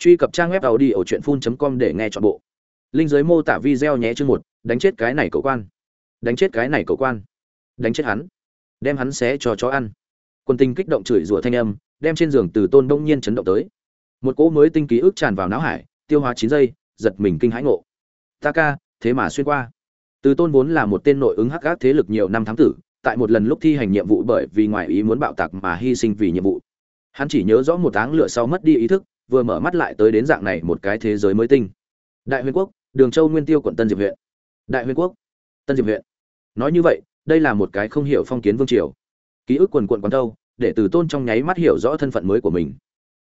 truy cập trang web tàu đi ở truyện phun com để nghe chọn bộ. Linh giới mô tả video nhé chương một, đánh chết cái này cậu quan. Đánh chết cái này cậu quan. Đánh chết hắn. Đem hắn xé cho chó ăn. Quân tinh kích động chửi rủa thanh âm, đem trên giường từ tôn đông nhiên chấn động tới. Một cỗ mới tinh ký ức tràn vào não hải, tiêu hóa chín giây, giật mình kinh hãi ngộ. Ta ca, thế mà xuyên qua. Từ tôn vốn là một tên nội ứng hắc ác thế lực nhiều năm tháng tử, tại một lần lúc thi hành nhiệm vụ bởi vì ngoài ý muốn bạo tạc mà hy sinh vì nhiệm vụ. Hắn chỉ nhớ rõ một áng lửa sau mất đi ý thức vừa mở mắt lại tới đến dạng này một cái thế giới mới tinh. Đại huyền quốc, đường châu nguyên tiêu quận tân diệp huyện. Đại huyền quốc, tân diệp huyện. Nói như vậy, đây là một cái không hiểu phong kiến vương triều. Ký ức quần quận quán đâu để từ tôn trong nháy mắt hiểu rõ thân phận mới của mình.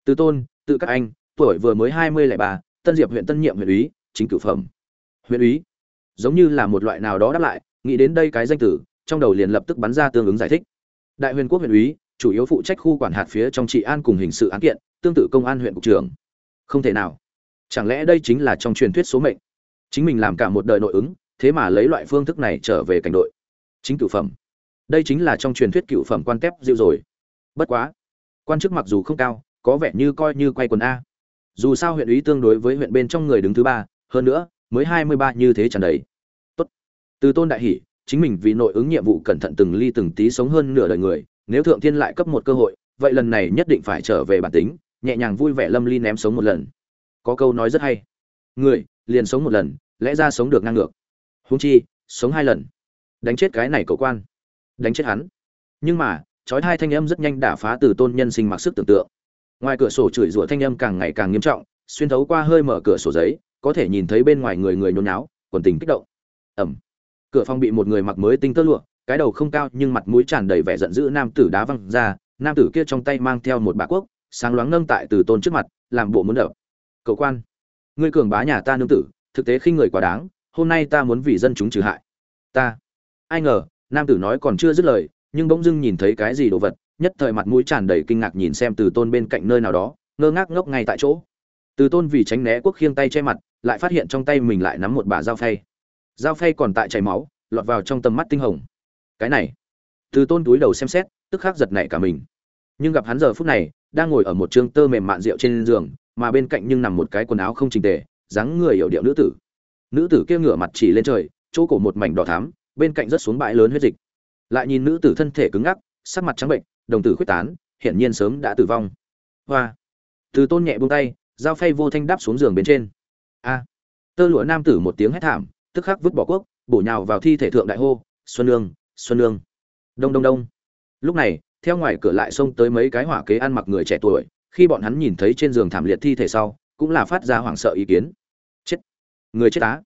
Từ tôn, tự các anh, tuổi vừa mới hai mươi lẻ ba, tân diệp huyện tân nhiệm huyện úy, chính cửu phẩm. Huyện úy. Giống như là một loại nào đó đáp lại, nghĩ đến đây cái danh tử, trong đầu liền lập tức bắn ra tương ứng giải thích. Đại huyền quốc huyện úy chủ yếu phụ trách khu quản hạt phía trong trị an cùng hình sự án kiện, tương tự công an huyện cục trưởng. Không thể nào. Chẳng lẽ đây chính là trong truyền thuyết số mệnh? Chính mình làm cả một đời nội ứng, thế mà lấy loại phương thức này trở về cảnh đội. Chính cửu phẩm. Đây chính là trong truyền thuyết cửu phẩm quan tép diệu rồi. Bất quá. Quan chức mặc dù không cao, có vẻ như coi như quay quần a. Dù sao huyện ủy tương đối với huyện bên trong người đứng thứ ba, hơn nữa, mới hai mươi ba như thế chẳng đấy. tốt. Từ tôn đại hỷ, chính mình vì nội ứng nhiệm vụ cẩn thận từng ly từng tí sống hơn nửa đời người nếu thượng thiên lại cấp một cơ hội, vậy lần này nhất định phải trở về bản tính, nhẹ nhàng vui vẻ lâm ly ném sống một lần. Có câu nói rất hay. Người, liền sống một lần, lẽ ra sống được ngang ngược. Húng chi, sống hai lần. Đánh chết cái này cầu quan. Đánh chết hắn. Nhưng mà, trói hai thanh âm rất nhanh đả phá từ tôn nhân sinh mặc sức tưởng tượng. Ngoài cửa sổ chửi rủa thanh âm càng ngày càng nghiêm trọng, xuyên thấu qua hơi mở cửa sổ giấy, có thể nhìn thấy bên ngoài người người nhốn náo quần tình kích động. Ẩm cửa phòng bị một người mặc mới tinh tơ lụa cái đầu không cao nhưng mặt mũi tràn đầy vẻ giận dữ nam tử đá văng ra, nam tử kia trong tay mang theo một bả quốc sáng loáng nâng tại từ tôn trước mặt, làm bộ muốn đập. Cậu quan, ngươi cường bá nhà ta nương tử, thực tế khinh người quá đáng, hôm nay ta muốn vì dân chúng trừ hại. Ta? Ai ngờ, nam tử nói còn chưa dứt lời, nhưng bỗng dưng nhìn thấy cái gì đồ vật, nhất thời mặt mũi tràn đầy kinh ngạc nhìn xem từ tôn bên cạnh nơi nào đó, ngơ ngác ngốc ngay tại chỗ. Từ tôn vì tránh né quốc khiêng tay che mặt, lại phát hiện trong tay mình lại nắm một bả dao phay. Dao phay còn tại chảy máu, lọt vào trong tầm mắt tinh hồng cái này. Từ tôn túi đầu xem xét, tức khắc giật nảy cả mình. Nhưng gặp hắn giờ phút này, đang ngồi ở một trương tơ mềm mạn rượu trên giường, mà bên cạnh nhưng nằm một cái quần áo không trình tề, dáng người hiểu điệu nữ tử. Nữ tử kia ngửa mặt chỉ lên trời, chỗ cổ một mảnh đỏ thắm, bên cạnh rất xuống bãi lớn huyết dịch. Lại nhìn nữ tử thân thể cứng ngắc, sắc mặt trắng bệnh, đồng tử khuyết tán, hiển nhiên sớm đã tử vong. Hoa! Từ tôn nhẹ buông tay, dao phay vô thanh đáp xuống giường bên trên. A! Tơ lụa nam tử một tiếng hét thảm, tức khắc vứt bỏ quốc, bổ nhào vào thi thể thượng đại hô, xuân nương xuân nương. Đông đông đông. Lúc này, theo ngoài cửa lại xông tới mấy cái hỏa kế ăn mặc người trẻ tuổi, khi bọn hắn nhìn thấy trên giường thảm liệt thi thể sau, cũng là phát ra hoảng sợ ý kiến. Chết. Người chết á.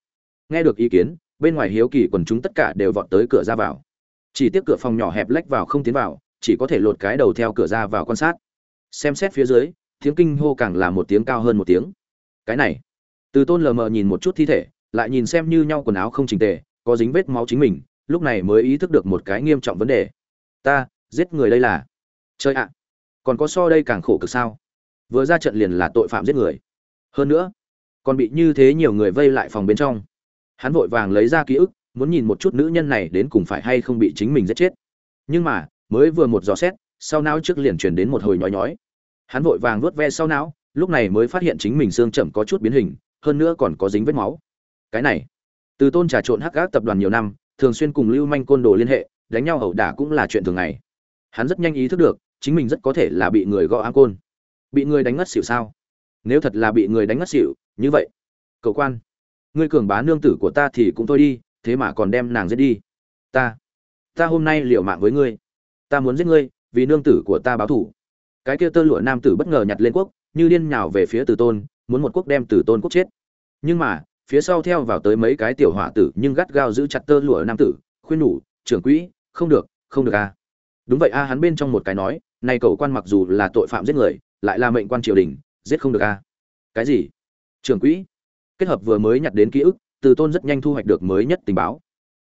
Nghe được ý kiến, bên ngoài hiếu kỳ quần chúng tất cả đều vọt tới cửa ra vào. Chỉ tiếc cửa phòng nhỏ hẹp lách vào không tiến vào, chỉ có thể lột cái đầu theo cửa ra vào quan sát. Xem xét phía dưới, tiếng kinh hô càng là một tiếng cao hơn một tiếng. Cái này. Từ tôn lờ mờ nhìn một chút thi thể, lại nhìn xem như nhau quần áo không chỉnh tề, có dính vết máu chính mình lúc này mới ý thức được một cái nghiêm trọng vấn đề. Ta, giết người đây là. Chơi ạ, còn có so đây càng khổ cực sao? Vừa ra trận liền là tội phạm giết người. Hơn nữa, còn bị như thế nhiều người vây lại phòng bên trong. Hắn vội vàng lấy ra ký ức, muốn nhìn một chút nữ nhân này đến cùng phải hay không bị chính mình giết chết. Nhưng mà, mới vừa một gió xét, sau não trước liền truyền đến một hồi nhói nhói. Hắn vội vàng vuốt ve sau não, lúc này mới phát hiện chính mình xương chậm có chút biến hình, hơn nữa còn có dính vết máu. Cái này, từ tôn trà trộn hắc gác tập đoàn nhiều năm thường xuyên cùng lưu manh côn đồ liên hệ, đánh nhau ẩu đả cũng là chuyện thường ngày. Hắn rất nhanh ý thức được, chính mình rất có thể là bị người gõ áng côn. Bị người đánh ngất xỉu sao? Nếu thật là bị người đánh ngất xỉu, như vậy, cậu quan, ngươi cường bá nương tử của ta thì cũng thôi đi, thế mà còn đem nàng giết đi. Ta ta hôm nay liều mạng với ngươi. Ta muốn giết ngươi, vì nương tử của ta báo thủ cái kia tơ lụa nam tử bất ngờ nhặt lên quốc, như điên nhào về phía tử tôn, muốn một quốc đem tử tôn quốc chết. Nhưng mà phía sau theo vào tới mấy cái tiểu hỏa tử nhưng gắt gao giữ chặt tơ lụa nam tử khuyên nhủ trưởng quỹ không được không được a. À. đúng vậy a hắn bên trong một cái nói này cậu quan mặc dù là tội phạm giết người lại là mệnh quan triều đình giết không được a. Cái gì? Trưởng quỹ. Kết hợp vừa mới nhặt đến ký ức từ tôn rất nhanh thu hoạch được mới nhất tình báo.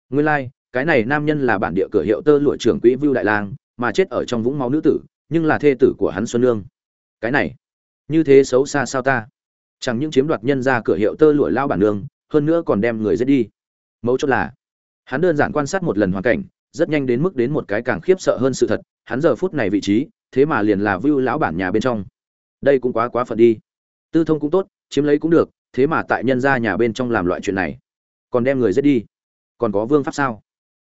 Nguyên lai like, cái này nam nhân là bản địa cửa hiệu tơ lụa trưởng quỹ vưu đại lang mà chết ở trong vũng máu nữ tử nhưng là thê tử của hắn xuân nương. Cái này như thế xấu xa sao ta? Chẳng những chiếm đoạt nhân ra cửa hiệu tơ lụa lao bản nương, hơn nữa còn đem người giết đi. Mấu chốt là, hắn đơn giản quan sát một lần hoàn cảnh, rất nhanh đến mức đến một cái càng khiếp sợ hơn sự thật, hắn giờ phút này vị trí, thế mà liền là vưu lão bản nhà bên trong. Đây cũng quá quá phận đi. Tư thông cũng tốt, chiếm lấy cũng được, thế mà tại nhân gia nhà bên trong làm loại chuyện này. Còn đem người giết đi. Còn có vương pháp sao?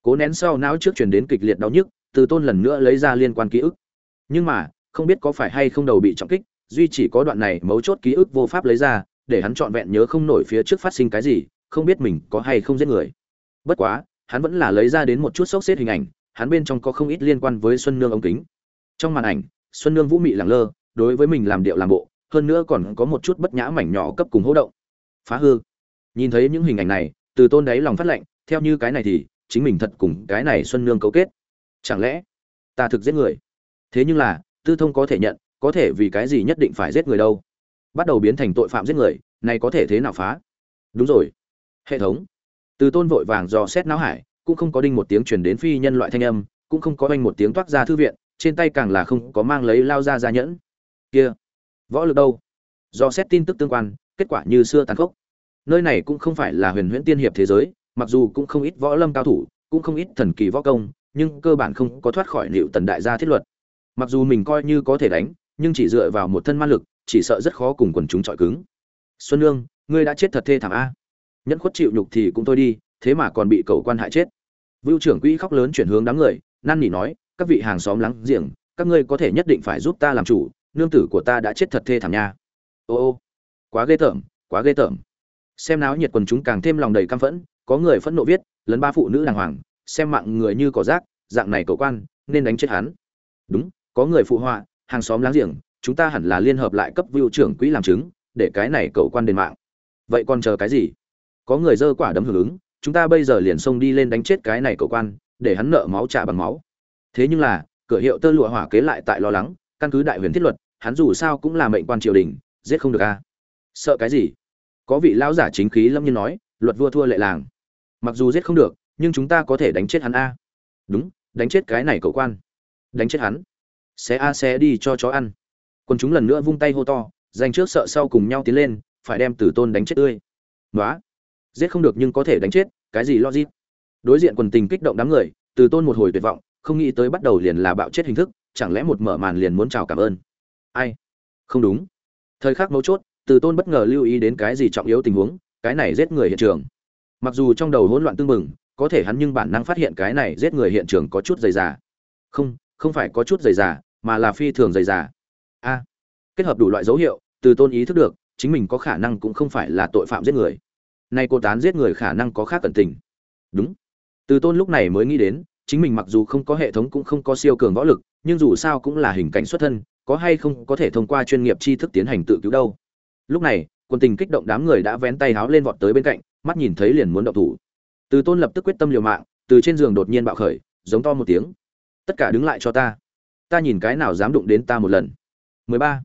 Cố nén sau não trước chuyển đến kịch liệt đau nhức, từ tôn lần nữa lấy ra liên quan ký ức. Nhưng mà, không biết có phải hay không đầu bị trọng kích duy chỉ có đoạn này mấu chốt ký ức vô pháp lấy ra, để hắn trọn vẹn nhớ không nổi phía trước phát sinh cái gì, không biết mình có hay không giết người. Bất quá, hắn vẫn là lấy ra đến một chút sốc xếp hình ảnh, hắn bên trong có không ít liên quan với xuân nương ống kính. Trong màn ảnh, xuân nương vũ mị lẳng lơ, đối với mình làm điệu làm bộ, hơn nữa còn có một chút bất nhã mảnh nhỏ cấp cùng hỗ động. Phá hư. Nhìn thấy những hình ảnh này, từ tôn đáy lòng phát lệnh, theo như cái này thì, chính mình thật cùng cái này xuân nương cấu kết. Chẳng lẽ, ta thực giết người? Thế nhưng là, tư thông có thể nhận có thể vì cái gì nhất định phải giết người đâu? Bắt đầu biến thành tội phạm giết người, này có thể thế nào phá? Đúng rồi. Hệ thống. Từ tôn vội vàng dò xét não hải, cũng không có đinh một tiếng truyền đến phi nhân loại thanh âm, cũng không có oanh một tiếng toát ra thư viện, trên tay càng là không có mang lấy lao ra ra nhẫn. Kia. Võ lực đâu? Do xét tin tức tương quan, kết quả như xưa tàn khốc. Nơi này cũng không phải là huyền huyễn tiên hiệp thế giới, mặc dù cũng không ít võ lâm cao thủ, cũng không ít thần kỳ võ công, nhưng cơ bản không có thoát khỏi liệu tần đại gia thiết luật. Mặc dù mình coi như có thể đánh nhưng chỉ dựa vào một thân ma lực, chỉ sợ rất khó cùng quần chúng trọi cứng. Xuân nương, ngươi đã chết thật thê thảm a. Nhẫn khuất chịu nhục thì cũng thôi đi, thế mà còn bị cậu quan hại chết. Vưu trưởng quỹ khóc lớn chuyển hướng đám người, năn nỉ nói, các vị hàng xóm lắng giềng, các ngươi có thể nhất định phải giúp ta làm chủ, nương tử của ta đã chết thật thê thảm nha. Ô ô, quá ghê tởm, quá ghê tởm. Xem náo nhiệt quần chúng càng thêm lòng đầy căm phẫn, có người phẫn nộ viết, lấn ba phụ nữ đàng hoàng, xem mạng người như cỏ rác, dạng này cầu quan, nên đánh chết hắn. Đúng, có người phụ họa hàng xóm láng giềng, chúng ta hẳn là liên hợp lại cấp vưu trưởng quỹ làm chứng, để cái này cầu quan đền mạng. Vậy còn chờ cái gì? Có người dơ quả đấm hưởng ứng, chúng ta bây giờ liền xông đi lên đánh chết cái này cầu quan, để hắn nợ máu trả bằng máu. Thế nhưng là, cửa hiệu tơ lụa hỏa kế lại tại lo lắng, căn cứ đại huyền thiết luật, hắn dù sao cũng là mệnh quan triều đình, giết không được a. Sợ cái gì? Có vị lão giả chính khí lâm nhiên nói, luật vua thua lệ làng. Mặc dù giết không được, nhưng chúng ta có thể đánh chết hắn a. Đúng, đánh chết cái này cậu quan. Đánh chết hắn xé a xé đi cho chó ăn. Quần chúng lần nữa vung tay hô to, dành trước sợ sau cùng nhau tiến lên, phải đem tử tôn đánh chết tươi. Nói giết không được nhưng có thể đánh chết, cái gì logic? Đối diện quần tình kích động đám người từ tôn một hồi tuyệt vọng, không nghĩ tới bắt đầu liền là bạo chết hình thức, chẳng lẽ một mở màn liền muốn chào cảm ơn? Ai? Không đúng. Thời khắc mấu chốt từ tôn bất ngờ lưu ý đến cái gì trọng yếu tình huống, cái này giết người hiện trường. Mặc dù trong đầu hỗn loạn tương mừng có thể hắn nhưng bản năng phát hiện cái này giết người hiện trường có chút dày dà. Không không phải có chút dày dà mà là phi thường dày dà a, kết hợp đủ loại dấu hiệu, từ tôn ý thức được, chính mình có khả năng cũng không phải là tội phạm giết người. Nay cô tán giết người khả năng có khác cẩn tình. Đúng. Từ tôn lúc này mới nghĩ đến, chính mình mặc dù không có hệ thống cũng không có siêu cường võ lực, nhưng dù sao cũng là hình cảnh xuất thân, có hay không có thể thông qua chuyên nghiệp tri thức tiến hành tự cứu đâu. Lúc này quân tình kích động đám người đã vén tay háo lên vọt tới bên cạnh, mắt nhìn thấy liền muốn động thủ. Từ tôn lập tức quyết tâm liều mạng, từ trên giường đột nhiên bạo khởi, giống to một tiếng tất cả đứng lại cho ta. Ta nhìn cái nào dám đụng đến ta một lần. 13.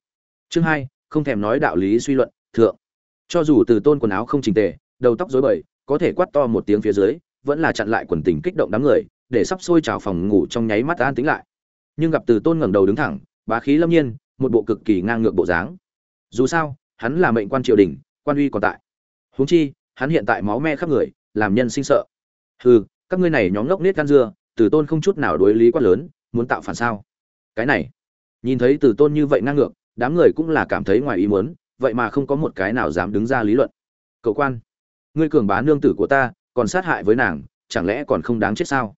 chương 2, không thèm nói đạo lý suy luận thượng. Cho dù từ tôn quần áo không chỉnh tề đầu tóc rối bời có thể quát to một tiếng phía dưới vẫn là chặn lại quần tình kích động đám người để sắp sôi trào phòng ngủ trong nháy mắt an tính lại. Nhưng gặp từ tôn ngẩng đầu đứng thẳng bá khí lâm nhiên một bộ cực kỳ ngang ngược bộ dáng. Dù sao hắn là mệnh quan triều đình quan uy còn tại. Huống chi hắn hiện tại máu me khắp người làm nhân sinh sợ. Hừ các ngươi này nhóm ngốc nết gan dưa từ tôn không chút nào đối lý quá lớn, muốn tạo phản sao? Cái này, nhìn thấy từ tôn như vậy ngang ngược, đám người cũng là cảm thấy ngoài ý muốn, vậy mà không có một cái nào dám đứng ra lý luận. Cậu quan, ngươi cường bá nương tử của ta, còn sát hại với nàng, chẳng lẽ còn không đáng chết sao?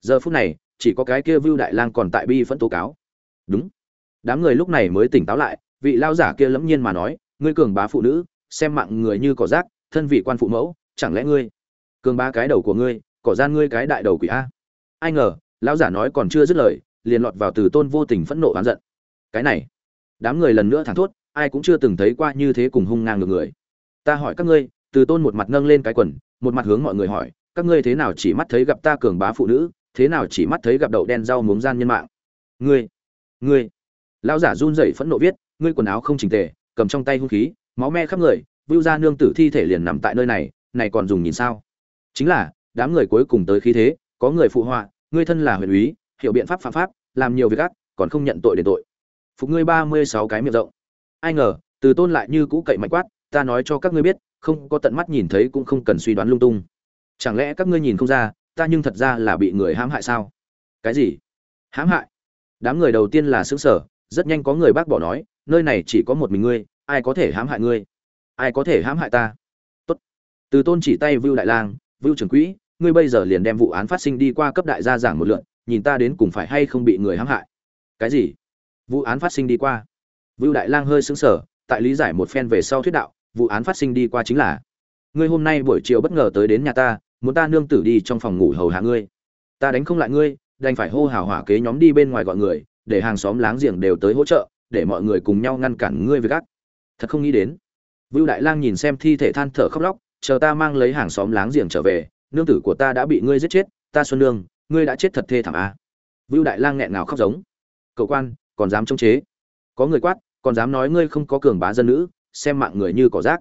Giờ phút này, chỉ có cái kia vưu đại lang còn tại bi phẫn tố cáo. Đúng. Đám người lúc này mới tỉnh táo lại, vị lao giả kia lẫm nhiên mà nói, ngươi cường bá phụ nữ, xem mạng người như cỏ rác, thân vị quan phụ mẫu, chẳng lẽ ngươi, cường bá cái đầu của ngươi, cỏ gian ngươi cái đại đầu quỷ a? Ai ngờ, lão giả nói còn chưa dứt lời, liền lọt vào từ tôn vô tình phẫn nộ oán giận. Cái này, đám người lần nữa thẳng thốt, ai cũng chưa từng thấy qua như thế cùng hung ngang ngược người. Ta hỏi các ngươi, từ tôn một mặt nâng lên cái quần, một mặt hướng mọi người hỏi, các ngươi thế nào chỉ mắt thấy gặp ta cường bá phụ nữ, thế nào chỉ mắt thấy gặp đậu đen rau muống gian nhân mạng? Ngươi ngươi. Lão giả run rẩy phẫn nộ viết, ngươi quần áo không chỉnh tề, cầm trong tay hung khí, máu me khắp người, vưu ra nương tử thi thể liền nằm tại nơi này này còn dùng nhìn sao? Chính là, đám người cuối cùng tới khí thế, có người phụ họa ngươi thân là huyện úy, hiểu biện pháp phạm pháp, làm nhiều việc ác, còn không nhận tội đền tội. Phục ngươi ba mươi sáu cái miệng rộng. Ai ngờ, từ tôn lại như cũ cậy mạnh quát, ta nói cho các ngươi biết, không có tận mắt nhìn thấy cũng không cần suy đoán lung tung. Chẳng lẽ các ngươi nhìn không ra, ta nhưng thật ra là bị người hãm hại sao? Cái gì? Hãm hại? Đám người đầu tiên là xứng sở rất nhanh có người bác bỏ nói, nơi này chỉ có một mình ngươi, ai có thể hãm hại ngươi? Ai có thể hãm hại ta? Tốt. Từ tôn chỉ tay vưu đại lang, vưu trưởng quỹ ngươi bây giờ liền đem vụ án phát sinh đi qua cấp đại gia giảng một lượt nhìn ta đến cùng phải hay không bị người hãm hại. Cái gì? Vụ án phát sinh đi qua. Vưu đại lang hơi sững sờ, tại lý giải một phen về sau thuyết đạo, vụ án phát sinh đi qua chính là, ngươi hôm nay buổi chiều bất ngờ tới đến nhà ta, muốn ta nương tử đi trong phòng ngủ hầu hạ ngươi. Ta đánh không lại ngươi, đành phải hô hào hỏa kế nhóm đi bên ngoài gọi người, để hàng xóm láng giềng đều tới hỗ trợ, để mọi người cùng nhau ngăn cản ngươi với gác thật không nghĩ đến. Vưu đại lang nhìn xem thi thể than thở khóc lóc, chờ ta mang lấy hàng xóm láng giềng trở về nương tử của ta đã bị ngươi giết chết, ta xuân nương, ngươi đã chết thật thê thảm a à. vưu đại lang nghẹn ngào khóc giống. Cậu quan, còn dám chống chế? Có người quát, còn dám nói ngươi không có cường bá dân nữ, xem mạng người như cỏ rác.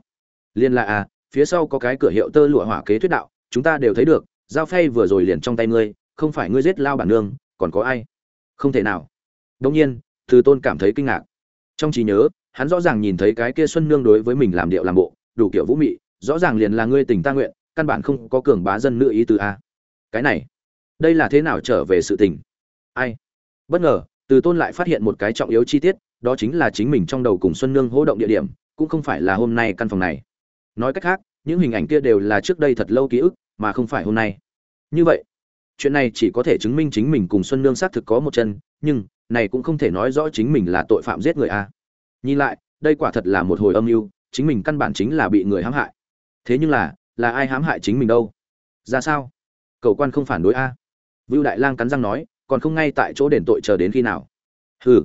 Liên là à phía sau có cái cửa hiệu tơ lụa hỏa kế thuyết đạo, chúng ta đều thấy được dao phay vừa rồi liền trong tay ngươi, không phải ngươi giết lao bản nương, còn có ai? Không thể nào. Đông nhiên, từ tôn cảm thấy kinh ngạc. Trong trí nhớ, hắn rõ ràng nhìn thấy cái kia xuân nương đối với mình làm điệu làm bộ, đủ kiểu vũ mị, rõ ràng liền là ngươi tình ta nguyện căn bản không có cường bá dân nữ ý từ a. Cái này, đây là thế nào trở về sự tình? Ai? Bất ngờ, từ tôn lại phát hiện một cái trọng yếu chi tiết, đó chính là chính mình trong đầu cùng xuân nương hỗ động địa điểm, cũng không phải là hôm nay căn phòng này. Nói cách khác, những hình ảnh kia đều là trước đây thật lâu ký ức, mà không phải hôm nay. Như vậy, chuyện này chỉ có thể chứng minh chính mình cùng xuân nương xác thực có một chân, nhưng, này cũng không thể nói rõ chính mình là tội phạm giết người a. Nhìn lại, đây quả thật là một hồi âm mưu, chính mình căn bản chính là bị người hãm hại. Thế nhưng là là ai hãm hại chính mình đâu? Ra sao? Cầu quan không phản đối a. Vưu đại lang cắn răng nói, còn không ngay tại chỗ đền tội chờ đến khi nào? Hừ.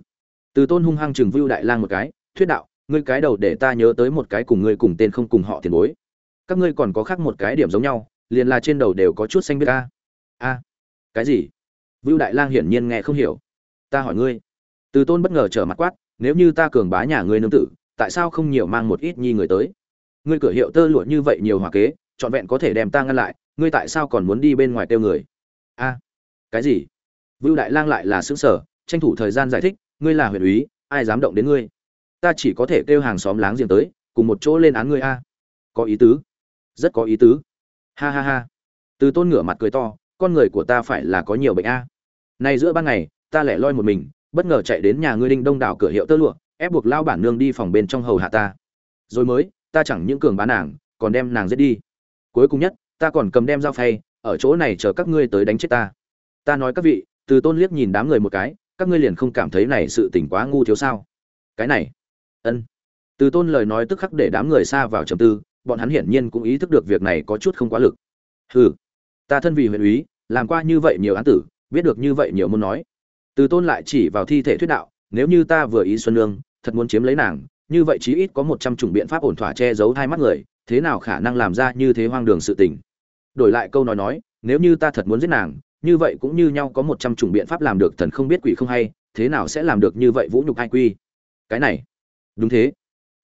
Từ tôn hung hăng chừng vưu đại lang một cái, thuyết đạo, ngươi cái đầu để ta nhớ tới một cái cùng ngươi cùng tên không cùng họ tiền bối. Các ngươi còn có khác một cái điểm giống nhau, liền là trên đầu đều có chút xanh biết a. A. Cái gì? Vưu đại lang hiển nhiên nghe không hiểu. Ta hỏi ngươi. Từ tôn bất ngờ trở mặt quát, nếu như ta cường bá nhà ngươi nương tử, tại sao không nhiều mang một ít nhi người tới? Ngươi cửa hiệu tơ lụa như vậy nhiều hòa kế, trọn vẹn có thể đem ta ngăn lại, ngươi tại sao còn muốn đi bên ngoài tiêu người? A, cái gì? Vưu đại lang lại là xứng sở tranh thủ thời gian giải thích, ngươi là huyện úy, ai dám động đến ngươi? Ta chỉ có thể kêu hàng xóm láng giềng tới, cùng một chỗ lên án ngươi a. Có ý tứ. Rất có ý tứ. Ha ha ha. Từ tôn ngửa mặt cười to, con người của ta phải là có nhiều bệnh a. Này giữa ban ngày, ta lẻ loi một mình, bất ngờ chạy đến nhà ngươi đinh đông đảo cửa hiệu tơ lụa, ép buộc lao bản nương đi phòng bên trong hầu hạ ta. Rồi mới ta chẳng những cường bán nàng, còn đem nàng giết đi. Cuối cùng nhất, ta còn cầm đem dao phay, ở chỗ này chờ các ngươi tới đánh chết ta. Ta nói các vị, từ tôn liếc nhìn đám người một cái, các ngươi liền không cảm thấy này sự tỉnh quá ngu thiếu sao? Cái này, ân. Từ tôn lời nói tức khắc để đám người xa vào trầm tư, bọn hắn hiển nhiên cũng ý thức được việc này có chút không quá lực. Hừ, ta thân vì huyện úy, làm qua như vậy nhiều án tử, biết được như vậy nhiều muốn nói. Từ tôn lại chỉ vào thi thể thuyết đạo, nếu như ta vừa ý xuân nương, thật muốn chiếm lấy nàng như vậy chí ít có một trăm chủng biện pháp ổn thỏa che giấu hai mắt người, thế nào khả năng làm ra như thế hoang đường sự tình? Đổi lại câu nói nói, nếu như ta thật muốn giết nàng, như vậy cũng như nhau có một trăm chủng biện pháp làm được thần không biết quỷ không hay, thế nào sẽ làm được như vậy vũ nhục ai quy? Cái này. Đúng thế.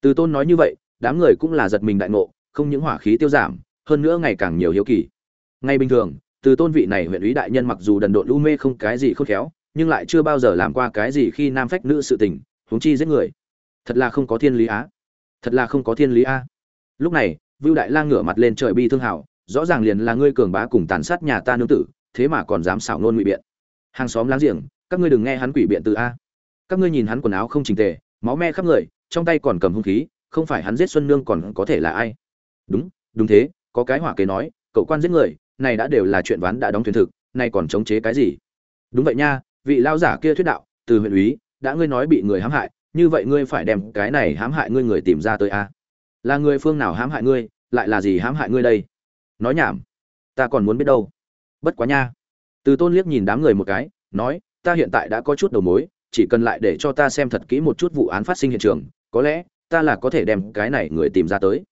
Từ tôn nói như vậy, đám người cũng là giật mình đại ngộ, không những hỏa khí tiêu giảm, hơn nữa ngày càng nhiều hiếu kỳ. Ngay bình thường, từ tôn vị này huyện ủy đại nhân mặc dù đần độn lũ mê không cái gì khôn khéo, nhưng lại chưa bao giờ làm qua cái gì khi nam phách nữ sự tình, huống chi giết người thật là không có thiên lý á. Thật là không có thiên lý a lúc này, vưu đại lang ngửa mặt lên trời bi thương hảo, rõ ràng liền là ngươi cường bá cùng tàn sát nhà ta nương tử, thế mà còn dám xảo nôn ngụy biện. Hàng xóm láng giềng, các ngươi đừng nghe hắn quỷ biện từ a. Các ngươi nhìn hắn quần áo không chỉnh tề, máu me khắp người, trong tay còn cầm hung khí, không phải hắn giết xuân nương còn có thể là ai? Đúng đúng thế, có cái hỏa kế nói, cậu quan giết người, này đã đều là chuyện ván đã đóng thuyền thực, nay còn chống chế cái gì? Đúng vậy nha, vị lao giả kia thuyết đạo, từ huyện úy, đã ngươi nói bị người hãm hại như vậy ngươi phải đem cái này hãm hại ngươi người tìm ra tới a. Là người phương nào hãm hại ngươi, lại là gì hãm hại ngươi đây? Nói nhảm. Ta còn muốn biết đâu. Bất quá nha. Từ tôn liếc nhìn đám người một cái, nói, ta hiện tại đã có chút đầu mối, chỉ cần lại để cho ta xem thật kỹ một chút vụ án phát sinh hiện trường, có lẽ, ta là có thể đem cái này người tìm ra tới.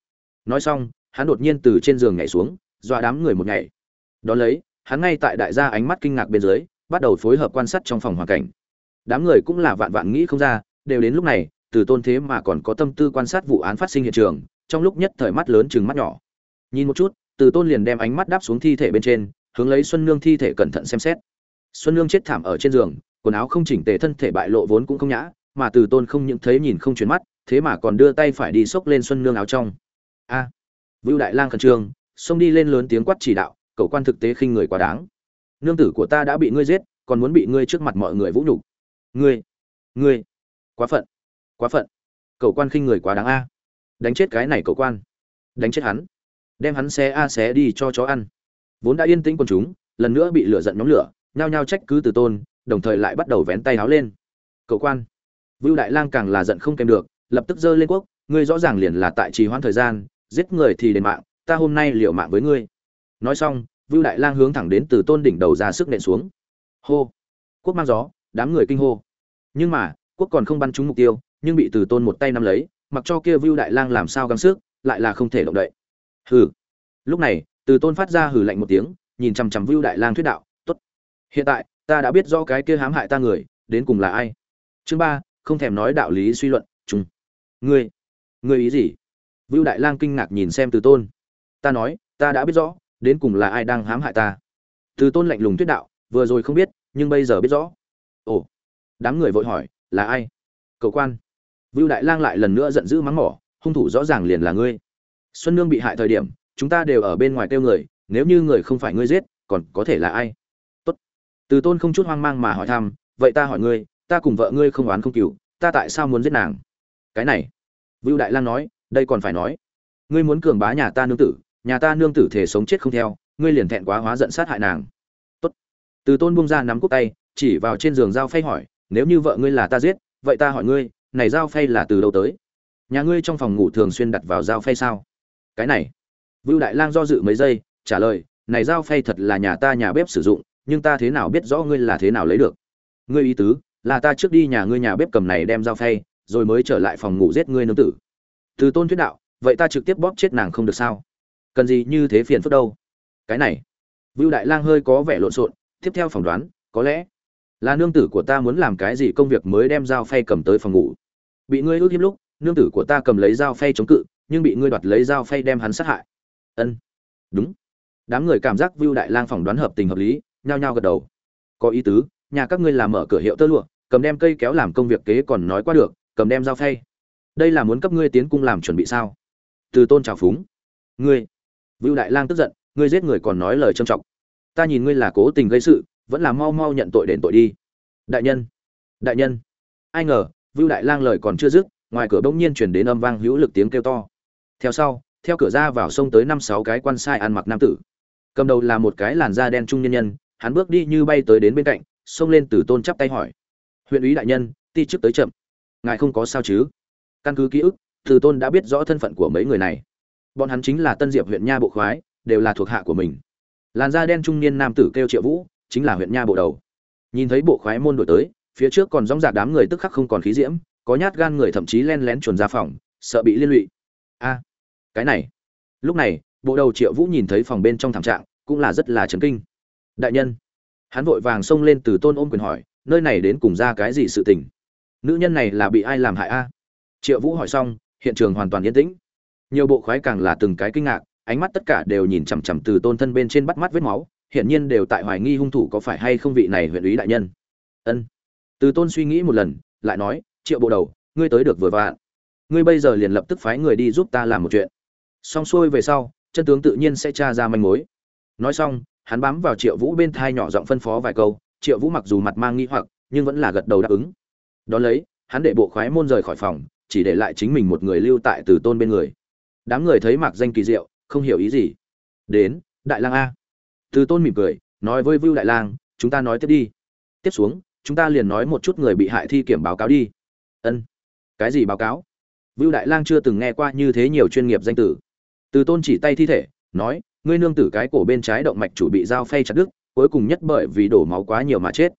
Nói xong, hắn đột nhiên từ trên giường nhảy xuống, dọa đám người một ngày đón lấy, hắn ngay tại đại gia ánh mắt kinh ngạc bên dưới, bắt đầu phối hợp quan sát trong phòng hoàn cảnh. Đám người cũng là vạn vạn nghĩ không ra đều đến lúc này từ tôn thế mà còn có tâm tư quan sát vụ án phát sinh hiện trường trong lúc nhất thời mắt lớn chừng mắt nhỏ. Nhìn một chút từ tôn liền đem ánh mắt đáp xuống thi thể bên trên hướng lấy xuân nương thi thể cẩn thận xem xét. Xuân nương chết thảm ở trên giường quần áo không chỉnh tề thân thể bại lộ vốn cũng không nhã mà từ tôn không những thấy nhìn không chuyển mắt thế mà còn đưa tay phải đi xốc lên xuân nương áo trong. A! À, vưu đại lang khẩn trương xông đi lên lớn tiếng quát chỉ đạo cậu quan thực tế khinh người quá đáng. Nương tử của ta đã bị ngươi giết còn muốn bị ngươi trước mặt mọi người vũ nhục. Ngươi! Ngươi! Quá phận. Quá phận. Cậu quan khinh người quá đáng a. Đánh chết cái này cậu quan. Đánh chết hắn. Đem hắn xé a xé đi cho chó ăn. Vốn đã yên tĩnh quần chúng, lần nữa bị lửa giận nhóm lửa, nhao nhao trách cứ từ tôn, đồng thời lại bắt đầu vén tay háo lên. Cậu quan. Vưu đại lang càng là giận không kèm được, lập tức giơ lên quốc, ngươi rõ ràng liền là tại trì hoãn thời gian, giết người thì đền mạng, ta hôm nay liều mạng với ngươi. Nói xong, vưu đại lang hướng thẳng đến từ tôn đỉnh đầu ra sức nện xuống. Hô. Quốc mang gió, đám người kinh hô. Nhưng mà quốc còn không bắn trúng mục tiêu, nhưng bị từ tôn một tay nắm lấy, mặc cho kia vưu đại lang làm sao gắng sức, lại là không thể động đậy. Hừ. Lúc này, từ tôn phát ra hừ lạnh một tiếng, nhìn chằm chằm vưu đại lang thuyết đạo, tốt. Hiện tại, ta đã biết rõ cái kia hãm hại ta người, đến cùng là ai. Chương ba, không thèm nói đạo lý suy luận chung ngươi ngươi ý gì? Vưu đại lang kinh ngạc nhìn xem từ tôn. Ta nói, ta đã biết rõ, đến cùng là ai đang hãm hại ta. Từ tôn lạnh lùng thuyết đạo, vừa rồi không biết, nhưng bây giờ biết rõ. Ồ. Đám người vội hỏi là ai? Cầu quan. Vưu đại lang lại lần nữa giận dữ mắng mỏ, hung thủ rõ ràng liền là ngươi. Xuân nương bị hại thời điểm, chúng ta đều ở bên ngoài kêu người, nếu như người không phải ngươi giết, còn có thể là ai? Tốt. Từ tôn không chút hoang mang mà hỏi thăm, vậy ta hỏi ngươi, ta cùng vợ ngươi không oán không cừu, ta tại sao muốn giết nàng? Cái này. Vưu đại lang nói, đây còn phải nói. Ngươi muốn cường bá nhà ta nương tử, nhà ta nương tử thể sống chết không theo, ngươi liền thẹn quá hóa giận sát hại nàng. Tốt. Từ tôn bung ra nắm cúc tay, chỉ vào trên giường dao phay hỏi nếu như vợ ngươi là ta giết, vậy ta hỏi ngươi, này dao phay là từ đâu tới? Nhà ngươi trong phòng ngủ thường xuyên đặt vào dao phay sao? Cái này. Vưu đại lang do dự mấy giây, trả lời, này dao phay thật là nhà ta nhà bếp sử dụng, nhưng ta thế nào biết rõ ngươi là thế nào lấy được? Ngươi ý tứ, là ta trước đi nhà ngươi nhà bếp cầm này đem dao phay, rồi mới trở lại phòng ngủ giết ngươi nương tử. Từ tôn thuyết đạo, vậy ta trực tiếp bóp chết nàng không được sao? Cần gì như thế phiền phức đâu? Cái này. Vưu đại lang hơi có vẻ lộn xộn, tiếp theo phỏng đoán, có lẽ là nương tử của ta muốn làm cái gì công việc mới đem dao phay cầm tới phòng ngủ. Bị ngươi ước hiếp lúc, nương tử của ta cầm lấy dao phay chống cự, nhưng bị ngươi đoạt lấy dao phay đem hắn sát hại. Ân. Đúng. Đám người cảm giác vưu đại lang phỏng đoán hợp tình hợp lý, nhao nhao gật đầu. Có ý tứ, nhà các ngươi làm mở cửa hiệu tơ lụa, cầm đem cây kéo làm công việc kế còn nói qua được, cầm đem dao phay. Đây là muốn cấp ngươi tiến cung làm chuẩn bị sao? Từ tôn trào phúng. Ngươi. Vưu đại lang tức giận, ngươi giết người còn nói lời trâm trọng. Ta nhìn ngươi là cố tình gây sự vẫn là mau mau nhận tội đền tội đi. Đại nhân đại nhân. Ai ngờ, vưu đại lang lời còn chưa dứt, ngoài cửa bỗng nhiên chuyển đến âm vang hữu lực tiếng kêu to. Theo sau, theo cửa ra vào sông tới năm sáu cái quan sai ăn mặc nam tử. Cầm đầu là một cái làn da đen trung nhân nhân, hắn bước đi như bay tới đến bên cạnh, xông lên từ tôn chắp tay hỏi. Huyện úy đại nhân, ti chức tới chậm. Ngài không có sao chứ? Căn cứ ký ức, từ tôn đã biết rõ thân phận của mấy người này. Bọn hắn chính là tân diệp huyện nha bộ khoái, đều là thuộc hạ của mình. Làn da đen trung niên nam tử kêu triệu vũ chính là huyện nha bộ đầu. Nhìn thấy bộ khoái môn đổi tới, phía trước còn dóng dạc đám người tức khắc không còn khí diễm, có nhát gan người thậm chí len lén chuồn ra phòng, sợ bị liên lụy. A, cái này. Lúc này, bộ đầu triệu vũ nhìn thấy phòng bên trong thảm trạng, cũng là rất là chấn kinh. Đại nhân. Hắn vội vàng xông lên từ tôn ôm quyền hỏi, nơi này đến cùng ra cái gì sự tình? Nữ nhân này là bị ai làm hại a? Triệu vũ hỏi xong, hiện trường hoàn toàn yên tĩnh. Nhiều bộ khoái càng là từng cái kinh ngạc, ánh mắt tất cả đều nhìn chằm chằm từ tôn thân bên trên bắt mắt vết máu hiển nhiên đều tại hoài nghi hung thủ có phải hay không vị này huyện úy đại nhân. Ân. Từ tôn suy nghĩ một lần, lại nói, triệu bộ đầu, ngươi tới được vừa vặn ngươi bây giờ liền lập tức phái người đi giúp ta làm một chuyện. Xong xuôi về sau, chân tướng tự nhiên sẽ tra ra manh mối. Nói xong, hắn bám vào triệu vũ bên thai nhỏ giọng phân phó vài câu, triệu vũ mặc dù mặt mang nghi hoặc, nhưng vẫn là gật đầu đáp ứng. Đón lấy, hắn để bộ khoái môn rời khỏi phòng, chỉ để lại chính mình một người lưu tại từ tôn bên người. Đám người thấy mạc danh kỳ diệu, không hiểu ý gì. Đến, đại lang a từ tôn mỉm cười, nói với vưu đại lang, chúng ta nói tiếp đi. Tiếp xuống, chúng ta liền nói một chút người bị hại thi kiểm báo cáo đi. Ân. Cái gì báo cáo? Vưu đại lang chưa từng nghe qua như thế nhiều chuyên nghiệp danh tử. Từ tôn chỉ tay thi thể, nói, ngươi nương tử cái cổ bên trái động mạch chủ bị dao phay chặt đứt, cuối cùng nhất bởi vì đổ máu quá nhiều mà chết.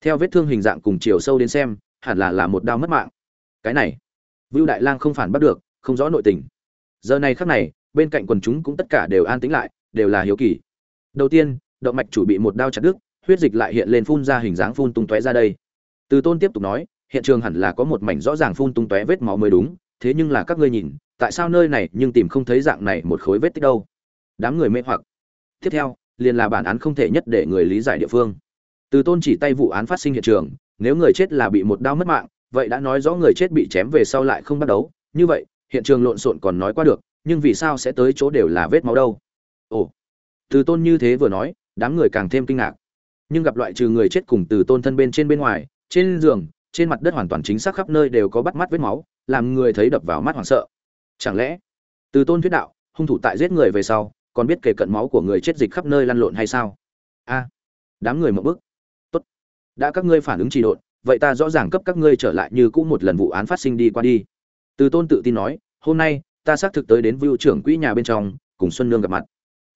Theo vết thương hình dạng cùng chiều sâu đến xem, hẳn là là một đao mất mạng. Cái này, vưu đại lang không phản bắt được, không rõ nội tình. Giờ này khắc này, bên cạnh quần chúng cũng tất cả đều an tĩnh lại, đều là hiếu kỳ đầu tiên, động mạch chủ bị một đao chặt đứt, huyết dịch lại hiện lên phun ra hình dáng phun tung tóe ra đây. Từ tôn tiếp tục nói, hiện trường hẳn là có một mảnh rõ ràng phun tung tóe vết máu mới đúng, thế nhưng là các ngươi nhìn, tại sao nơi này nhưng tìm không thấy dạng này một khối vết tích đâu? Đám người mê hoặc. Tiếp theo, liền là bản án không thể nhất để người lý giải địa phương. Từ tôn chỉ tay vụ án phát sinh hiện trường, nếu người chết là bị một đao mất mạng, vậy đã nói rõ người chết bị chém về sau lại không bắt đấu như vậy, hiện trường lộn xộn còn nói qua được, nhưng vì sao sẽ tới chỗ đều là vết máu đâu? Ồ từ tôn như thế vừa nói, đám người càng thêm kinh ngạc. Nhưng gặp loại trừ người chết cùng từ tôn thân bên trên bên ngoài, trên giường, trên mặt đất hoàn toàn chính xác khắp nơi đều có bắt mắt vết máu, làm người thấy đập vào mắt hoảng sợ. Chẳng lẽ, từ tôn thuyết đạo, hung thủ tại giết người về sau, còn biết kể cận máu của người chết dịch khắp nơi lăn lộn hay sao? A, đám người mộng bức. Tốt. Đã các ngươi phản ứng trì độn, vậy ta rõ ràng cấp các ngươi trở lại như cũ một lần vụ án phát sinh đi qua đi. Từ tôn tự tin nói, hôm nay, ta xác thực tới đến vưu trưởng quỹ nhà bên trong, cùng xuân nương gặp mặt.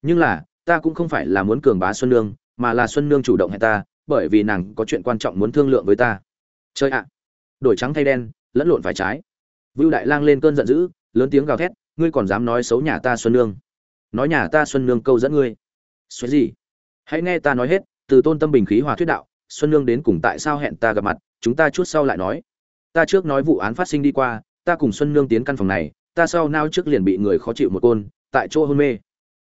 Nhưng là ta cũng không phải là muốn cường bá xuân nương, mà là xuân nương chủ động hẹn ta, bởi vì nàng có chuyện quan trọng muốn thương lượng với ta. Chơi ạ. Đổi trắng thay đen, lẫn lộn phải trái. Vưu đại lang lên cơn giận dữ, lớn tiếng gào thét, ngươi còn dám nói xấu nhà ta xuân nương. Nói nhà ta xuân nương câu dẫn ngươi. Xuế gì? Hãy nghe ta nói hết, từ tôn tâm bình khí hòa thuyết đạo, xuân nương đến cùng tại sao hẹn ta gặp mặt, chúng ta chút sau lại nói. Ta trước nói vụ án phát sinh đi qua, ta cùng xuân nương tiến căn phòng này, ta sau nao trước liền bị người khó chịu một côn, tại chỗ hôn mê.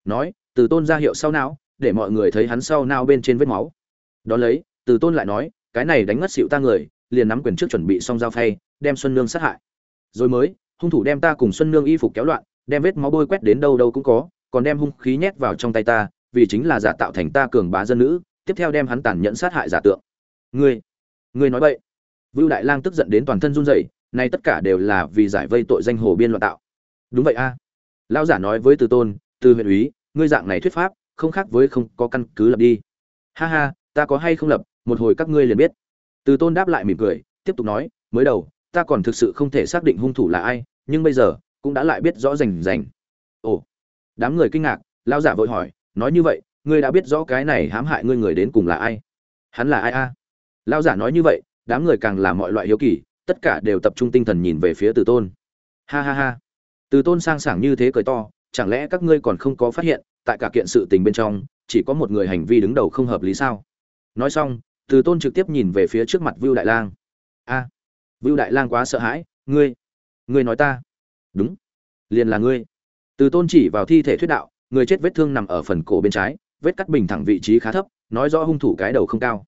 Nói từ tôn ra hiệu sau não, để mọi người thấy hắn sau nao bên trên vết máu. Đó lấy, từ tôn lại nói, cái này đánh ngất xịu ta người, liền nắm quyền trước chuẩn bị xong dao phay, đem xuân nương sát hại. Rồi mới, hung thủ đem ta cùng xuân nương y phục kéo loạn, đem vết máu bôi quét đến đâu đâu cũng có, còn đem hung khí nhét vào trong tay ta, vì chính là giả tạo thành ta cường bá dân nữ, tiếp theo đem hắn tàn nhẫn sát hại giả tượng. Ngươi ngươi nói vậy vưu đại lang tức giận đến toàn thân run rẩy, nay tất cả đều là vì giải vây tội danh hồ biên loạn tạo. Đúng vậy a. À. lão giả nói với từ tôn, từ huyện úy ngươi dạng này thuyết pháp, không khác với không có căn cứ lập đi. Ha ha, ta có hay không lập, một hồi các ngươi liền biết. Từ tôn đáp lại mỉm cười, tiếp tục nói, mới đầu, ta còn thực sự không thể xác định hung thủ là ai, nhưng bây giờ, cũng đã lại biết rõ rành rành. Ồ, đám người kinh ngạc, lão giả vội hỏi, nói như vậy, ngươi đã biết rõ cái này hãm hại ngươi người đến cùng là ai? Hắn là ai a? Lão giả nói như vậy, đám người càng làm mọi loại hiếu kỳ, tất cả đều tập trung tinh thần nhìn về phía từ tôn. Ha ha ha. Từ tôn sang sảng như thế cười to chẳng lẽ các ngươi còn không có phát hiện tại cả kiện sự tình bên trong chỉ có một người hành vi đứng đầu không hợp lý sao? Nói xong từ tôn trực tiếp nhìn về phía trước mặt vưu đại lang. A à, vưu đại lang quá sợ hãi ngươi ngươi nói ta. Đúng liền là ngươi. Từ tôn chỉ vào thi thể thuyết đạo người chết vết thương nằm ở phần cổ bên trái vết cắt bình thẳng vị trí khá thấp nói rõ hung thủ cái đầu không cao.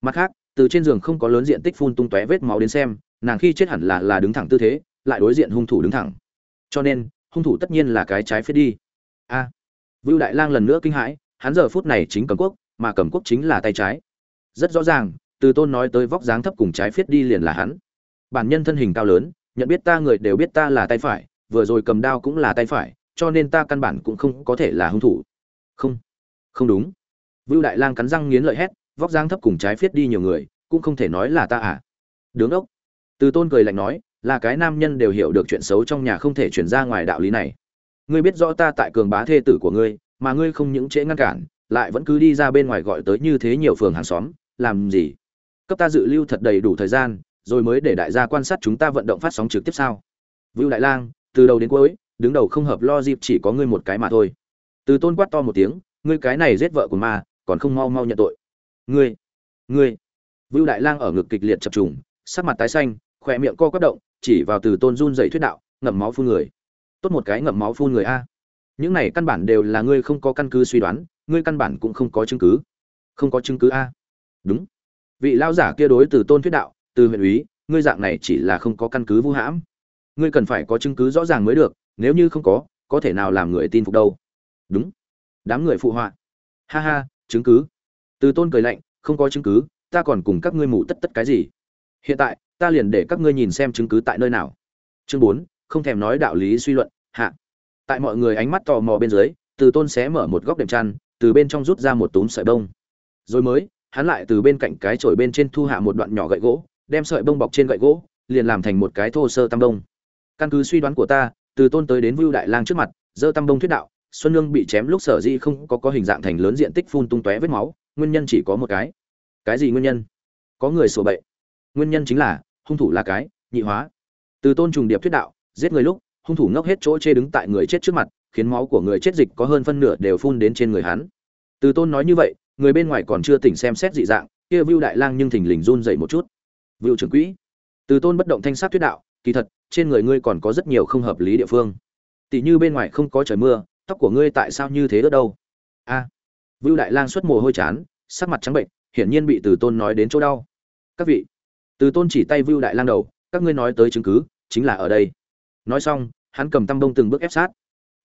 Mặt khác từ trên giường không có lớn diện tích phun tung tóe vết máu đến xem nàng khi chết hẳn là là đứng thẳng tư thế lại đối diện hung thủ đứng thẳng. Cho nên hung thủ tất nhiên là cái trái phía đi. A. À, vưu đại lang lần nữa kinh hãi hắn giờ phút này chính cầm quốc mà cầm quốc chính là tay trái. Rất rõ ràng từ tôn nói tới vóc dáng thấp cùng trái phết đi liền là hắn. Bản nhân thân hình cao lớn nhận biết ta người đều biết ta là tay phải vừa rồi cầm đao cũng là tay phải cho nên ta căn bản cũng không có thể là hung thủ. Không. Không đúng. Vưu đại lang cắn răng nghiến lợi hét vóc dáng thấp cùng trái phết đi nhiều người cũng không thể nói là ta à. Đứng ốc. Từ tôn cười lạnh nói là cái nam nhân đều hiểu được chuyện xấu trong nhà không thể chuyển ra ngoài đạo lý này. Ngươi biết rõ ta tại cường bá thê tử của ngươi, mà ngươi không những trễ ngăn cản, lại vẫn cứ đi ra bên ngoài gọi tới như thế nhiều phường hàng xóm, làm gì? Cấp ta dự lưu thật đầy đủ thời gian, rồi mới để đại gia quan sát chúng ta vận động phát sóng trực tiếp sao? Vưu đại lang, từ đầu đến cuối, đứng đầu không hợp lo dịp chỉ có ngươi một cái mà thôi. Từ tôn quát to một tiếng, ngươi cái này giết vợ của ma, còn không mau mau nhận tội. Ngươi ngươi. Vưu đại lang ở ngực kịch liệt chập trùng, sắc mặt tái xanh, khỏe miệng co quắp động chỉ vào từ tôn run dậy thuyết đạo, ngậm máu phun người. Tốt một cái ngậm máu phun người a. Những này căn bản đều là ngươi không có căn cứ suy đoán, ngươi căn bản cũng không có chứng cứ. Không có chứng cứ a. Đúng. Vị lao giả kia đối từ tôn thuyết đạo, từ huyện úy, ngươi dạng này chỉ là không có căn cứ vũ hãm. Ngươi cần phải có chứng cứ rõ ràng mới được, nếu như không có có thể nào làm người tin phục đâu. Đúng. Đám người phụ họa. Ha ha, chứng cứ. Từ tôn cười lạnh, không có chứng cứ, ta còn cùng các ngươi mù tất tất cái gì. Hiện tại ta liền để các ngươi nhìn xem chứng cứ tại nơi nào. Chương bốn, không thèm nói đạo lý suy luận, hạ. Tại mọi người ánh mắt tò mò bên dưới, từ tôn xé mở một góc đệm chăn, từ bên trong rút ra một túm sợi bông. Rồi mới, hắn lại từ bên cạnh cái chổi bên trên thu hạ một đoạn nhỏ gậy gỗ, đem sợi bông bọc trên gậy gỗ, liền làm thành một cái thô sơ tam đông căn cứ suy đoán của ta, từ tôn tới đến vưu đại lang trước mặt dơ tam đông thuyết đạo, xuân nương bị chém lúc sở di không có có hình dạng thành lớn diện tích phun tung tóe vết máu, nguyên nhân chỉ có một cái. Cái gì nguyên nhân? Có người sổ bậy. Nguyên nhân chính là hung thủ là cái nhị hóa. Từ tôn trùng điệp thuyết đạo giết người lúc hung thủ ngốc hết chỗ chê đứng tại người chết trước mặt khiến máu của người chết dịch có hơn phân nửa đều phun đến trên người hắn. Từ tôn nói như vậy người bên ngoài còn chưa tỉnh xem xét dị dạng kia vưu đại lang nhưng thình lình run dậy một chút. Vưu trưởng quỹ từ tôn bất động thanh sát thuyết đạo kỳ thật trên người ngươi còn có rất nhiều không hợp lý địa phương. Tỷ như bên ngoài không có trời mưa tóc của ngươi tại sao như thế ở đâu? A. À, vưu đại lang xuất mồ hôi chán sắc mặt trắng bệnh hiển nhiên bị từ tôn nói đến chỗ đau. Các vị từ tôn chỉ tay vưu đại lang đầu, các ngươi nói tới chứng cứ, chính là ở đây. Nói xong, hắn cầm tăm bông từng bước ép sát.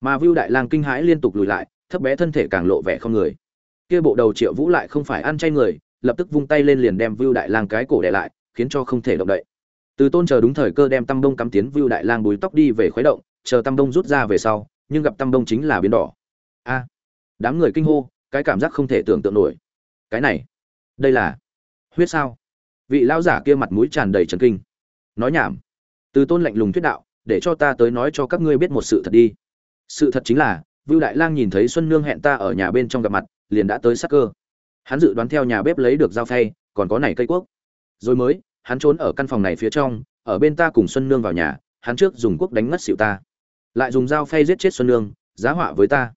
Mà vưu đại lang kinh hãi liên tục lùi lại, thấp bé thân thể càng lộ vẻ không người. Kia bộ đầu triệu vũ lại không phải ăn chay người, lập tức vung tay lên liền đem vưu đại lang cái cổ đè lại, khiến cho không thể động đậy. Từ tôn chờ đúng thời cơ đem tăm đông cắm tiến vưu đại lang bùi tóc đi về khuấy động, chờ tăm đông rút ra về sau, nhưng gặp tăm đông chính là biến đỏ. A, đám người kinh hô, cái cảm giác không thể tưởng tượng nổi. Cái này, đây là huyết sao? Vị lão giả kia mặt mũi tràn đầy trần kinh. Nói nhảm. Từ tôn lạnh lùng thuyết đạo, để cho ta tới nói cho các ngươi biết một sự thật đi. Sự thật chính là, vưu đại lang nhìn thấy xuân nương hẹn ta ở nhà bên trong gặp mặt, liền đã tới sắc cơ. Hắn dự đoán theo nhà bếp lấy được dao phay, còn có này cây cuốc. Rồi mới, hắn trốn ở căn phòng này phía trong, ở bên ta cùng xuân nương vào nhà, hắn trước dùng cuốc đánh ngất xỉu ta. Lại dùng dao phay giết chết xuân nương, giá họa với ta.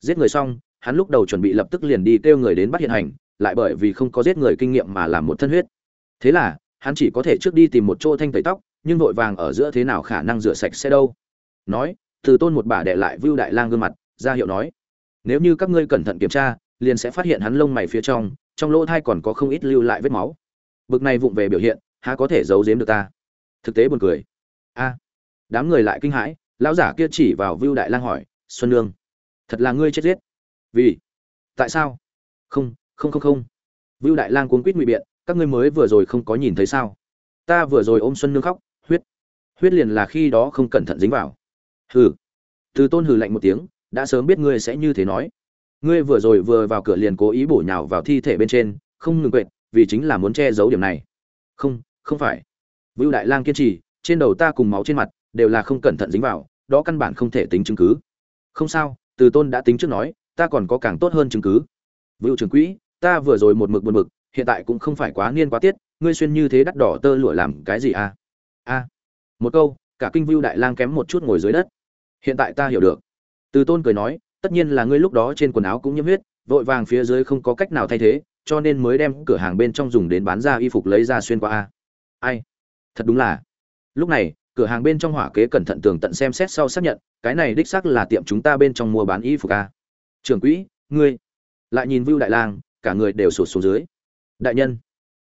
Giết người xong, hắn lúc đầu chuẩn bị lập tức liền đi kêu người đến bắt hiện hành, lại bởi vì không có giết người kinh nghiệm mà làm một thân huyết thế là, hắn chỉ có thể trước đi tìm một chỗ thanh tẩy tóc, nhưng vội vàng ở giữa thế nào khả năng rửa sạch sẽ đâu. Nói, từ tôn một bà đệ lại vưu đại lang gương mặt, ra hiệu nói, nếu như các ngươi cẩn thận kiểm tra, liền sẽ phát hiện hắn lông mày phía trong trong lỗ thai còn có không ít lưu lại vết máu. Bực này vụng về biểu hiện, há có thể giấu giếm được ta? Thực tế buồn cười. A, đám người lại kinh hãi, lão giả kia chỉ vào vưu đại lang hỏi, xuân nương, thật là ngươi chết giết? Vì, tại sao? Không không không không. Vưu đại lang cuốn quýt ngụy biện các ngươi mới vừa rồi không có nhìn thấy sao? Ta vừa rồi ôm xuân nương khóc, huyết. Huyết liền là khi đó không cẩn thận dính vào. Hừ. Từ tôn hừ lạnh một tiếng, đã sớm biết ngươi sẽ như thế nói. Ngươi vừa rồi vừa vào cửa liền cố ý bổ nhào vào thi thể bên trên, không ngừng quệt, vì chính là muốn che giấu điểm này. Không không phải. Vưu đại lang kiên trì, trên đầu ta cùng máu trên mặt, đều là không cẩn thận dính vào, đó căn bản không thể tính chứng cứ. Không sao, từ tôn đã tính trước nói, ta còn có càng tốt hơn chứng cứ. Vưu trưởng quỹ, ta vừa rồi một mực buồn mực hiện tại cũng không phải quá niên quá tiết, ngươi xuyên như thế đắt đỏ tơ lụa làm cái gì à? A, một câu, cả kinh vưu đại lang kém một chút ngồi dưới đất. Hiện tại ta hiểu được. Từ tôn cười nói, tất nhiên là ngươi lúc đó trên quần áo cũng nhiễm huyết, vội vàng phía dưới không có cách nào thay thế, cho nên mới đem cửa hàng bên trong dùng đến bán ra y phục lấy ra xuyên qua a. Ai? Thật đúng là. Lúc này, cửa hàng bên trong hỏa kế cẩn thận tường tận xem xét sau xác nhận, cái này đích xác là tiệm chúng ta bên trong mua bán y phục a. Trưởng quỹ, ngươi. Lại nhìn vưu đại lang, cả người đều sụt xuống dưới đại nhân.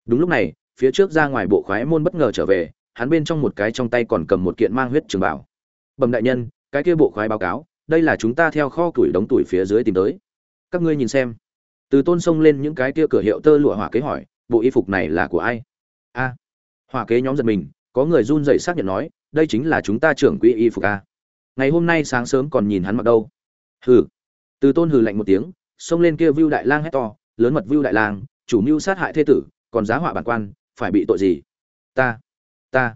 Đúng lúc này, phía trước ra ngoài bộ khoái môn bất ngờ trở về, hắn bên trong một cái trong tay còn cầm một kiện mang huyết trường bảo. Bẩm đại nhân, cái kia bộ khoái báo cáo, đây là chúng ta theo kho tuổi đóng tuổi phía dưới tìm tới. Các ngươi nhìn xem. Từ tôn sông lên những cái kia cửa hiệu tơ lụa hỏa kế hỏi, bộ y phục này là của ai? A. Hỏa kế nhóm giật mình, có người run dậy xác nhận nói, đây chính là chúng ta trưởng quỹ y phục a. Ngày hôm nay sáng sớm còn nhìn hắn mặc đâu. Hừ. Từ tôn hừ lạnh một tiếng xông lên kia vưu đại lang hét to, lớn mật vưu đại lang chủ mưu sát hại thê tử còn giá họa bản quan phải bị tội gì? Ta ta.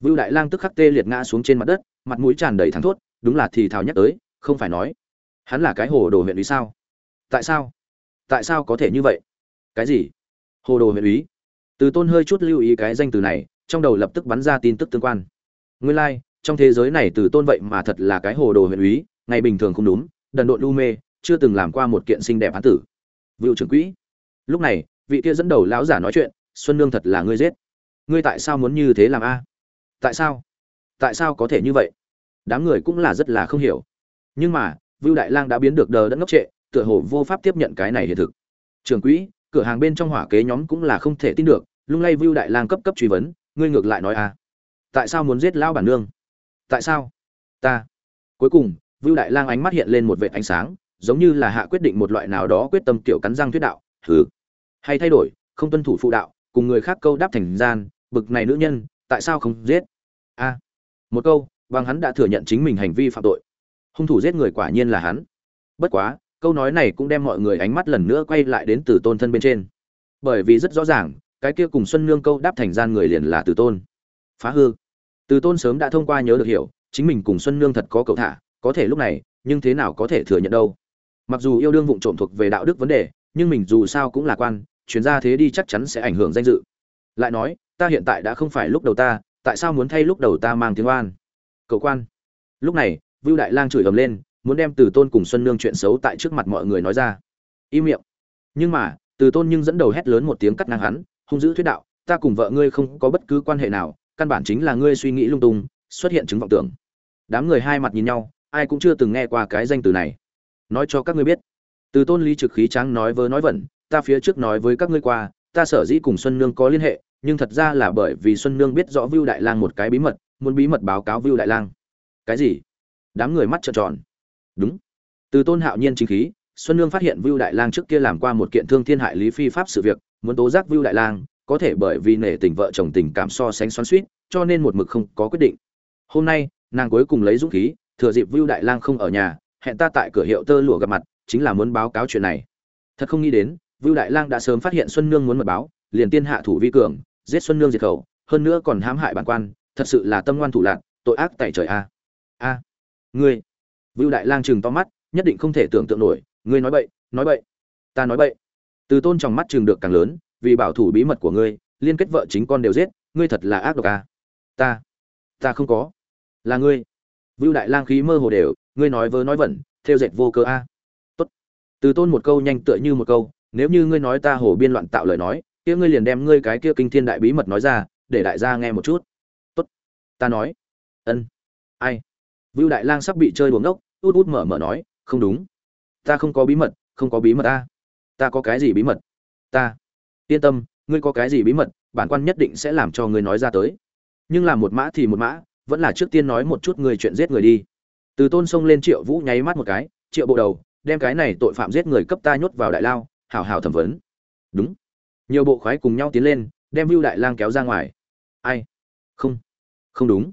Vưu đại lang tức khắc tê liệt ngã xuống trên mặt đất mặt mũi tràn đầy thắng thốt đúng là thì thào nhắc tới không phải nói. Hắn là cái hồ đồ huyện lý sao? Tại sao? Tại sao có thể như vậy? Cái gì? Hồ đồ huyện úy từ tôn hơi chút lưu ý cái danh từ này trong đầu lập tức bắn ra tin tức tương quan. Nguyên lai、like, trong thế giới này từ tôn vậy mà thật là cái hồ đồ huyện úy ngày bình thường không đúng đần độn lu mê chưa từng làm qua một kiện xinh đẹp hán tử. Vựu trưởng quỹ. Lúc này vị kia dẫn đầu lão giả nói chuyện, xuân nương thật là ngươi giết. Ngươi tại sao muốn như thế làm a? À? Tại sao? Tại sao có thể như vậy? Đám người cũng là rất là không hiểu. Nhưng mà, vưu đại lang đã biến được đờ đẫn ngốc trệ, tựa hồ vô pháp tiếp nhận cái này hiện thực. Trường quỹ, cửa hàng bên trong hỏa kế nhóm cũng là không thể tin được, lung lay vưu đại lang cấp cấp truy vấn, ngươi ngược lại nói à? Tại sao muốn giết lão bản nương? Tại sao? Ta. Cuối cùng, vưu đại lang ánh mắt hiện lên một vệt ánh sáng, giống như là hạ quyết định một loại nào đó quyết tâm kiểu cắn răng thuyết đạo thử hay thay đổi, không tuân thủ phụ đạo, cùng người khác câu đáp thành gian, bực này nữ nhân, tại sao không giết? A, một câu, bằng hắn đã thừa nhận chính mình hành vi phạm tội. Hung thủ giết người quả nhiên là hắn. Bất quá, câu nói này cũng đem mọi người ánh mắt lần nữa quay lại đến từ tôn thân bên trên. Bởi vì rất rõ ràng, cái kia cùng xuân nương câu đáp thành gian người liền là từ tôn. Phá hư. Từ tôn sớm đã thông qua nhớ được hiểu, chính mình cùng xuân nương thật có cầu thả, có thể lúc này, nhưng thế nào có thể thừa nhận đâu? Mặc dù yêu đương vụng trộm thuộc về đạo đức vấn đề nhưng mình dù sao cũng là quan chuyến ra thế đi chắc chắn sẽ ảnh hưởng danh dự. Lại nói, ta hiện tại đã không phải lúc đầu ta, tại sao muốn thay lúc đầu ta mang tiếng oan? Cậu quan. Lúc này, vưu đại lang chửi ầm lên, muốn đem từ tôn cùng xuân nương chuyện xấu tại trước mặt mọi người nói ra. Im miệng. Nhưng mà, từ tôn nhưng dẫn đầu hét lớn một tiếng cắt ngang hắn, hung dữ thuyết đạo, ta cùng vợ ngươi không có bất cứ quan hệ nào, căn bản chính là ngươi suy nghĩ lung tung, xuất hiện chứng vọng tưởng. Đám người hai mặt nhìn nhau, ai cũng chưa từng nghe qua cái danh từ này. Nói cho các ngươi biết từ tôn lý trực khí trắng nói vớ nói vẩn, ta phía trước nói với các ngươi qua, ta sở dĩ cùng xuân nương có liên hệ, nhưng thật ra là bởi vì xuân nương biết rõ vưu đại lang một cái bí mật, muốn bí mật báo cáo vưu đại lang. Cái gì? Đám người mắt trợn tròn. Đúng. Từ tôn hạo nhiên chính khí, xuân nương phát hiện vưu đại lang trước kia làm qua một kiện thương thiên hại lý phi pháp sự việc, muốn tố giác vưu đại lang, có thể bởi vì nể tình vợ chồng tình cảm so sánh xoắn suýt cho nên một mực không có quyết định. Hôm nay, nàng cuối cùng lấy dũng khí, thừa dịp vưu đại lang không ở nhà, hẹn ta tại cửa hiệu tơ lụa gặp mặt chính là muốn báo cáo chuyện này. Thật không nghĩ đến, vưu đại lang đã sớm phát hiện xuân nương muốn mật báo, liền tiên hạ thủ vi cường, giết xuân nương diệt khẩu, hơn nữa còn hãm hại bản quan, thật sự là tâm ngoan thủ lạc tội ác tại trời a. A. Ngươi. Vưu đại lang chừng to mắt, nhất định không thể tưởng tượng nổi, ngươi nói bậy nói bậy. Ta nói bậy. Từ tôn trong mắt chừng được càng lớn, vì bảo thủ bí mật của ngươi, liên kết vợ chính con đều giết, ngươi thật là ác độc a. Ta. Ta không có. Là ngươi. Vưu đại lang khí mơ hồ đều, ngươi nói vớ nói vẩn, theo dệt vô cơ a từ tôn một câu nhanh tựa như một câu, nếu như ngươi nói ta hồ biên loạn tạo lời nói, kia ngươi liền đem ngươi cái kia kinh thiên đại bí mật nói ra, để đại gia nghe một chút. Tốt. Ta nói. Ân. Ai? Vưu đại lang sắp bị chơi đuống đốc út út mở mở nói, không đúng. Ta không có bí mật, không có bí mật ta. Ta có cái gì bí mật? Ta. Yên tâm, ngươi có cái gì bí mật, bản quan nhất định sẽ làm cho ngươi nói ra tới. Nhưng làm một mã thì một mã, vẫn là trước tiên nói một chút người chuyện giết người đi. Từ tôn xông lên triệu vũ nháy mắt một cái, triệu bộ đầu đem cái này tội phạm giết người cấp ta nhốt vào đại lao, hảo hảo thẩm vấn. Đúng. Nhiều bộ khoái cùng nhau tiến lên, đem vưu đại lang kéo ra ngoài. Ai? Không. Không đúng.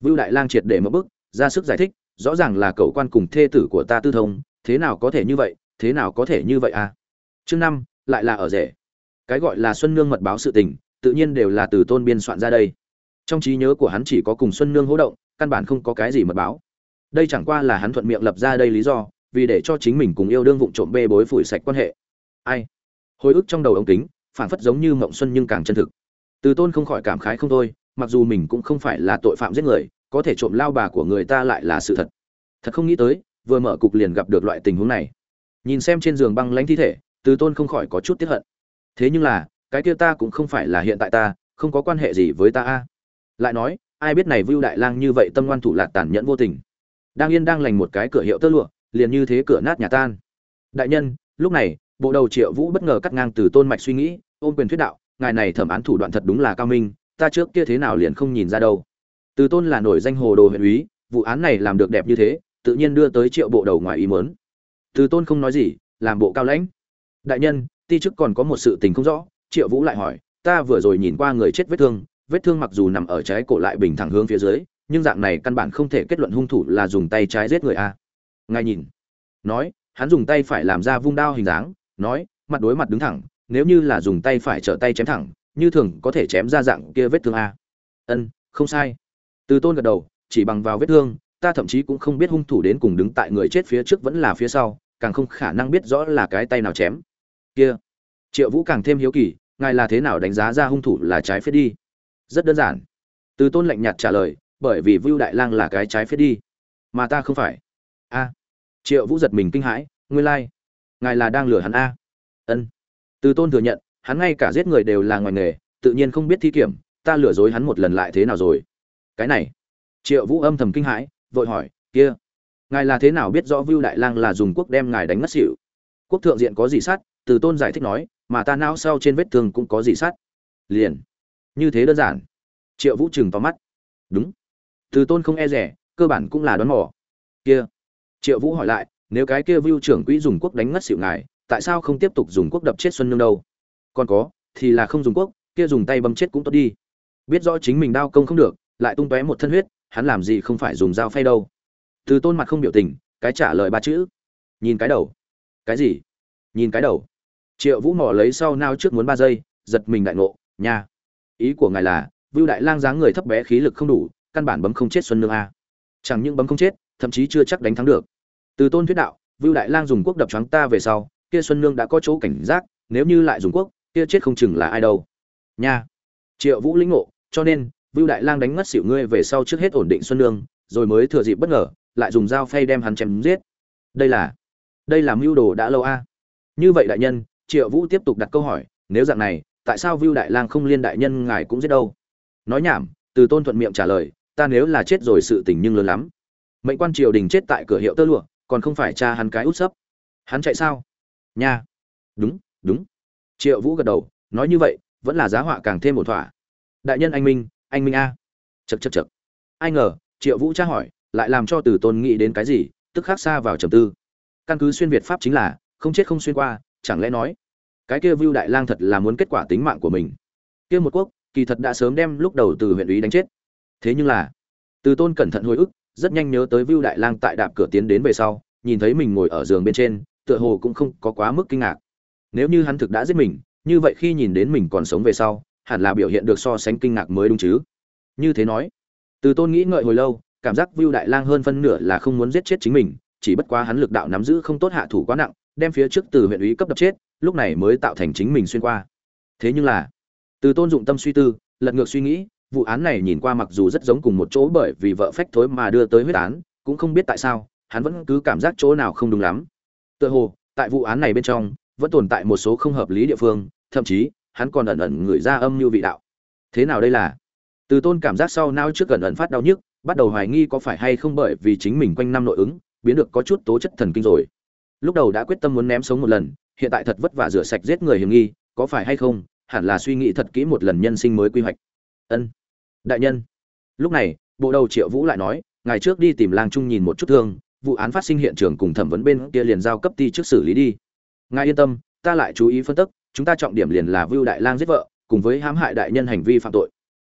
Vưu đại lang triệt để mất bức, ra sức giải thích, rõ ràng là cậu quan cùng thê tử của ta tư thông, thế nào có thể như vậy, thế nào có thể như vậy à? Chương năm, lại là ở rể. Cái gọi là xuân nương mật báo sự tình, tự nhiên đều là từ tôn biên soạn ra đây. Trong trí nhớ của hắn chỉ có cùng xuân nương hỗ động, căn bản không có cái gì mật báo. Đây chẳng qua là hắn thuận miệng lập ra đây lý do vì để cho chính mình cùng yêu đương vụng trộm bê bối phủi sạch quan hệ. Ai? Hồi ức trong đầu ống kính phản phất giống như mộng xuân nhưng càng chân thực. Từ tôn không khỏi cảm khái không thôi, mặc dù mình cũng không phải là tội phạm giết người, có thể trộm lao bà của người ta lại là sự thật. Thật không nghĩ tới, vừa mở cục liền gặp được loại tình huống này. Nhìn xem trên giường băng lãnh thi thể, từ tôn không khỏi có chút tiếp hận. Thế nhưng là, cái kia ta cũng không phải là hiện tại ta, không có quan hệ gì với ta a. Lại nói, ai biết này vưu đại lang như vậy tâm ngoan thủ lạc tàn nhẫn vô tình. Đang yên đang lành một cái cửa hiệu tơ lụa liền như thế cửa nát nhà tan. Đại nhân, lúc này, bộ đầu triệu vũ bất ngờ cắt ngang từ tôn mạch suy nghĩ, ôm quyền thuyết đạo, ngài này thẩm án thủ đoạn thật đúng là cao minh, ta trước kia thế nào liền không nhìn ra đâu. Từ tôn là nổi danh hồ đồ huyện úy, vụ án này làm được đẹp như thế, tự nhiên đưa tới triệu bộ đầu ngoài ý mớn từ tôn không nói gì, làm bộ cao lãnh. Đại nhân, ti chức còn có một sự tình không rõ. Triệu vũ lại hỏi, ta vừa rồi nhìn qua người chết vết thương vết thương mặc dù nằm ở trái cổ lại bình thẳng hướng phía dưới, nhưng dạng này căn bản không thể kết luận hung thủ là dùng tay trái giết người a ngài nhìn. Nói, hắn dùng tay phải làm ra vung đao hình dáng, nói, mặt đối mặt đứng thẳng, nếu như là dùng tay phải trở tay chém thẳng, như thường có thể chém ra dạng kia vết thương a. Ân, không sai. Từ tôn gật đầu, chỉ bằng vào vết thương, ta thậm chí cũng không biết hung thủ đến cùng đứng tại người chết phía trước vẫn là phía sau, càng không khả năng biết rõ là cái tay nào chém. Kia. Triệu vũ càng thêm hiếu kỳ, ngài là thế nào đánh giá ra hung thủ là trái phết đi? Rất đơn giản. Từ tôn lạnh nhạt trả lời, bởi vì vưu đại lang là cái trái phết đi. Mà ta không phải a. Triệu vũ giật mình kinh hãi, nguyên lai、like. ngài là đang lừa hắn a. Ân. Từ tôn thừa nhận, hắn ngay cả giết người đều là ngoài nghề, tự nhiên không biết thi kiểm, ta lừa dối hắn một lần lại thế nào rồi? Cái này, triệu vũ âm thầm kinh hãi, vội hỏi, kia, ngài là thế nào biết rõ vưu đại lang là dùng quốc đem ngài đánh ngất xỉu? Quốc thượng diện có gì sát, từ tôn giải thích nói, mà ta não sau trên vết thương cũng có gì sát. Liền, như thế đơn giản. Triệu vũ chừng to mắt, đúng. Từ tôn không e rẻ cơ bản cũng là đoán mò. Kia triệu vũ hỏi lại, nếu cái kia vưu trưởng quỹ dùng quốc đánh ngất xỉu ngài, tại sao không tiếp tục dùng quốc đập chết xuân nương đâu? Còn có, thì là không dùng quốc, kia dùng tay bấm chết cũng tốt đi. Biết rõ chính mình đao công không được, lại tung tóe một thân huyết, hắn làm gì không phải dùng dao phay đâu. Từ tôn mặt không biểu tình, cái trả lời ba chữ. Nhìn cái đầu. Cái gì? Nhìn cái đầu. Triệu vũ mỏ lấy sau nao trước muốn ba giây, giật mình đại ngộ, nha, ý của ngài là, vưu đại lang dáng người thấp bé khí lực không đủ, căn bản bấm không chết xuân nương a. Chẳng những bấm không chết, thậm chí chưa chắc đánh thắng được từ tôn thuyết đạo, vưu đại lang dùng quốc đập choáng ta về sau, kia xuân nương đã có chỗ cảnh giác, nếu như lại dùng quốc, kia chết không chừng là ai đâu. Nha. Triệu vũ lĩnh ngộ, cho nên, vưu đại lang đánh ngất xỉu ngươi về sau trước hết ổn định xuân nương, rồi mới thừa dịp bất ngờ, lại dùng dao phay đem hắn chém giết. Đây là đây là mưu đồ đã lâu a. Như vậy đại nhân, triệu vũ tiếp tục đặt câu hỏi, nếu dạng này, tại sao vưu đại lang không liên đại nhân ngài cũng giết đâu? Nói nhảm, từ tôn thuận miệng trả lời, ta nếu là chết rồi sự tình nhưng lớn lắm. Mệnh quan triều đình chết tại cửa hiệu tơ lụa còn không phải cha hắn cái út sấp. Hắn chạy sao? Nha. Đúng đúng. Triệu vũ gật đầu, nói như vậy, vẫn là giá họa càng thêm một thỏa. Đại nhân anh minh anh minh a. Chật chật chật ai ngờ, triệu vũ tra hỏi, lại làm cho từ tôn nghĩ đến cái gì, tức khác xa vào trầm tư. Căn cứ xuyên việt pháp chính là, không chết không xuyên qua, chẳng lẽ nói, cái kia vưu đại lang thật là muốn kết quả tính mạng của mình. Kia một quốc, kỳ thật đã sớm đem lúc đầu từ huyện ý đánh chết. Thế nhưng là, từ tôn cẩn thận hồi ức rất nhanh nhớ tới vưu đại lang tại đạp cửa tiến đến về sau, nhìn thấy mình ngồi ở giường bên trên, tựa hồ cũng không có quá mức kinh ngạc. Nếu như hắn thực đã giết mình, như vậy khi nhìn đến mình còn sống về sau, hẳn là biểu hiện được so sánh kinh ngạc mới đúng chứ. Như thế nói, từ tôn nghĩ ngợi hồi lâu, cảm giác vưu đại lang hơn phân nửa là không muốn giết chết chính mình, chỉ bất quá hắn lực đạo nắm giữ không tốt hạ thủ quá nặng, đem phía trước từ huyện ủy cấp đập chết, lúc này mới tạo thành chính mình xuyên qua. Thế nhưng là, từ tôn dụng tâm suy tư, lật ngược suy nghĩ vụ án này nhìn qua mặc dù rất giống cùng một chỗ bởi vì vợ phách thối mà đưa tới huyết án, cũng không biết tại sao, hắn vẫn cứ cảm giác chỗ nào không đúng lắm. Tựa hồ, tại vụ án này bên trong, vẫn tồn tại một số không hợp lý địa phương, thậm chí, hắn còn ẩn ẩn ngửi ra âm mưu vị đạo. Thế nào đây là? Từ tôn cảm giác sau nao trước gần ẩn phát đau nhức, bắt đầu hoài nghi có phải hay không bởi vì chính mình quanh năm nội ứng, biến được có chút tố chất thần kinh rồi. Lúc đầu đã quyết tâm muốn ném sống một lần, hiện tại thật vất vả rửa sạch giết người hiểm nghi, có phải hay không, hẳn là suy nghĩ thật kỹ một lần nhân sinh mới quy hoạch ân. Đại nhân. Lúc này, bộ đầu triệu vũ lại nói ngày trước đi tìm lang trung nhìn một chút thương, vụ án phát sinh hiện trường cùng thẩm vấn bên kia liền giao cấp ty trước xử lý đi. Ngài yên tâm, ta lại chú ý phân tích, chúng ta trọng điểm liền là vưu đại lang giết vợ, cùng với hãm hại đại nhân hành vi phạm tội.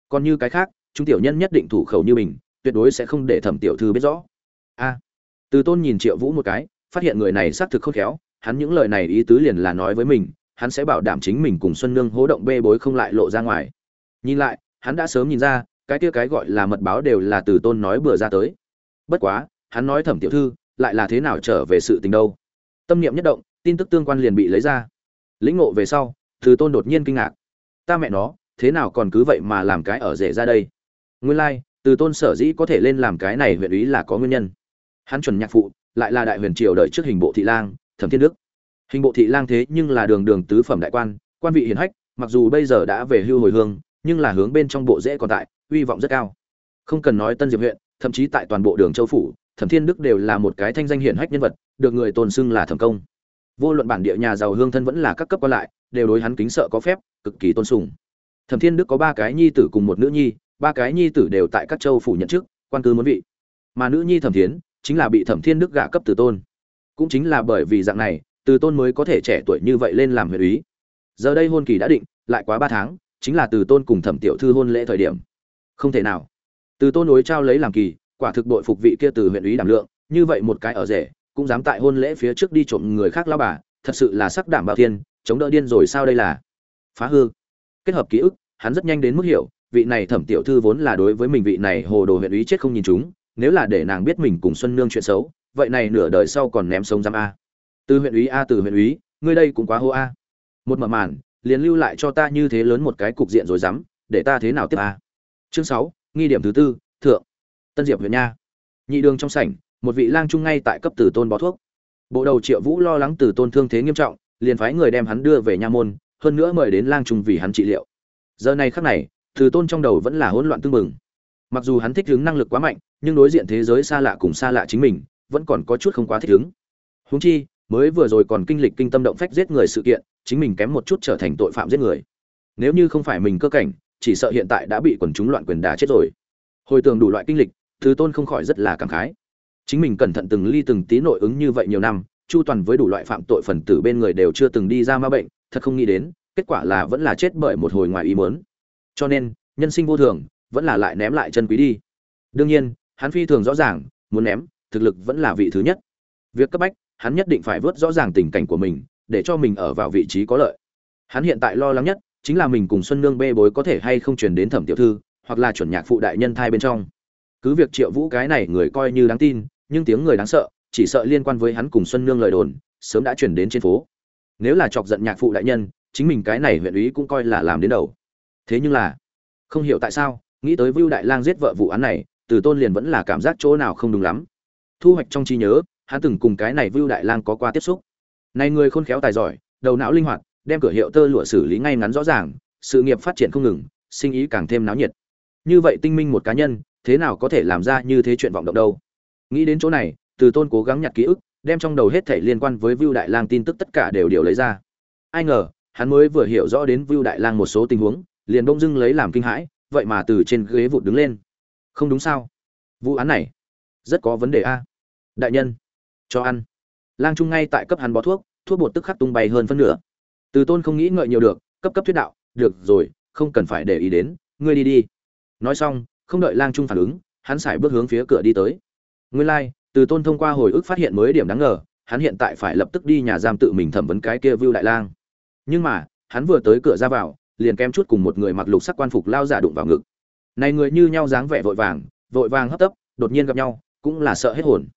Còn như cái khác, chúng tiểu nhân nhất định thủ khẩu như mình, tuyệt đối sẽ không để thẩm tiểu thư biết rõ. A. Từ tôn nhìn triệu vũ một cái, phát hiện người này xác thực khôn khéo, hắn những lời này ý tứ liền là nói với mình, hắn sẽ bảo đảm chính mình cùng xuân nương hố động bê bối không lại lộ ra ngoài. Nhìn lại hắn đã sớm nhìn ra cái kia cái gọi là mật báo đều là từ tôn nói bừa ra tới. Bất quá hắn nói thẩm tiểu thư lại là thế nào trở về sự tình đâu? Tâm niệm nhất động tin tức tương quan liền bị lấy ra. Lĩnh ngộ về sau từ tôn đột nhiên kinh ngạc. Ta mẹ nó thế nào còn cứ vậy mà làm cái ở rể ra đây? Nguyên lai、like, từ tôn sở dĩ có thể lên làm cái này huyện ý là có nguyên nhân. Hắn chuẩn nhạc phụ lại là đại huyền triều đợi trước hình bộ thị lang thẩm thiên đức. Hình bộ thị lang thế nhưng là đường đường tứ phẩm đại quan quan vị hiền hách mặc dù bây giờ đã về hưu hồi hương nhưng là hướng bên trong bộ dễ còn tại, uy vọng rất cao. Không cần nói tân diệp huyện, thậm chí tại toàn bộ đường châu phủ, thẩm thiên đức đều là một cái thanh danh hiển hách nhân vật, được người tôn xưng là thẩm công. Vô luận bản địa nhà giàu hương thân vẫn là các cấp còn lại, đều đối hắn kính sợ có phép, cực kỳ tôn sùng. Thẩm thiên đức có ba cái nhi tử cùng một nữ nhi, ba cái nhi tử đều tại các châu phủ nhận chức, quan cư muốn vị. Mà nữ nhi thẩm thiến, chính là bị thẩm thiên đức gả cấp từ tôn. Cũng chính là bởi vì dạng này, từ tôn mới có thể trẻ tuổi như vậy lên làm huyện úy. Giờ đây hôn kỳ đã định, lại quá ba tháng chính là từ tôn cùng thẩm tiểu thư hôn lễ thời điểm. Không thể nào. Từ tôn đối trao lấy làm kỳ, quả thực đội phục vị kia từ huyện ủy đảm lượng, như vậy một cái ở rể, cũng dám tại hôn lễ phía trước đi trộm người khác lao bà, thật sự là sắc đảm bảo thiên, chống đỡ điên rồi sao đây là? Phá hư. Kết hợp ký ức, hắn rất nhanh đến mức hiểu, vị này thẩm tiểu thư vốn là đối với mình vị này hồ đồ huyện ủy chết không nhìn chúng, nếu là để nàng biết mình cùng xuân nương chuyện xấu, vậy này nửa đời sau còn ném sống giam a. Từ huyện ủy a, từ huyện ủy ngươi đây cũng quá hô a. Một mở màn liền lưu lại cho ta như thế lớn một cái cục diện rồi dám, để ta thế nào tiếp à chương sáu, nghi điểm thứ tư, thượng. Tân diệp huyện nha. Nhị đường trong sảnh, một vị lang trung ngay tại cấp tử tôn bó thuốc. Bộ đầu triệu vũ lo lắng tử tôn thương thế nghiêm trọng, liền phái người đem hắn đưa về nha môn, hơn nữa mời đến lang trung vì hắn trị liệu. Giờ này khắc này tử tôn trong đầu vẫn là hỗn loạn tương mừng mặc dù hắn thích ứng năng lực quá mạnh, nhưng đối diện thế giới xa lạ cùng xa lạ chính mình, vẫn còn có chút không quá thích ứng. Huống chi mới vừa rồi còn kinh lịch kinh tâm động phách giết người sự kiện, chính mình kém một chút trở thành tội phạm giết người. Nếu như không phải mình cơ cảnh, chỉ sợ hiện tại đã bị quần chúng loạn quyền đà chết rồi. Hồi tưởng đủ loại kinh lịch, thứ tôn không khỏi rất là cảm khái. Chính mình cẩn thận từng ly từng tí nội ứng như vậy nhiều năm, chu toàn với đủ loại phạm tội phần tử bên người đều chưa từng đi ra ma bệnh, thật không nghĩ đến, kết quả là vẫn là chết bởi một hồi ngoài ý muốn. Cho nên, nhân sinh vô thường, vẫn là lại ném lại chân quý đi. Đương nhiên, hắn phi thường rõ ràng, muốn ném, thực lực vẫn là vị thứ nhất. Việc cấp bách hắn nhất định phải vớt rõ ràng tình cảnh của mình, để cho mình ở vào vị trí có lợi. Hắn hiện tại lo lắng nhất chính là mình cùng xuân nương bê bối có thể hay không truyền đến thẩm tiểu thư, hoặc là chuẩn nhạc phụ đại nhân thai bên trong. Cứ việc triệu vũ cái này người coi như đáng tin, nhưng tiếng người đáng sợ, chỉ sợ liên quan với hắn cùng xuân nương lời đồn, sớm đã chuyển đến trên phố. Nếu là chọc giận nhạc phụ đại nhân, chính mình cái này huyện ý cũng coi là làm đến đầu. Thế nhưng là, không hiểu tại sao, nghĩ tới vưu đại lang giết vợ vụ án này, từ tôn liền vẫn là cảm giác chỗ nào không đúng lắm. Thu hoạch trong trí nhớ hắn từng cùng cái này vưu đại lang có qua tiếp xúc. Này người khôn khéo tài giỏi, đầu não linh hoạt, đem cửa hiệu tơ lụa xử lý ngay ngắn rõ ràng, sự nghiệp phát triển không ngừng, sinh ý càng thêm náo nhiệt. Như vậy tinh minh một cá nhân, thế nào có thể làm ra như thế chuyện vọng động đâu? Nghĩ đến chỗ này, từ tôn cố gắng nhặt ký ức, đem trong đầu hết thảy liên quan với vưu đại lang tin tức tất cả đều điều lấy ra. Ai ngờ, hắn mới vừa hiểu rõ đến vưu đại lang một số tình huống, liền bỗng dưng lấy làm kinh hãi, vậy mà từ trên ghế vụt đứng lên. Không đúng sao? Vụ án này rất có vấn đề a. Đại nhân cho ăn. Lang trung ngay tại cấp hắn bó thuốc thuốc bột tức khắc tung bay hơn phân nửa. Từ tôn không nghĩ ngợi nhiều được cấp cấp thuyết đạo được rồi không cần phải để ý đến ngươi đi đi. Nói xong không đợi lang trung phản ứng hắn xài bước hướng phía cửa đi tới. Nguyên lai、like, từ tôn thông qua hồi ức phát hiện mới điểm đáng ngờ hắn hiện tại phải lập tức đi nhà giam tự mình thẩm vấn cái kia vưu đại lang. Nhưng mà hắn vừa tới cửa ra vào liền kem chút cùng một người mặc lục sắc quan phục lao giả đụng vào ngực. Này người như nhau dáng vẻ vội vàng vội vàng hấp tấp đột nhiên gặp nhau cũng là sợ hết hồn.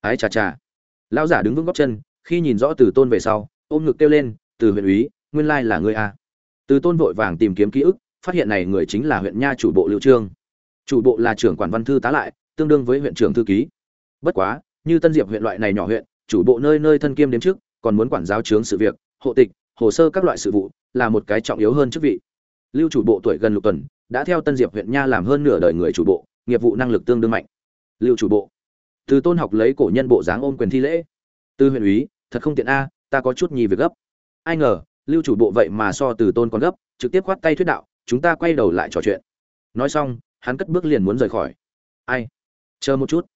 Ái chà chà. Lão giả đứng vững góc chân, khi nhìn rõ từ tôn về sau, ôm ngực kêu lên, từ huyện úy, nguyên lai là người a. Từ tôn vội vàng tìm kiếm ký ức, phát hiện này người chính là huyện nha chủ bộ lưu trương. Chủ bộ là trưởng quản văn thư tá lại, tương đương với huyện trưởng thư ký. Bất quá, như tân diệp huyện loại này nhỏ huyện, chủ bộ nơi nơi thân kiêm đến trước, còn muốn quản giáo chướng sự việc, hộ tịch, hồ sơ các loại sự vụ, là một cái trọng yếu hơn chức vị. Lưu chủ bộ tuổi gần lục tuần, đã theo tân diệp huyện nha làm hơn nửa đời người chủ bộ, nghiệp vụ năng lực tương đương mạnh. Lưu chủ bộ từ tôn học lấy cổ nhân bộ dáng ôm quyền thi lễ. Tư huyện úy, thật không tiện a, ta có chút nhì việc gấp. Ai ngờ, lưu chủ bộ vậy mà so từ tôn còn gấp, trực tiếp khoát tay thuyết đạo, chúng ta quay đầu lại trò chuyện. Nói xong, hắn cất bước liền muốn rời khỏi. Ai? Chờ một chút.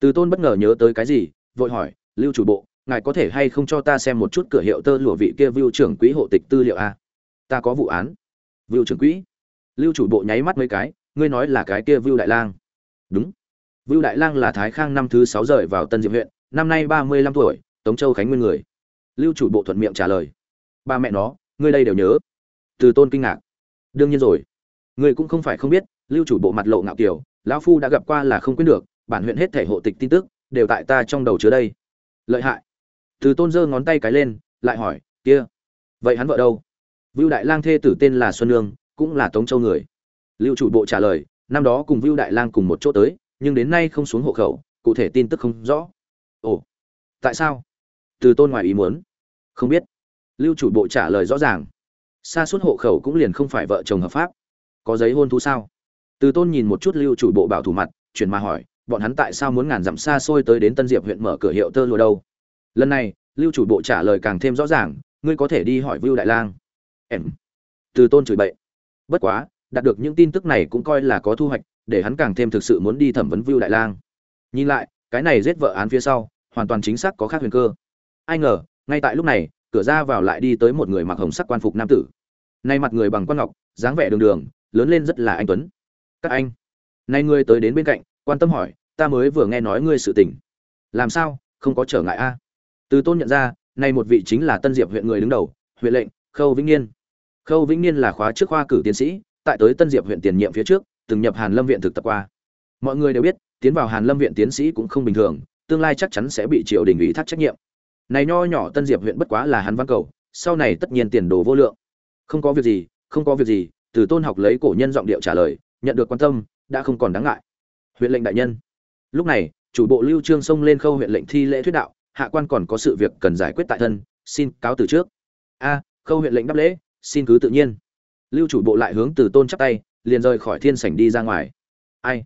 Từ tôn bất ngờ nhớ tới cái gì, vội hỏi, lưu chủ bộ, ngài có thể hay không cho ta xem một chút cửa hiệu tơ lụa vị kia vưu trưởng quỹ hộ tịch tư liệu a? Ta có vụ án. Vưu trưởng quỹ? Lưu chủ bộ nháy mắt mấy cái, ngươi nói là cái kia vưu đại lang. Đúng vưu đại lang là thái khang năm thứ sáu rời vào tân diệp huyện, năm nay ba mươi lăm tuổi, tống châu khánh nguyên người. Lưu chủ bộ thuận miệng trả lời. Ba mẹ nó, ngươi đây đều nhớ. Từ tôn kinh ngạc. Đương nhiên rồi. Ngươi cũng không phải không biết, lưu chủ bộ mặt lộ ngạo kiều, lão phu đã gặp qua là không quên được, bản huyện hết thể hộ tịch tin tức, đều tại ta trong đầu chứa đây. Lợi hại. Từ tôn giơ ngón tay cái lên, lại hỏi, kia, vậy hắn vợ đâu? Vưu đại lang thê tử tên là xuân nương, cũng là tống châu người. Lưu chủ bộ trả lời, năm đó cùng vưu đại lang cùng một chỗ tới nhưng đến nay không xuống hộ khẩu, cụ thể tin tức không rõ. Ồ, tại sao? Từ tôn ngoài ý muốn. Không biết. Lưu chủ bộ trả lời rõ ràng. Xa suốt hộ khẩu cũng liền không phải vợ chồng hợp pháp. Có giấy hôn thú sao? Từ tôn nhìn một chút lưu chủ bộ bảo thủ mặt, chuyển mà hỏi, bọn hắn tại sao muốn ngàn dặm xa xôi tới đến tân diệp huyện mở cửa hiệu tơ lụa đâu? Lần này, lưu chủ bộ trả lời càng thêm rõ ràng, ngươi có thể đi hỏi vưu đại lang. Em. Từ tôn chửi bậy. Bất quá, đạt được những tin tức này cũng coi là có thu hoạch để hắn càng thêm thực sự muốn đi thẩm vấn vưu đại lang. Nhìn lại, cái này giết vợ án phía sau, hoàn toàn chính xác có khác huyền cơ. Ai ngờ, ngay tại lúc này, cửa ra vào lại đi tới một người mặc hồng sắc quan phục nam tử. Nay mặt người bằng quan ngọc, dáng vẻ đường đường, lớn lên rất là anh tuấn. Các anh. Nay ngươi tới đến bên cạnh, quan tâm hỏi, ta mới vừa nghe nói ngươi sự tình. Làm sao? Không có trở ngại a? Từ tôn nhận ra, nay một vị chính là tân diệp huyện người đứng đầu, huyện lệnh, khâu vĩnh niên. Khâu vĩnh niên là khóa trước khoa cử tiến sĩ, tại tới tân diệp huyện tiền nhiệm phía trước từng nhập hàn lâm viện thực tập qua. Mọi người đều biết, tiến vào hàn lâm viện tiến sĩ cũng không bình thường, tương lai chắc chắn sẽ bị triều đình ủy thác trách nhiệm. Này nho nhỏ tân diệp huyện bất quá là hắn văn cầu, sau này tất nhiên tiền đồ vô lượng. Không có việc gì, không có việc gì, từ tôn học lấy cổ nhân giọng điệu trả lời, nhận được quan tâm, đã không còn đáng ngại. Huyện lệnh đại nhân. Lúc này, chủ bộ lưu trương xông lên khâu huyện lệnh thi lễ thuyết đạo, hạ quan còn có sự việc cần giải quyết tại thân, xin cáo từ trước. A, khâu huyện lệnh đáp lễ, xin cứ tự nhiên. Lưu chủ bộ lại hướng từ tôn chắp tay liền rời khỏi thiên sảnh đi ra ngoài. Ai?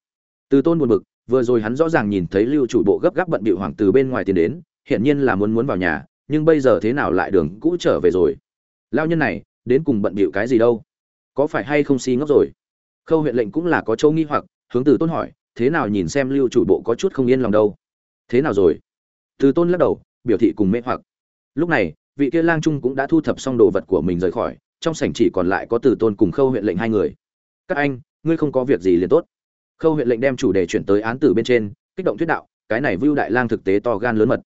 Từ tôn buồn bực, vừa rồi hắn rõ ràng nhìn thấy lưu chủ bộ gấp gáp bận bịu hoàng từ bên ngoài tiến đến, hiển nhiên là muốn muốn vào nhà, nhưng bây giờ thế nào lại đường cũ trở về rồi? Lao nhân này, đến cùng bận bịu cái gì đâu? Có phải hay không si ngốc rồi? Khâu huyện lệnh cũng là có châu nghi hoặc, hướng từ tôn hỏi, thế nào nhìn xem lưu chủ bộ có chút không yên lòng đâu? Thế nào rồi? Từ tôn lắc đầu, biểu thị cùng mê hoặc. Lúc này, vị kia lang trung cũng đã thu thập xong đồ vật của mình rời khỏi, trong sảnh chỉ còn lại có từ tôn cùng khâu huyện lệnh hai người các anh, ngươi không có việc gì liền tốt. Khâu huyện lệnh đem chủ đề chuyển tới án tử bên trên, kích động thuyết đạo, cái này vưu đại lang thực tế to gan lớn mật.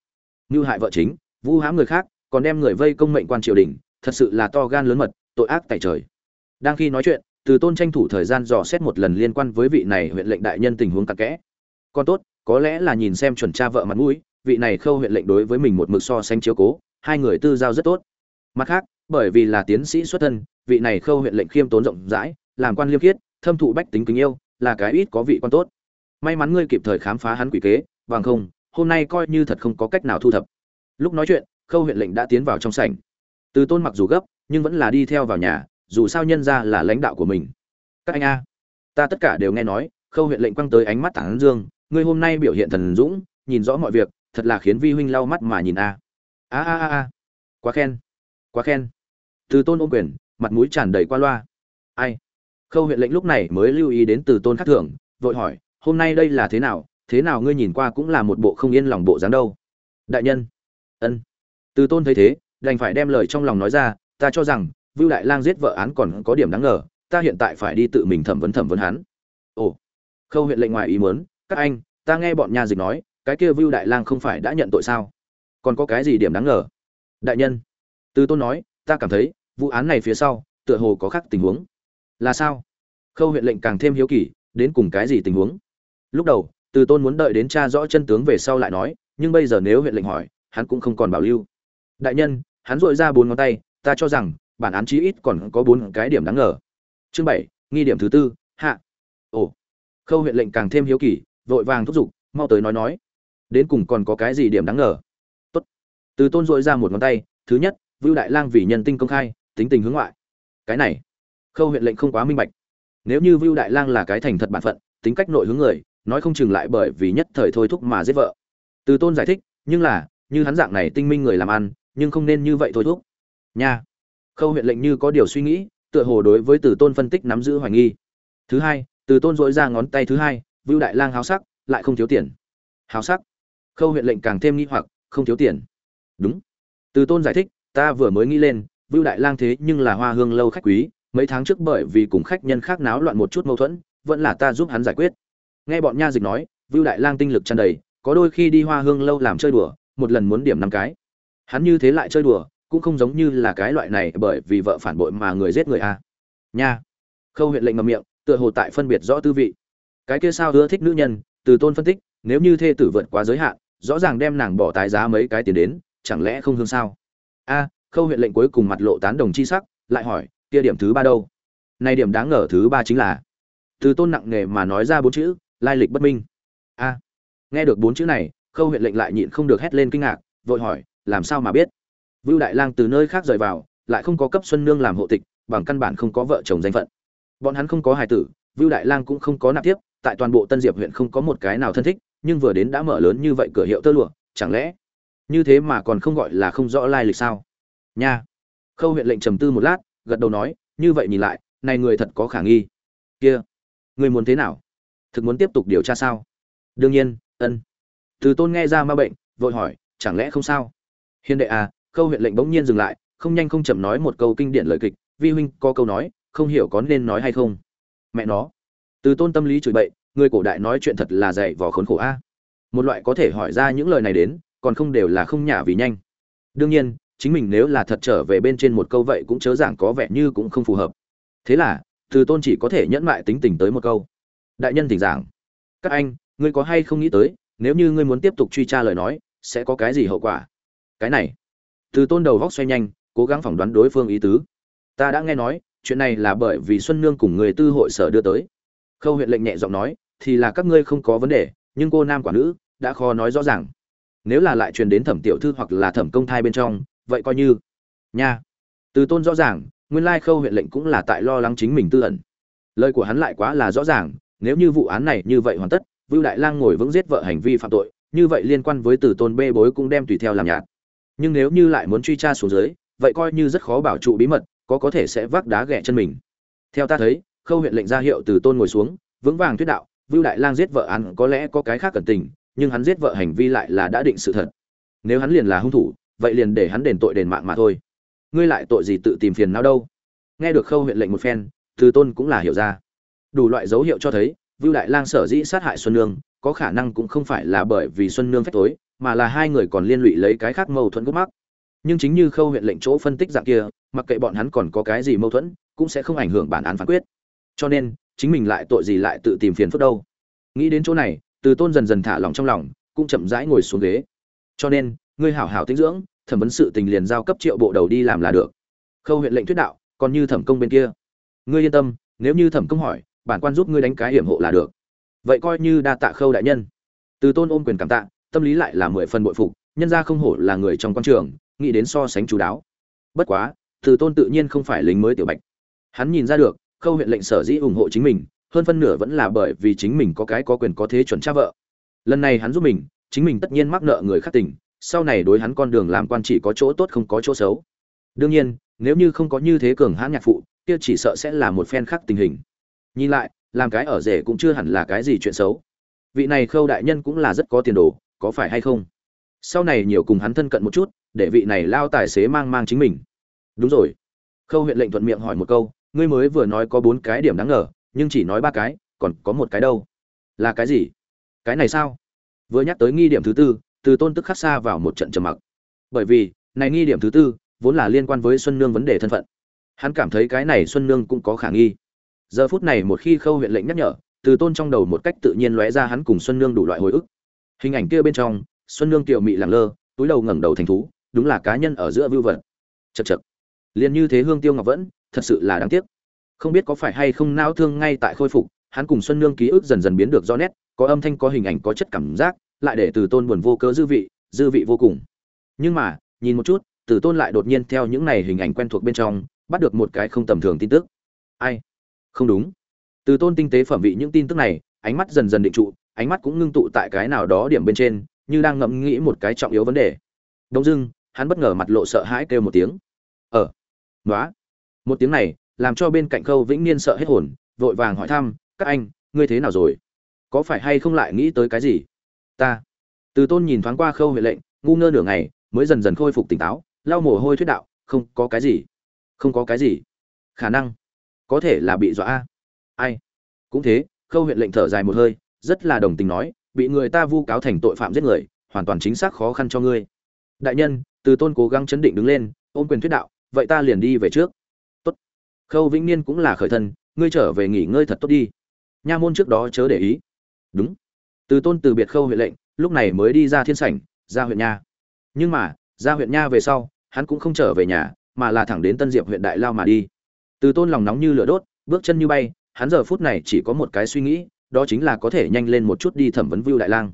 Như hại vợ chính, vu hãm người khác, còn đem người vây công mệnh quan triều đình, thật sự là to gan lớn mật, tội ác tại trời. Đang khi nói chuyện, từ tôn tranh thủ thời gian dò xét một lần liên quan với vị này huyện lệnh đại nhân tình huống cặn kẽ. Còn tốt, có lẽ là nhìn xem chuẩn cha vợ mặt mũi, vị này khâu huyện lệnh đối với mình một mực so sánh chiếu cố, hai người tư giao rất tốt. Mặt khác, bởi vì là tiến sĩ xuất thân, vị này khâu huyện lệnh khiêm tốn rộng rãi làm quan liêm khiết, thâm thụ bách tính kính yêu, là cái ít có vị quan tốt. May mắn ngươi kịp thời khám phá hắn quỷ kế, bằng không, hôm nay coi như thật không có cách nào thu thập. Lúc nói chuyện, khâu huyện lệnh đã tiến vào trong sảnh. Từ tôn mặc dù gấp, nhưng vẫn là đi theo vào nhà, dù sao nhân ra là lãnh đạo của mình. Các anh a, ta tất cả đều nghe nói, khâu huyện lệnh quăng tới ánh mắt tảng dương, ngươi hôm nay biểu hiện thần dũng, nhìn rõ mọi việc, thật là khiến vi huynh lau mắt mà nhìn a a a a, quá khen quá khen. Từ tôn ôm quyền, mặt mũi tràn đầy qua loa. Ai? Khâu huyện lệnh lúc này mới lưu ý đến từ tôn khắc thưởng, vội hỏi, hôm nay đây là thế nào? Thế nào ngươi nhìn qua cũng là một bộ không yên lòng bộ dáng đâu? Đại nhân. Ân. Từ tôn thấy thế, đành phải đem lời trong lòng nói ra, ta cho rằng, vưu đại lang giết vợ án còn có điểm đáng ngờ, ta hiện tại phải đi tự mình thẩm vấn thẩm vấn hắn. Ồ. Khâu huyện lệnh ngoài ý muốn, các anh, ta nghe bọn nhà dịch nói, cái kia vưu đại lang không phải đã nhận tội sao? Còn có cái gì điểm đáng ngờ? Đại nhân. Từ tôn nói, ta cảm thấy, vụ án này phía sau, tựa hồ có khác tình huống là sao? Khâu huyện lệnh càng thêm hiếu kỳ, đến cùng cái gì tình huống? Lúc đầu, từ tôn muốn đợi đến cha rõ chân tướng về sau lại nói, nhưng bây giờ nếu huyện lệnh hỏi, hắn cũng không còn bảo lưu. Đại nhân, hắn dội ra bốn ngón tay, ta cho rằng, bản án chí ít còn có bốn cái điểm đáng ngờ. Chương bảy, nghi điểm thứ tư, hạ. Ồ. Khâu huyện lệnh càng thêm hiếu kỳ, vội vàng thúc giục, mau tới nói nói. Đến cùng còn có cái gì điểm đáng ngờ? Tốt. Từ tôn dội ra một ngón tay, thứ nhất, vưu đại lang vì nhân tinh công khai, tính tình hướng ngoại. Cái này khâu huyện lệnh không quá minh bạch. Nếu như vưu đại lang là cái thành thật bản phận, tính cách nội hướng người, nói không chừng lại bởi vì nhất thời thôi thúc mà giết vợ. Từ tôn giải thích, nhưng là, như hắn dạng này tinh minh người làm ăn, nhưng không nên như vậy thôi thúc. Nha. Khâu huyện lệnh như có điều suy nghĩ, tựa hồ đối với từ tôn phân tích nắm giữ hoài nghi. Thứ hai, từ tôn dỗi ra ngón tay thứ hai, vưu đại lang háo sắc, lại không thiếu tiền. Háo sắc. Khâu huyện lệnh càng thêm nghi hoặc, không thiếu tiền. Đúng. Từ tôn giải thích, ta vừa mới nghĩ lên, vưu đại lang thế nhưng là hoa hương lâu khách quý mấy tháng trước bởi vì cùng khách nhân khác náo loạn một chút mâu thuẫn, vẫn là ta giúp hắn giải quyết. Nghe bọn nha dịch nói, vưu đại lang tinh lực tràn đầy, có đôi khi đi hoa hương lâu làm chơi đùa, một lần muốn điểm năm cái. Hắn như thế lại chơi đùa, cũng không giống như là cái loại này bởi vì vợ phản bội mà người giết người a. Nha. Khâu huyện lệnh ngậm miệng, tựa hồ tại phân biệt rõ tư vị. Cái kia sao ưa thích nữ nhân, từ tôn phân tích, nếu như thê tử vượt quá giới hạn, rõ ràng đem nàng bỏ tái giá mấy cái tiền đến, chẳng lẽ không hương sao? A, khâu huyện lệnh cuối cùng mặt lộ tán đồng chi sắc, lại hỏi kia điểm thứ ba đâu? Này điểm đáng ngờ thứ ba chính là, từ tôn nặng nề mà nói ra bốn chữ, lai lịch bất minh. A, nghe được bốn chữ này, khâu huyện lệnh lại nhịn không được hét lên kinh ngạc, vội hỏi, làm sao mà biết? Vưu đại lang từ nơi khác rời vào, lại không có cấp xuân nương làm hộ tịch, bằng căn bản không có vợ chồng danh phận. Bọn hắn không có hài tử, vưu đại lang cũng không có nạp tiếp, tại toàn bộ tân diệp huyện không có một cái nào thân thích, nhưng vừa đến đã mở lớn như vậy cửa hiệu tơ lụa, chẳng lẽ như thế mà còn không gọi là không rõ lai lịch sao? Nha. Khâu huyện lệnh trầm tư một lát gật đầu nói, như vậy nhìn lại, này người thật có khả nghi. Kia, người muốn thế nào? Thực muốn tiếp tục điều tra sao? Đương nhiên, ân. Từ tôn nghe ra ma bệnh, vội hỏi, chẳng lẽ không sao? Hiền đệ à khâu huyện lệnh bỗng nhiên dừng lại, không nhanh không chậm nói một câu kinh điển lời kịch, vi huynh có câu nói, không hiểu có nên nói hay không. Mẹ nó. Từ tôn tâm lý chửi bậy, người cổ đại nói chuyện thật là dạy vò khốn khổ a. Một loại có thể hỏi ra những lời này đến, còn không đều là không nhả vì nhanh. Đương nhiên chính mình nếu là thật trở về bên trên một câu vậy cũng chớ giảng có vẻ như cũng không phù hợp. Thế là, từ tôn chỉ có thể nhẫn mại tính tình tới một câu. Đại nhân thỉnh giảng. Các anh, ngươi có hay không nghĩ tới, nếu như ngươi muốn tiếp tục truy tra lời nói, sẽ có cái gì hậu quả? Cái này. Từ tôn đầu góc xoay nhanh, cố gắng phỏng đoán đối phương ý tứ. Ta đã nghe nói, chuyện này là bởi vì xuân nương cùng người tư hội sở đưa tới. Khâu huyện lệnh nhẹ giọng nói, thì là các ngươi không có vấn đề, nhưng cô nam quả nữ, đã khó nói rõ ràng. Nếu là lại truyền đến thẩm tiểu thư hoặc là thẩm công thai bên trong vậy coi như. Nha. Từ tôn rõ ràng, nguyên lai khâu huyện lệnh cũng là tại lo lắng chính mình tư ẩn. Lời của hắn lại quá là rõ ràng, nếu như vụ án này như vậy hoàn tất, vưu đại lang ngồi vững giết vợ hành vi phạm tội, như vậy liên quan với từ tôn bê bối cũng đem tùy theo làm nhạt. Nhưng nếu như lại muốn truy tra xuống dưới, vậy coi như rất khó bảo trụ bí mật, có có thể sẽ vác đá ghẻ chân mình. Theo ta thấy, khâu huyện lệnh ra hiệu từ tôn ngồi xuống, vững vàng thuyết đạo, vưu đại lang giết vợ án có lẽ có cái khác cẩn tình, nhưng hắn giết vợ hành vi lại là đã định sự thật. Nếu hắn liền là hung thủ vậy liền để hắn đền tội đền mạng mà thôi. Ngươi lại tội gì tự tìm phiền não đâu? Nghe được khâu huyện lệnh một phen, từ tôn cũng là hiểu ra. Đủ loại dấu hiệu cho thấy, vưu đại lang sở dĩ sát hại xuân nương, có khả năng cũng không phải là bởi vì xuân nương phép tối mà là hai người còn liên lụy lấy cái khác mâu thuẫn gốc mắc. Nhưng chính như khâu huyện lệnh chỗ phân tích dạng kia, mặc kệ bọn hắn còn có cái gì mâu thuẫn, cũng sẽ không ảnh hưởng bản án phán quyết. Cho nên, chính mình lại tội gì lại tự tìm phiền phức đâu? Nghĩ đến chỗ này, từ tôn dần dần thả lòng trong lòng, cũng chậm rãi ngồi xuống ghế. Cho nên ngươi hảo hảo tinh dưỡng, thẩm vấn sự tình liền giao cấp triệu bộ đầu đi làm là được. Khâu huyện lệnh thuyết đạo, còn như thẩm công bên kia. Ngươi yên tâm, nếu như thẩm công hỏi, bản quan giúp ngươi đánh cái hiểm hộ là được. Vậy coi như đa tạ khâu đại nhân. Từ tôn ôm quyền cảm tạ, tâm lý lại là mười phần bội phục, nhân ra không hổ là người trong quan trường, nghĩ đến so sánh chú đáo. Bất quá, từ tôn tự nhiên không phải lính mới tiểu bạch. Hắn nhìn ra được, khâu huyện lệnh sở dĩ ủng hộ chính mình, hơn phân nửa vẫn là bởi vì chính mình có cái có quyền có thế chuẩn cha vợ. Lần này hắn giúp mình, chính mình tất nhiên mắc nợ người khác tình sau này đối hắn con đường làm quan chỉ có chỗ tốt không có chỗ xấu. Đương nhiên, nếu như không có như thế cường hãn nhạc phụ, kia chỉ sợ sẽ là một phen khác tình hình. Nhìn lại, làm cái ở rể cũng chưa hẳn là cái gì chuyện xấu. Vị này khâu đại nhân cũng là rất có tiền đồ, có phải hay không? Sau này nhiều cùng hắn thân cận một chút, để vị này lao tài xế mang mang chính mình. Đúng rồi. Khâu huyện lệnh thuận miệng hỏi một câu, ngươi mới vừa nói có bốn cái điểm đáng ngờ, nhưng chỉ nói ba cái, còn có một cái đâu? Là cái gì? Cái này sao? Vừa nhắc tới nghi điểm thứ tư từ tôn tức khắc xa vào một trận trầm mặc. Bởi vì, này nghi điểm thứ tư, vốn là liên quan với xuân nương vấn đề thân phận. Hắn cảm thấy cái này xuân nương cũng có khả nghi. Giờ phút này một khi khâu huyện lệnh nhắc nhở, từ tôn trong đầu một cách tự nhiên lóe ra hắn cùng xuân nương đủ loại hồi ức. Hình ảnh kia bên trong, xuân nương tiểu mị lẳng lơ, túi đầu ngẩng đầu thành thú, đúng là cá nhân ở giữa vưu vật. Chật chật liền như thế hương tiêu ngọc vẫn, thật sự là đáng tiếc. Không biết có phải hay không nao thương ngay tại khôi phục, hắn cùng xuân nương ký ức dần dần biến được rõ nét, có âm thanh, có hình ảnh, có chất cảm giác lại để từ tôn buồn vô cớ dư vị dư vị vô cùng. Nhưng mà, nhìn một chút, từ tôn lại đột nhiên theo những này hình ảnh quen thuộc bên trong, bắt được một cái không tầm thường tin tức. Ai? Không đúng. Từ tôn tinh tế phẩm vị những tin tức này, ánh mắt dần dần định trụ, ánh mắt cũng ngưng tụ tại cái nào đó điểm bên trên, như đang ngẫm nghĩ một cái trọng yếu vấn đề. Đông dưng hắn bất ngờ mặt lộ sợ hãi kêu một tiếng. Ở ờ. nói một tiếng này, làm cho bên cạnh khâu vĩnh niên sợ hết hồn, vội vàng hỏi thăm, các anh, ngươi thế nào rồi? Có phải hay không lại nghĩ tới cái gì? Ta. Từ tôn nhìn thoáng qua khâu huệ lệnh, ngu ngơ nửa ngày, mới dần dần khôi phục tỉnh táo, lau mồ hôi thuyết đạo, không có cái gì. Không có cái gì. Khả năng. Có thể là bị dọa. A ai? Cũng thế, khâu huyện lệnh thở dài một hơi, rất là đồng tình nói, bị người ta vu cáo thành tội phạm giết người, hoàn toàn chính xác khó khăn cho ngươi. Đại nhân, từ tôn cố gắng chấn định đứng lên, ôm quyền thuyết đạo, vậy ta liền đi về trước. Tốt. Khâu vĩnh niên cũng là khởi thân, ngươi trở về nghỉ ngơi thật tốt đi. Nha môn trước đó chớ để ý. Đúng từ tôn từ biệt khâu huyện lệnh, lúc này mới đi ra thiên sảnh, ra huyện nha. Nhưng mà, ra huyện nha về sau, hắn cũng không trở về nhà, mà là thẳng đến tân diệp huyện đại lao mà đi. Từ tôn lòng nóng như lửa đốt, bước chân như bay, hắn giờ phút này chỉ có một cái suy nghĩ, đó chính là có thể nhanh lên một chút đi thẩm vấn vưu đại lang.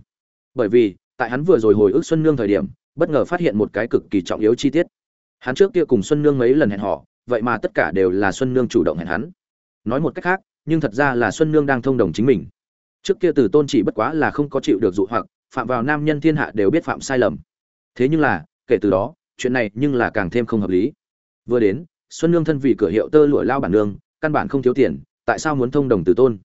Bởi vì, tại hắn vừa rồi hồi ức xuân nương thời điểm, bất ngờ phát hiện một cái cực kỳ trọng yếu chi tiết. Hắn trước kia cùng xuân nương mấy lần hẹn họ vậy mà tất cả đều là xuân nương chủ động hẹn hắn. Nói một cách khác, nhưng thật ra là xuân nương đang thông đồng chính mình trước kia từ tôn chỉ bất quá là không có chịu được dụ hoặc, phạm vào nam nhân thiên hạ đều biết phạm sai lầm. Thế nhưng là, kể từ đó, chuyện này nhưng là càng thêm không hợp lý. Vừa đến, xuân nương thân vì cửa hiệu tơ lụa lao bản nương, căn bản không thiếu tiền, tại sao muốn thông đồng từ tôn?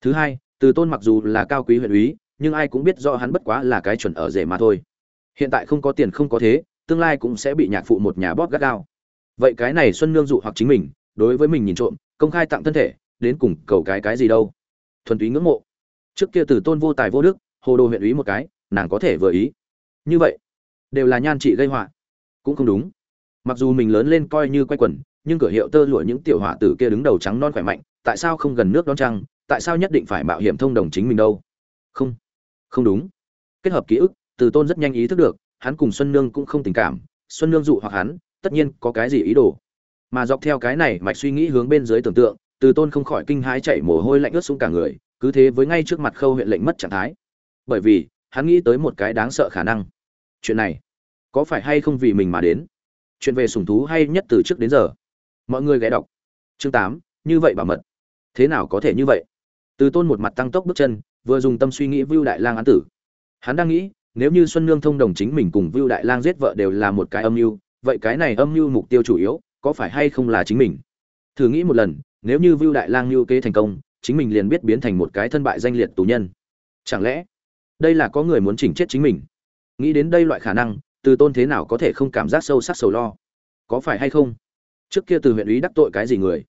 Thứ hai, từ tôn mặc dù là cao quý huyện úy, nhưng ai cũng biết do hắn bất quá là cái chuẩn ở rể mà thôi. Hiện tại không có tiền không có thế, tương lai cũng sẽ bị nhạc phụ một nhà bóp gắt gao. Vậy cái này xuân nương dụ hoặc chính mình, đối với mình nhìn trộm, công khai tặng thân thể, đến cùng cầu cái cái gì đâu? Thuần túy ngưỡng mộ trước kia từ tôn vô tài vô đức, hồ đồ huyện ý một cái, nàng có thể vừa ý. Như vậy, đều là nhan trị gây họa. Cũng không đúng. Mặc dù mình lớn lên coi như quay quần, nhưng cửa hiệu tơ lụa những tiểu họa tử kia đứng đầu trắng non khỏe mạnh, tại sao không gần nước đón trăng, tại sao nhất định phải mạo hiểm thông đồng chính mình đâu? Không không đúng. Kết hợp ký ức, từ tôn rất nhanh ý thức được, hắn cùng xuân nương cũng không tình cảm, xuân nương dụ hoặc hắn, tất nhiên có cái gì ý đồ. Mà dọc theo cái này mạch suy nghĩ hướng bên dưới tưởng tượng, từ tôn không khỏi kinh hãi chạy mồ hôi lạnh ướt xuống cả người cứ thế với ngay trước mặt khâu huyện lệnh mất trạng thái. Bởi vì, hắn nghĩ tới một cái đáng sợ khả năng. Chuyện này, có phải hay không vì mình mà đến? Chuyện về sùng thú hay nhất từ trước đến giờ? Mọi người ghé đọc. Chương tám, như vậy bảo mật. Thế nào có thể như vậy? Từ tôn một mặt tăng tốc bước chân, vừa dùng tâm suy nghĩ vưu đại lang án tử. Hắn đang nghĩ, nếu như xuân nương thông đồng chính mình cùng vưu đại lang giết vợ đều là một cái âm mưu, vậy cái này âm mưu mục tiêu chủ yếu, có phải hay không là chính mình? Thử nghĩ một lần, nếu như vưu đại lang mưu kế thành công chính mình liền biết biến thành một cái thân bại danh liệt tù nhân. Chẳng lẽ, đây là có người muốn chỉnh chết chính mình? Nghĩ đến đây loại khả năng, từ tôn thế nào có thể không cảm giác sâu sắc sầu lo? Có phải hay không? Trước kia từ huyện ý đắc tội cái gì người?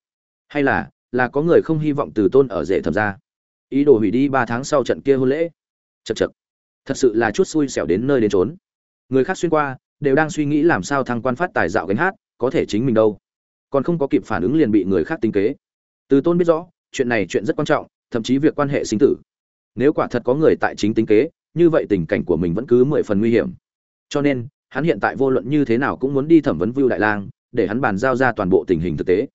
Hay là là có người không hy vọng từ tôn ở rể thẩm ra ý đồ hủy đi ba tháng sau trận kia hôn lễ? Chật chật thật sự là chút xui xẻo đến nơi đến trốn người khác xuyên qua, đều đang suy nghĩ làm sao thăng quan phát tài dạo gánh hát, có thể chính mình đâu. Còn không có kịp phản ứng liền bị người khác tính kế. Từ tôn biết rõ chuyện này chuyện rất quan trọng, thậm chí việc quan hệ sinh tử. Nếu quả thật có người tại chính tính kế, như vậy tình cảnh của mình vẫn cứ mười phần nguy hiểm. Cho nên, hắn hiện tại vô luận như thế nào cũng muốn đi thẩm vấn vưu đại lang, để hắn bàn giao ra toàn bộ tình hình thực tế.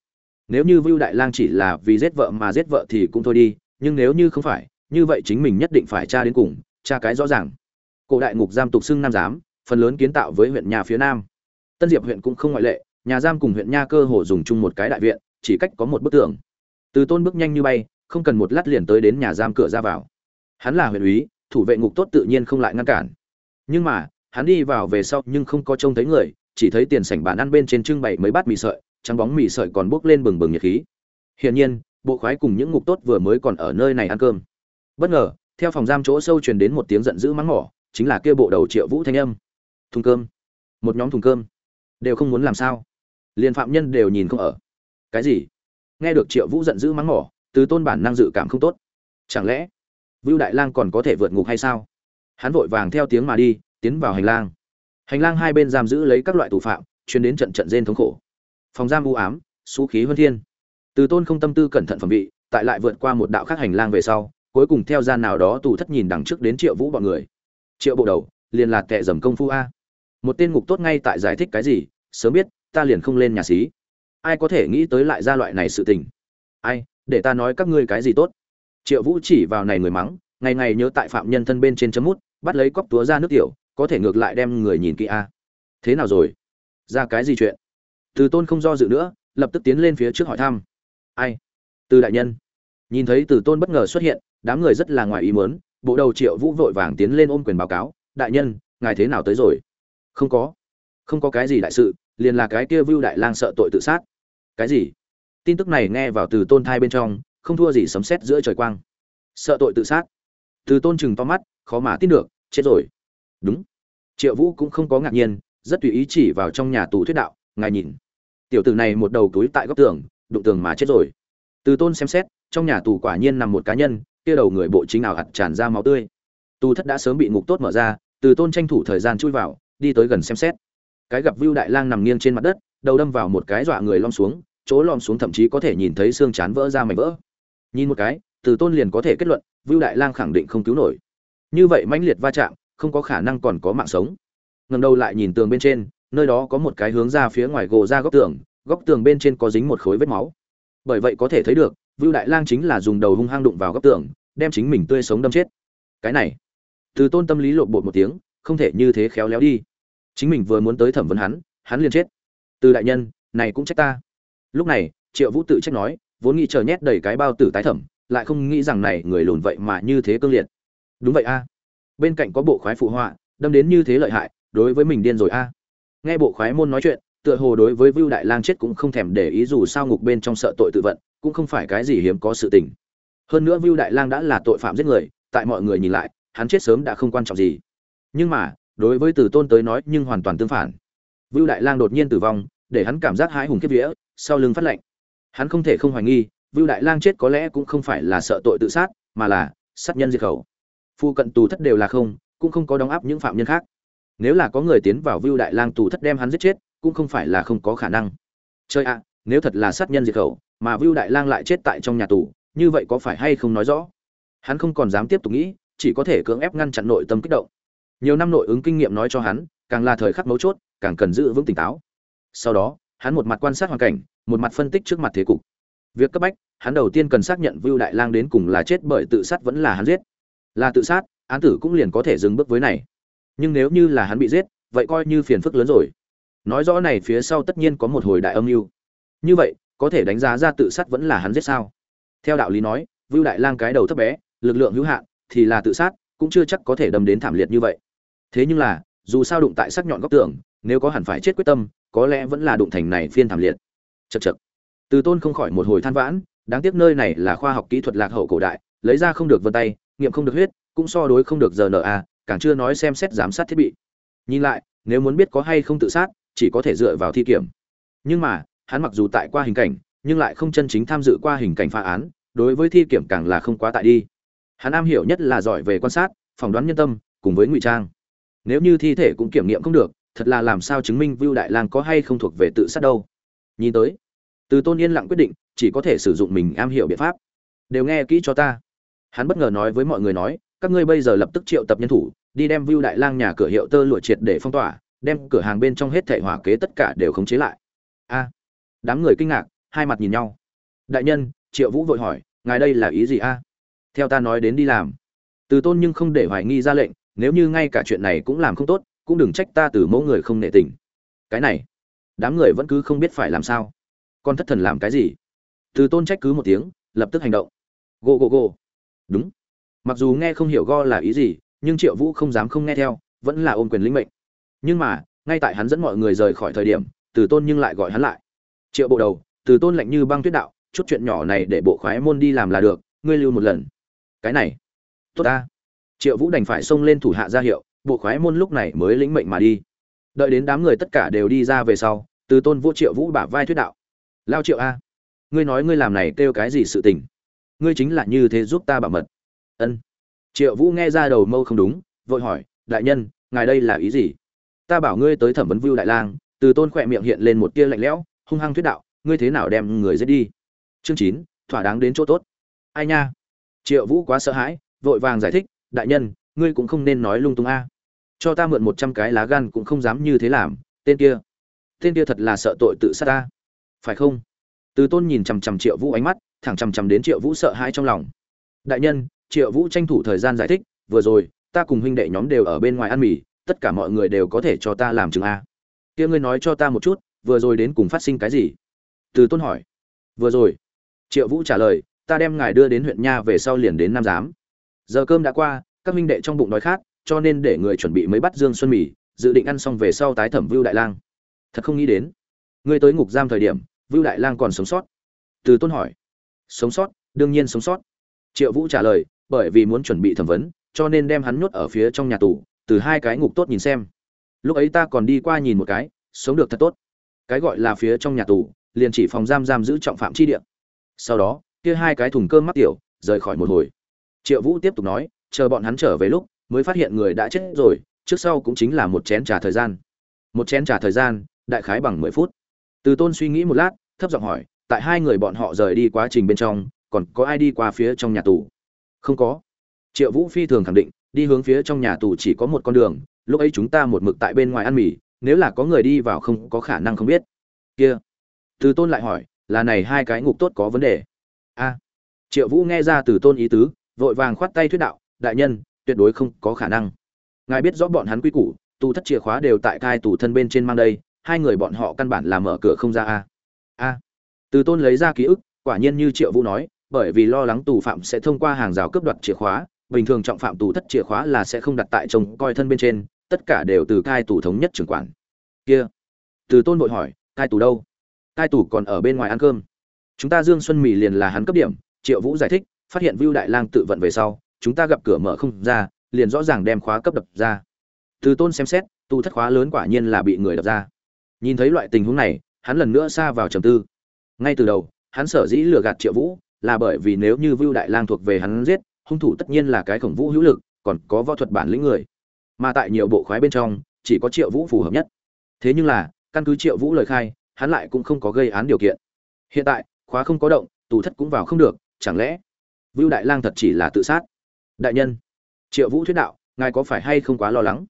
Nếu như vưu đại lang chỉ là vì giết vợ mà giết vợ thì cũng thôi đi, nhưng nếu như không phải, như vậy chính mình nhất định phải tra đến cùng, tra cái rõ ràng. Cổ đại ngục giam tục xưng nam giám, phần lớn kiến tạo với huyện nhà phía nam. Tân diệp huyện cũng không ngoại lệ, nhà giam cùng huyện nha cơ hồ dùng chung một cái đại viện, chỉ cách có một bức tường từ tôn bước nhanh như bay, không cần một lát liền tới đến nhà giam cửa ra vào. Hắn là huyện úy, thủ vệ ngục tốt tự nhiên không lại ngăn cản. Nhưng mà, hắn đi vào về sau nhưng không có trông thấy người, chỉ thấy tiền sảnh bàn ăn bên trên trưng bày mấy bát mì sợi, trắng bóng mì sợi còn bốc lên bừng bừng nhiệt khí. Hiển nhiên, bộ khoái cùng những ngục tốt vừa mới còn ở nơi này ăn cơm. Bất ngờ, theo phòng giam chỗ sâu truyền đến một tiếng giận dữ mắng mỏ, chính là kia bộ đầu triệu vũ thanh âm. Thùng cơm. Một nhóm thùng cơm. Đều không muốn làm sao. Liền phạm nhân đều nhìn không ở. Cái gì? Nghe được triệu vũ giận dữ mắng mỏ, từ tôn bản năng dự cảm không tốt. Chẳng lẽ, vưu đại lang còn có thể vượt ngục hay sao? Hắn vội vàng theo tiếng mà đi, tiến vào hành lang. Hành lang hai bên giam giữ lấy các loại tù phạm chuyến đến trận trận rên thống khổ. Phòng giam u ám, xú khí huân thiên. Từ tôn không tâm tư cẩn thận phẩm vị, tại lại vượt qua một đạo khác hành lang về sau, cuối cùng theo gian nào đó tù thất nhìn đằng trước đến triệu vũ bọn người. Triệu bộ đầu, liền là tệ dầm công phu a. Một tên ngục tốt ngay tại giải thích cái gì, sớm biết, ta liền không lên nhà xí ai có thể nghĩ tới lại ra loại này sự tình? Ai, để ta nói các ngươi cái gì tốt? Triệu vũ chỉ vào này người mắng, ngày ngày nhớ tại phạm nhân thân bên trên chấm mút, bắt lấy cóc túa ra nước tiểu, có thể ngược lại đem người nhìn kỹ a. Thế nào rồi? Ra cái gì chuyện? Từ tôn không do dự nữa, lập tức tiến lên phía trước hỏi thăm. Ai? Từ đại nhân. Nhìn thấy từ tôn bất ngờ xuất hiện, đám người rất là ngoài ý mớn bộ đầu triệu vũ vội vàng tiến lên ôm quyền báo cáo. Đại nhân, ngài thế nào tới rồi? Không có. Không có cái gì đại sự liền là cái kia vưu đại lang sợ tội tự sát. Cái gì? Tin tức này nghe vào từ tôn thai bên trong, không thua gì sấm sét giữa trời quang. Sợ tội tự sát. Từ tôn chừng to mắt, khó mà tin được, chết rồi. Đúng. Triệu vũ cũng không có ngạc nhiên, rất tùy ý chỉ vào trong nhà tù thuyết đạo, ngài nhìn. Tiểu tử này một đầu túi tại góc tường, đụng tường mà chết rồi. Từ tôn xem xét, trong nhà tù quả nhiên nằm một cá nhân, kia đầu người bộ chính nào hạt tràn ra máu tươi. Tù thất đã sớm bị ngục tốt mở ra, từ tôn tranh thủ thời gian chui vào, đi tới gần xem xét cái gặp vưu đại lang nằm nghiêng trên mặt đất, đầu đâm vào một cái dọa người lom xuống, chỗ lom xuống thậm chí có thể nhìn thấy xương chán vỡ ra mảnh vỡ. Nhìn một cái, từ tôn liền có thể kết luận, vưu đại lang khẳng định không cứu nổi. Như vậy mãnh liệt va chạm, không có khả năng còn có mạng sống. Ngẩng đầu lại nhìn tường bên trên, nơi đó có một cái hướng ra phía ngoài gồ ra góc tường góc tường bên trên có dính một khối vết máu. Bởi vậy có thể thấy được, vưu đại lang chính là dùng đầu hung hăng đụng vào góc tường, đem chính mình tươi sống đâm chết. Cái này, từ tôn tâm lý lộn bột một tiếng, không thể như thế khéo léo đi chính mình vừa muốn tới thẩm vấn hắn hắn liền chết. Từ đại nhân, này cũng trách ta. Lúc này, triệu vũ tự trách nói, vốn nghĩ chờ nhét đầy cái bao tử tái thẩm, lại không nghĩ rằng này người lùn vậy mà như thế cương liệt. Đúng vậy a. Bên cạnh có bộ khoái phụ họa, đâm đến như thế lợi hại, đối với mình điên rồi a. Nghe bộ khoái môn nói chuyện, tựa hồ đối với vưu đại lang chết cũng không thèm để ý dù sao ngục bên trong sợ tội tự vận, cũng không phải cái gì hiếm có sự tình. Hơn nữa vưu đại lang đã là tội phạm giết người, tại mọi người nhìn lại, hắn chết sớm đã không quan trọng gì. Nhưng mà đối với từ tôn tới nói nhưng hoàn toàn tương phản. Vưu đại lang đột nhiên tử vong, để hắn cảm giác hãi hùng kiếp vía, sau lưng phát lệnh. Hắn không thể không hoài nghi, vưu đại lang chết có lẽ cũng không phải là sợ tội tự sát, mà là sát nhân diệt khẩu. Phu cận tù thất đều là không, cũng không có đóng áp những phạm nhân khác. Nếu là có người tiến vào vưu đại lang tù thất đem hắn giết chết, cũng không phải là không có khả năng. Chơi ạ, nếu thật là sát nhân diệt khẩu, mà vưu đại lang lại chết tại trong nhà tù, như vậy có phải hay không nói rõ? Hắn không còn dám tiếp tục nghĩ, chỉ có thể cưỡng ép ngăn chặn nội tâm kích động nhiều năm nội ứng kinh nghiệm nói cho hắn, càng là thời khắc mấu chốt, càng cần giữ vững tỉnh táo. Sau đó, hắn một mặt quan sát hoàn cảnh, một mặt phân tích trước mặt thế cục. Việc cấp bách, hắn đầu tiên cần xác nhận vưu đại lang đến cùng là chết bởi tự sát vẫn là hắn giết. Là tự sát, án tử cũng liền có thể dừng bước với này. Nhưng nếu như là hắn bị giết, vậy coi như phiền phức lớn rồi. Nói rõ này phía sau tất nhiên có một hồi đại âm mưu. Như vậy, có thể đánh giá ra tự sát vẫn là hắn giết sao? Theo đạo lý nói, vưu đại lang cái đầu thấp bé, lực lượng hữu hạn, thì là tự sát, cũng chưa chắc có thể đâm đến thảm liệt như vậy thế nhưng là, dù sao đụng tại sắc nhọn góc tường, nếu có hẳn phải chết quyết tâm, có lẽ vẫn là đụng thành này phiên thảm liệt. Chật chật từ tôn không khỏi một hồi than vãn, đáng tiếc nơi này là khoa học kỹ thuật lạc hậu cổ đại, lấy ra không được vân tay, nghiệm không được huyết, cũng so đối không được giờ rna càng chưa nói xem xét giám sát thiết bị. Nhìn lại, nếu muốn biết có hay không tự sát, chỉ có thể dựa vào thi kiểm. Nhưng mà, hắn mặc dù tại qua hình cảnh, nhưng lại không chân chính tham dự qua hình cảnh phá án, đối với thi kiểm càng là không quá tại đi. Hắn am hiểu nhất là giỏi về quan sát, phỏng đoán nhân tâm, cùng với ngụy trang nếu như thi thể cũng kiểm nghiệm không được, thật là làm sao chứng minh vưu đại lang có hay không thuộc về tự sát đâu. Nhìn tới, từ tôn yên lặng quyết định, chỉ có thể sử dụng mình am hiểu biện pháp. Đều nghe kỹ cho ta. Hắn bất ngờ nói với mọi người nói, các ngươi bây giờ lập tức triệu tập nhân thủ, đi đem vưu đại lang nhà cửa hiệu tơ lụa triệt để phong tỏa, đem cửa hàng bên trong hết thể hỏa kế tất cả đều khống chế lại. A, đám người kinh ngạc, hai mặt nhìn nhau. Đại nhân, triệu vũ vội hỏi, ngài đây là ý gì a? Theo ta nói đến đi làm. Từ tôn nhưng không để hoài nghi ra lệnh nếu như ngay cả chuyện này cũng làm không tốt, cũng đừng trách ta từ mẫu người không nệ tình. Cái này, đám người vẫn cứ không biết phải làm sao. Con thất thần làm cái gì? Từ tôn trách cứ một tiếng, lập tức hành động. Gô gô gô. Đúng. Mặc dù nghe không hiểu go là ý gì, nhưng triệu vũ không dám không nghe theo, vẫn là ôm quyền lĩnh mệnh. Nhưng mà, ngay tại hắn dẫn mọi người rời khỏi thời điểm, từ tôn nhưng lại gọi hắn lại. Triệu bộ đầu, từ tôn lạnh như băng tuyết đạo, chút chuyện nhỏ này để bộ khoái môn đi làm là được, ngươi lưu một lần. Cái này, tốt ta triệu vũ đành phải xông lên thủ hạ ra hiệu, bộ khoái môn lúc này mới lĩnh mệnh mà đi. Đợi đến đám người tất cả đều đi ra về sau, từ tôn vũ triệu vũ bả vai thuyết đạo. Lao triệu a, ngươi nói ngươi làm này kêu cái gì sự tình? Ngươi chính là như thế giúp ta bảo mật. Ân. Triệu vũ nghe ra đầu mâu không đúng, vội hỏi, đại nhân, ngài đây là ý gì? Ta bảo ngươi tới thẩm vấn vưu đại lang. Từ tôn khỏe miệng hiện lên một tia lạnh lẽo, hung hăng thuyết đạo, ngươi thế nào đem người giết đi? Chương chín, thỏa đáng đến chỗ tốt. Ai nha? Triệu vũ quá sợ hãi, vội vàng giải thích đại nhân, ngươi cũng không nên nói lung tung a. Cho ta mượn một trăm cái lá gan cũng không dám như thế làm, tên kia. Tên kia thật là sợ tội tự sát ta. Phải không? Từ tôn nhìn chằm chằm triệu vũ ánh mắt, thẳng chằm chằm đến triệu vũ sợ hãi trong lòng. Đại nhân, triệu vũ tranh thủ thời gian giải thích, vừa rồi, ta cùng huynh đệ nhóm đều ở bên ngoài ăn mì, tất cả mọi người đều có thể cho ta làm chừng a. Kia ngươi nói cho ta một chút, vừa rồi đến cùng phát sinh cái gì? Từ tôn hỏi. Vừa rồi. Triệu vũ trả lời, ta đem ngài đưa đến huyện nha về sau liền đến nam giám giờ cơm đã qua, các minh đệ trong bụng đói khát, cho nên để người chuẩn bị mới bắt dương xuân mì, dự định ăn xong về sau tái thẩm vưu đại lang. Thật không nghĩ đến ngươi tới ngục giam thời điểm, vưu đại lang còn sống sót. Từ tôn hỏi, sống sót? Đương nhiên sống sót. Triệu vũ trả lời, bởi vì muốn chuẩn bị thẩm vấn, cho nên đem hắn nhốt ở phía trong nhà tù, từ hai cái ngục tốt nhìn xem. Lúc ấy ta còn đi qua nhìn một cái, sống được thật tốt. Cái gọi là phía trong nhà tù, liền chỉ phòng giam giam giữ trọng phạm chi địa. Sau đó, kia hai cái thùng cơm mắc tiểu, rời khỏi một hồi triệu vũ tiếp tục nói, chờ bọn hắn trở về lúc, mới phát hiện người đã chết rồi, trước sau cũng chính là một chén trà thời gian. Một chén trà thời gian, đại khái bằng mười phút. Từ tôn suy nghĩ một lát, thấp giọng hỏi, tại hai người bọn họ rời đi quá trình bên trong, còn có ai đi qua phía trong nhà tù? Không có. Triệu vũ phi thường khẳng định, đi hướng phía trong nhà tù chỉ có một con đường, lúc ấy chúng ta một mực tại bên ngoài ăn mì, nếu là có người đi vào không có khả năng không biết. Kia. Từ tôn lại hỏi, là này hai cái ngục tốt có vấn đề? A. Triệu vũ nghe ra từ tôn ý tứ vội vàng khoát tay thuyết đạo, đại nhân, tuyệt đối không có khả năng. Ngài biết rõ bọn hắn quy củ, tù thất chìa khóa đều tại cai tù thân bên trên mang đây, hai người bọn họ căn bản là mở cửa không ra a. A. Từ tôn lấy ra ký ức, quả nhiên như triệu vũ nói, bởi vì lo lắng tù phạm sẽ thông qua hàng rào cướp đoạt chìa khóa, bình thường trọng phạm tù thất chìa khóa là sẽ không đặt tại trông coi thân bên trên, tất cả đều từ cai tù thống nhất trưởng quản. Kia. Từ tôn vội hỏi, cai tù đâu? Cai tù còn ở bên ngoài ăn cơm. Chúng ta dương xuân mì liền là hắn cấp điểm, triệu vũ giải thích phát hiện vưu đại lang tự vận về sau, chúng ta gặp cửa mở không ra, liền rõ ràng đem khóa cấp đập ra. Từ tôn xem xét tu thất khóa lớn quả nhiên là bị người đập ra. Nhìn thấy loại tình huống này, hắn lần nữa xa vào trầm tư. Ngay từ đầu, hắn sở dĩ lừa gạt triệu vũ là bởi vì nếu như vưu đại lang thuộc về hắn giết, hung thủ tất nhiên là cái khổng vũ hữu lực, còn có võ thuật bản lĩnh người. Mà tại nhiều bộ khoái bên trong, chỉ có triệu vũ phù hợp nhất. Thế nhưng là, căn cứ triệu vũ lời khai, hắn lại cũng không có gây án điều kiện. Hiện tại, khóa không có động, tù thất cũng vào không được, chẳng lẽ vưu đại lang thật chỉ là tự sát. Đại nhân, triệu vũ thuyết đạo, ngài có phải hay không quá lo lắng?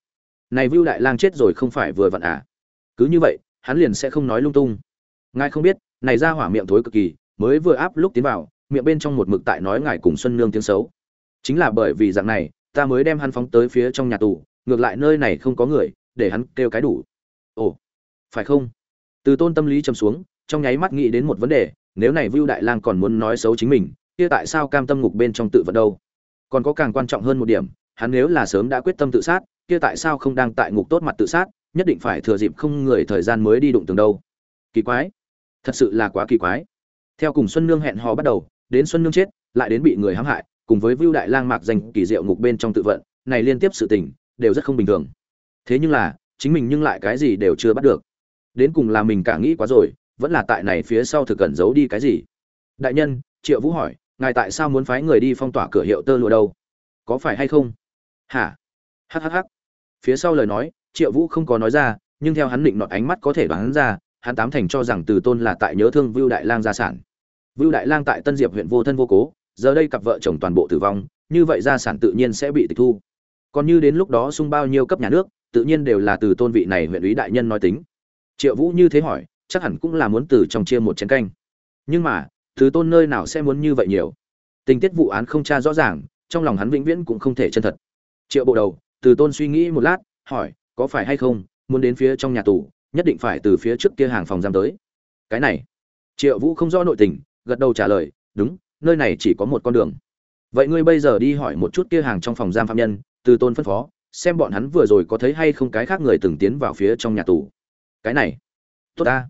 Này vưu đại lang chết rồi không phải vừa vặn à? Cứ như vậy, hắn liền sẽ không nói lung tung. Ngài không biết, này ra hỏa miệng thối cực kỳ, mới vừa áp lúc tiến vào, miệng bên trong một mực tại nói ngài cùng xuân nương tiếng xấu. Chính là bởi vì dạng này, ta mới đem hắn phóng tới phía trong nhà tù, ngược lại nơi này không có người, để hắn kêu cái đủ. Ồ, phải không? Từ tôn tâm lý trầm xuống, trong nháy mắt nghĩ đến một vấn đề, nếu này vưu đại lang còn muốn nói xấu chính mình kia tại sao cam tâm ngục bên trong tự vận đâu? Còn có càng quan trọng hơn một điểm, hắn nếu là sớm đã quyết tâm tự sát, kia tại sao không đang tại ngục tốt mặt tự sát, nhất định phải thừa dịp không người thời gian mới đi đụng tường đâu? Kỳ quái. Thật sự là quá kỳ quái. Theo cùng xuân nương hẹn hò bắt đầu, đến xuân nương chết, lại đến bị người hãm hại, cùng với vưu đại lang mạc danh kỳ diệu ngục bên trong tự vận, này liên tiếp sự tình, đều rất không bình thường. Thế nhưng là, chính mình nhưng lại cái gì đều chưa bắt được. Đến cùng là mình cả nghĩ quá rồi, vẫn là tại này phía sau thực cẩn giấu đi cái gì? Đại nhân, triệu vũ hỏi ngài tại sao muốn phái người đi phong tỏa cửa hiệu tơ lụa đâu? Có phải hay không? Hả? Hhh phía sau lời nói, triệu vũ không có nói ra, nhưng theo hắn định nọt ánh mắt có thể đoán ra, hắn tám thành cho rằng từ tôn là tại nhớ thương vưu đại lang gia sản. Vưu đại lang tại tân diệp huyện vô thân vô cố, giờ đây cặp vợ chồng toàn bộ tử vong, như vậy gia sản tự nhiên sẽ bị tịch thu. Còn như đến lúc đó sung bao nhiêu cấp nhà nước, tự nhiên đều là từ tôn vị này huyện ủy đại nhân nói tính. Triệu vũ như thế hỏi, chắc hẳn cũng là muốn từ trong chia một chén canh. Nhưng mà từ tôn nơi nào sẽ muốn như vậy nhiều? Tình tiết vụ án không tra rõ ràng, trong lòng hắn vĩnh viễn cũng không thể chân thật. Triệu bộ đầu, từ tôn suy nghĩ một lát, hỏi, có phải hay không, muốn đến phía trong nhà tù, nhất định phải từ phía trước kia hàng phòng giam tới. Cái này. Triệu vũ không rõ nội tình, gật đầu trả lời, đúng, nơi này chỉ có một con đường. Vậy ngươi bây giờ đi hỏi một chút kia hàng trong phòng giam phạm nhân, từ tôn phân phó, xem bọn hắn vừa rồi có thấy hay không cái khác người từng tiến vào phía trong nhà tù. Cái này. Tốt ta.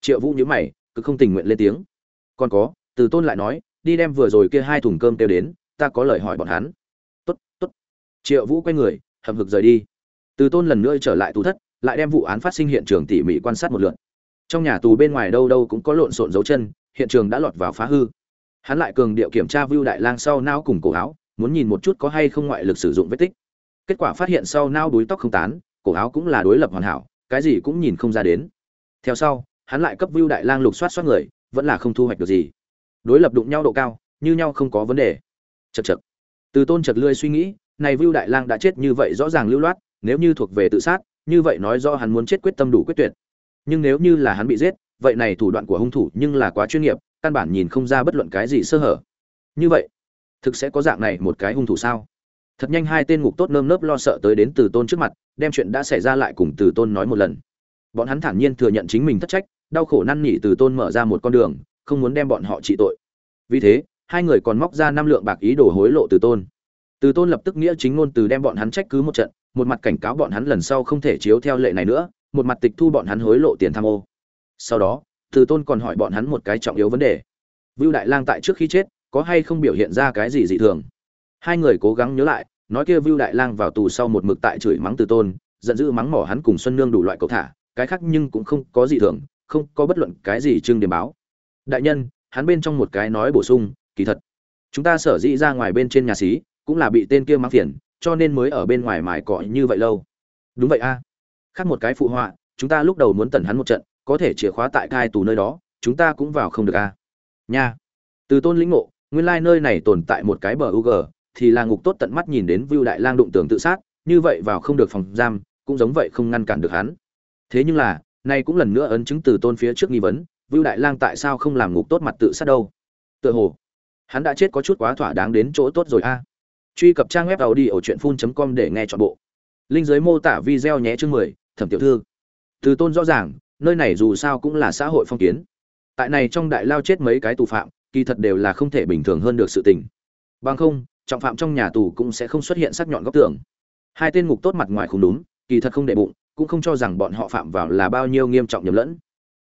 Triệu vũ nhớ mày, cứ không tình nguyện lên tiếng còn có, từ tôn lại nói, đi đem vừa rồi kia hai thùng cơm kêu đến, ta có lời hỏi bọn hắn. Tốt tốt. Triệu vũ quay người hầm hực rời đi. Từ tôn lần nữa trở lại tù thất, lại đem vụ án phát sinh hiện trường tỉ mỉ quan sát một lượt. Trong nhà tù bên ngoài đâu đâu cũng có lộn xộn dấu chân, hiện trường đã lọt vào phá hư. Hắn lại cường điệu kiểm tra vưu đại lang sau não cùng cổ áo, muốn nhìn một chút có hay không ngoại lực sử dụng vết tích. Kết quả phát hiện sau nao đuối tóc không tán, cổ áo cũng là đối lập hoàn hảo, cái gì cũng nhìn không ra đến. Theo sau, hắn lại cấp vưu đại lang lục soát soát người vẫn là không thu hoạch được gì. Đối lập đụng nhau độ cao, như nhau không có vấn đề. Chật chật từ tôn chật lươi suy nghĩ, này vưu đại lang đã chết như vậy rõ ràng lưu loát, nếu như thuộc về tự sát, như vậy nói do hắn muốn chết quyết tâm đủ quyết tuyệt. Nhưng nếu như là hắn bị giết, vậy này thủ đoạn của hung thủ nhưng là quá chuyên nghiệp, căn bản nhìn không ra bất luận cái gì sơ hở. Như vậy, thực sẽ có dạng này một cái hung thủ sao? Thật nhanh hai tên ngục tốt nơm nớp lo sợ tới đến từ tôn trước mặt, đem chuyện đã xảy ra lại cùng từ tôn nói một lần. Bọn hắn thản nhiên thừa nhận chính mình thất trách đau khổ năn nỉ từ tôn mở ra một con đường, không muốn đem bọn họ trị tội. Vì thế, hai người còn móc ra năm lượng bạc ý đồ hối lộ từ tôn. Từ tôn lập tức nghĩa chính ngôn từ đem bọn hắn trách cứ một trận, một mặt cảnh cáo bọn hắn lần sau không thể chiếu theo lệ này nữa, một mặt tịch thu bọn hắn hối lộ tiền tham ô. Sau đó, từ tôn còn hỏi bọn hắn một cái trọng yếu vấn đề. Vưu đại lang tại trước khi chết, có hay không biểu hiện ra cái gì dị thường? Hai người cố gắng nhớ lại, nói kia vưu đại lang vào tù sau một mực tại chửi mắng từ tôn, giận dữ mắng mỏ hắn cùng xuân nương đủ loại cầu thả, cái khác nhưng cũng không có gì thường không có bất luận cái gì trưng điểm báo. Đại nhân, hắn bên trong một cái nói bổ sung, kỳ thật, chúng ta sở dĩ ra ngoài bên trên nhà xí, cũng là bị tên kia mang phiền, cho nên mới ở bên ngoài mài cọ như vậy lâu. Đúng vậy a. Khác một cái phụ họa, chúng ta lúc đầu muốn tẩn hắn một trận, có thể chìa khóa tại cai tù nơi đó, chúng ta cũng vào không được a. Nha. Từ tôn lĩnh ngộ, nguyên lai nơi này tồn tại một cái bờ u g thì là ngục tốt tận mắt nhìn đến vưu đại lang đụng tường tự sát, như vậy vào không được phòng giam, cũng giống vậy không ngăn cản được hắn. Thế nhưng là nay cũng lần nữa ấn chứng từ tôn phía trước nghi vấn, vưu đại lang tại sao không làm ngục tốt mặt tự sát đâu? Tựa hồ, hắn đã chết có chút quá thỏa đáng đến chỗ tốt rồi a. À. Truy cập trang web tàu đi ở truyện phun com để nghe chọn bộ. Linh giới mô tả video nhé chương mười, thẩm tiểu thư. Từ tôn rõ ràng, nơi này dù sao cũng là xã hội phong kiến. Tại này trong đại lao chết mấy cái tù phạm, kỳ thật đều là không thể bình thường hơn được sự tình. Bằng không, trọng phạm trong nhà tù cũng sẽ không xuất hiện sắc nhọn góc tường. Hai tên ngục tốt mặt ngoài không đúng, kỳ thật không để bụng cũng không cho rằng bọn họ phạm vào là bao nhiêu nghiêm trọng nhầm lẫn.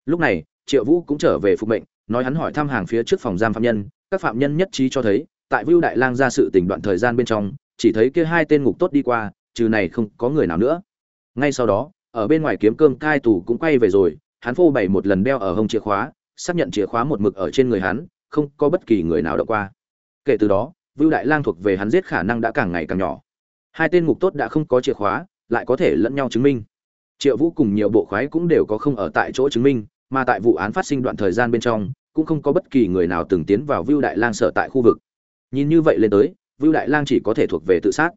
Lúc này, triệu vũ cũng trở về phục mệnh, nói hắn hỏi thăm hàng phía trước phòng giam phạm nhân, các phạm nhân nhất trí cho thấy, tại vưu đại lang ra sự tình đoạn thời gian bên trong, chỉ thấy kia hai tên ngục tốt đi qua, trừ này không có người nào nữa. Ngay sau đó, ở bên ngoài kiếm cơm cai tù cũng quay về rồi, hắn phô bày một lần đeo ở hông chìa khóa, xác nhận chìa khóa một mực ở trên người hắn, không có bất kỳ người nào đọc qua. Kể từ đó, vưu đại lang thuộc về hắn giết khả năng đã càng ngày càng nhỏ. Hai tên ngục tốt đã không có chìa khóa, lại có thể lẫn nhau chứng minh triệu vũ cùng nhiều bộ khoái cũng đều có không ở tại chỗ chứng minh, mà tại vụ án phát sinh đoạn thời gian bên trong, cũng không có bất kỳ người nào từng tiến vào vưu đại lang sở tại khu vực. Nhìn như vậy lên tới, vưu đại lang chỉ có thể thuộc về tự sát.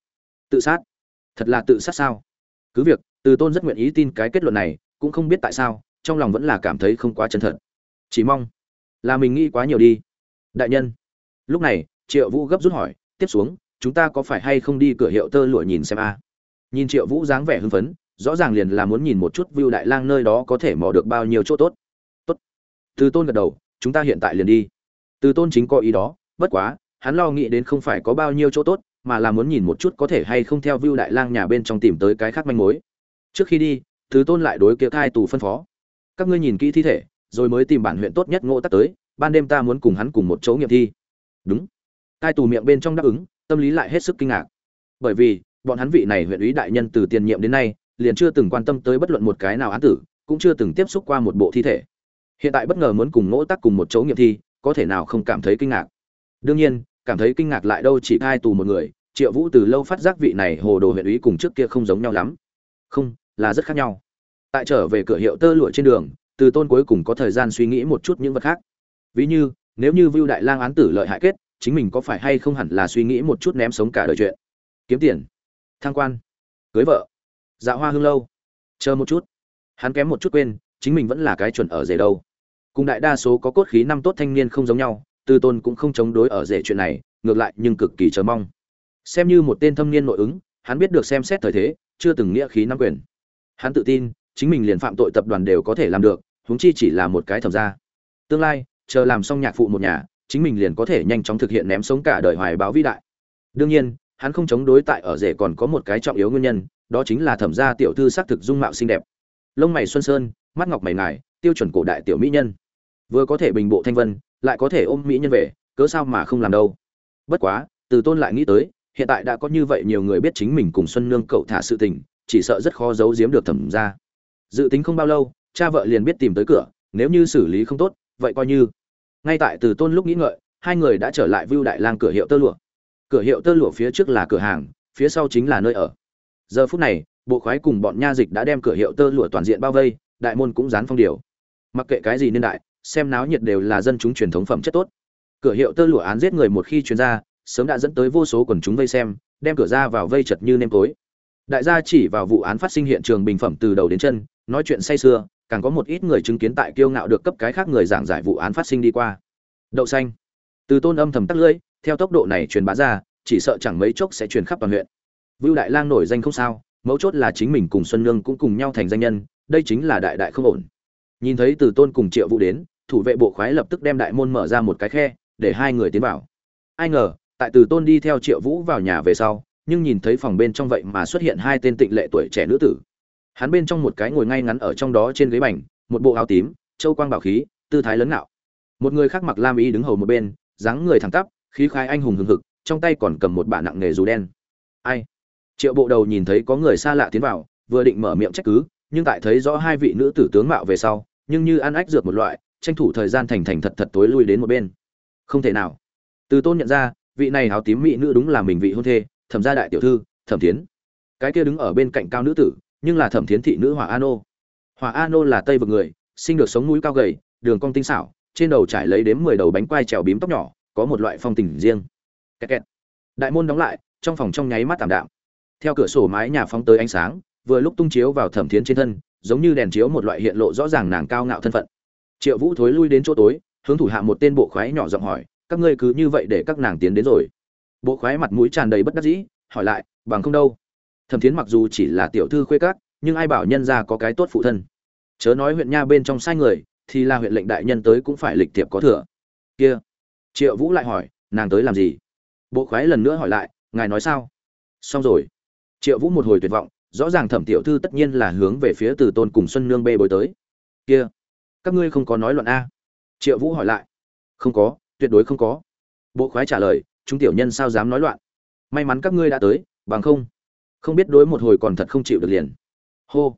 Tự sát? Thật là tự sát sao? Cứ việc, từ tôn rất nguyện ý tin cái kết luận này, cũng không biết tại sao, trong lòng vẫn là cảm thấy không quá chân thật. Chỉ mong là mình nghĩ quá nhiều đi. Đại nhân. Lúc này, triệu vũ gấp rút hỏi, tiếp xuống, chúng ta có phải hay không đi cửa hiệu tơ lụa nhìn xem a? Nhìn triệu vũ dáng vẻ hưng phấn rõ ràng liền là muốn nhìn một chút view đại lang nơi đó có thể mò được bao nhiêu chỗ tốt. Tốt. Từ tôn gật đầu, chúng ta hiện tại liền đi. Từ tôn chính có ý đó, bất quá, hắn lo nghĩ đến không phải có bao nhiêu chỗ tốt, mà là muốn nhìn một chút có thể hay không theo view đại lang nhà bên trong tìm tới cái khác manh mối. Trước khi đi, từ tôn lại đối kia thai tù phân phó. Các ngươi nhìn kỹ thi thể, rồi mới tìm bản huyện tốt nhất ngộ tắc tới, ban đêm ta muốn cùng hắn cùng một chỗ nghiệm thi. Đúng. Thai tù miệng bên trong đáp ứng, tâm lý lại hết sức kinh ngạc. Bởi vì, bọn hắn vị này huyện ủy đại nhân từ tiền nhiệm đến nay liền chưa từng quan tâm tới bất luận một cái nào án tử, cũng chưa từng tiếp xúc qua một bộ thi thể. Hiện tại bất ngờ muốn cùng ngỗ tắc cùng một chỗ nghiệm thi, có thể nào không cảm thấy kinh ngạc? Đương nhiên, cảm thấy kinh ngạc lại đâu chỉ hai tù một người, triệu vũ từ lâu phát giác vị này hồ đồ huyện ủy cùng trước kia không giống nhau lắm. Không, là rất khác nhau. Tại trở về cửa hiệu tơ lụa trên đường, từ tôn cuối cùng có thời gian suy nghĩ một chút những vật khác. Ví như, nếu như vưu đại lang án tử lợi hại kết, chính mình có phải hay không hẳn là suy nghĩ một chút ném sống cả đời chuyện? Kiếm tiền, thăng quan, cưới vợ dạ hoa hương lâu. Chờ một chút. Hắn kém một chút quên, chính mình vẫn là cái chuẩn ở rể đâu. Cùng đại đa số có cốt khí năm tốt thanh niên không giống nhau tư tôn cũng không chống đối ở rể chuyện này, ngược lại nhưng cực kỳ chờ mong. Xem như một tên thâm niên nội ứng, hắn biết được xem xét thời thế, chưa từng nghĩa khí năm quyền. Hắn tự tin, chính mình liền phạm tội tập đoàn đều có thể làm được, huống chi chỉ là một cái thẩm gia. Tương lai, chờ làm xong nhạc phụ một nhà, chính mình liền có thể nhanh chóng thực hiện ném sống cả đời hoài báo vĩ đại. Đương nhiên, hắn không chống đối tại ở rể còn có một cái trọng yếu nguyên nhân đó chính là thẩm gia tiểu thư xác thực dung mạo xinh đẹp. Lông mày xuân sơn, mắt ngọc mày ngài, tiêu chuẩn cổ đại tiểu mỹ nhân. Vừa có thể bình bộ thanh vân, lại có thể ôm mỹ nhân về, cớ sao mà không làm đâu. Bất quá, từ tôn lại nghĩ tới, hiện tại đã có như vậy nhiều người biết chính mình cùng xuân nương cậu thả sự tình, chỉ sợ rất khó giấu giếm được thẩm gia. Dự tính không bao lâu, cha vợ liền biết tìm tới cửa, nếu như xử lý không tốt, vậy coi như. Ngay tại từ tôn lúc nghĩ ngợi, hai người đã trở lại vưu đại lang cửa hiệu tơ lụa. Cửa hiệu tơ lụa phía trước là cửa hàng, phía sau chính là nơi ở giờ phút này, bộ khoái cùng bọn nha dịch đã đem cửa hiệu tơ lụa toàn diện bao vây, đại môn cũng dán phong điều. Mặc kệ cái gì niên đại, xem náo nhiệt đều là dân chúng truyền thống phẩm chất tốt. Cửa hiệu tơ lụa án giết người một khi truyền ra, sớm đã dẫn tới vô số quần chúng vây xem, đem cửa ra vào vây chật như nêm tối. Đại gia chỉ vào vụ án phát sinh hiện trường bình phẩm từ đầu đến chân, nói chuyện say sưa, càng có một ít người chứng kiến tại kiêu ngạo được cấp cái khác người giảng giải vụ án phát sinh đi qua. Đậu xanh. Từ tôn âm thầm tắt lưỡi, theo tốc độ này truyền bá ra, chỉ sợ chẳng mấy chốc sẽ truyền khắp toàn huyện vưu đại lang nổi danh không sao, mấu chốt là chính mình cùng xuân nương cũng cùng nhau thành danh nhân, đây chính là đại đại không ổn. Nhìn thấy từ tôn cùng triệu vũ đến, thủ vệ bộ khoái lập tức đem đại môn mở ra một cái khe, để hai người tiến vào. Ai ngờ, tại từ tôn đi theo triệu vũ vào nhà về sau, nhưng nhìn thấy phòng bên trong vậy mà xuất hiện hai tên tịnh lệ tuổi trẻ nữ tử. Hắn bên trong một cái ngồi ngay ngắn ở trong đó trên ghế bành, một bộ áo tím, châu quang bảo khí, tư thái lớn ngạo. Một người khác mặc lam y đứng hầu một bên, dáng người thẳng tắp, khí khai anh hùng hừng hực, trong tay còn cầm một bả nặng nghề dù đen. Ai? Triệu bộ đầu nhìn thấy có người xa lạ tiến vào, vừa định mở miệng trách cứ, nhưng tại thấy rõ hai vị nữ tử tướng mạo về sau, nhưng như ăn ách dược một loại, tranh thủ thời gian thành thành thật thật tối lui đến một bên. Không thể nào. Từ tôn nhận ra, vị này áo tím mỹ nữ đúng là mình vị hôn thê, thẩm gia đại tiểu thư, thẩm tiến cái kia đứng ở bên cạnh cao nữ tử, nhưng là thẩm thiến thị nữ hỏa an ô hỏa an ô là tây vực người, sinh được sống mũi cao gầy, đường cong tinh xảo, trên đầu trải lấy đếm mười đầu bánh quai trèo bím tóc nhỏ, có một loại phong tình riêng. Kẹt kẹt. đại môn đóng lại, trong phòng trong nháy mắt tạm đạm theo cửa sổ mái nhà phóng tới ánh sáng, vừa lúc tung chiếu vào thẩm thiến trên thân, giống như đèn chiếu một loại hiện lộ rõ ràng nàng cao ngạo thân phận. Triệu vũ thối lui đến chỗ tối, hướng thủ hạ một tên bộ khoái nhỏ giọng hỏi, các ngươi cứ như vậy để các nàng tiến đến rồi. Bộ khoái mặt mũi tràn đầy bất đắc dĩ, hỏi lại, bằng không đâu. Thẩm thiến mặc dù chỉ là tiểu thư khuê các, nhưng ai bảo nhân ra có cái tốt phụ thân. Chớ nói huyện nha bên trong sai người, thì là huyện lệnh đại nhân tới cũng phải lịch tiệp có thừa. Kia. Triệu vũ lại hỏi, nàng tới làm gì? Bộ khoái lần nữa hỏi lại, ngài nói sao? Xong rồi triệu vũ một hồi tuyệt vọng, rõ ràng thẩm tiểu thư tất nhiên là hướng về phía từ tôn cùng xuân nương bê bối tới. Kia, các ngươi không có nói luận a. Triệu vũ hỏi lại. Không có, tuyệt đối không có. Bộ khoái trả lời, chúng tiểu nhân sao dám nói loạn? May mắn các ngươi đã tới, bằng không không biết đối một hồi còn thật không chịu được liền. Hô.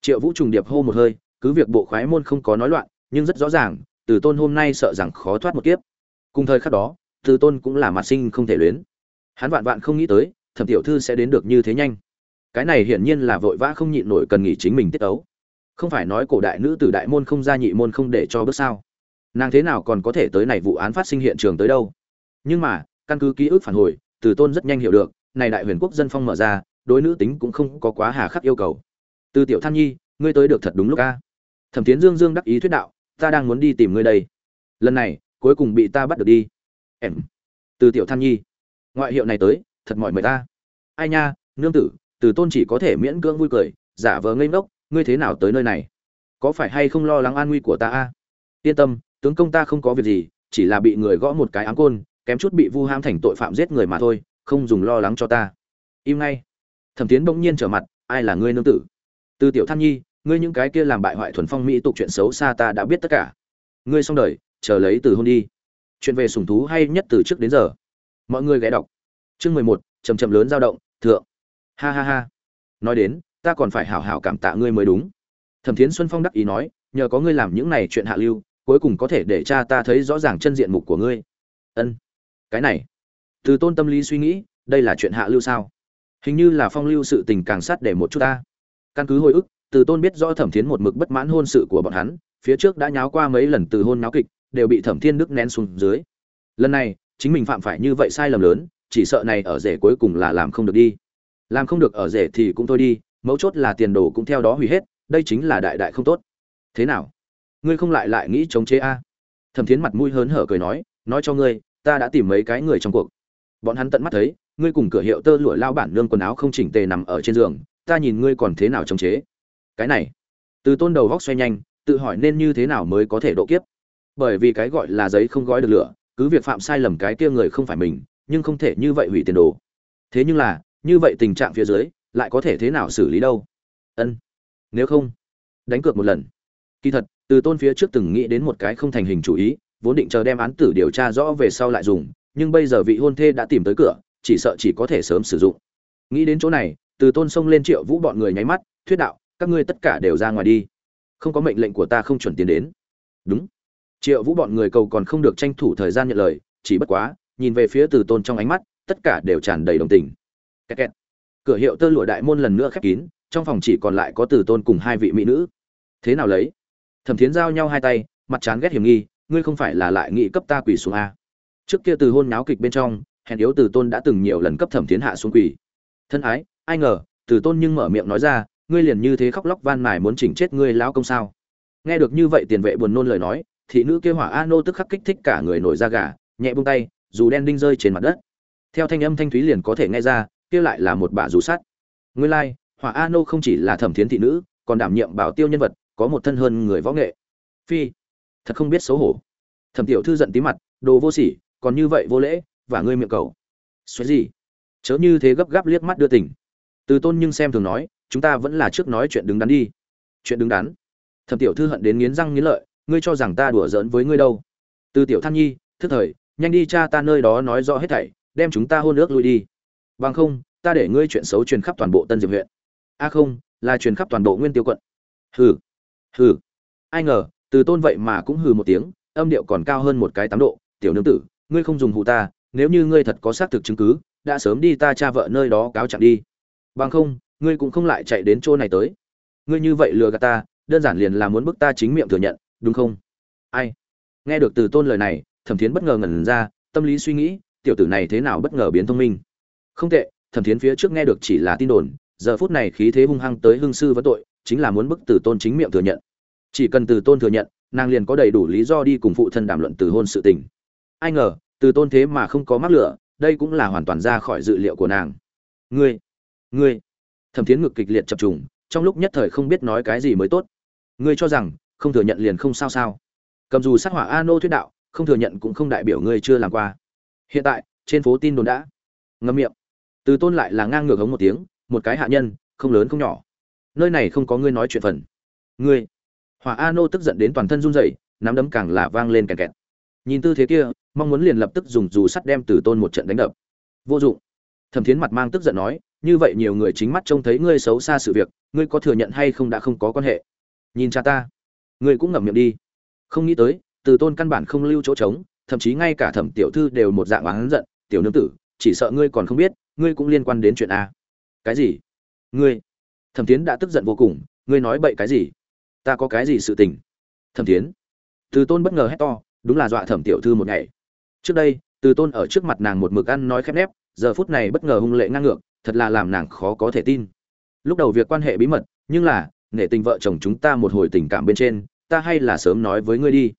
Triệu vũ trùng điệp hô một hơi, cứ việc bộ khoái môn không có nói loạn, nhưng rất rõ ràng, từ tôn hôm nay sợ rằng khó thoát một kiếp. Cùng thời khắc đó, từ tôn cũng là mặt sinh không thể luyến. Hắn vạn vạn không nghĩ tới thẩm tiểu thư sẽ đến được như thế nhanh. Cái này hiển nhiên là vội vã không nhịn nổi cần nghỉ chính mình tiết ấu. Không phải nói cổ đại nữ tử đại môn không ra nhị môn không để cho bước sao. Nàng thế nào còn có thể tới này vụ án phát sinh hiện trường tới đâu? Nhưng mà, căn cứ ký ức phản hồi, từ tôn rất nhanh hiểu được, này đại huyền quốc dân phong mở ra, đối nữ tính cũng không có quá hà khắc yêu cầu. Từ tiểu than nhi, ngươi tới được thật đúng lúc a. Thẩm tiến dương dương đắc ý thuyết đạo, ta đang muốn đi tìm ngươi đây. Lần này, cuối cùng bị ta bắt được đi. Em. Từ tiểu than nhi. Ngoại hiệu này tới thật mỏi mệt ta. Ai nha, nương tử, từ tôn chỉ có thể miễn cưỡng vui cười, giả vờ ngây ngốc, ngươi thế nào tới nơi này? Có phải hay không lo lắng an nguy của ta a? Yên tâm, tướng công ta không có việc gì, chỉ là bị người gõ một cái ám côn, kém chút bị vu ham thành tội phạm giết người mà thôi, không dùng lo lắng cho ta. Im ngay. Thẩm tiến bỗng nhiên trở mặt, ai là ngươi nương tử? Từ tiểu than nhi, ngươi những cái kia làm bại hoại thuần phong mỹ tục chuyện xấu xa ta đã biết tất cả. Ngươi xong đời, chờ lấy từ hôn đi. Chuyện về sủng thú hay nhất từ trước đến giờ. Mọi người ghé đọc chương mười một chầm chậm lớn dao động, thượng. Ha ha ha. Nói đến, ta còn phải hảo hảo cảm tạ ngươi mới đúng. Thẩm thiến xuân phong đắc ý nói, nhờ có ngươi làm những này chuyện hạ lưu, cuối cùng có thể để cha ta thấy rõ ràng chân diện mục của ngươi. Ân. Cái này. Từ tôn tâm lý suy nghĩ, đây là chuyện hạ lưu sao? Hình như là phong lưu sự tình càng sát để một chút ta. Căn cứ hồi ức, từ tôn biết rõ thẩm thiến một mực bất mãn hôn sự của bọn hắn, phía trước đã nháo qua mấy lần từ hôn náo kịch, đều bị thẩm thiên đức nén xuống dưới. Lần này, chính mình phạm phải như vậy sai lầm lớn chỉ sợ này ở rể cuối cùng là làm không được đi. Làm không được ở rể thì cũng thôi đi, mấu chốt là tiền đồ cũng theo đó hủy hết, đây chính là đại đại không tốt. Thế nào? Ngươi không lại lại nghĩ chống chế a? Thẩm thiến mặt mũi hớn hở cười nói nói cho ngươi, ta đã tìm mấy cái người trong cuộc. Bọn hắn tận mắt thấy, ngươi cùng cửa hiệu tơ lụa lao bản nương quần áo không chỉnh tề nằm ở trên giường, ta nhìn ngươi còn thế nào chống chế? Cái này, từ tôn đầu góc xoay nhanh, tự hỏi nên như thế nào mới có thể độ kiếp. Bởi vì cái gọi là giấy không gói được lửa, cứ việc phạm sai lầm cái kia người không phải mình nhưng không thể như vậy hủy tiền đồ. Thế nhưng là, như vậy tình trạng phía dưới, lại có thể thế nào xử lý đâu? Ân, nếu không, đánh cược một lần. Kỳ thật, từ tôn phía trước từng nghĩ đến một cái không thành hình chủ ý, vốn định chờ đem án tử điều tra rõ về sau lại dùng, nhưng bây giờ vị hôn thê đã tìm tới cửa, chỉ sợ chỉ có thể sớm sử dụng. Nghĩ đến chỗ này, từ tôn xông lên triệu vũ bọn người nháy mắt, thuyết đạo, các ngươi tất cả đều ra ngoài đi. Không có mệnh lệnh của ta không chuẩn tiến đến. Đúng. Triệu vũ bọn người cầu còn không được tranh thủ thời gian nhận lời, chỉ bất quá nhìn về phía từ tôn trong ánh mắt, tất cả đều tràn đầy đồng tình. Kẹt kẹt. cửa hiệu tơ lụa đại môn lần nữa khép kín, trong phòng chỉ còn lại có từ tôn cùng hai vị mỹ nữ. Thế nào lấy? Thẩm thiến giao nhau hai tay, mặt chán ghét hiểm nghi, ngươi không phải là lại nghị cấp ta quỳ xuống a? Trước kia từ hôn náo kịch bên trong, hèn yếu từ tôn đã từng nhiều lần cấp thẩm thiến hạ xuống quỳ. Thân ái, ai ngờ, từ tôn nhưng mở miệng nói ra, ngươi liền như thế khóc lóc van mài muốn chỉnh chết ngươi lão công sao? Nghe được như vậy tiền vệ buồn nôn lời nói, thị nữ kêu hỏa a nô tức khắc kích thích cả người nổi da gà, nhẹ buông tay dù đen đinh rơi trên mặt đất. Theo thanh âm thanh thúy liền có thể nghe ra kia lại là một bà dù sắt. Ngươi lai、like, hỏa a nô không chỉ là thẩm thiến thị nữ còn đảm nhiệm bảo tiêu nhân vật có một thân hơn người võ nghệ. Phi thật không biết xấu hổ. Thẩm tiểu thư giận tí mặt đồ vô sỉ còn như vậy vô lễ và ngươi miệng cầu. Xoáy gì? Chớ như thế gấp gáp liếc mắt đưa tỉnh từ tôn nhưng xem thường nói chúng ta vẫn là trước nói chuyện đứng đắn đi. Chuyện đứng đắn? Thẩm tiểu thư hận đến nghiến răng nghiến lợi ngươi cho rằng ta đùa giỡn với ngươi đâu? Từ tiểu than nhi thức thời nhanh đi cha ta nơi đó nói rõ hết thảy, đem chúng ta hôn ước lui đi. Bằng không, ta để ngươi chuyện xấu truyền khắp toàn bộ tân diệp huyện. A không, là truyền khắp toàn bộ nguyên tiêu quận. Hừ hừ. Ai ngờ, từ tôn vậy mà cũng hừ một tiếng, âm điệu còn cao hơn một cái tám độ. Tiểu nương tử, ngươi không dùng hụ ta, nếu như ngươi thật có xác thực chứng cứ, đã sớm đi ta cha vợ nơi đó cáo trạng đi. Bằng không, ngươi cũng không lại chạy đến chỗ này tới. Ngươi như vậy lừa gạt ta, đơn giản liền là muốn bức ta chính miệng thừa nhận, đúng không? Ai? Nghe được từ tôn lời này thẩm thiến bất ngờ ngẩn ra, tâm lý suy nghĩ, tiểu tử này thế nào bất ngờ biến thông minh. Không tệ, thẩm thiến phía trước nghe được chỉ là tin đồn, giờ phút này khí thế hung hăng tới hưng sư vấn tội, chính là muốn bức từ tôn chính miệng thừa nhận. Chỉ cần từ tôn thừa nhận, nàng liền có đầy đủ lý do đi cùng phụ thân đàm luận từ hôn sự tình. Ai ngờ từ tôn thế mà không có mắc lửa, đây cũng là hoàn toàn ra khỏi dự liệu của nàng. Ngươi ngươi. Thẩm thiến ngực kịch liệt chập trùng, trong lúc nhất thời không biết nói cái gì mới tốt. Ngươi cho rằng, không thừa nhận liền không sao sao. Cầm dù sát hỏa a nô thuyết đạo không thừa nhận cũng không đại biểu ngươi chưa làm qua. Hiện tại, trên phố tin đồn đã. Ngâm miệng. Từ tôn lại là ngang ngược hống một tiếng, một cái hạ nhân, không lớn không nhỏ. Nơi này không có ngươi nói chuyện phần. Ngươi. Hỏa a nô tức giận đến toàn thân run rẩy, nắm đấm càng là vang lên kẹt kẹt. Nhìn tư thế kia, mong muốn liền lập tức dùng dù sắt đem từ tôn một trận đánh đập. Vô dụng. Thẩm thiến mặt mang tức giận nói, như vậy nhiều người chính mắt trông thấy ngươi xấu xa sự việc, ngươi có thừa nhận hay không đã không có quan hệ. Nhìn cha ta. Ngươi cũng ngậm miệng đi. Không nghĩ tới từ tôn căn bản không lưu chỗ trống, thậm chí ngay cả thẩm tiểu thư đều một dạng oán giận, tiểu nương tử, chỉ sợ ngươi còn không biết, ngươi cũng liên quan đến chuyện a. Cái gì? Ngươi. Thẩm tiến đã tức giận vô cùng, ngươi nói bậy cái gì? Ta có cái gì sự tình? Thẩm tiến từ tôn bất ngờ hét to, đúng là dọa thẩm tiểu thư một ngày. Trước đây, từ tôn ở trước mặt nàng một mực ăn nói khép nép, giờ phút này bất ngờ hung lệ ngang ngược, thật là làm nàng khó có thể tin. Lúc đầu việc quan hệ bí mật, nhưng là, nể tình vợ chồng chúng ta một hồi tình cảm bên trên, ta hay là sớm nói với ngươi đi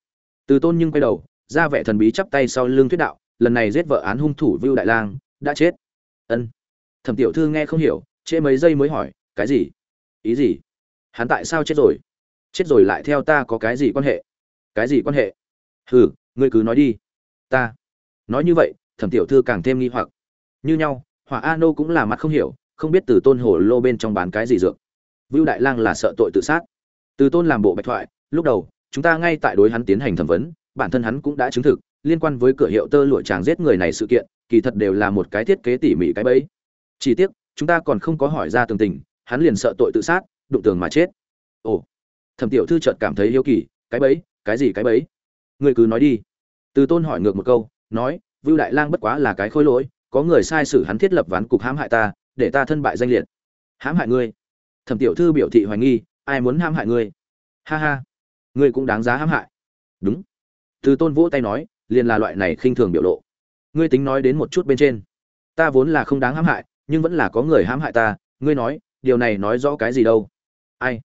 từ tôn nhưng quay đầu, ra vẻ thần bí chắp tay sau lưng thuyết đạo, lần này giết vợ án hung thủ vưu đại lang, đã chết. Ân. Thẩm tiểu thư nghe không hiểu, trễ mấy giây mới hỏi, cái gì? Ý gì? Hắn tại sao chết rồi? Chết rồi lại theo ta có cái gì quan hệ? Cái gì quan hệ? Hừ, ngươi cứ nói đi. Ta. Nói như vậy, thẩm tiểu thư càng thêm nghi hoặc. Như nhau, hỏa a nô cũng là mặt không hiểu, không biết từ tôn hồ lô bên trong bán cái gì dược. Vưu đại lang là sợ tội tự sát. Từ tôn làm bộ bạch thoại, lúc đầu chúng ta ngay tại đối hắn tiến hành thẩm vấn, bản thân hắn cũng đã chứng thực, liên quan với cửa hiệu tơ lụa chàng giết người này sự kiện, kỳ thật đều là một cái thiết kế tỉ mỉ cái bẫy. Chỉ tiếc, chúng ta còn không có hỏi ra tường tình, hắn liền sợ tội tự sát, đụng tường mà chết. Ồ, thẩm tiểu thư chợt cảm thấy hiếu kỳ, cái bẫy, cái gì cái bẫy? Người cứ nói đi. Từ tôn hỏi ngược một câu, nói, vưu đại lang bất quá là cái khôi lỗi, có người sai sử hắn thiết lập ván cục hãm hại ta, để ta thân bại danh liệt. Hãm hại ngươi. Thẩm tiểu thư biểu thị hoài nghi, ai muốn hãm hại ngươi? Ha ha ngươi cũng đáng giá hãm hại. Đúng. Từ tôn vỗ tay nói, liền là loại này khinh thường biểu lộ. Ngươi tính nói đến một chút bên trên. Ta vốn là không đáng hãm hại, nhưng vẫn là có người hãm hại ta, ngươi nói, điều này nói rõ cái gì đâu? Ai?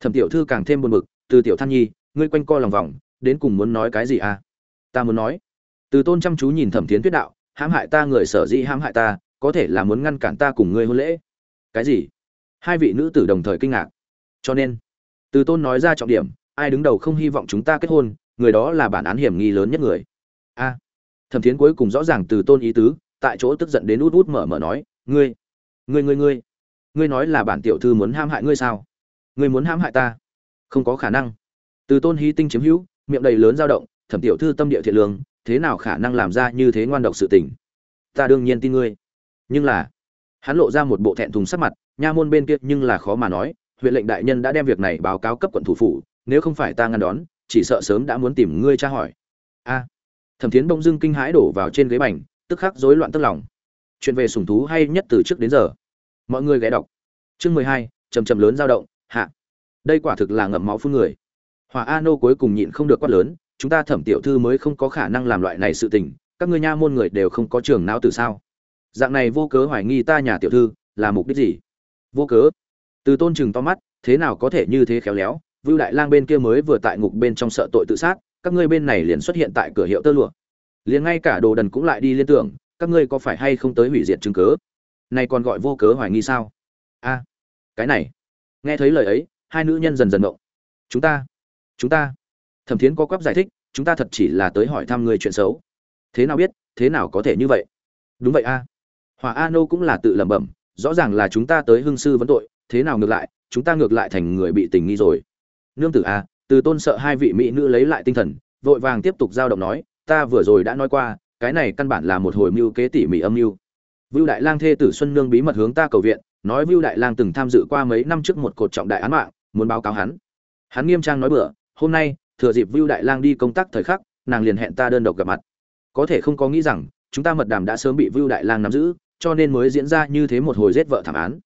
Thẩm tiểu thư càng thêm buồn bực, từ tiểu than nhi, ngươi quanh co lòng vòng, đến cùng muốn nói cái gì à? Ta muốn nói. Từ tôn chăm chú nhìn thẩm tiến tuyết đạo, hãm hại ta người sở dĩ hãm hại ta, có thể là muốn ngăn cản ta cùng ngươi hôn lễ. Cái gì? Hai vị nữ tử đồng thời kinh ngạc. Cho nên, từ tôn nói ra trọng điểm ai đứng đầu không hy vọng chúng ta kết hôn, người đó là bản án hiểm nghi lớn nhất người. A. Thẩm thiến cuối cùng rõ ràng từ tôn ý tứ, tại chỗ tức giận đến út út mở mở nói, ngươi ngươi ngươi ngươi ngươi nói là bản tiểu thư muốn ham hại ngươi sao? Ngươi muốn ham hại ta? Không có khả năng. Từ tôn hy tinh chiếm hữu, miệng đầy lớn dao động, thẩm tiểu thư tâm địa thiện lương, thế nào khả năng làm ra như thế ngoan độc sự tình? Ta đương nhiên tin ngươi. Nhưng là, hắn lộ ra một bộ thẹn thùng sắc mặt, nha môn bên kia nhưng là khó mà nói, huyện lệnh đại nhân đã đem việc này báo cáo cấp quận thủ phủ nếu không phải ta ngăn đón, chỉ sợ sớm đã muốn tìm ngươi tra hỏi. A. Thẩm thiến bỗng dưng kinh hãi đổ vào trên ghế bành, tức khắc rối loạn tức lòng. Chuyện về sủng thú hay nhất từ trước đến giờ? Mọi người ghé đọc. Chương mười hai chầm chầm lớn dao động, hạ. Đây quả thực là ngậm máu phun người. Hòa a nô cuối cùng nhịn không được quát lớn, chúng ta thẩm tiểu thư mới không có khả năng làm loại này sự tình, các ngươi nha môn người đều không có trường não từ sao? Dạng này vô cớ hoài nghi ta nhà tiểu thư là mục đích gì? Vô cớ. Từ tôn chừng to mắt, thế nào có thể như thế khéo léo vưu đại lang bên kia mới vừa tại ngục bên trong sợ tội tự sát, các ngươi bên này liền xuất hiện tại cửa hiệu tơ lụa. Liền ngay cả đồ đần cũng lại đi liên tưởng, các ngươi có phải hay không tới hủy diệt chứng cứ? này còn gọi vô cớ hoài nghi sao? A, cái này. Nghe thấy lời ấy, hai nữ nhân dần dần động. Chúng ta chúng ta. Thẩm thiến có quắp giải thích, chúng ta thật chỉ là tới hỏi thăm người chuyện xấu. Thế nào biết, thế nào có thể như vậy? Đúng vậy a. À. hòa a nô cũng là tự lẩm bẩm, rõ ràng là chúng ta tới hưng sư vấn tội, thế nào ngược lại, chúng ta ngược lại thành người bị tình nghi rồi nương tử a từ tôn sợ hai vị mỹ nữ lấy lại tinh thần, vội vàng tiếp tục giao động nói, ta vừa rồi đã nói qua, cái này căn bản là một hồi mưu kế tỉ mỉ âm mưu. Vưu đại lang thê tử xuân nương bí mật hướng ta cầu viện, nói vưu đại lang từng tham dự qua mấy năm trước một cột trọng đại án mạng, muốn báo cáo hắn. Hắn nghiêm trang nói bữa hôm nay, thừa dịp vưu đại lang đi công tác thời khắc, nàng liền hẹn ta đơn độc gặp mặt. Có thể không có nghĩ rằng, chúng ta mật đàm đã sớm bị vưu đại lang nắm giữ, cho nên mới diễn ra như thế một hồi giết vợ thảm án.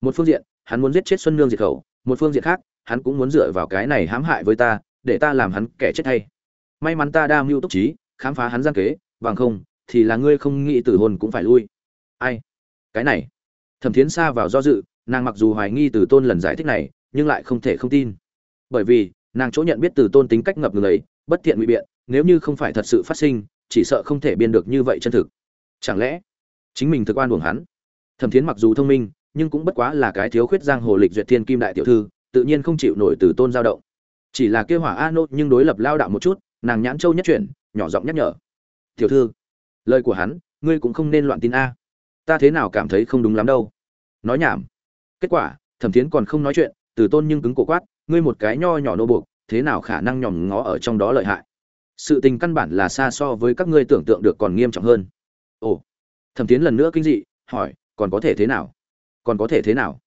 Một phương diện, hắn muốn giết chết xuân nương diệt khẩu, một phương diện khác hắn cũng muốn dựa vào cái này hãm hại với ta, để ta làm hắn kẻ chết thay may mắn ta đa mưu túc trí, khám phá hắn gian kế, bằng không, thì là ngươi không nghĩ tử hồn cũng phải lui. Ai? Cái này. Thẩm thiến xa vào do dự, nàng mặc dù hoài nghi từ tôn lần giải thích này, nhưng lại không thể không tin. Bởi vì, nàng chỗ nhận biết từ tôn tính cách ngập ngừng ấy, bất thiện ngụy biện, nếu như không phải thật sự phát sinh, chỉ sợ không thể biên được như vậy chân thực. Chẳng lẽ, chính mình thực oan buồng hắn? Thẩm thiến mặc dù thông minh, nhưng cũng bất quá là cái thiếu khuyết giang hồ lịch duyệt thiên kim đại tiểu thư tự nhiên không chịu nổi từ tôn dao động. Chỉ là kêu hỏa a nô nhưng đối lập lao đạo một chút, nàng nhãn châu nhất chuyển, nhỏ giọng nhắc nhở. Tiểu thư, lời của hắn, ngươi cũng không nên loạn tin a. Ta thế nào cảm thấy không đúng lắm đâu. Nói nhảm. Kết quả, thẩm thiến còn không nói chuyện, từ tôn nhưng cứng cổ quát, ngươi một cái nho nhỏ nô buộc, thế nào khả năng nhòm ngó ở trong đó lợi hại? Sự tình căn bản là xa so với các ngươi tưởng tượng được còn nghiêm trọng hơn. Ồ. Thẩm tiến lần nữa kinh dị, hỏi, còn có thể thế nào? Còn có thể thế nào?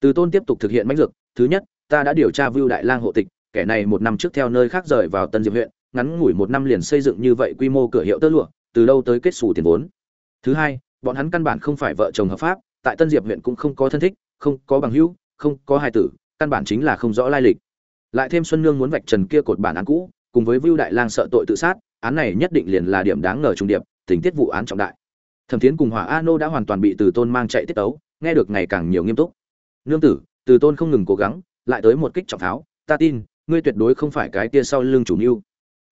Từ tôn tiếp tục thực hiện mãnh dược, thứ nhất, ta đã điều tra vưu đại lang hộ tịch, kẻ này một năm trước theo nơi khác rời vào tân diệp huyện, ngắn ngủi một năm liền xây dựng như vậy quy mô cửa hiệu tơ lụa, từ đâu tới kết xù tiền vốn. Thứ hai, bọn hắn căn bản không phải vợ chồng hợp pháp, tại tân diệp huyện cũng không có thân thích, không có bằng hữu, không có hài tử, căn bản chính là không rõ lai lịch. Lại thêm xuân nương muốn vạch trần kia cột bản án cũ, cùng với vưu đại lang sợ tội tự sát, án này nhất định liền là điểm đáng ngờ trùng điệp, tình tiết vụ án trọng đại. Thẩm thiến cùng hỏa a nô đã hoàn toàn bị từ tôn mang chạy tiết tấu, nghe được ngày càng nhiều nghiêm túc nương tử, từ tôn không ngừng cố gắng, lại tới một kích trọng tháo, ta tin, ngươi tuyệt đối không phải cái kia sau lưng chủ mưu.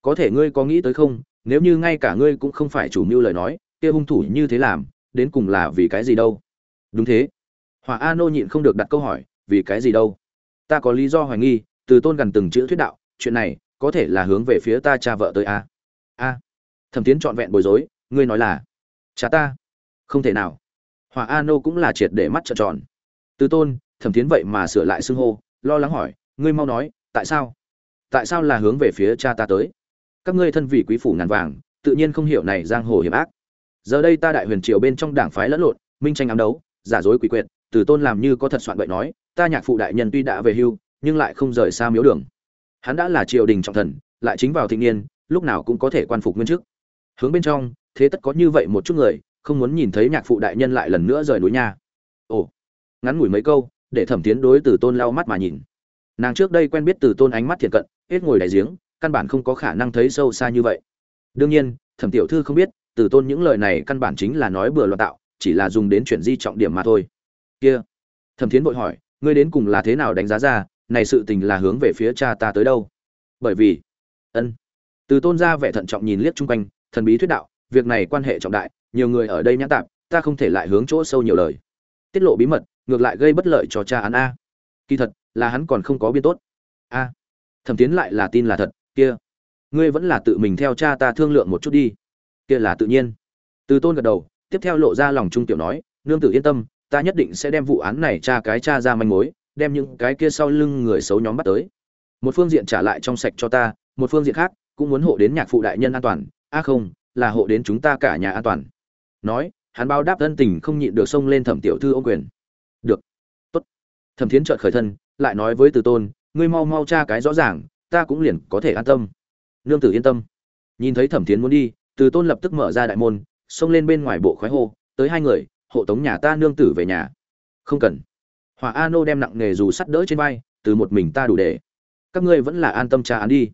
Có thể ngươi có nghĩ tới không, nếu như ngay cả ngươi cũng không phải chủ mưu lời nói, kia hung thủ như thế làm, đến cùng là vì cái gì đâu? Đúng thế. Hòa a nô nhịn không được đặt câu hỏi, vì cái gì đâu? Ta có lý do hoài nghi, từ tôn gần từng chữ thuyết đạo, chuyện này, có thể là hướng về phía ta cha vợ tới a. A. Thẩm tiến trọn vẹn bối rối, ngươi nói là, cha ta. Không thể nào. Hòa a nô cũng là triệt để mắt trợn tròn. Từ tôn thẩm thiến vậy mà sửa lại xưng hô, lo lắng hỏi, ngươi mau nói, tại sao? Tại sao là hướng về phía cha ta tới? Các ngươi thân vị quý phủ ngàn vàng, tự nhiên không hiểu này giang hồ hiểm ác. Giờ đây ta đại huyền triều bên trong đảng phái lẫn lộn, minh tranh ám đấu, giả dối quỷ quyệt, từ tôn làm như có thật soạn bậy nói, ta nhạc phụ đại nhân tuy đã về hưu, nhưng lại không rời xa miếu đường. Hắn đã là triều đình trọng thần, lại chính vào thịnh niên, lúc nào cũng có thể quan phục nguyên chức. Hướng bên trong, thế tất có như vậy một chút người, không muốn nhìn thấy nhạc phụ đại nhân lại lần nữa rời núi nha. Ồ. Ngắn ngủi mấy câu để thẩm tiến đối từ tôn lau mắt mà nhìn. Nàng trước đây quen biết từ tôn ánh mắt thiện cận, hết ngồi đại giếng, căn bản không có khả năng thấy sâu xa như vậy. Đương nhiên, thẩm tiểu thư không biết, từ tôn những lời này căn bản chính là nói bừa loạn tạo, chỉ là dùng đến chuyển di trọng điểm mà thôi. Kia, thẩm tiến vội hỏi, ngươi đến cùng là thế nào đánh giá ra, này sự tình là hướng về phía cha ta tới đâu? Bởi vì, ân, từ tôn ra vẻ thận trọng nhìn liếc chung quanh, thần bí thuyết đạo, việc này quan hệ trọng đại, nhiều người ở đây nhã tạp, ta không thể lại hướng chỗ sâu nhiều lời. Tiết lộ bí mật ngược lại gây bất lợi cho cha hắn a. Kỳ thật, là hắn còn không có biên tốt. A. Thẩm tiến lại là tin là thật, kia. Ngươi vẫn là tự mình theo cha ta thương lượng một chút đi. Kia là tự nhiên. Từ tôn gật đầu, tiếp theo lộ ra lòng trung tiểu nói, nương tử yên tâm, ta nhất định sẽ đem vụ án này tra cái cha ra manh mối, đem những cái kia sau lưng người xấu nhóm bắt tới. Một phương diện trả lại trong sạch cho ta, một phương diện khác cũng muốn hộ đến nhạc phụ đại nhân an toàn. A không, là hộ đến chúng ta cả nhà an toàn. Nói, hắn bao đáp thân tình không nhịn được xông lên thẩm tiểu thư ô quyền được. Tốt. Thẩm thiến trợn khởi thân, lại nói với từ tôn, ngươi mau mau tra cái rõ ràng, ta cũng liền có thể an tâm. Nương tử yên tâm. Nhìn thấy thẩm thiến muốn đi, từ tôn lập tức mở ra đại môn, xông lên bên ngoài bộ khoái hô, tới hai người, hộ tống nhà ta nương tử về nhà. Không cần. Hỏa a nô đem nặng nghề dù sắt đỡ trên vai, từ một mình ta đủ để. Các ngươi vẫn là an tâm tra án đi.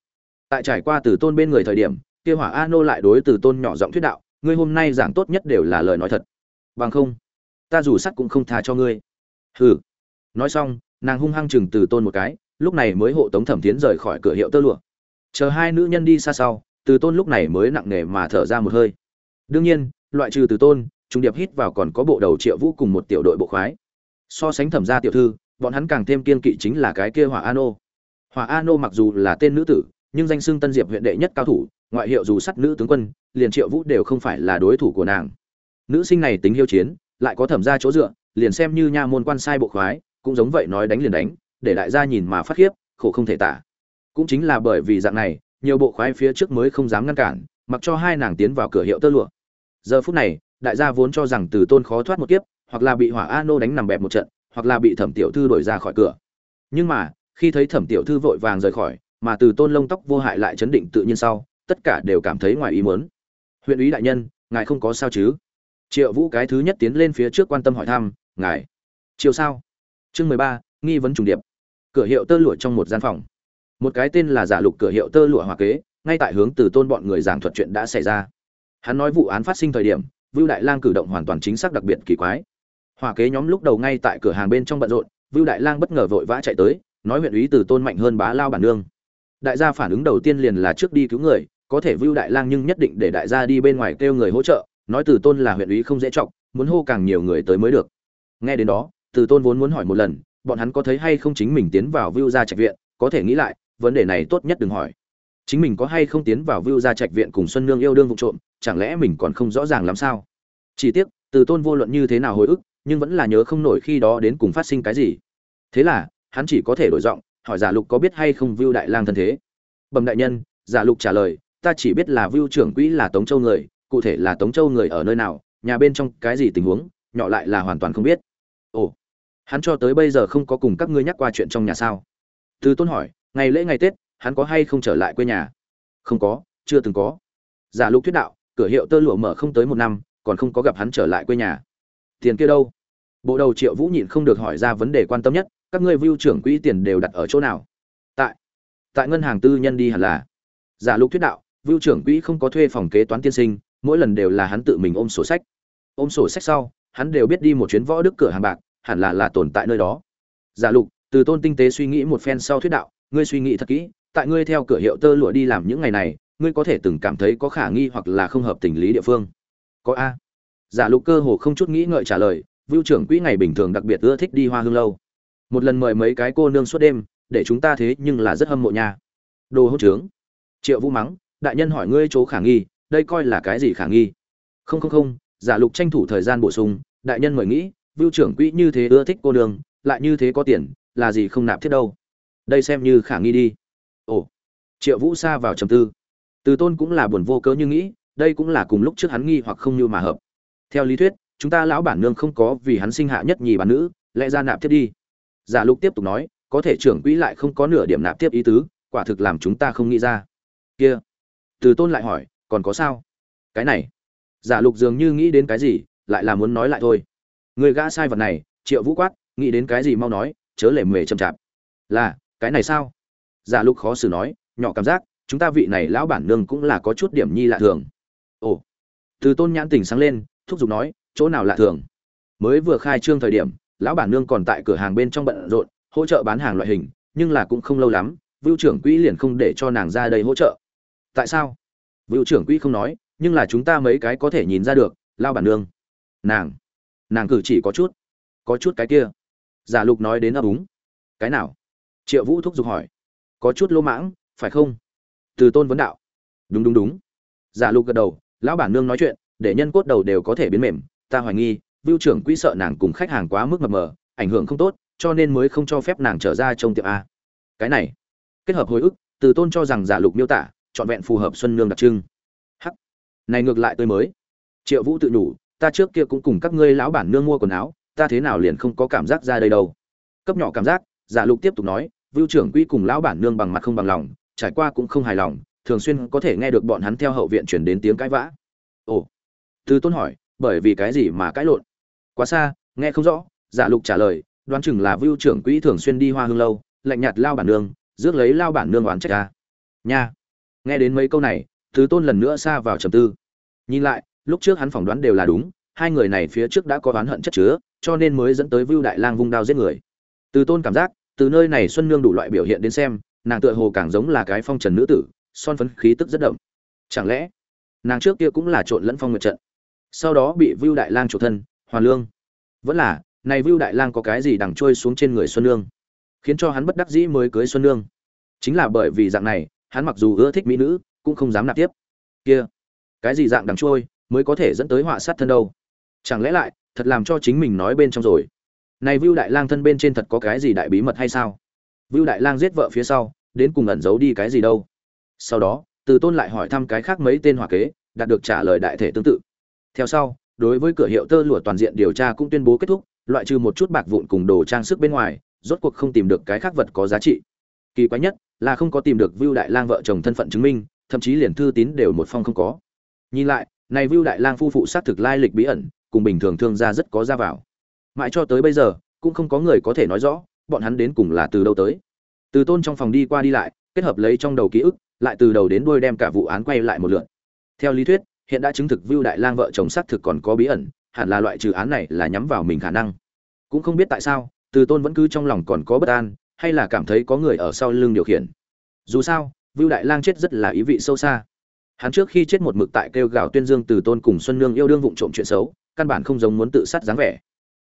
Tại trải qua từ tôn bên người thời điểm, kia hỏa a nô lại đối từ tôn nhỏ giọng thuyết đạo, ngươi hôm nay giảng tốt nhất đều là lời nói thật. Bằng không, ta dù sắt cũng không tha cho ngươi hừ. Nói xong, nàng hung hăng chừng từ tôn một cái, lúc này mới hộ tống thẩm tiến rời khỏi cửa hiệu tơ lụa. Chờ hai nữ nhân đi xa sau, từ tôn lúc này mới nặng nề mà thở ra một hơi. Đương nhiên, loại trừ từ tôn, trung điệp hít vào còn có bộ đầu triệu vũ cùng một tiểu đội bộ khoái. So sánh thẩm gia tiểu thư, bọn hắn càng thêm kiên kỵ chính là cái kia hỏa an ô. Hỏa an ô mặc dù là tên nữ tử, nhưng danh xưng tân diệp huyện đệ nhất cao thủ, ngoại hiệu dù sắt nữ tướng quân, liền triệu vũ đều không phải là đối thủ của nàng. Nữ sinh này tính hiếu chiến, lại có thẩm gia chỗ dựa liền xem như nha môn quan sai bộ khoái, cũng giống vậy nói đánh liền đánh, để đại gia nhìn mà phát khiếp, khổ không thể tả. Cũng chính là bởi vì dạng này, nhiều bộ khoái phía trước mới không dám ngăn cản, mặc cho hai nàng tiến vào cửa hiệu tơ lụa. Giờ phút này, đại gia vốn cho rằng từ tôn khó thoát một kiếp, hoặc là bị hỏa a nô đánh nằm bẹp một trận, hoặc là bị thẩm tiểu thư đuổi ra khỏi cửa. Nhưng mà, khi thấy thẩm tiểu thư vội vàng rời khỏi, mà từ tôn lông tóc vô hại lại chấn định tự nhiên sau, tất cả đều cảm thấy ngoài ý muốn. Huyện ủy đại nhân, ngài không có sao chứ? Triệu vũ cái thứ nhất tiến lên phía trước quan tâm hỏi thăm ngài. Chiều sao chương mười ba, nghi vấn trùng điệp. Cửa hiệu tơ lụa trong một gian phòng. Một cái tên là giả lục cửa hiệu tơ lụa hòa kế, ngay tại hướng từ tôn bọn người giảng thuật chuyện đã xảy ra. Hắn nói vụ án phát sinh thời điểm, vưu đại lang cử động hoàn toàn chính xác đặc biệt kỳ quái. Hòa kế nhóm lúc đầu ngay tại cửa hàng bên trong bận rộn, vưu đại lang bất ngờ vội vã chạy tới, nói huyện úy từ tôn mạnh hơn bá lao bản nương. Đại gia phản ứng đầu tiên liền là trước đi cứu người, có thể vưu đại lang nhưng nhất định để đại gia đi bên ngoài kêu người hỗ trợ, nói từ tôn là huyện úy không dễ trọng muốn hô càng nhiều người tới mới được nghe đến đó, từ tôn vốn muốn hỏi một lần, bọn hắn có thấy hay không chính mình tiến vào vưu gia trạch viện, có thể nghĩ lại, vấn đề này tốt nhất đừng hỏi. Chính mình có hay không tiến vào vưu gia trạch viện cùng xuân nương yêu đương vụ trộm, chẳng lẽ mình còn không rõ ràng làm sao? Chỉ tiếc, từ tôn vô luận như thế nào hồi ức, nhưng vẫn là nhớ không nổi khi đó đến cùng phát sinh cái gì. Thế là, hắn chỉ có thể đổi giọng, hỏi giả lục có biết hay không vưu đại lang thân thế. Bẩm đại nhân, giả lục trả lời, ta chỉ biết là vưu trưởng quỹ là tống châu người, cụ thể là tống châu người ở nơi nào, nhà bên trong cái gì tình huống, nhỏ lại là hoàn toàn không biết hắn cho tới bây giờ không có cùng các ngươi nhắc qua chuyện trong nhà sao? Từ tôn hỏi, ngày lễ ngày tết, hắn có hay không trở lại quê nhà? Không có, chưa từng có. Giả lục thuyết đạo, cửa hiệu tơ lụa mở không tới một năm, còn không có gặp hắn trở lại quê nhà. Tiền kia đâu? Bộ đầu triệu vũ nhịn không được hỏi ra vấn đề quan tâm nhất, các ngươi vưu trưởng quỹ tiền đều đặt ở chỗ nào? Tại tại ngân hàng tư nhân đi hẳn là. Giả lục thuyết đạo, vưu trưởng quỹ không có thuê phòng kế toán tiên sinh, mỗi lần đều là hắn tự mình ôm sổ sách. Ôm sổ sách sau, hắn đều biết đi một chuyến võ đức cửa hàng bạc hẳn là là tồn tại nơi đó. Giả lục, từ tôn tinh tế suy nghĩ một phen sau thuyết đạo, ngươi suy nghĩ thật kỹ, tại ngươi theo cửa hiệu tơ lụa đi làm những ngày này, ngươi có thể từng cảm thấy có khả nghi hoặc là không hợp tình lý địa phương. Có a. Giả lục cơ hồ không chút nghĩ ngợi trả lời, vưu trưởng quỹ ngày bình thường đặc biệt ưa thích đi hoa hương lâu. Một lần mời mấy cái cô nương suốt đêm, để chúng ta thế nhưng là rất hâm mộ nha. Đồ hỗn trướng. Triệu vũ mắng, đại nhân hỏi ngươi chỗ khả nghi, đây coi là cái gì khả nghi? Không không không, giả lục tranh thủ thời gian bổ sung, đại nhân mời nghĩ vưu trưởng quỹ như thế ưa thích cô đường, lại như thế có tiền là gì không nạp thiết đâu. Đây xem như khả nghi đi. Ồ triệu vũ xa vào trầm tư. Từ tôn cũng là buồn vô cớ như nghĩ đây cũng là cùng lúc trước hắn nghi hoặc không như mà hợp. Theo lý thuyết chúng ta lão bản nương không có vì hắn sinh hạ nhất nhì bản nữ lẽ ra nạp tiếp đi. Giả lục tiếp tục nói có thể trưởng quỹ lại không có nửa điểm nạp tiếp ý tứ quả thực làm chúng ta không nghĩ ra. Kia từ tôn lại hỏi còn có sao? Cái này giả lục dường như nghĩ đến cái gì lại là muốn nói lại thôi người gã sai vật này, triệu vũ quát, nghĩ đến cái gì mau nói, chớ lề mề chậm chạp. Là, cái này sao? Giả lục khó xử nói, nhỏ cảm giác, chúng ta vị này lão bản nương cũng là có chút điểm nhi lạ thường. Ồ. Từ tôn nhãn tỉnh sáng lên, thúc giục nói, chỗ nào lạ thường? Mới vừa khai trương thời điểm, lão bản nương còn tại cửa hàng bên trong bận rộn, hỗ trợ bán hàng loại hình, nhưng là cũng không lâu lắm, vưu trưởng quỹ liền không để cho nàng ra đây hỗ trợ. Tại sao? Vưu trưởng quỹ không nói, nhưng là chúng ta mấy cái có thể nhìn ra được lao bản nương. Nàng nàng cử chỉ có chút có chút cái kia. Giả lục nói đến ấp úng. Cái nào? Triệu vũ thúc giục hỏi. Có chút lỗ mãng, phải không? Từ tôn vấn đạo. Đúng đúng đúng. Giả lục gật đầu, lão bản nương nói chuyện, để nhân cốt đầu đều có thể biến mềm. Ta hoài nghi, vưu trưởng quỹ sợ nàng cùng khách hàng quá mức mập mờ, ảnh hưởng không tốt, cho nên mới không cho phép nàng trở ra trong tiệm a. Cái này. Kết hợp hồi ức, từ tôn cho rằng giả lục miêu tả, trọn vẹn phù hợp xuân nương đặc trưng. Hắc. Này ngược lại tôi mới. Triệu vũ tự nhủ ta trước kia cũng cùng các ngươi lão bản nương mua quần áo, ta thế nào liền không có cảm giác ra đây đâu. Cấp nhỏ cảm giác, giả lục tiếp tục nói, vưu trưởng quỹ cùng lão bản nương bằng mặt không bằng lòng, trải qua cũng không hài lòng, thường xuyên có thể nghe được bọn hắn theo hậu viện chuyển đến tiếng cãi vã. Ồ, từ tôn hỏi, bởi vì cái gì mà cãi lộn? Quá xa, nghe không rõ, giả lục trả lời, đoán chừng là vưu trưởng quỹ thường xuyên đi hoa hương lâu, lạnh nhạt lao bản nương, rước lấy lao bản nương oán trách ra nha, nghe đến mấy câu này thứ tôn lần nữa xa vào trầm tư. Nhìn lại lúc trước hắn phỏng đoán đều là đúng, hai người này phía trước đã có oán hận chất chứa, cho nên mới dẫn tới vưu đại lang vung đao giết người. Từ tôn cảm giác, từ nơi này xuân nương đủ loại biểu hiện đến xem, nàng tựa hồ càng giống là cái phong trần nữ tử, son phấn khí tức rất đậm. Chẳng lẽ, nàng trước kia cũng là trộn lẫn phong nguyệt trận? Sau đó bị vưu đại lang chủ thân, hoàn lương. Vẫn là, này vưu đại lang có cái gì đằng trôi xuống trên người xuân nương? Khiến cho hắn bất đắc dĩ mới cưới xuân nương. Chính là bởi vì dạng này, hắn mặc dù ưa thích mỹ nữ, cũng không dám nạp tiếp. Kia, cái gì dạng đằng trôi? Mới có thể dẫn tới họa sát thân đâu. Chẳng lẽ lại, thật làm cho chính mình nói bên trong rồi? Này vưu đại lang thân bên trên thật có cái gì đại bí mật hay sao? Vưu đại lang giết vợ phía sau, đến cùng ẩn giấu đi cái gì đâu? Sau đó, từ tôn lại hỏi thăm cái khác mấy tên hỏa kế, đạt được trả lời đại thể tương tự. Theo sau, đối với cửa hiệu tơ lụa toàn diện điều tra cũng tuyên bố kết thúc, loại trừ một chút bạc vụn cùng đồ trang sức bên ngoài, rốt cuộc không tìm được cái khác vật có giá trị. Kỳ quái nhất, là không có tìm được vưu đại lang vợ chồng thân phận chứng minh, thậm chí liền thư tín đều một phong không có. Nhìn lại này vưu đại lang phu phụ xác thực lai lịch bí ẩn, cùng bình thường thương gia rất có ra vào. Mãi cho tới bây giờ, cũng không có người có thể nói rõ, bọn hắn đến cùng là từ đâu tới. Từ tôn trong phòng đi qua đi lại, kết hợp lấy trong đầu ký ức, lại từ đầu đến đuôi đem cả vụ án quay lại một lượt. Theo lý thuyết, hiện đã chứng thực vưu đại lang vợ chồng xác thực còn có bí ẩn, hẳn là loại trừ án này là nhắm vào mình khả năng. Cũng không biết tại sao, từ tôn vẫn cứ trong lòng còn có bất an, hay là cảm thấy có người ở sau lưng điều khiển. Dù sao, vưu đại lang chết rất là ý vị sâu xa hắn trước khi chết một mực tại kêu gào tuyên dương từ tôn cùng xuân nương yêu đương vụng trộm chuyện xấu, căn bản không giống muốn tự sát dáng vẻ.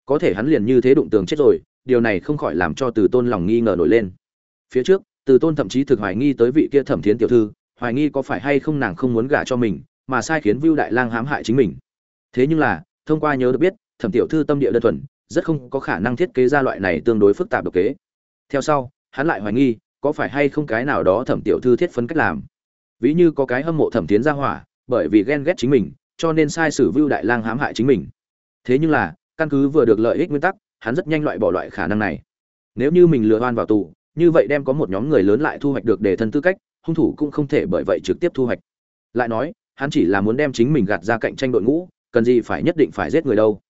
Có thể hắn liền như thế đụng tường chết rồi, điều này không khỏi làm cho từ tôn lòng nghi ngờ nổi lên. Phía trước, từ tôn thậm chí thực hoài nghi tới vị kia thẩm thiến tiểu thư, hoài nghi có phải hay không nàng không muốn gả cho mình, mà sai khiến vưu đại lang hãm hại chính mình. Thế nhưng là, thông qua nhớ được biết, thẩm tiểu thư tâm địa đơn thuần, rất không có khả năng thiết kế ra loại này tương đối phức tạp độc kế. Theo sau, hắn lại hoài nghi, có phải hay không cái nào đó thẩm tiểu thư thiết phấn cách làm ví như có cái hâm mộ thẩm tiến ra hỏa, bởi vì ghen ghét chính mình, cho nên sai sử vưu đại lang hãm hại chính mình. Thế nhưng là, căn cứ vừa được lợi ích nguyên tắc, hắn rất nhanh loại bỏ loại khả năng này. Nếu như mình lừa oan vào tù, như vậy đem có một nhóm người lớn lại thu hoạch được đề thân tư cách, hung thủ cũng không thể bởi vậy trực tiếp thu hoạch. Lại nói, hắn chỉ là muốn đem chính mình gạt ra cạnh tranh đội ngũ, cần gì phải nhất định phải giết người đâu.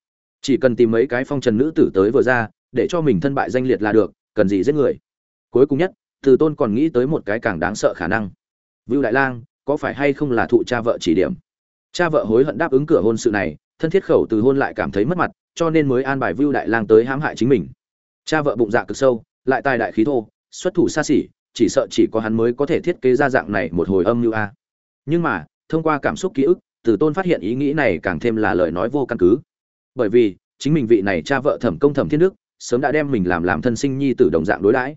Chỉ cần tìm mấy cái phong trần nữ tử tới vừa ra, để cho mình thân bại danh liệt là được, cần gì giết người. Cuối cùng nhất, từ tôn còn nghĩ tới một cái càng đáng sợ khả năng vưu đại lang, có phải hay không là thụ cha vợ chỉ điểm? Cha vợ hối hận đáp ứng cửa hôn sự này, thân thiết khẩu từ hôn lại cảm thấy mất mặt, cho nên mới an bài vưu đại lang tới hãm hại chính mình. Cha vợ bụng dạ cực sâu, lại tài đại khí thô, xuất thủ xa xỉ, chỉ sợ chỉ có hắn mới có thể thiết kế ra dạng này một hồi âm như a. Nhưng mà, thông qua cảm xúc ký ức, từ tôn phát hiện ý nghĩ này càng thêm là lời nói vô căn cứ. Bởi vì, chính mình vị này cha vợ thẩm công thẩm thiên đức, sớm đã đem mình làm làm thân sinh nhi tử đồng dạng đối đãi.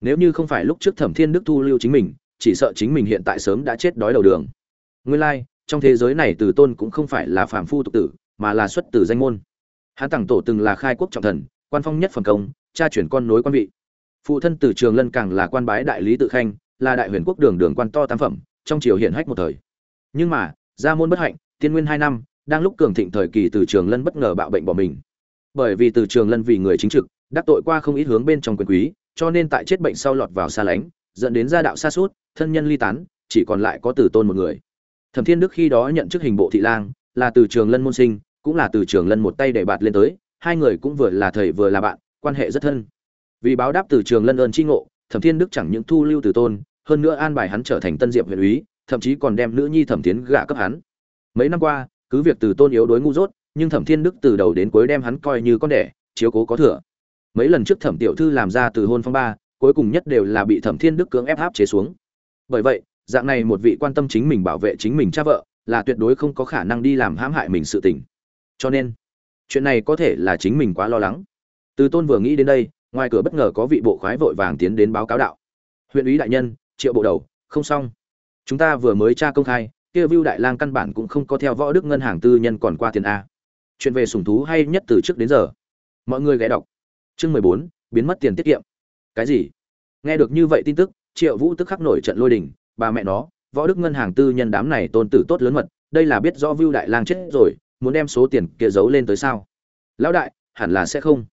Nếu như không phải lúc trước thẩm thiên đức thu lưu chính mình chỉ sợ chính mình hiện tại sớm đã chết đói đầu đường. Nguyên lai, trong thế giới này từ tôn cũng không phải là phàm phu tục tử, mà là xuất từ danh môn. Hắn tặng tổ từng là khai quốc trọng thần, quan phong nhất phẩm công, cha chuyển con nối quan vị. Phụ thân từ trường lân càng là quan bái đại lý tự khanh, là đại huyền quốc đường đường quan to tam phẩm, trong triều hiển hách một thời. Nhưng mà, gia môn bất hạnh, tiên nguyên hai năm, đang lúc cường thịnh thời kỳ từ trường lân bất ngờ bạo bệnh bỏ mình. Bởi vì từ trường lân vì người chính trực, đắc tội qua không ít hướng bên trong quyền quý, cho nên tại chết bệnh sau lọt vào xa lánh, dẫn đến gia đạo xa suốt thân nhân ly tán, chỉ còn lại có từ tôn một người. Thẩm thiên đức khi đó nhận chức hình bộ thị lang, là từ trường lân môn sinh, cũng là từ trường lân một tay để bạt lên tới, hai người cũng vừa là thầy vừa là bạn, quan hệ rất thân. Vì báo đáp từ trường lân ơn tri ngộ, thẩm thiên đức chẳng những thu lưu từ tôn, hơn nữa an bài hắn trở thành tân diệp huyện úy, thậm chí còn đem nữ nhi thẩm tiến gả cấp hắn. Mấy năm qua, cứ việc từ tôn yếu đối ngu dốt, nhưng thẩm thiên đức từ đầu đến cuối đem hắn coi như con đẻ, chiếu cố có thừa. Mấy lần trước thẩm tiểu thư làm ra từ hôn phong ba, cuối cùng nhất đều là bị thẩm thiên đức cưỡng ép áp chế xuống bởi vậy, dạng này một vị quan tâm chính mình bảo vệ chính mình cha vợ là tuyệt đối không có khả năng đi làm hãm hại mình sự tình. Cho nên, chuyện này có thể là chính mình quá lo lắng. Từ tôn vừa nghĩ đến đây, ngoài cửa bất ngờ có vị bộ khoái vội vàng tiến đến báo cáo đạo. Huyện ủy đại nhân, triệu bộ đầu, không xong. Chúng ta vừa mới tra công khai, kia vưu đại lang căn bản cũng không có theo võ đức ngân hàng tư nhân còn qua tiền a. Chuyện về sủng thú hay nhất từ trước đến giờ? Mọi người ghé đọc. Chương mười bốn, biến mất tiền tiết kiệm. Cái gì? Nghe được như vậy tin tức triệu vũ tức khắc nổi trận lôi đình bà mẹ nó võ đức ngân hàng tư nhân đám này tôn tử tốt lớn mật đây là biết rõ vưu đại lang chết rồi muốn đem số tiền kia giấu lên tới sao? Lão đại hẳn là sẽ không.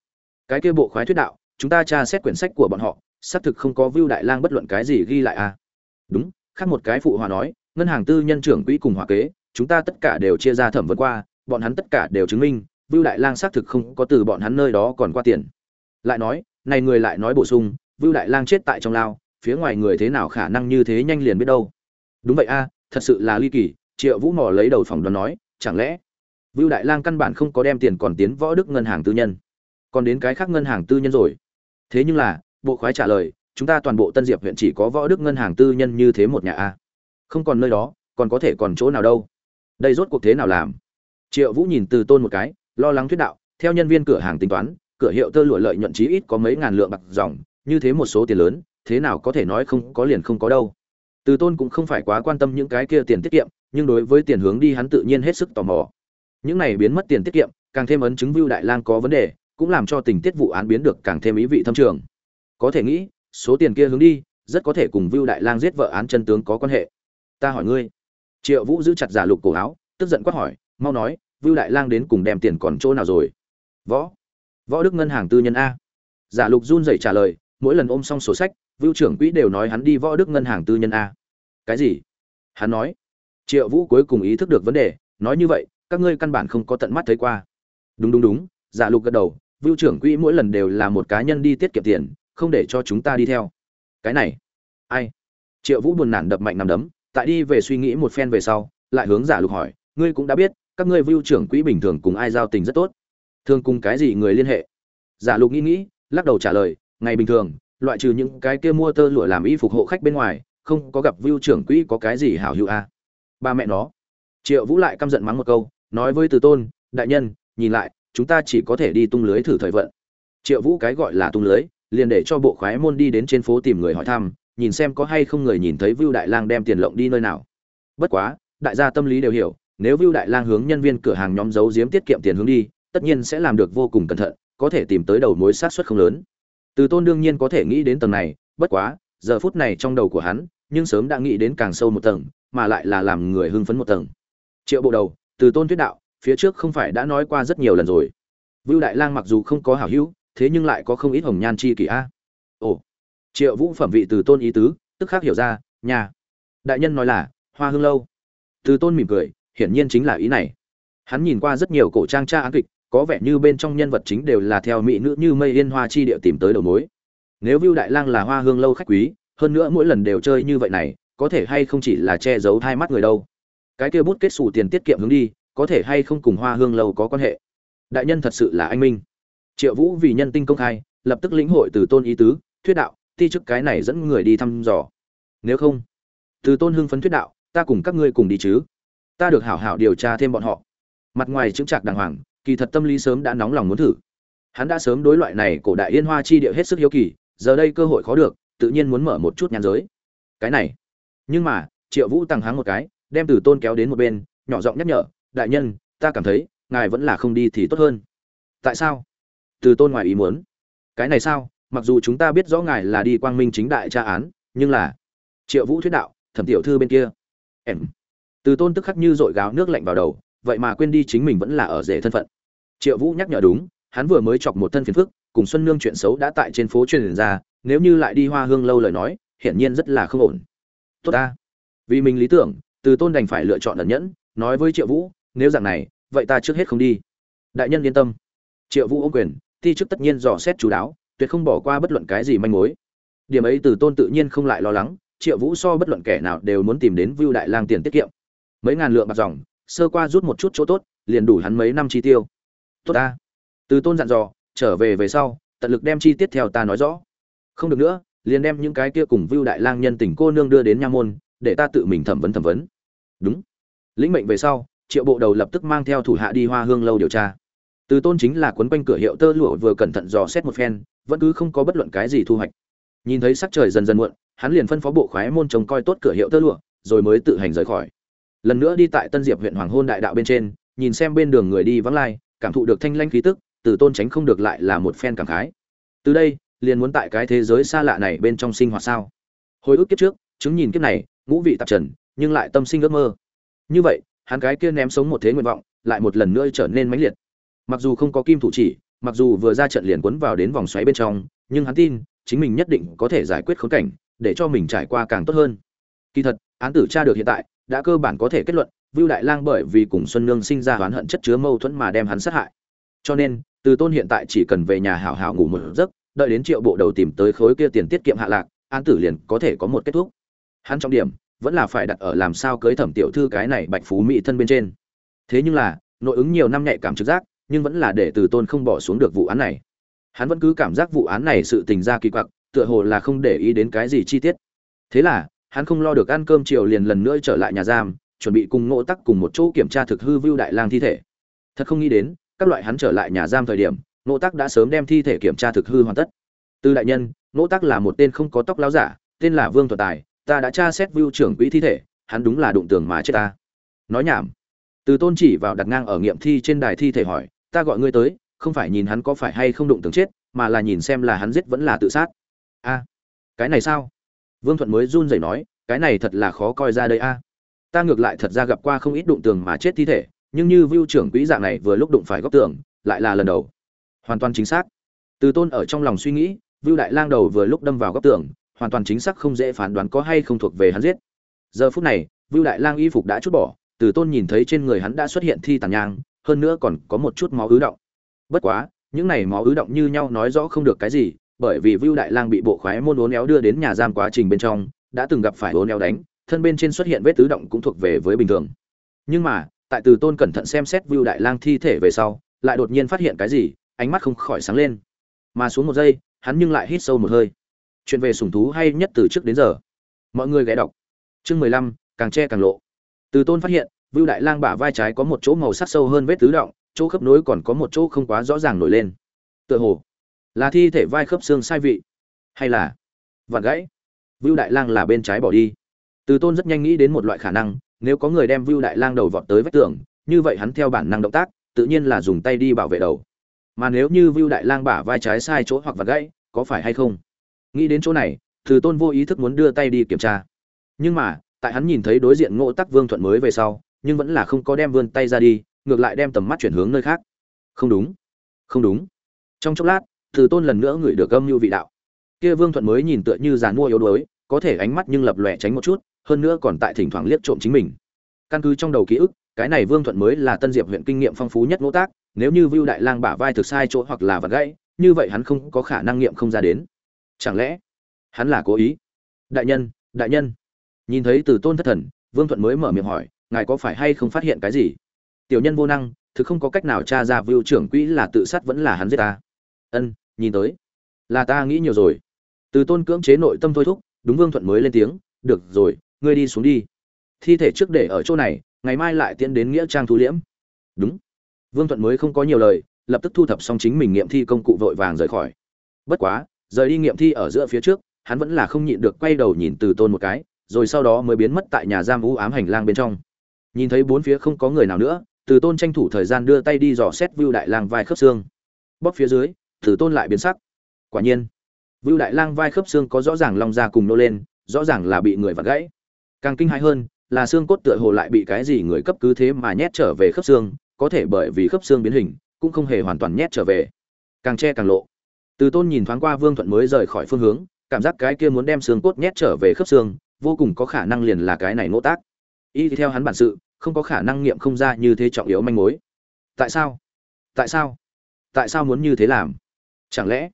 Cái kia bộ khoái thuyết đạo chúng ta tra xét quyển sách của bọn họ xác thực không có vưu đại lang bất luận cái gì ghi lại à? Đúng khác một cái phụ hòa nói ngân hàng tư nhân trưởng quỹ cùng hòa kế chúng ta tất cả đều chia ra thẩm vấn qua bọn hắn tất cả đều chứng minh Vưu Đại Lang xác thực không có từ bọn hắn nơi đó còn qua tiền. Lại nói, này người lại nói bổ sung, Vưu Đại Lang chết tại trong lao, phía ngoài người thế nào khả năng như thế nhanh liền biết đâu. Đúng vậy a, thật sự là ly kỳ, Triệu Vũ mò lấy đầu phòng đoán nói, chẳng lẽ Vưu Đại Lang căn bản không có đem tiền còn tiến võ đức ngân hàng tư nhân, còn đến cái khác ngân hàng tư nhân rồi. Thế nhưng là, bộ khoái trả lời, chúng ta toàn bộ Tân Diệp huyện chỉ có võ đức ngân hàng tư nhân như thế một nhà a. Không còn nơi đó, còn có thể còn chỗ nào đâu. Đây rốt cuộc thế nào làm? Triệu Vũ nhìn Từ Tôn một cái, lo lắng thuyết đạo, theo nhân viên cửa hàng tính toán, cửa hiệu tơ lụa lợi nhuận chí ít có mấy ngàn lượng bạc dòng, như thế một số tiền lớn, thế nào có thể nói không có liền không có đâu. Từ Tôn cũng không phải quá quan tâm những cái kia tiền tiết kiệm, nhưng đối với tiền hướng đi hắn tự nhiên hết sức tò mò. Những này biến mất tiền tiết kiệm, càng thêm ấn chứng Vưu Đại Lang có vấn đề, cũng làm cho tình tiết vụ án biến được càng thêm ý vị thâm trường. Có thể nghĩ, số tiền kia hướng đi, rất có thể cùng Vưu Đại Lang giết vợ án chân tướng có quan hệ. Ta hỏi ngươi. Triệu Vũ giữ chặt giả lục cổ áo, tức giận quát hỏi, mau nói, Vưu Đại Lang đến cùng đem tiền còn chỗ nào rồi? Võ. Võ Đức ngân hàng tư nhân a. Giả Lục run rẩy trả lời, mỗi lần ôm xong sổ sách, Vưu trưởng quỹ đều nói hắn đi Võ Đức ngân hàng tư nhân a. Cái gì? Hắn nói. Triệu Vũ cuối cùng ý thức được vấn đề, nói như vậy, các ngươi căn bản không có tận mắt thấy qua. Đúng đúng đúng, Giả Lục gật đầu, Vưu trưởng quỹ mỗi lần đều là một cá nhân đi tiết kiệm tiền, không để cho chúng ta đi theo. Cái này, ai? Triệu Vũ buồn nản đập mạnh nằm đấm, tại đi về suy nghĩ một phen về sau, lại hướng Giả Lục hỏi, ngươi cũng đã biết, các ngươi Vưu trưởng quỹ bình thường cùng ai giao tình rất tốt thường cùng cái gì người liên hệ giả lục nghĩ nghĩ lắc đầu trả lời ngày bình thường loại trừ những cái kia mua tơ lụa làm y phục hộ khách bên ngoài không có gặp vưu trưởng quỹ có cái gì hảo hữu a à. ba mẹ nó triệu vũ lại căm giận mắng một câu nói với từ tôn đại nhân nhìn lại chúng ta chỉ có thể đi tung lưới thử thời vận triệu vũ cái gọi là tung lưới liền để cho bộ khoái môn đi đến trên phố tìm người hỏi thăm nhìn xem có hay không người nhìn thấy vưu đại lang đem tiền lộng đi nơi nào bất quá đại gia tâm lý đều hiểu nếu Vưu Đại Lang hướng nhân viên cửa hàng nhóm giấu giếm tiết kiệm tiền hướng đi, tất nhiên sẽ làm được vô cùng cẩn thận, có thể tìm tới đầu mối sát suất không lớn. Từ Tôn đương nhiên có thể nghĩ đến tầng này, bất quá, giờ phút này trong đầu của hắn, nhưng sớm đã nghĩ đến càng sâu một tầng, mà lại là làm người hưng phấn một tầng. Triệu bộ đầu, Từ Tôn tuyết đạo, phía trước không phải đã nói qua rất nhiều lần rồi. Vưu Đại Lang mặc dù không có hảo hữu, thế nhưng lại có không ít hồng nhan chi kỷ a. Ồ. Triệu Vũ phẩm vị Từ Tôn ý tứ, tức khắc hiểu ra, nhà. Đại nhân nói là, Hoa Hương lâu. Từ Tôn mỉm cười, hiển nhiên chính là ý này hắn nhìn qua rất nhiều cổ trang tra án kịch có vẻ như bên trong nhân vật chính đều là theo mỹ nữ như mây yên hoa chi địa tìm tới đầu mối. Nếu vưu đại lang là hoa hương lâu khách quý, hơn nữa mỗi lần đều chơi như vậy này, có thể hay không chỉ là che giấu hai mắt người đâu. Cái kia bút kết xù tiền tiết kiệm hướng đi, có thể hay không cùng hoa hương lâu có quan hệ? Đại nhân thật sự là anh minh. Triệu vũ vì nhân tinh công khai, lập tức lĩnh hội từ tôn ý tứ, thuyết đạo thi chức cái này dẫn người đi thăm dò. Nếu không, từ tôn hưng phấn thuyết đạo, ta cùng các ngươi cùng đi chứ. Ta được hảo hảo điều tra thêm bọn họ. Mặt ngoài chứng trạc đàng hoàng kỳ thật tâm lý sớm đã nóng lòng muốn thử. Hắn đã sớm đối loại này cổ đại yên hoa chi địa hết sức hiếu kỳ, giờ đây cơ hội khó được, tự nhiên muốn mở một chút nhàn giới. Cái này. Nhưng mà, triệu vũ tăng háng một cái, đem từ tôn kéo đến một bên, nhỏ giọng nhắc nhở, đại nhân, ta cảm thấy, ngài vẫn là không đi thì tốt hơn. Tại sao? Từ tôn ngoài ý muốn. Cái này sao? Mặc dù chúng ta biết rõ ngài là đi quang minh chính đại tra án, nhưng là triệu vũ thuyết đạo, thẩm tiểu thư bên kia. Em. Từ tôn tức khắc như dội gáo nước lạnh vào đầu, vậy mà quên đi chính mình vẫn là ở rể thân phận triệu vũ nhắc nhở đúng, hắn vừa mới chọc một thân phiền phức, cùng xuân nương chuyện xấu đã tại trên phố truyền ra, nếu như lại đi hoa hương lâu lời nói, hiển nhiên rất là không ổn. Tốt ta. Vì mình lý tưởng, từ tôn đành phải lựa chọn ẩn nhẫn, nói với triệu vũ, nếu dạng này, vậy ta trước hết không đi. Đại nhân yên tâm. Triệu vũ ô quyền ti chức tất nhiên dò xét chú đáo, tuyệt không bỏ qua bất luận cái gì manh mối. Điểm ấy từ tôn tự nhiên không lại lo lắng, triệu vũ so bất luận kẻ nào đều muốn tìm đến vưu đại lang tiền tiết kiệm. Mấy ngàn lượng bạc dòng, sơ qua rút một chút chỗ tốt, liền đủ hắn mấy năm chi tiêu tốt ta. Từ tôn dặn dò, trở về về sau, tận lực đem chi tiết theo ta nói rõ. Không được nữa, liền đem những cái kia cùng vưu đại lang nhân tình cô nương đưa đến nha môn, để ta tự mình thẩm vấn thẩm vấn. Đúng. Lĩnh mệnh về sau, triệu bộ đầu lập tức mang theo thủ hạ đi hoa hương lâu điều tra. Từ tôn chính là quấn quanh cửa hiệu tơ lụa vừa cẩn thận dò xét một phen, vẫn cứ không có bất luận cái gì thu hoạch. Nhìn thấy sắc trời dần dần muộn, hắn liền phân phó bộ khoái môn trông coi tốt cửa hiệu tơ lụa, rồi mới tự hành rời khỏi. Lần nữa đi tại tân diệp huyện hoàng hôn đại đạo bên trên, nhìn xem bên đường người đi vắng lai cảm thụ được thanh lanh khí tức, từ tôn tránh không được lại là một phen cảm khái. Từ đây, liền muốn tại cái thế giới xa lạ này bên trong sinh hoạt sao? Hồi ức kiếp trước, chứng nhìn kiếp này, ngũ vị tạp trần, nhưng lại tâm sinh ước mơ. Như vậy, hắn cái kia ném sống một thế nguyện vọng, lại một lần nữa trở nên mãnh liệt. Mặc dù không có kim thủ chỉ, mặc dù vừa ra trận liền quấn vào đến vòng xoáy bên trong, nhưng hắn tin, chính mình nhất định có thể giải quyết khốn cảnh, để cho mình trải qua càng tốt hơn. Kỳ thật, án tử tra được hiện tại đã cơ bản có thể kết luận, Vưu Đại Lang bởi vì cùng Xuân Nương sinh ra oán hận chất chứa mâu thuẫn mà đem hắn sát hại. cho nên, từ tôn hiện tại chỉ cần về nhà hảo hảo ngủ một giấc, đợi đến triệu bộ đầu tìm tới khối kia tiền tiết kiệm hạ lạc an tử liền có thể có một kết thúc. Hắn trọng điểm vẫn là phải đặt ở làm sao cưới thẩm tiểu thư cái này bạch phú mỹ thân bên trên. Thế nhưng là, nội ứng nhiều năm nhạy cảm trực giác, nhưng vẫn là để từ tôn không bỏ xuống được vụ án này. Hắn vẫn cứ cảm giác vụ án này sự tình ra kỳ quặc, tựa hồ là không để ý đến cái gì chi tiết. Thế là hắn không lo được ăn cơm chiều liền lần nữa trở lại nhà giam, chuẩn bị cùng ngộ tắc cùng một chỗ kiểm tra thực hư vưu đại lang thi thể. Thật không nghĩ đến, các loại hắn trở lại nhà giam thời điểm, ngộ tắc đã sớm đem thi thể kiểm tra thực hư hoàn tất. Từ đại nhân, ngộ tắc là một tên không có tóc láo giả, tên là vương thuật tài, ta đã tra xét vưu trưởng quỹ thi thể, hắn đúng là đụng tường mà chết ta. Nói nhảm. Từ tôn chỉ vào đặt ngang ở nghiệm thi trên đài thi thể hỏi, ta gọi ngươi tới, không phải nhìn hắn có phải hay không đụng tường chết, mà là nhìn xem là hắn giết vẫn là tự sát. A, cái này sao? Vương thuận mới run rẩy nói, cái này thật là khó coi ra đây a. Ta ngược lại thật ra gặp qua không ít đụng tường mà chết thi thể, nhưng như vưu trưởng quỹ dạng này vừa lúc đụng phải góc tường, lại là lần đầu. Hoàn toàn chính xác. Từ tôn ở trong lòng suy nghĩ, vưu đại lang đầu vừa lúc đâm vào góc tường, hoàn toàn chính xác không dễ phán đoán có hay không thuộc về hắn giết. Giờ phút này, vưu đại lang y phục đã chút bỏ, từ tôn nhìn thấy trên người hắn đã xuất hiện thi tàn nhang, hơn nữa còn có một chút máu ứ động. Bất quá, những này máu ứ động như nhau nói rõ không được cái gì bởi vì vưu đại lang bị bộ khoái môn uốn éo đưa đến nhà giam quá trình bên trong, đã từng gặp phải uốn éo đánh, thân bên trên xuất hiện vết tứ động cũng thuộc về với bình thường. Nhưng mà, tại từ tôn cẩn thận xem xét vưu đại lang thi thể về sau, lại đột nhiên phát hiện cái gì, ánh mắt không khỏi sáng lên. Mà xuống một giây, hắn nhưng lại hít sâu một hơi. Chuyện về sủng thú hay nhất từ trước đến giờ? Mọi người ghé đọc. Chương mười lăm, càng che càng lộ. Từ tôn phát hiện, vưu đại lang bả vai trái có một chỗ màu sắc sâu hơn vết tứ động, chỗ khớp nối còn có một chỗ không quá rõ ràng nổi lên. Tựa hồ là thi thể vai khớp xương sai vị? Hay là vặn gãy? Vưu đại lang là bên trái bỏ đi. Từ tôn rất nhanh nghĩ đến một loại khả năng, nếu có người đem vưu đại lang đầu vọt tới vách tường, như vậy hắn theo bản năng động tác, tự nhiên là dùng tay đi bảo vệ đầu. Mà nếu như vưu đại lang bả vai trái sai chỗ hoặc vặn gãy, có phải hay không? Nghĩ đến chỗ này, từ tôn vô ý thức muốn đưa tay đi kiểm tra. Nhưng mà, tại hắn nhìn thấy đối diện ngộ tắc vương thuận mới về sau, nhưng vẫn là không có đem vươn tay ra đi, ngược lại đem tầm mắt chuyển hướng nơi khác. Không đúng. Không đúng. Trong chốc lát từ tôn lần nữa ngửi được âm mưu vị đạo. Kia vương thuận mới nhìn tựa như dàn mua yếu đuối, có thể ánh mắt nhưng lập lòe tránh một chút, hơn nữa còn tại thỉnh thoảng liếc trộm chính mình. Căn cứ trong đầu ký ức, cái này vương thuận mới là tân diệp huyện kinh nghiệm phong phú nhất ngỗ tác, nếu như vưu đại lang bả vai thực sai chỗ hoặc là vật gãy, như vậy hắn không có khả năng nghiệm không ra đến. Chẳng lẽ hắn là cố ý? Đại nhân đại nhân. Nhìn thấy từ tôn thất thần, vương thuận mới mở miệng hỏi, ngài có phải hay không phát hiện cái gì? Tiểu nhân vô năng, thực không có cách nào tra ra vưu trưởng quỹ là tự sát vẫn là hắn giết ta. Ân nhìn tới. Là ta nghĩ nhiều rồi. Từ tôn cưỡng chế nội tâm thôi thúc, đúng vương thuận mới lên tiếng, được rồi, ngươi đi xuống đi. Thi thể trước để ở chỗ này, ngày mai lại tiến đến nghĩa trang thu liễm. Đúng. Vương thuận mới không có nhiều lời, lập tức thu thập xong chính mình nghiệm thi công cụ vội vàng rời khỏi. Bất quá, rời đi nghiệm thi ở giữa phía trước, hắn vẫn là không nhịn được quay đầu nhìn từ tôn một cái, rồi sau đó mới biến mất tại nhà giam u ám hành lang bên trong. Nhìn thấy bốn phía không có người nào nữa, từ tôn tranh thủ thời gian đưa tay đi dò xét vưu đại lang vai khớp xương. Bóp phía dưới từ tôn lại biến sắc. Quả nhiên, Vưu đại lang vai khớp xương có rõ ràng long ra cùng nô lên, rõ ràng là bị người vặn gãy. Càng kinh hãi hơn, là xương cốt tựa hồ lại bị cái gì người cấp cứ thế mà nhét trở về khớp xương, có thể bởi vì khớp xương biến hình, cũng không hề hoàn toàn nhét trở về. Càng che càng lộ. Từ tôn nhìn thoáng qua vương thuận mới rời khỏi phương hướng, cảm giác cái kia muốn đem xương cốt nhét trở về khớp xương, vô cùng có khả năng liền là cái này nỗ tác. Y theo hắn bản sự, không có khả năng nghiệm không ra như thế trọng yếu manh mối. Tại sao? Tại sao? Tại sao muốn như thế làm? Chẳng lẽ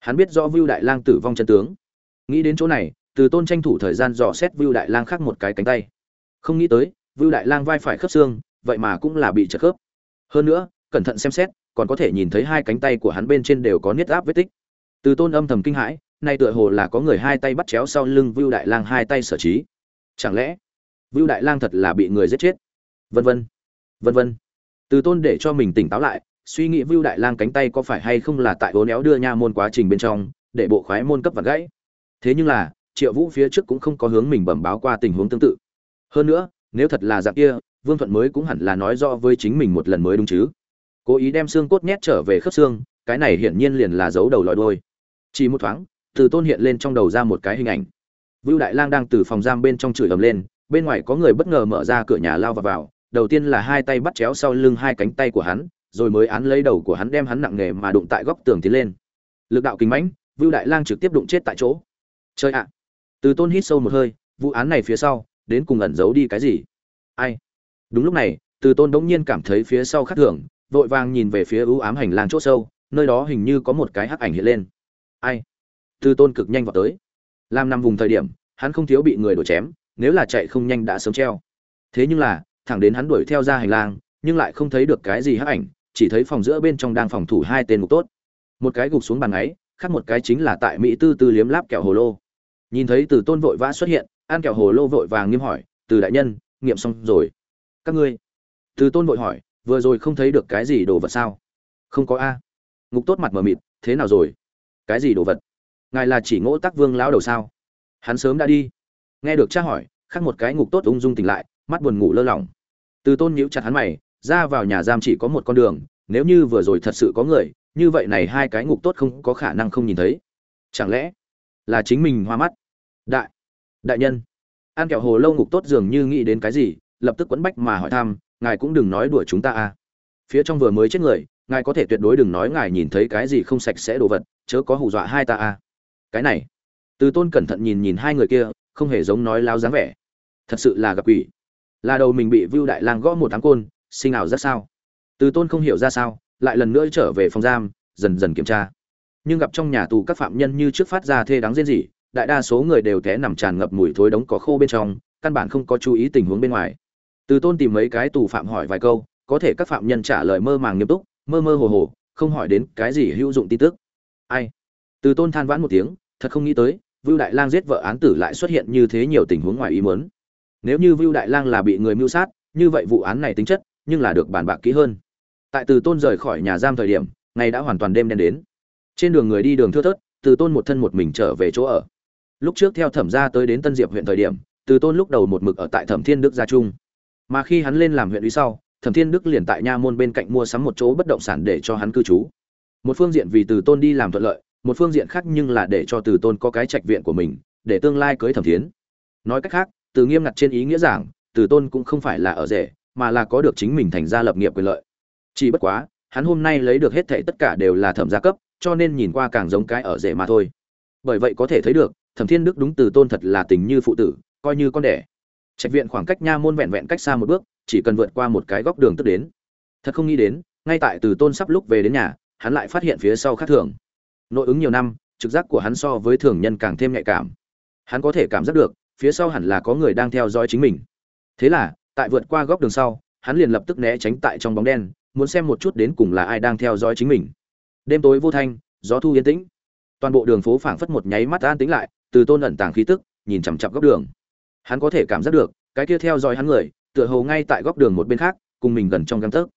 hắn biết rõ vưu đại lang tử vong chân tướng? Nghĩ đến chỗ này, từ tôn tranh thủ thời gian dò xét vưu đại lang khác một cái cánh tay. Không nghĩ tới, vưu đại lang vai phải khớp xương, vậy mà cũng là bị trật khớp. Hơn nữa, cẩn thận xem xét, còn có thể nhìn thấy hai cánh tay của hắn bên trên đều có niết áp vết tích. Từ tôn âm thầm kinh hãi, nay tựa hồ là có người hai tay bắt chéo sau lưng vưu đại lang hai tay sở trí. Chẳng lẽ vưu đại lang thật là bị người giết chết? Vân vân vân vân. Từ tôn để cho mình tỉnh táo lại suy nghĩ vưu đại lang cánh tay có phải hay không là tại hố néo đưa nha môn quá trình bên trong để bộ khoái môn cấp vật gãy. Thế nhưng là triệu vũ phía trước cũng không có hướng mình bẩm báo qua tình huống tương tự. Hơn nữa nếu thật là dạng kia vương thuận mới cũng hẳn là nói rõ với chính mình một lần mới đúng chứ. Cố ý đem xương cốt nhét trở về khớp xương cái này hiển nhiên liền là dấu đầu lòi đuôi. chỉ một thoáng từ tôn hiện lên trong đầu ra một cái hình ảnh. Vưu đại lang đang từ phòng giam bên trong chửi ầm lên bên ngoài có người bất ngờ mở ra cửa nhà lao vào, vào đầu tiên là hai tay bắt chéo sau lưng hai cánh tay của hắn rồi mới án lấy đầu của hắn đem hắn nặng nề mà đụng tại góc tường tiến lên. Lực đạo kinh mãnh, vưu đại lang trực tiếp đụng chết tại chỗ. Chơi ạ! Từ tôn hít sâu một hơi, vụ án này phía sau, đến cùng ẩn giấu đi cái gì? Ai? Đúng lúc này, từ tôn đống nhiên cảm thấy phía sau khắc thường, vội vàng nhìn về phía ưu ám hành lang chỗ sâu, nơi đó hình như có một cái hắc ảnh hiện lên. Ai? Từ tôn cực nhanh vào tới. Làm nằm vùng thời điểm, hắn không thiếu bị người đổ chém, nếu là chạy không nhanh đã sớm treo. Thế nhưng là, thẳng đến hắn đuổi theo ra hành lang, nhưng lại không thấy được cái gì hắc ảnh chỉ thấy phòng giữa bên trong đang phòng thủ hai tên ngục tốt. Một cái gục xuống bàn ấy khác một cái chính là tại mỹ tư tư liếm láp kẹo hồ lô. Nhìn thấy từ tôn vội vã xuất hiện ăn kẹo hồ lô vội vàng nghiêm hỏi, từ đại nhân, nghiệm xong rồi. Các ngươi? Từ tôn vội hỏi, vừa rồi không thấy được cái gì đồ vật sao? Không có a. Ngục tốt mặt mờ mịt, thế nào rồi? Cái gì đồ vật? Ngài là chỉ ngỗ tắc vương lão đầu sao? Hắn sớm đã đi. Nghe được tra hỏi, khác một cái ngục tốt ung dung tỉnh lại, mắt buồn ngủ lơ lỏng. Từ tôn nhíu chặt hắn mày ra vào nhà giam chỉ có một con đường, nếu như vừa rồi thật sự có người, như vậy này hai cái ngục tốt không có khả năng không nhìn thấy. Chẳng lẽ là chính mình hoa mắt? Đại đại nhân, an kẹo hồ lâu ngục tốt dường như nghĩ đến cái gì, lập tức quấn bách mà hỏi thăm, ngài cũng đừng nói đùa chúng ta à. Phía trong vừa mới chết người, ngài có thể tuyệt đối đừng nói ngài nhìn thấy cái gì không sạch sẽ đồ vật, chớ có hù dọa hai ta à. Cái này, từ tôn cẩn thận nhìn nhìn hai người kia, không hề giống nói lao dáng vẻ. Thật sự là gặp quỷ. Là đầu mình bị vưu đại lang gõ một tháng côn sinh ảo rất sao? Từ tôn không hiểu ra sao, lại lần nữa trở về phòng giam, dần dần kiểm tra. Nhưng gặp trong nhà tù các phạm nhân như trước phát ra thê đáng rên rỉ, đại đa số người đều té nằm tràn ngập mùi thối đống có khô bên trong, căn bản không có chú ý tình huống bên ngoài. Từ tôn tìm mấy cái tù phạm hỏi vài câu, có thể các phạm nhân trả lời mơ màng nghiêm túc, mơ mơ hồ hồ, không hỏi đến cái gì hữu dụng tin tức. Ai? Từ tôn than vãn một tiếng, thật không nghĩ tới, vưu đại lang giết vợ án tử lại xuất hiện như thế nhiều tình huống ngoài ý muốn. Nếu như vưu đại lang là bị người mưu sát, như vậy vụ án này tính chất nhưng là được bàn bạc kỹ hơn. Tại từ tôn rời khỏi nhà giam thời điểm, ngày đã hoàn toàn đêm đen đến. Trên đường người đi đường thưa thớt, từ tôn một thân một mình trở về chỗ ở. Lúc trước theo thẩm gia tới đến tân diệp huyện thời điểm, từ tôn lúc đầu một mực ở tại thẩm thiên đức gia trung. Mà khi hắn lên làm huyện ủy sau, thẩm thiên đức liền tại nha môn bên cạnh mua sắm một chỗ bất động sản để cho hắn cư trú. Một phương diện vì từ tôn đi làm thuận lợi, một phương diện khác nhưng là để cho từ tôn có cái trạch viện của mình, để tương lai cưới thẩm thiến. Nói cách khác, từ nghiêm ngặt trên ý nghĩa giảng, từ tôn cũng không phải là ở rể mà là có được chính mình thành gia lập nghiệp quyền lợi. Chỉ bất quá, hắn hôm nay lấy được hết thảy tất cả đều là thẩm gia cấp, cho nên nhìn qua càng giống cái ở rể mà thôi. Bởi vậy có thể thấy được, thẩm thiên đức đúng từ tôn thật là tình như phụ tử, coi như con đẻ. Trạch viện khoảng cách nha môn vẹn vẹn cách xa một bước, chỉ cần vượt qua một cái góc đường tức đến. Thật không nghĩ đến, ngay tại từ tôn sắp lúc về đến nhà, hắn lại phát hiện phía sau khác thường. Nội ứng nhiều năm, trực giác của hắn so với thường nhân càng thêm nhạy cảm. Hắn có thể cảm giác được, phía sau hẳn là có người đang theo dõi chính mình. Thế là tại vượt qua góc đường sau, hắn liền lập tức né tránh tại trong bóng đen, muốn xem một chút đến cùng là ai đang theo dõi chính mình. Đêm tối vô thanh, gió thu yên tĩnh. Toàn bộ đường phố phảng phất một nháy mắt an tĩnh lại, từ tôn ẩn tàng khí tức, nhìn chằm chặp góc đường. Hắn có thể cảm giác được, cái kia theo dõi hắn người, tựa hồ ngay tại góc đường một bên khác, cùng mình gần trong găng tấc.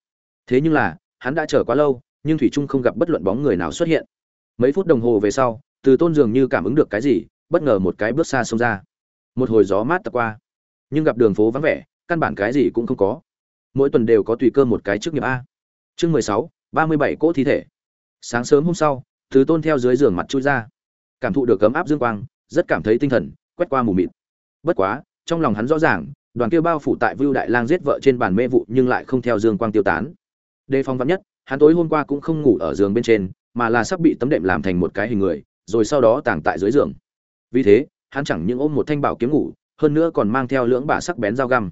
Thế nhưng là, hắn đã chờ quá lâu, nhưng thủy trung không gặp bất luận bóng người nào xuất hiện. Mấy phút đồng hồ về sau, từ tôn dường như cảm ứng được cái gì, bất ngờ một cái bước xa xông ra. Một hồi gió mát tập qua. Nhưng gặp đường phố vắng vẻ căn bản cái gì cũng không có. Mỗi tuần đều có tùy cơ một cái trước nghiệp a. Chương mười sáu, ba mươi bảy cỗ thi thể. Sáng sớm hôm sau, từ tôn theo dưới giường mặt chui ra. Cảm thụ được cấm áp dương quang, rất cảm thấy tinh thần, quét qua mù mịt. Bất quá, trong lòng hắn rõ ràng, đoàn kia bao phủ tại vưu đại lang giết vợ trên bàn mê vụ nhưng lại không theo dương quang tiêu tán. Đề phòng vắn nhất, hắn tối hôm qua cũng không ngủ ở giường bên trên, mà là sắp bị tấm đệm làm thành một cái hình người, rồi sau đó tàng tại dưới giường. Vì thế, hắn chẳng những ôm một thanh bảo kiếm ngủ, hơn nữa còn mang theo lưỡng bả sắc bén dao găm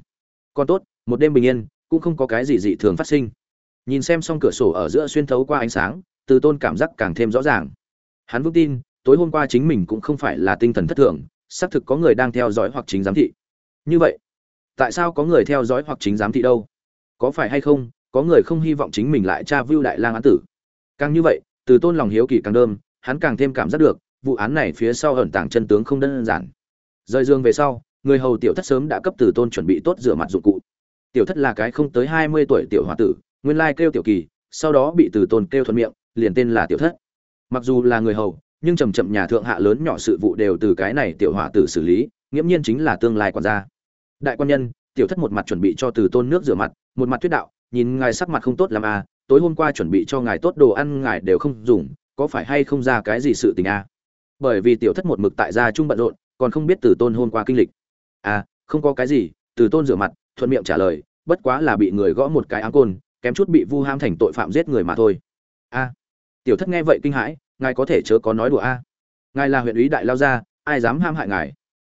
còn tốt, một đêm bình yên, cũng không có cái gì dị thường phát sinh. Nhìn xem xong cửa sổ ở giữa xuyên thấu qua ánh sáng, từ tôn cảm giác càng thêm rõ ràng. Hắn vững tin, tối hôm qua chính mình cũng không phải là tinh thần thất thường, xác thực có người đang theo dõi hoặc chính giám thị. Như vậy, tại sao có người theo dõi hoặc chính giám thị đâu? Có phải hay không, có người không hy vọng chính mình lại tra vưu đại lang án tử? Càng như vậy, từ tôn lòng hiếu kỳ càng đơm, hắn càng thêm cảm giác được, vụ án này phía sau ẩn tàng chân tướng không đơn giản. Rời dương về sau người hầu tiểu thất sớm đã cấp từ tôn chuẩn bị tốt rửa mặt dụng cụ. Tiểu thất là cái không tới hai mươi tuổi tiểu h o a tử, nguyên lai kêu tiểu kỳ, sau đó bị từ tôn kêu thuận miệng, liền tên là tiểu thất. Mặc dù là người hầu, nhưng chầm chậm nhà thượng hạ lớn nhỏ sự vụ đều từ cái này tiểu hòa tử xử lý, nghiễm nhiên chính là tương lai quản gia. Đại quan nhân, tiểu thất một mặt chuẩn bị cho từ tôn nước rửa mặt, một mặt thuyết đạo, nhìn ngài sắc mặt không tốt làm à tối hôm qua chuẩn bị cho ngài tốt đồ ăn ngài đều không dùng, có phải hay không ra cái gì sự tình à? Bởi vì tiểu thất một mực tại gia trung bận rộn, còn không biết từ tôn hôm qua kinh lịch à không có cái gì, từ tôn rửa mặt, thuận miệng trả lời, bất quá là bị người gõ một cái áng côn, kém chút bị vu ham thành tội phạm giết người mà thôi. A tiểu thất nghe vậy kinh hãi, ngài có thể chớ có nói đùa a. Ngài là huyện ủy đại lao gia, ai dám ham hại ngài?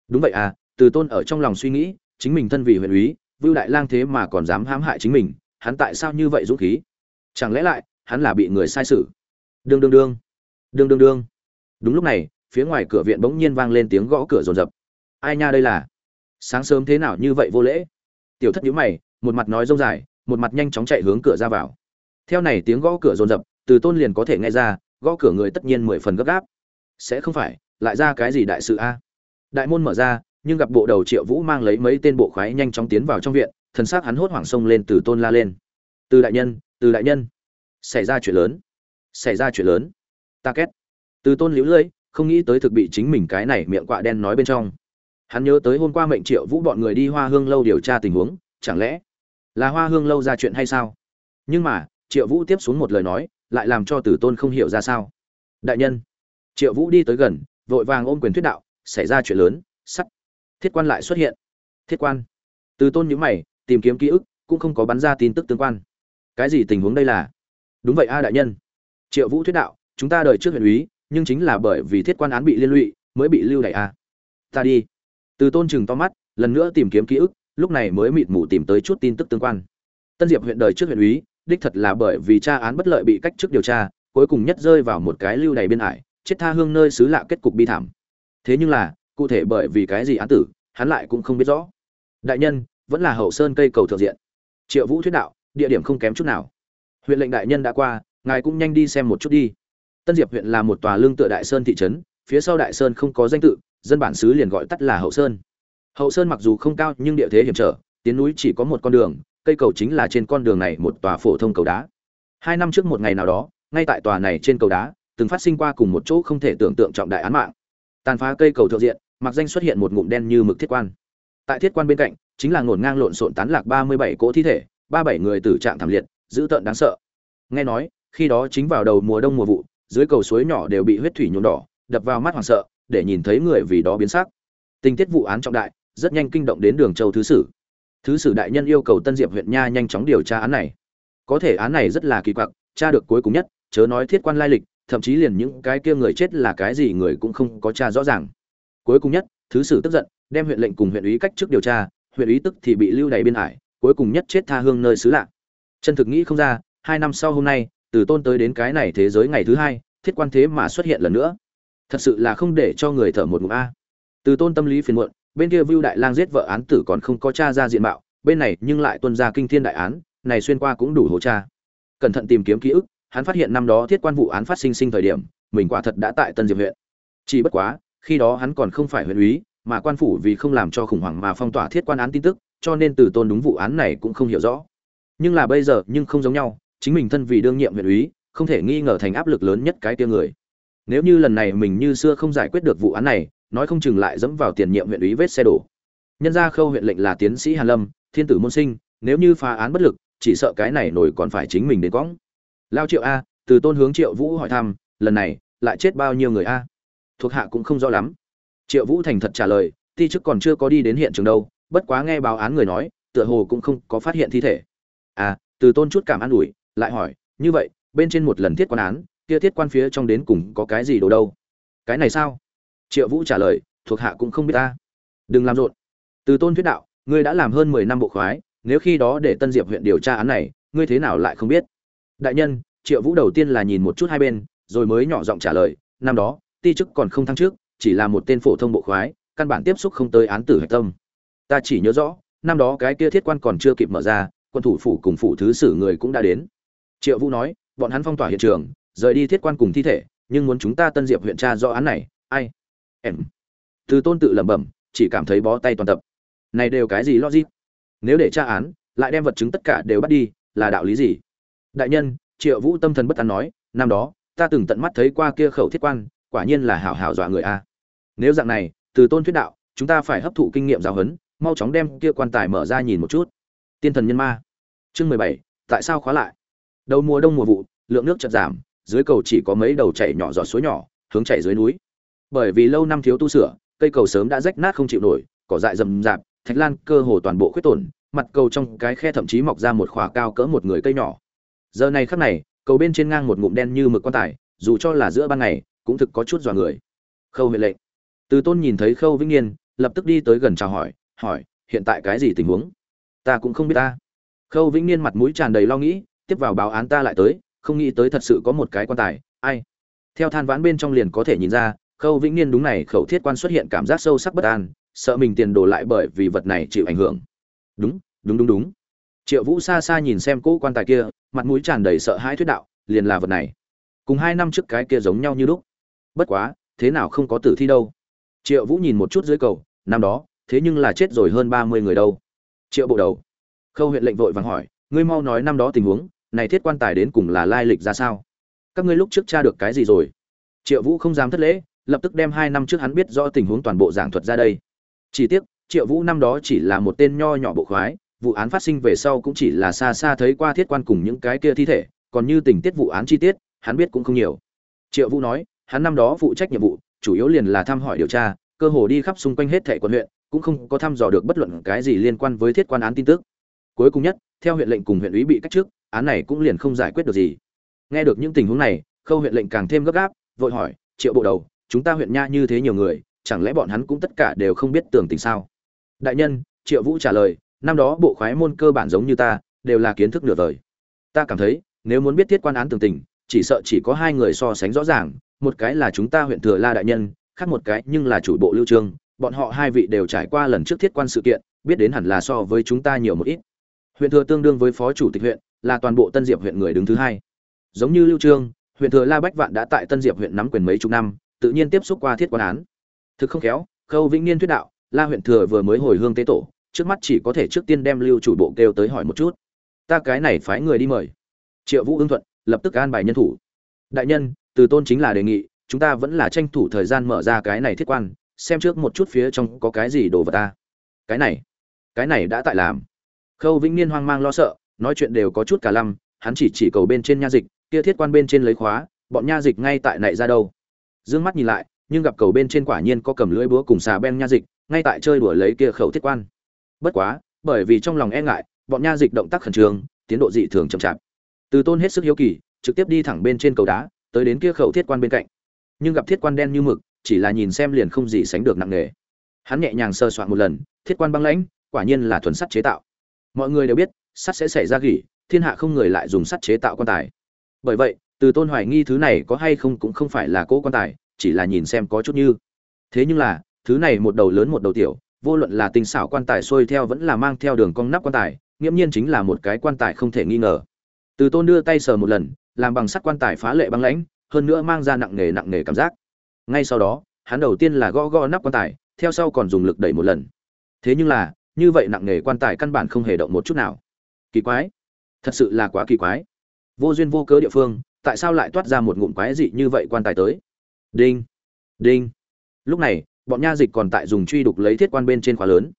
Đúng vậy à từ tôn ở trong lòng suy nghĩ, chính mình thân vì huyện ủy vưu đại lang thế mà còn dám hãm hại chính mình, hắn tại sao như vậy dũng khí? Chẳng lẽ lại, hắn là bị người sai sử đương đương đương. Đương đương đương. Đúng lúc này, phía ngoài cửa viện bỗng nhiên vang lên tiếng gõ cửa rồn rập ai nha đây là? Sáng sớm thế nào như vậy vô lễ? Tiểu thất nhíu mày, một mặt nói rông dài, một mặt nhanh chóng chạy hướng cửa ra vào. Theo này tiếng gõ cửa rồn rập từ tôn liền có thể nghe ra, gõ cửa người tất nhiên mười phần gấp gáp. Sẽ không phải, lại ra cái gì đại sự a? Đại môn mở ra, nhưng gặp bộ đầu triệu vũ mang lấy mấy tên bộ khoái nhanh chóng tiến vào trong viện, thần xác hắn hốt hoảng xông lên từ tôn la lên. Từ đại nhân, từ đại nhân. Xảy ra chuyện lớn, xảy ra chuyện lớn. Ta két. Từ tôn liễu lưỡi không nghĩ tới thực bị chính mình cái này miệng quạ đen nói bên trong hắn nhớ tới hôm qua mệnh triệu vũ bọn người đi hoa hương lâu điều tra tình huống, chẳng lẽ là hoa hương lâu ra chuyện hay sao? Nhưng mà, triệu vũ tiếp xuống một lời nói, lại làm cho tử tôn không hiểu ra sao. Đại nhân, triệu vũ đi tới gần, vội vàng ôm quyền thuyết đạo, xảy ra chuyện lớn, sắt. Thiết quan lại xuất hiện. Thiết quan. Từ tôn nhữ mày, tìm kiếm ký ức, cũng không có bắn ra tin tức tương quan. Cái gì tình huống đây là? Đúng vậy a, đại nhân. Triệu vũ thuyết đạo, chúng ta đợi trước huyện úy, nhưng chính là bởi vì thiết quan án bị liên lụy, mới bị lưu đày a. Ta đi từ tôn chừng to mắt, lần nữa tìm kiếm ký ức, lúc này mới mịt mù tìm tới chút tin tức tương quan. Tân diệp huyện đời trước huyện úy, đích thật là bởi vì tra án bất lợi bị cách chức điều tra, cuối cùng nhất rơi vào một cái lưu đày biên ải, chết tha hương nơi xứ lạ kết cục bi thảm. Thế nhưng là, cụ thể bởi vì cái gì án tử, hắn lại cũng không biết rõ. Đại nhân, vẫn là hậu sơn cây cầu thượng diện. Triệu vũ thuyết đạo, địa điểm không kém chút nào. Huyện lệnh đại nhân đã qua, ngài cũng nhanh đi xem một chút đi. Tân diệp huyện là một tòa lương tựa đại sơn thị trấn, phía sau đại sơn không có danh tự dân bản xứ liền gọi tắt là hậu sơn. Hậu sơn mặc dù không cao nhưng địa thế hiểm trở, tiến núi chỉ có một con đường, cây cầu chính là trên con đường này một tòa phổ thông cầu đá. Hai năm trước một ngày nào đó, ngay tại tòa này trên cầu đá, từng phát sinh qua cùng một chỗ không thể tưởng tượng trọng đại án mạng. Tàn phá cây cầu thượng diện, mặc danh xuất hiện một ngụm đen như mực thiết quan. Tại thiết quan bên cạnh, chính là ngổn ngang lộn xộn tán lạc ba mươi bảy cỗ thi thể, ba bảy người tử trạng thảm liệt, dữ tợn đáng sợ. Nghe nói, khi đó chính vào đầu mùa đông mùa vụ, dưới cầu suối nhỏ đều bị huyết thủy nhuộm đỏ, đập vào mắt hoảng sợ để nhìn thấy người vì đó biến sắc. Tình tiết vụ án trọng đại, rất nhanh kinh động đến đường châu thứ sử. Thứ sử đại nhân yêu cầu tân diệp huyện nha nhanh chóng điều tra án này. Có thể án này rất là kỳ quặc, tra được cuối cùng nhất, chớ nói thiết quan lai lịch, thậm chí liền những cái kia người chết là cái gì người cũng không có tra rõ ràng. Cuối cùng nhất, thứ sử tức giận, đem huyện lệnh cùng huyện ủy cách trước điều tra, huyện ủy tức thì bị lưu đày biên hải cuối cùng nhất chết tha hương nơi xứ lạ. Chân thực nghĩ không ra, hai năm sau hôm nay, từ tôn tới đến cái này thế giới ngày thứ hai, thiết quan thế mà xuất hiện lần nữa thật sự là không để cho người thở một ngụm a. Từ tôn tâm lý phiền muộn, bên kia vưu đại lang giết vợ án tử còn không có cha ra diện mạo, bên này nhưng lại tuân ra kinh thiên đại án, này xuyên qua cũng đủ hố cha cẩn thận tìm kiếm ký ức, hắn phát hiện năm đó thiết quan vụ án phát sinh sinh thời điểm, mình quả thật đã tại tân diệp huyện. Chỉ bất quá, khi đó hắn còn không phải huyện úy, mà quan phủ vì không làm cho khủng hoảng mà phong tỏa thiết quan án tin tức, cho nên từ tôn đúng vụ án này cũng không hiểu rõ. Nhưng là bây giờ nhưng không giống nhau, chính mình thân vì đương nhiệm huyện úy, không thể nghi ngờ thành áp lực lớn nhất cái tia người nếu như lần này mình như xưa không giải quyết được vụ án này, nói không chừng lại dẫm vào tiền nhiệm huyện ủy vết xe đổ. Nhân ra khâu huyện lệnh là tiến sĩ hàn lâm, thiên tử môn sinh, nếu như phá án bất lực, chỉ sợ cái này nổi còn phải chính mình đến quõng. Lao triệu a, từ tôn hướng triệu vũ hỏi thăm, lần này, lại chết bao nhiêu người a? Thuộc hạ cũng không rõ lắm. Triệu vũ thành thật trả lời, ti chức còn chưa có đi đến hiện trường đâu, bất quá nghe báo án người nói, tựa hồ cũng không có phát hiện thi thể. À từ tôn chút cảm an ủi, lại hỏi, như vậy, bên trên một lần thiết quan án kia thiết quan phía trong đến cùng có cái gì đồ đâu? Cái này sao? Triệu vũ trả lời, thuộc hạ cũng không biết ta. Đừng làm rộn. Từ tôn thuyết đạo, ngươi đã làm hơn mười năm bộ khoái, nếu khi đó để tân diệp huyện điều tra án này, ngươi thế nào lại không biết? Đại nhân, triệu vũ đầu tiên là nhìn một chút hai bên, rồi mới nhỏ giọng trả lời, năm đó, ti chức còn không thăng trước, chỉ là một tên phổ thông bộ khoái, căn bản tiếp xúc không tới án tử hạch tâm. Ta chỉ nhớ rõ, năm đó cái kia thiết quan còn chưa kịp mở ra, quân thủ phủ cùng phủ thứ sử người cũng đã đến. Triệu vũ nói, bọn hắn phong tỏa hiện trường rời đi thiết quan cùng thi thể, nhưng muốn chúng ta tân diệp huyện tra rõ án này, ai? Em. Từ tôn tự lẩm bẩm, chỉ cảm thấy bó tay toàn tập. Này đều cái gì logic? Nếu để tra án, lại đem vật chứng tất cả đều bắt đi, là đạo lý gì? Đại nhân, triệu vũ tâm thần bất an nói, năm đó, ta từng tận mắt thấy qua kia khẩu thiết quan, quả nhiên là hảo hảo dọa người a. Nếu dạng này, từ tôn thuyết đạo, chúng ta phải hấp thụ kinh nghiệm giáo huấn, mau chóng đem kia quan tài mở ra nhìn một chút. Tiên thần nhân ma. Chương mười bảy, tại sao khóa lại? Đầu mùa đông mùa vụ, lượng nước chợt giảm dưới cầu chỉ có mấy đầu chảy nhỏ giọt suối nhỏ, hướng chảy dưới núi. Bởi vì lâu năm thiếu tu sửa, cây cầu sớm đã rách nát không chịu nổi, cỏ dại rậm rạp, thạch lan cơ hồ toàn bộ khuyết tổn, mặt cầu trong cái khe thậm chí mọc ra một khỏa cao cỡ một người cây nhỏ. Giờ này khắc này, cầu bên trên ngang một ngụm đen như mực quan tài, dù cho là giữa ban ngày, cũng thực có chút dọa người. Khâu Huệ lệnh. Từ tôn nhìn thấy khâu vĩnh niên, lập tức đi tới gần chào hỏi hỏi, hiện tại cái gì tình huống? Ta cũng không biết ta. Khâu vĩnh niên mặt mũi tràn đầy lo nghĩ, tiếp vào báo án ta lại tới không nghĩ tới thật sự có một cái quan tài, ai? Theo than vãn bên trong liền có thể nhìn ra, khâu vĩnh niên đúng này khẩu thiết quan xuất hiện cảm giác sâu sắc bất an, sợ mình tiền đồ lại bởi vì vật này chịu ảnh hưởng. Đúng đúng đúng đúng. Triệu vũ xa xa nhìn xem cỗ quan tài kia, mặt mũi tràn đầy sợ hãi thuyết đạo, liền là vật này. Cùng hai năm trước cái kia giống nhau như lúc. Bất quá, thế nào không có tử thi đâu. Triệu vũ nhìn một chút dưới cầu, năm đó, thế nhưng là chết rồi hơn ba mươi người đâu. Triệu bộ đầu. Khâu huyện lệnh vội vàng hỏi, ngươi mau nói năm đó tình huống này thiết quan tài đến cùng là lai lịch ra sao? Các ngươi lúc trước tra được cái gì rồi? Triệu vũ không dám thất lễ, lập tức đem hai năm trước hắn biết rõ tình huống toàn bộ giảng thuật ra đây. Chỉ tiếc, triệu vũ năm đó chỉ là một tên nho nhỏ bộ khoái, vụ án phát sinh về sau cũng chỉ là xa xa thấy qua thiết quan cùng những cái kia thi thể, còn như tình tiết vụ án chi tiết, hắn biết cũng không nhiều. Triệu vũ nói, hắn năm đó phụ trách nhiệm vụ, chủ yếu liền là thăm hỏi điều tra, cơ hồ đi khắp xung quanh hết thẻ quận huyện, cũng không có thăm dò được bất luận cái gì liên quan với thiết quan án tin tức. Cuối cùng nhất, theo huyện lệnh cùng huyện ủy bị cách trước án này cũng liền không giải quyết được gì. Nghe được những tình huống này, khâu huyện lệnh càng thêm gấp gáp, vội hỏi, triệu bộ đầu, chúng ta huyện nha như thế nhiều người, chẳng lẽ bọn hắn cũng tất cả đều không biết tưởng tình sao? Đại nhân, triệu vũ trả lời, năm đó bộ khoái môn cơ bản giống như ta, đều là kiến thức nửa vời. Ta cảm thấy, nếu muốn biết thiết quan án tường tình, chỉ sợ chỉ có hai người so sánh rõ ràng, một cái là chúng ta huyện thừa la đại nhân, khác một cái nhưng là chủ bộ lưu trương, bọn họ hai vị đều trải qua lần trước thiết quan sự kiện, biết đến hẳn là so với chúng ta nhiều một ít huyện thừa tương đương với phó chủ tịch huyện, là toàn bộ tân diệp huyện người đứng thứ hai. Giống như lưu trương, huyện thừa la bách vạn đã tại tân diệp huyện nắm quyền mấy chục năm, tự nhiên tiếp xúc qua thiết quan án. Thực không khéo, khâu vĩnh niên thuyết đạo, la huyện thừa vừa mới hồi hương tế tổ, trước mắt chỉ có thể trước tiên đem lưu chủ bộ kêu tới hỏi một chút. Ta cái này phái người đi mời. Triệu vũ ưng thuận, lập tức an bài nhân thủ. Đại nhân, từ tôn chính là đề nghị, chúng ta vẫn là tranh thủ thời gian mở ra cái này thiết quan, xem trước một chút phía trong có cái gì đồ vật ta. Cái này cái này đã tại làm khâu vĩnh niên hoang mang lo sợ, nói chuyện đều có chút cả lăm, hắn chỉ chỉ cầu bên trên nha dịch, kia thiết quan bên trên lấy khóa, bọn nha dịch ngay tại nảy ra đâu. Dương mắt nhìn lại, nhưng gặp cầu bên trên quả nhiên có cầm lưỡi búa cùng xà ben nha dịch, ngay tại chơi đùa lấy kia khẩu thiết quan. Bất quá, bởi vì trong lòng e ngại, bọn nha dịch động tác khẩn trương, tiến độ dị thường chậm chạp. Từ tôn hết sức hiếu kỳ, trực tiếp đi thẳng bên trên cầu đá, tới đến kia khẩu thiết quan bên cạnh. Nhưng gặp thiết quan đen như mực, chỉ là nhìn xem liền không gì sánh được nặng nề. Hắn nhẹ nhàng sơ soạn một lần, thiết quan băng lãnh, quả nhiên là thuần sắt chế tạo mọi người đều biết, sắt sẽ xảy ra gỉ, thiên hạ không người lại dùng sắt chế tạo quan tài. Bởi vậy, từ tôn hoài nghi thứ này có hay không cũng không phải là cỗ quan tài, chỉ là nhìn xem có chút như. Thế nhưng là, thứ này một đầu lớn một đầu tiểu, vô luận là tinh xảo quan tài xuôi theo vẫn là mang theo đường cong nắp quan tài, nghiễm nhiên chính là một cái quan tài không thể nghi ngờ. Từ tôn đưa tay sờ một lần, làm bằng sắt quan tài phá lệ băng lãnh, hơn nữa mang ra nặng nề nặng nề cảm giác. Ngay sau đó, hắn đầu tiên là gõ gõ nắp quan tài, theo sau còn dùng lực đẩy một lần. Thế nhưng là như vậy nặng nề quan tài căn bản không hề động một chút nào. Kỳ quái. Thật sự là quá kỳ quái. Vô duyên vô cớ địa phương, tại sao lại toát ra một ngụm quái dị như vậy quan tài tới? Đinh. Đinh. Lúc này, bọn nha dịch còn tại dùng truy đục lấy thiết quan bên trên khóa lớn.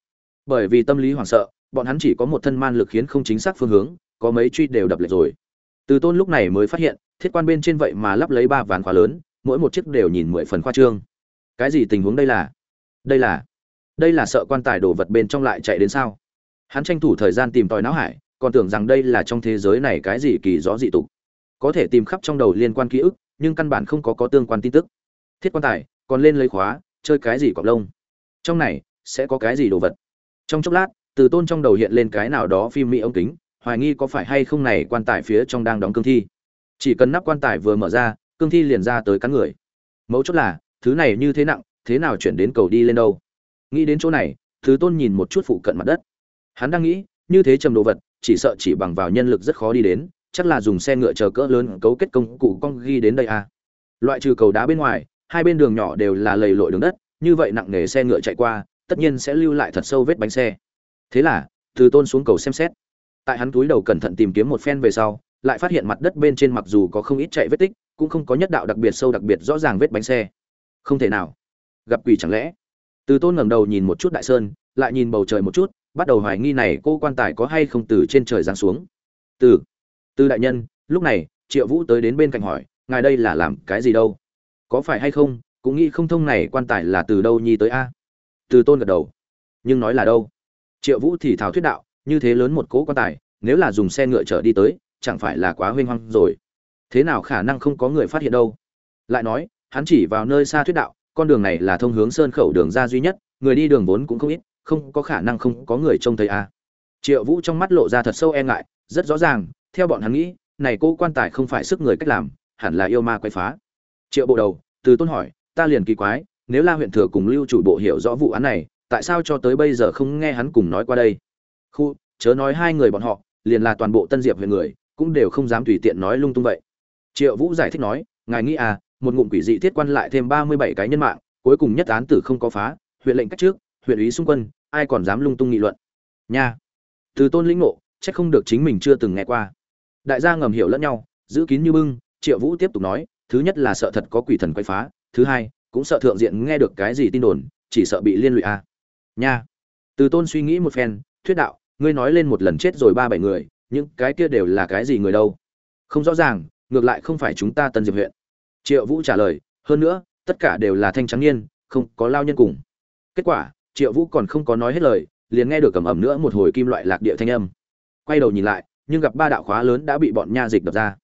Bởi vì tâm lý hoảng sợ, bọn hắn chỉ có một thân man lực khiến không chính xác phương hướng, có mấy truy đều đập lệch rồi. Từ tôn lúc này mới phát hiện, thiết quan bên trên vậy mà lắp lấy ba ván khóa lớn, mỗi một chiếc đều nhìn mười phần khoa trương. Cái gì tình huống đây là? Đây là đây là sợ quan tài đổ vật bên trong lại chạy đến sao? Hắn tranh thủ thời gian tìm tòi não hải, còn tưởng rằng đây là trong thế giới này cái gì kỳ gió dị tục. Có thể tìm khắp trong đầu liên quan ký ức, nhưng căn bản không có có tương quan tin tức. Thiết quan tài, còn lên lấy khóa, chơi cái gì cọc lông? Trong này, sẽ có cái gì đồ vật? Trong chốc lát, từ tôn trong đầu hiện lên cái nào đó phim mỹ ống kính, hoài nghi có phải hay không này quan tài phía trong đang đóng cương thi. Chỉ cần nắp quan tài vừa mở ra, cương thi liền ra tới cắn người. Mấu chốt là, thứ này như thế nặng, thế nào chuyển đến cầu đi lên đâu? Nghĩ đến chỗ này, thứ tôn nhìn một chút phụ cận mặt đất. Hắn đang nghĩ, như thế trầm đồ vật, chỉ sợ chỉ bằng vào nhân lực rất khó đi đến, chắc là dùng xe ngựa chờ cỡ lớn cấu kết công cụ con ghi đến đây à. loại trừ cầu đá bên ngoài, hai bên đường nhỏ đều là lầy lội đường đất, như vậy nặng nề xe ngựa chạy qua, tất nhiên sẽ lưu lại thật sâu vết bánh xe. Thế là từ tôn xuống cầu xem xét. Tại hắn túi đầu cẩn thận tìm kiếm một phen về sau, lại phát hiện mặt đất bên trên mặc dù có không ít chạy vết tích, cũng không có nhất đạo đặc biệt sâu đặc biệt rõ ràng vết bánh xe. Không thể nào. Gặp quỷ chẳng lẽ? Từ tôn ngẩng đầu nhìn một chút đại sơn, lại nhìn bầu trời một chút, bắt đầu hoài nghi này cô quan tài có hay không từ trên trời giáng xuống. Từ từ đại nhân, lúc này, triệu vũ tới đến bên cạnh hỏi, ngài đây là làm cái gì đâu? Có phải hay không, cũng nghĩ không thông này quan tài là từ đâu nhi tới a? Từ tôn gật đầu. Nhưng nói là đâu? Triệu vũ thì thảo thuyết đạo, như thế lớn một cỗ quan tài, nếu là dùng xe ngựa chở đi tới, chẳng phải là quá huênh hoang rồi. Thế nào khả năng không có người phát hiện đâu? Lại nói, hắn chỉ vào nơi xa thuyết đạo con đường này là thông hướng sơn khẩu đường ra duy nhất, người đi đường vốn cũng không ít, không có khả năng không có người trông thấy a. Triệu vũ trong mắt lộ ra thật sâu e ngại, rất rõ ràng, theo bọn hắn nghĩ, này cô quan tài không phải sức người cách làm, hẳn là yêu ma quay phá. Triệu bộ đầu, từ tôn hỏi, ta liền kỳ quái, nếu la huyện thừa cùng lưu chủ bộ hiểu rõ vụ án này, tại sao cho tới bây giờ không nghe hắn cùng nói qua đây? Khu, chớ nói hai người bọn họ, liền là toàn bộ tân diệp huyện người, cũng đều không dám tùy tiện nói lung tung vậy. Triệu vũ giải thích nói, ngài nghĩ à một ngụm quỷ dị thiết quan lại thêm ba mươi bảy cái nhân mạng, cuối cùng nhất án tử không có phá, huyện lệnh cách trước, huyện ủy xung quân, ai còn dám lung tung nghị luận. Nha. Từ tôn lĩnh ngộ, chắc không được chính mình chưa từng nghe qua. Đại gia ngầm hiểu lẫn nhau, giữ kín như bưng, triệu vũ tiếp tục nói, thứ nhất là sợ thật có quỷ thần quay phá, thứ hai, cũng sợ thượng diện nghe được cái gì tin đồn, chỉ sợ bị liên lụy a à. nha. Từ tôn suy nghĩ một phen, thuyết đạo, ngươi nói lên một lần chết rồi ba bảy người, những cái kia đều là cái gì người đâu? Không rõ ràng, ngược lại không phải chúng ta tân diệp huyện triệu vũ trả lời, hơn nữa, tất cả đều là thanh trắng niên, không có lao nhân cùng. Kết quả, triệu vũ còn không có nói hết lời, liền nghe được cầm ẩm nữa một hồi kim loại lạc địa thanh âm. Quay đầu nhìn lại, nhưng gặp ba đạo khóa lớn đã bị bọn nha dịch đập ra.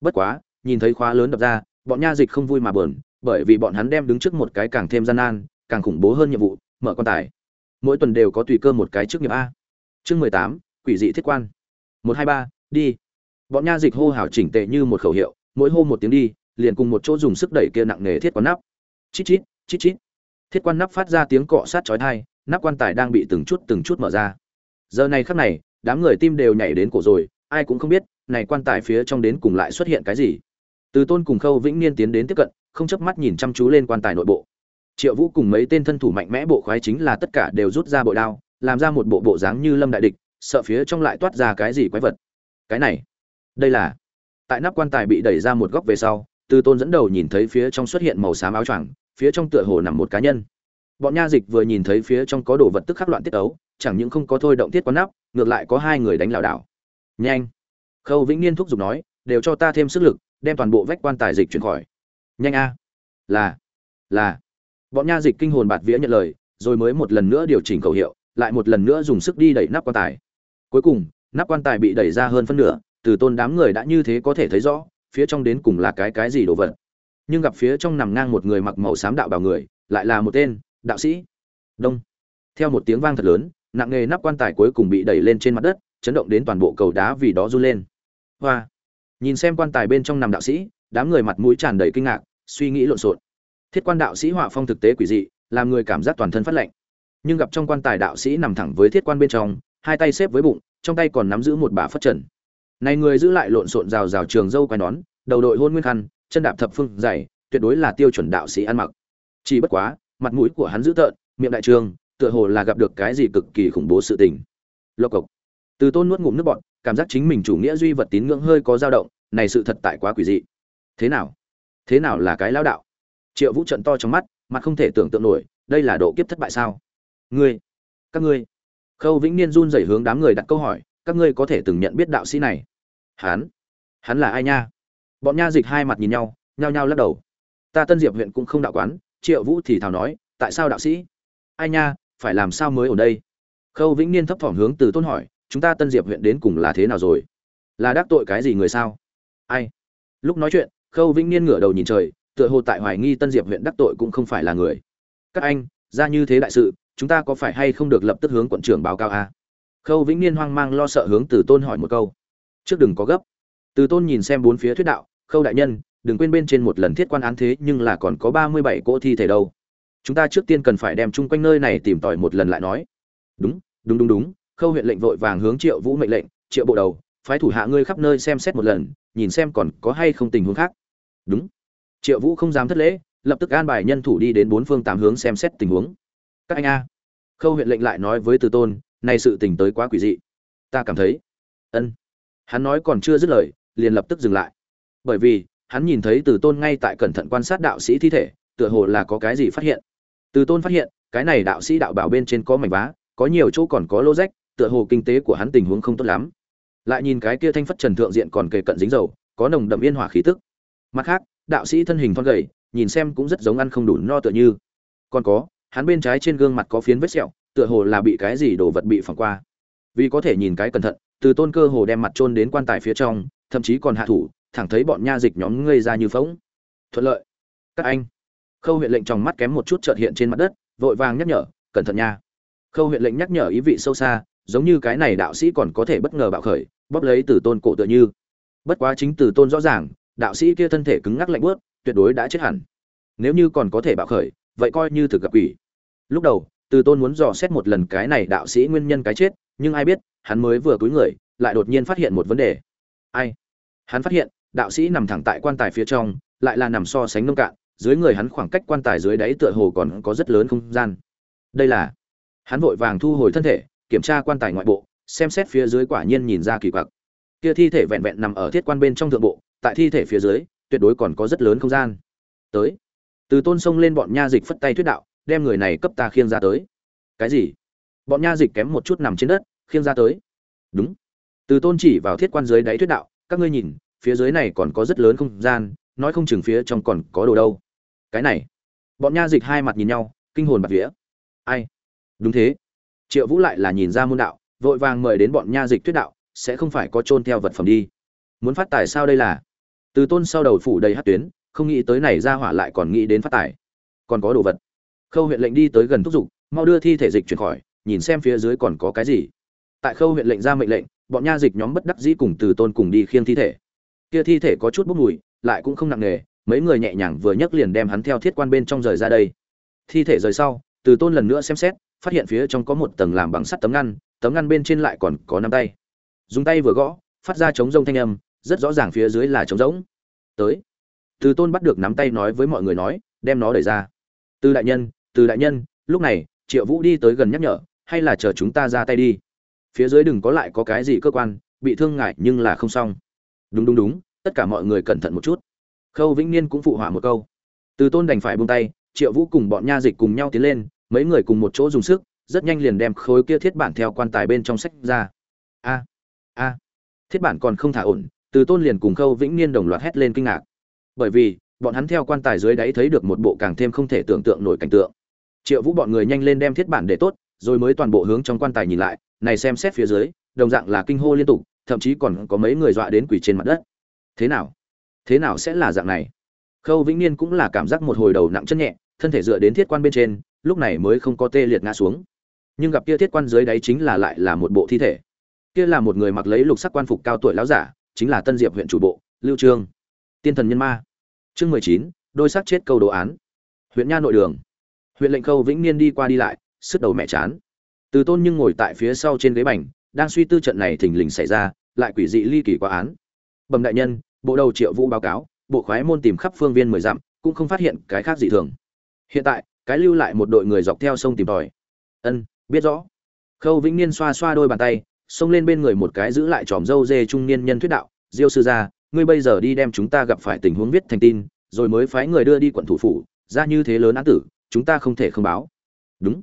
Bất quá, nhìn thấy khóa lớn đập ra, bọn nha dịch không vui mà bờn bởi vì bọn hắn đem đứng trước một cái càng thêm gian nan, càng khủng bố hơn nhiệm vụ, mở quan tài. Mỗi tuần đều có tùy cơ một cái trước nghiệp a. Chương mười tám, quỷ dị thiết quan. Một, hai, ba, đi. Bọn nha dịch hô hào chỉnh tệ như một khẩu hiệu, mỗi hô một tiếng đi liền cùng một chỗ dùng sức đẩy kia nặng nề thiết quan nắp. Chít chít chít chít. Thiết quan nắp phát ra tiếng cọ sát chói tai, nắp quan tài đang bị từng chút từng chút mở ra. Giờ này khắc này, đám người tim đều nhảy đến cổ rồi, ai cũng không biết, này quan tài phía trong đến cùng lại xuất hiện cái gì. Từ tôn cùng khâu vĩnh niên tiến đến tiếp cận, không chớp mắt nhìn chăm chú lên quan tài nội bộ. Triệu vũ cùng mấy tên thân thủ mạnh mẽ bộ khoái chính là tất cả đều rút ra bội đao, làm ra một bộ bộ dáng như lâm đại địch, sợ phía trong lại toát ra cái gì quái vật. Cái này, đây là, tại nắp quan tài bị đẩy ra một góc về sau từ tôn dẫn đầu nhìn thấy phía trong xuất hiện màu xám áo choàng, phía trong tựa hồ nằm một cá nhân. Bọn nha dịch vừa nhìn thấy phía trong có đồ vật tức khắc loạn tiết ấu, chẳng những không có thôi động tiết quán nắp, ngược lại có hai người đánh lảo đảo. Nhanh! Khâu vĩnh niên thúc giục nói, đều cho ta thêm sức lực, đem toàn bộ vách quan tài dịch chuyển khỏi. Nhanh a! Là là. Bọn nha dịch kinh hồn bạt vía nhận lời, rồi mới một lần nữa điều chỉnh khẩu hiệu, lại một lần nữa dùng sức đi đẩy nắp quan tài. Cuối cùng, nắp quan tài bị đẩy ra hơn phân nửa, từ tôn đám người đã như thế có thể thấy rõ phía trong đến cùng là cái cái gì đồ vật. Nhưng gặp phía trong nằm ngang một người mặc màu xám đạo bào người, lại là một tên, đạo sĩ. Đông. Theo một tiếng vang thật lớn, nặng nghề nắp quan tài cuối cùng bị đẩy lên trên mặt đất, chấn động đến toàn bộ cầu đá vì đó run lên. Hoa. Nhìn xem quan tài bên trong nằm đạo sĩ, đám người mặt mũi tràn đầy kinh ngạc, suy nghĩ lộn xộn. Thiết quan đạo sĩ họa phong thực tế quỷ dị, làm người cảm giác toàn thân phát lạnh. Nhưng gặp trong quan tài đạo sĩ nằm thẳng với thiết quan bên trong, hai tay xếp với bụng, trong tay còn nắm giữ một bả phất trần này người giữ lại lộn xộn rào rào trường dâu quai nón, đầu đội hôn nguyên khăn, chân đạp thập phương dày, tuyệt đối là tiêu chuẩn đạo sĩ ăn mặc. Chỉ bất quá, mặt mũi của hắn dữ tợn, miệng đại trường, tựa hồ là gặp được cái gì cực kỳ khủng bố sự tình. Lộc cộc. Từ tôn nuốt ngụm nước bọt, cảm giác chính mình chủ nghĩa duy vật tín ngưỡng hơi có dao động, này sự thật tại quá quỷ dị. Thế nào? Thế nào là cái lão đạo? Triệu vũ trận to trong mắt, mặt không thể tưởng tượng nổi, đây là độ kiếp thất bại sao? Ngươi, các ngươi. Khâu vĩnh niên run rẩy hướng đám người đặt câu hỏi, các ngươi có thể từng nhận biết đạo sĩ này? Hắn hắn là ai nha? Bọn nha dịch hai mặt nhìn nhau, nhao nhao lắc đầu. Ta tân diệp huyện cũng không đạo quán, triệu vũ thì thào nói, tại sao đạo sĩ? Ai nha, phải làm sao mới ở đây? Khâu vĩnh niên thấp thỏm hướng từ tôn hỏi, chúng ta tân diệp huyện đến cùng là thế nào rồi? Là đắc tội cái gì người sao? Ai? Lúc nói chuyện, khâu vĩnh niên ngửa đầu nhìn trời, tựa hồ tại hoài nghi tân diệp huyện đắc tội cũng không phải là người. Các anh, ra như thế đại sự, chúng ta có phải hay không được lập tức hướng quận trưởng báo cáo a khâu vĩnh niên hoang mang lo sợ hướng từ tôn hỏi một câu trước đừng có gấp. Từ tôn nhìn xem bốn phía thuyết đạo, khâu đại nhân, đừng quên bên trên một lần thiết quan án thế nhưng là còn có ba mươi bảy cỗ thi thể đâu. Chúng ta trước tiên cần phải đem chung quanh nơi này tìm tòi một lần lại nói. Đúng đúng đúng đúng, khâu huyện lệnh vội vàng hướng triệu vũ mệnh lệnh, triệu bộ đầu, phái thủ hạ ngươi khắp nơi xem xét một lần, nhìn xem còn có hay không tình huống khác. Đúng. Triệu vũ không dám thất lễ, lập tức an bài nhân thủ đi đến bốn phương tám hướng xem xét tình huống. Các anh a. Khâu huyện lệnh lại nói với từ tôn, này sự tình tới quá quỷ dị. Ta cảm thấy. Ân hắn nói còn chưa dứt lời, liền lập tức dừng lại. Bởi vì, hắn nhìn thấy từ tôn ngay tại cẩn thận quan sát đạo sĩ thi thể, tựa hồ là có cái gì phát hiện. Từ tôn phát hiện, cái này đạo sĩ đạo bảo bên trên có mảnh vá, có nhiều chỗ còn có lô rách, tựa hồ kinh tế của hắn tình huống không tốt lắm. Lại nhìn cái kia thanh phất trần thượng diện còn kề cận dính dầu, có nồng đậm yên hỏa khí tức. Mặt khác, đạo sĩ thân hình thon gầy, nhìn xem cũng rất giống ăn không đủ no tựa như. Còn có, hắn bên trái trên gương mặt có phiến vết sẹo, tựa hồ là bị cái gì đồ vật bị phẳng qua. Vì có thể nhìn cái cẩn thận từ tôn cơ hồ đem mặt trôn đến quan tài phía trong, thậm chí còn hạ thủ, thẳng thấy bọn nha dịch nhóm ngây ra như phóng thuận lợi. Các anh. Khâu huyện lệnh trong mắt kém một chút trợt hiện trên mặt đất, vội vàng nhắc nhở, cẩn thận nha. Khâu huyện lệnh nhắc nhở ý vị sâu xa, giống như cái này đạo sĩ còn có thể bất ngờ bạo khởi, bóp lấy từ tôn cổ tựa như. Bất quá chính từ tôn rõ ràng, đạo sĩ kia thân thể cứng ngắc lạnh bớt tuyệt đối đã chết hẳn. Nếu như còn có thể bạo khởi, vậy coi như thực gặp quỷ. Lúc đầu, từ tôn muốn dò xét một lần cái này đạo sĩ nguyên nhân cái chết, nhưng ai biết hắn mới vừa cúi người, lại đột nhiên phát hiện một vấn đề. Ai? Hắn phát hiện, đạo sĩ nằm thẳng tại quan tài phía trong, lại là nằm so sánh nông cạn, dưới người hắn khoảng cách quan tài dưới đáy tựa hồ còn có rất lớn không gian. Đây là, hắn vội vàng thu hồi thân thể, kiểm tra quan tài ngoại bộ, xem xét phía dưới quả nhiên nhìn ra kỳ quặc. Kia thi thể vẹn vẹn nằm ở thiết quan bên trong thượng bộ, tại thi thể phía dưới, tuyệt đối còn có rất lớn không gian. Tới. Từ tôn sông lên bọn nha dịch phất tay thuyết đạo, đem người này cấp ta khiêng ra tới. Cái gì? Bọn nha dịch kém một chút nằm trên đất khiêng ra tới. Đúng. Từ tôn chỉ vào thiết quan dưới đáy thuyết đạo, các ngươi nhìn, phía dưới này còn có rất lớn không gian, nói không chừng phía trong còn có đồ đâu. Cái này. Bọn nha dịch hai mặt nhìn nhau, kinh hồn bạt vía. Ai? Đúng thế. Triệu vũ lại là nhìn ra môn đạo, vội vàng mời đến bọn nha dịch thuyết đạo, sẽ không phải có trôn theo vật phẩm đi. Muốn phát tài sao đây là? Từ tôn sau đầu phủ đầy hát tuyến, không nghĩ tới này ra hỏa lại còn nghĩ đến phát tài. Còn có đồ vật. Khâu huyện lệnh đi tới gần thúc giục, mau đưa thi thể dịch chuyển khỏi, nhìn xem phía dưới còn có cái gì tại khâu huyện lệnh ra mệnh lệnh, bọn nha dịch nhóm bất đắc dĩ cùng từ tôn cùng đi khiêng thi thể. Kia thi thể có chút bốc mùi, lại cũng không nặng nề, mấy người nhẹ nhàng vừa nhấc liền đem hắn theo thiết quan bên trong rời ra đây. Thi thể rời sau, từ tôn lần nữa xem xét, phát hiện phía trong có một tầng làm bằng sắt tấm ngăn tấm ngăn bên trên lại còn có nắm tay. Dùng tay vừa gõ, phát ra trống rông thanh âm, rất rõ ràng phía dưới là trống rỗng. Tới. Từ tôn bắt được nắm tay nói với mọi người nói, đem nó đẩy ra. Từ đại nhân, từ đại nhân, lúc này, triệu vũ đi tới gần nhắc nhở, hay là chờ chúng ta ra tay đi? Phía dưới đừng có lại có cái gì cơ quan, bị thương ngại nhưng là không xong. Đúng đúng đúng, tất cả mọi người cẩn thận một chút. Khâu vĩnh niên cũng phụ họa một câu. Từ tôn đành phải buông tay, triệu vũ cùng bọn nha dịch cùng nhau tiến lên, mấy người cùng một chỗ dùng sức, rất nhanh liền đem khối kia thiết bản theo quan tài bên trong sách ra. A a, thiết bản còn không thả ổn, từ tôn liền cùng khâu vĩnh niên đồng loạt hét lên kinh ngạc. Bởi vì, bọn hắn theo quan tài dưới đáy thấy được một bộ càng thêm không thể tưởng tượng nổi cảnh tượng. Triệu vũ bọn người nhanh lên đem thiết bản để tốt, rồi mới toàn bộ hướng trong quan tài nhìn lại này xem xét phía dưới, đồng dạng là kinh hô liên tục, thậm chí còn có mấy người dọa đến quỷ trên mặt đất. Thế nào? Thế nào sẽ là dạng này? Khâu vĩnh niên cũng là cảm giác một hồi đầu nặng chân nhẹ, thân thể dựa đến thiết quan bên trên, lúc này mới không có tê liệt ngã xuống. Nhưng gặp kia thiết quan dưới đáy chính là lại là một bộ thi thể. Kia là một người mặc lấy lục sắc quan phục cao tuổi lão giả, chính là tân diệp huyện chủ bộ, lưu trương. Tiên thần nhân ma. Chương mười chín, đôi xác chết câu đồ án. Huyện nha nội đường. Huyện lệnh khâu vĩnh niên đi qua đi lại, sức đầu mẹ chán từ tôn nhưng ngồi tại phía sau trên ghế bành, đang suy tư trận này thình lình xảy ra, lại quỷ dị ly kỳ quá án. Bẩm đại nhân, bộ đầu triệu vũ báo cáo, bộ khoái môn tìm khắp phương viên mười dặm, cũng không phát hiện cái khác dị thường. Hiện tại, cái lưu lại một đội người dọc theo sông tìm tòi. Ân, biết rõ. Khâu vĩnh niên xoa xoa đôi bàn tay, xông lên bên người một cái giữ lại tròm dâu dê trung niên nhân thuyết đạo, diêu sư gia, ngươi bây giờ đi đem chúng ta gặp phải tình huống viết thành tin, rồi mới phái người đưa đi quận thủ phủ, ra như thế lớn án tử, chúng ta không thể không báo. Đúng.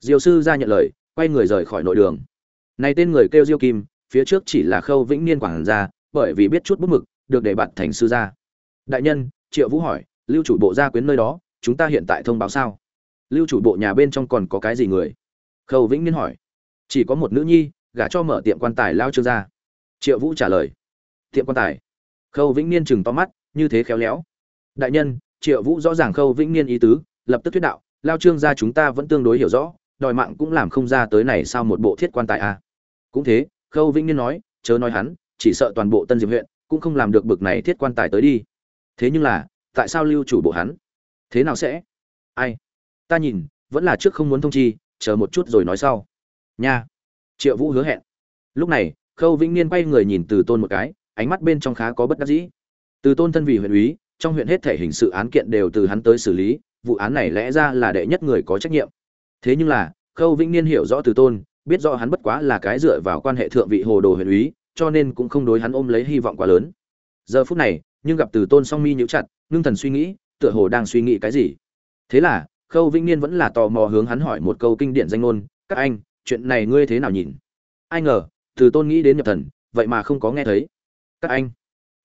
Diêu sư gia nhận lời quay người rời khỏi nội đường. Này tên người kêu diêu kim, phía trước chỉ là khâu vĩnh niên quảng gia, bởi vì biết chút bút mực, được để bạn thành sư gia. Đại nhân, triệu vũ hỏi, lưu chủ bộ gia quyến nơi đó, chúng ta hiện tại thông báo sao? Lưu chủ bộ nhà bên trong còn có cái gì người? Khâu vĩnh niên hỏi. Chỉ có một nữ nhi, gả cho mở tiệm quan tài lao trương gia. Triệu vũ trả lời. Tiệm quan tài? Khâu vĩnh niên chừng to mắt, như thế khéo léo. Đại nhân, triệu vũ rõ ràng khâu vĩnh niên ý tứ, lập tức thuyết đạo, lao trương gia chúng ta vẫn tương đối hiểu rõ đòi mạng cũng làm không ra tới này sao một bộ thiết quan tài a à. cũng thế, khâu vĩnh niên nói, chớ nói hắn, chỉ sợ toàn bộ tân diệp huyện cũng không làm được bực này thiết quan tài tới đi. Thế nhưng là, tại sao lưu chủ bộ hắn? Thế nào sẽ? Ai? Ta nhìn, vẫn là trước không muốn thông chi, chờ một chút rồi nói sau. Nha. Triệu vũ hứa hẹn. Lúc này, khâu vĩnh niên quay người nhìn từ tôn một cái, ánh mắt bên trong khá có bất đắc dĩ. Từ tôn thân vì huyện úy, trong huyện hết thể hình sự án kiện đều từ hắn tới xử lý, vụ án này lẽ ra là đệ nhất người có trách nhiệm thế nhưng là, khâu vĩnh niên hiểu rõ từ tôn, biết rõ hắn bất quá là cái dựa vào quan hệ thượng vị hồ đồ huyền úy, cho nên cũng không đối hắn ôm lấy hy vọng quá lớn. Giờ phút này, nhưng gặp từ tôn song mi nhíu chặt, ngưng thần suy nghĩ, tựa hồ đang suy nghĩ cái gì. Thế là, khâu vĩnh niên vẫn là tò mò hướng hắn hỏi một câu kinh điển danh ngôn, các anh, chuyện này ngươi thế nào nhìn? Ai ngờ, từ tôn nghĩ đến nhập thần, vậy mà không có nghe thấy. Các anh.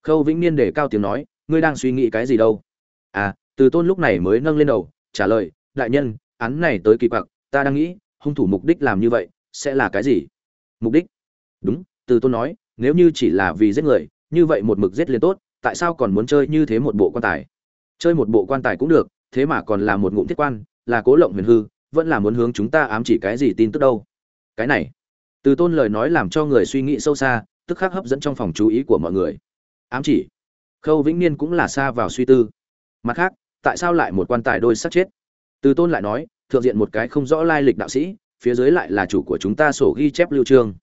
Khâu vĩnh niên để cao tiếng nói, ngươi đang suy nghĩ cái gì đâu? À từ tôn lúc này mới nâng lên đầu, trả lời, đại nhân án này tới kỳ quặc, ta đang nghĩ, hung thủ mục đích làm như vậy sẽ là cái gì? Mục đích? Đúng, từ tôn nói, nếu như chỉ là vì giết người, như vậy một mực giết liền tốt, tại sao còn muốn chơi như thế một bộ quan tài? Chơi một bộ quan tài cũng được, thế mà còn là một ngụm thiết quan, là cố lộng huyền hư, vẫn là muốn hướng chúng ta ám chỉ cái gì tin tức đâu? Cái này. Từ tôn lời nói làm cho người suy nghĩ sâu xa, tức khắc hấp dẫn trong phòng chú ý của mọi người. Ám chỉ? Khâu vĩnh niên cũng là xa vào suy tư. Mặt khác, tại sao lại một quan tài đôi sát chết? Từ tôn lại nói, thượng diện một cái không rõ lai lịch đạo sĩ, phía dưới lại là chủ của chúng ta sổ ghi chép lưu trương.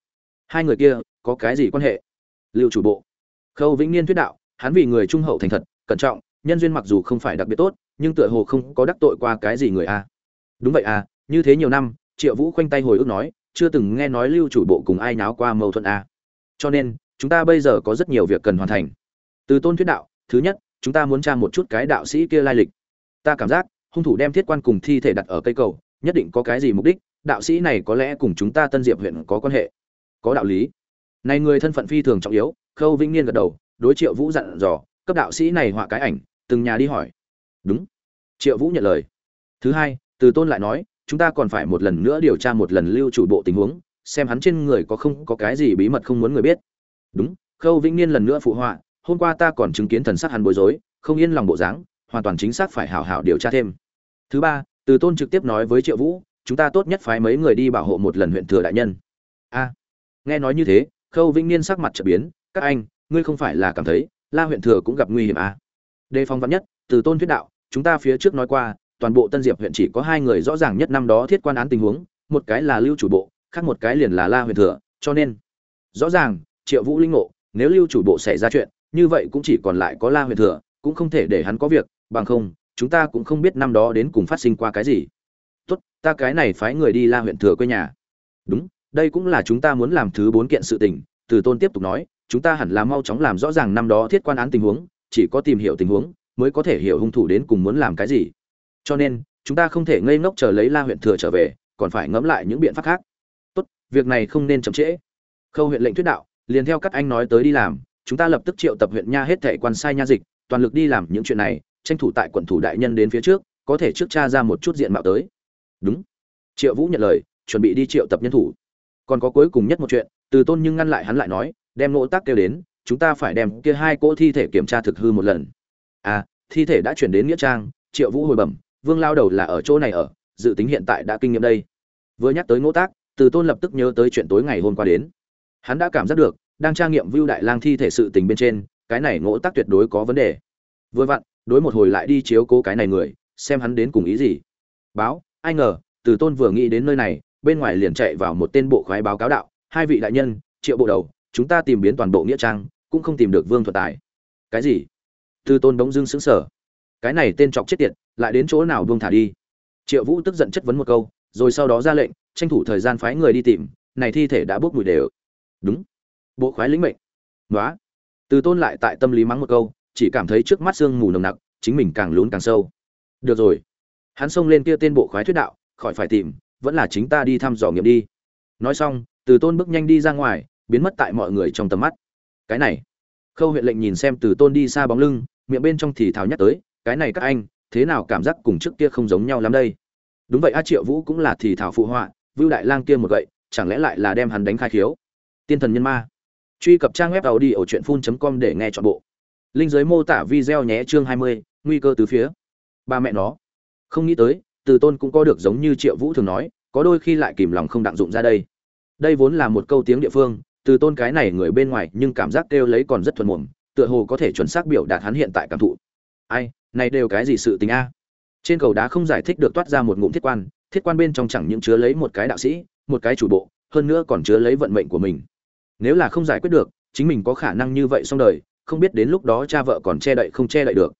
Hai người kia, có cái gì quan hệ? Lưu chủ bộ. Khâu vĩnh niên thuyết đạo, hắn vì người trung hậu thành thật, cẩn trọng, nhân duyên mặc dù không phải đặc biệt tốt, nhưng tựa hồ không có đắc tội qua cái gì người a. Đúng vậy à như thế nhiều năm, triệu vũ khoanh tay hồi ức nói, chưa từng nghe nói lưu chủ bộ cùng ai náo qua mâu thuẫn a. Cho nên, chúng ta bây giờ có rất nhiều việc cần hoàn thành. Từ tôn thuyết đạo, thứ nhất, chúng ta muốn tra một chút cái đạo sĩ kia lai lịch. Ta cảm giác hung thủ đem thiết quan cùng thi thể đặt ở cây cầu, nhất định có cái gì mục đích, đạo sĩ này có lẽ cùng chúng ta tân diệp huyện có quan hệ. Có đạo lý. Này người thân phận phi thường trọng yếu, khâu vĩnh niên gật đầu, đối triệu vũ dặn dò, cấp đạo sĩ này họa cái ảnh, từng nhà đi hỏi. Đúng. Triệu vũ nhận lời. Thứ hai, từ tôn lại nói, chúng ta còn phải một lần nữa điều tra một lần lưu chủ bộ tình huống, xem hắn trên người có không có cái gì bí mật không muốn người biết. Đúng, khâu vĩnh niên lần nữa phụ họa, hôm qua ta còn chứng kiến thần sắc hắn bối rối, không yên lòng bộ dáng, hoàn toàn chính xác phải hảo hảo điều tra thêm thứ ba, từ tôn trực tiếp nói với triệu vũ, chúng ta tốt nhất phái mấy người đi bảo hộ một lần huyện thừa đại nhân a nghe nói như thế, khâu vĩnh niên sắc mặt trở biến, các anh, ngươi không phải là cảm thấy la huyện thừa cũng gặp nguy hiểm à. đề phòng vắn nhất, từ tôn thuyết đạo, chúng ta phía trước nói qua, toàn bộ tân diệp huyện chỉ có hai người rõ ràng nhất năm đó thiết quan án tình huống, một cái là lưu chủ bộ, khác một cái liền là la huyện thừa, cho nên rõ ràng, triệu vũ linh ngộ, nếu lưu chủ bộ xảy ra chuyện, như vậy cũng chỉ còn lại có la huyện thừa, cũng không thể để hắn có việc, bằng không chúng ta cũng không biết năm đó đến cùng phát sinh qua cái gì. Tốt, ta cái này phái người đi la huyện thừa quê nhà. Đúng, đây cũng là chúng ta muốn làm thứ bốn kiện sự tình, từ tôn tiếp tục nói, chúng ta hẳn là mau chóng làm rõ ràng năm đó thiết quan án tình huống, chỉ có tìm hiểu tình huống, mới có thể hiểu hung thủ đến cùng muốn làm cái gì. Cho nên, chúng ta không thể ngây ngốc chờ lấy la huyện thừa trở về, còn phải ngẫm lại những biện pháp khác. Tốt, việc này không nên chậm trễ. Khâu huyện lệnh thuyết đạo, liền theo các anh nói tới đi làm, chúng ta lập tức triệu tập huyện nha hết thảy quan sai nha dịch, toàn lực đi làm những chuyện này tranh thủ tại quận thủ đại nhân đến phía trước, có thể trước cha ra một chút diện mạo tới. Đúng. Triệu vũ nhận lời, chuẩn bị đi triệu tập nhân thủ. Còn có cuối cùng nhất một chuyện, từ tôn nhưng ngăn lại hắn lại nói, đem nỗ tác kêu đến, chúng ta phải đem kia hai cỗ thi thể kiểm tra thực hư một lần. À thi thể đã chuyển đến nghĩa trang, triệu vũ hồi bẩm, vương lao đầu là ở chỗ này ở, dự tính hiện tại đã kinh nghiệm đây. Vừa nhắc tới ngỗ tác, từ tôn lập tức nhớ tới chuyện tối ngày hôm qua đến. Hắn đã cảm giác được, đang tra nghiệm vưu đại lang thi thể sự tình bên trên, cái này ngỗ tác tuyệt đối có vấn đề. Vừa vặn đối một hồi lại đi chiếu cố cái này người, xem hắn đến cùng ý gì. Báo, ai ngờ, từ tôn vừa nghĩ đến nơi này, bên ngoài liền chạy vào một tên bộ khoái báo cáo đạo, hai vị đại nhân, triệu bộ đầu, chúng ta tìm biến toàn bộ nghĩa trang, cũng không tìm được vương thuật tài. Cái gì? Từ tôn đống dưng xứng sở cái này tên chọc chết tiệt, lại đến chỗ nào buông thả đi? Triệu vũ tức giận chất vấn một câu, rồi sau đó ra lệnh, tranh thủ thời gian phái người đi tìm, này thi thể đã bốc mùi đều. Đúng. Bộ khoái lĩnh mệnh. Nói từ tôn lại tại tâm lý mắng một câu chỉ cảm thấy trước mắt sương mù nồng nặc, chính mình càng lún càng sâu. Được rồi. Hắn xông lên kia tên bộ khoái thuyết đạo, khỏi phải tìm, vẫn là chính ta đi thăm dò nghiệm đi. Nói xong, từ tôn bước nhanh đi ra ngoài, biến mất tại mọi người trong tầm mắt. Cái này. Khâu huyện lệnh nhìn xem từ tôn đi xa bóng lưng, miệng bên trong thì thào nhắc tới, cái này các anh, thế nào cảm giác cùng trước kia không giống nhau lắm đây? Đúng vậy, a triệu vũ cũng là thì thảo phụ họa, vưu đại lang kia một gậy, chẳng lẽ lại là đem hắn đánh khai khiếu? Tiên thần nhân ma. Truy cập trang web tàu đi ở truyện phun com để nghe chọn bộ linh giới mô tả video nhé chương 20, nguy cơ từ phía. Ba mẹ nó. Không nghĩ tới từ tôn cũng có được giống như triệu vũ thường nói có đôi khi lại kìm lòng không đặng dụng ra đây. Đây vốn là một câu tiếng địa phương từ tôn cái này người bên ngoài nhưng cảm giác kêu lấy còn rất thuần mồm tựa hồ có thể chuẩn xác biểu đạt hắn hiện tại cảm thụ. Ai này đều cái gì sự tình a? Trên cầu đá không giải thích được toát ra một ngụm thiết quan thiết quan bên trong chẳng những chứa lấy một cái đạo sĩ một cái chủ bộ hơn nữa còn chứa lấy vận mệnh của mình. Nếu là không giải quyết được chính mình có khả năng như vậy xong đời không biết đến lúc đó cha vợ còn che đậy không che đậy được.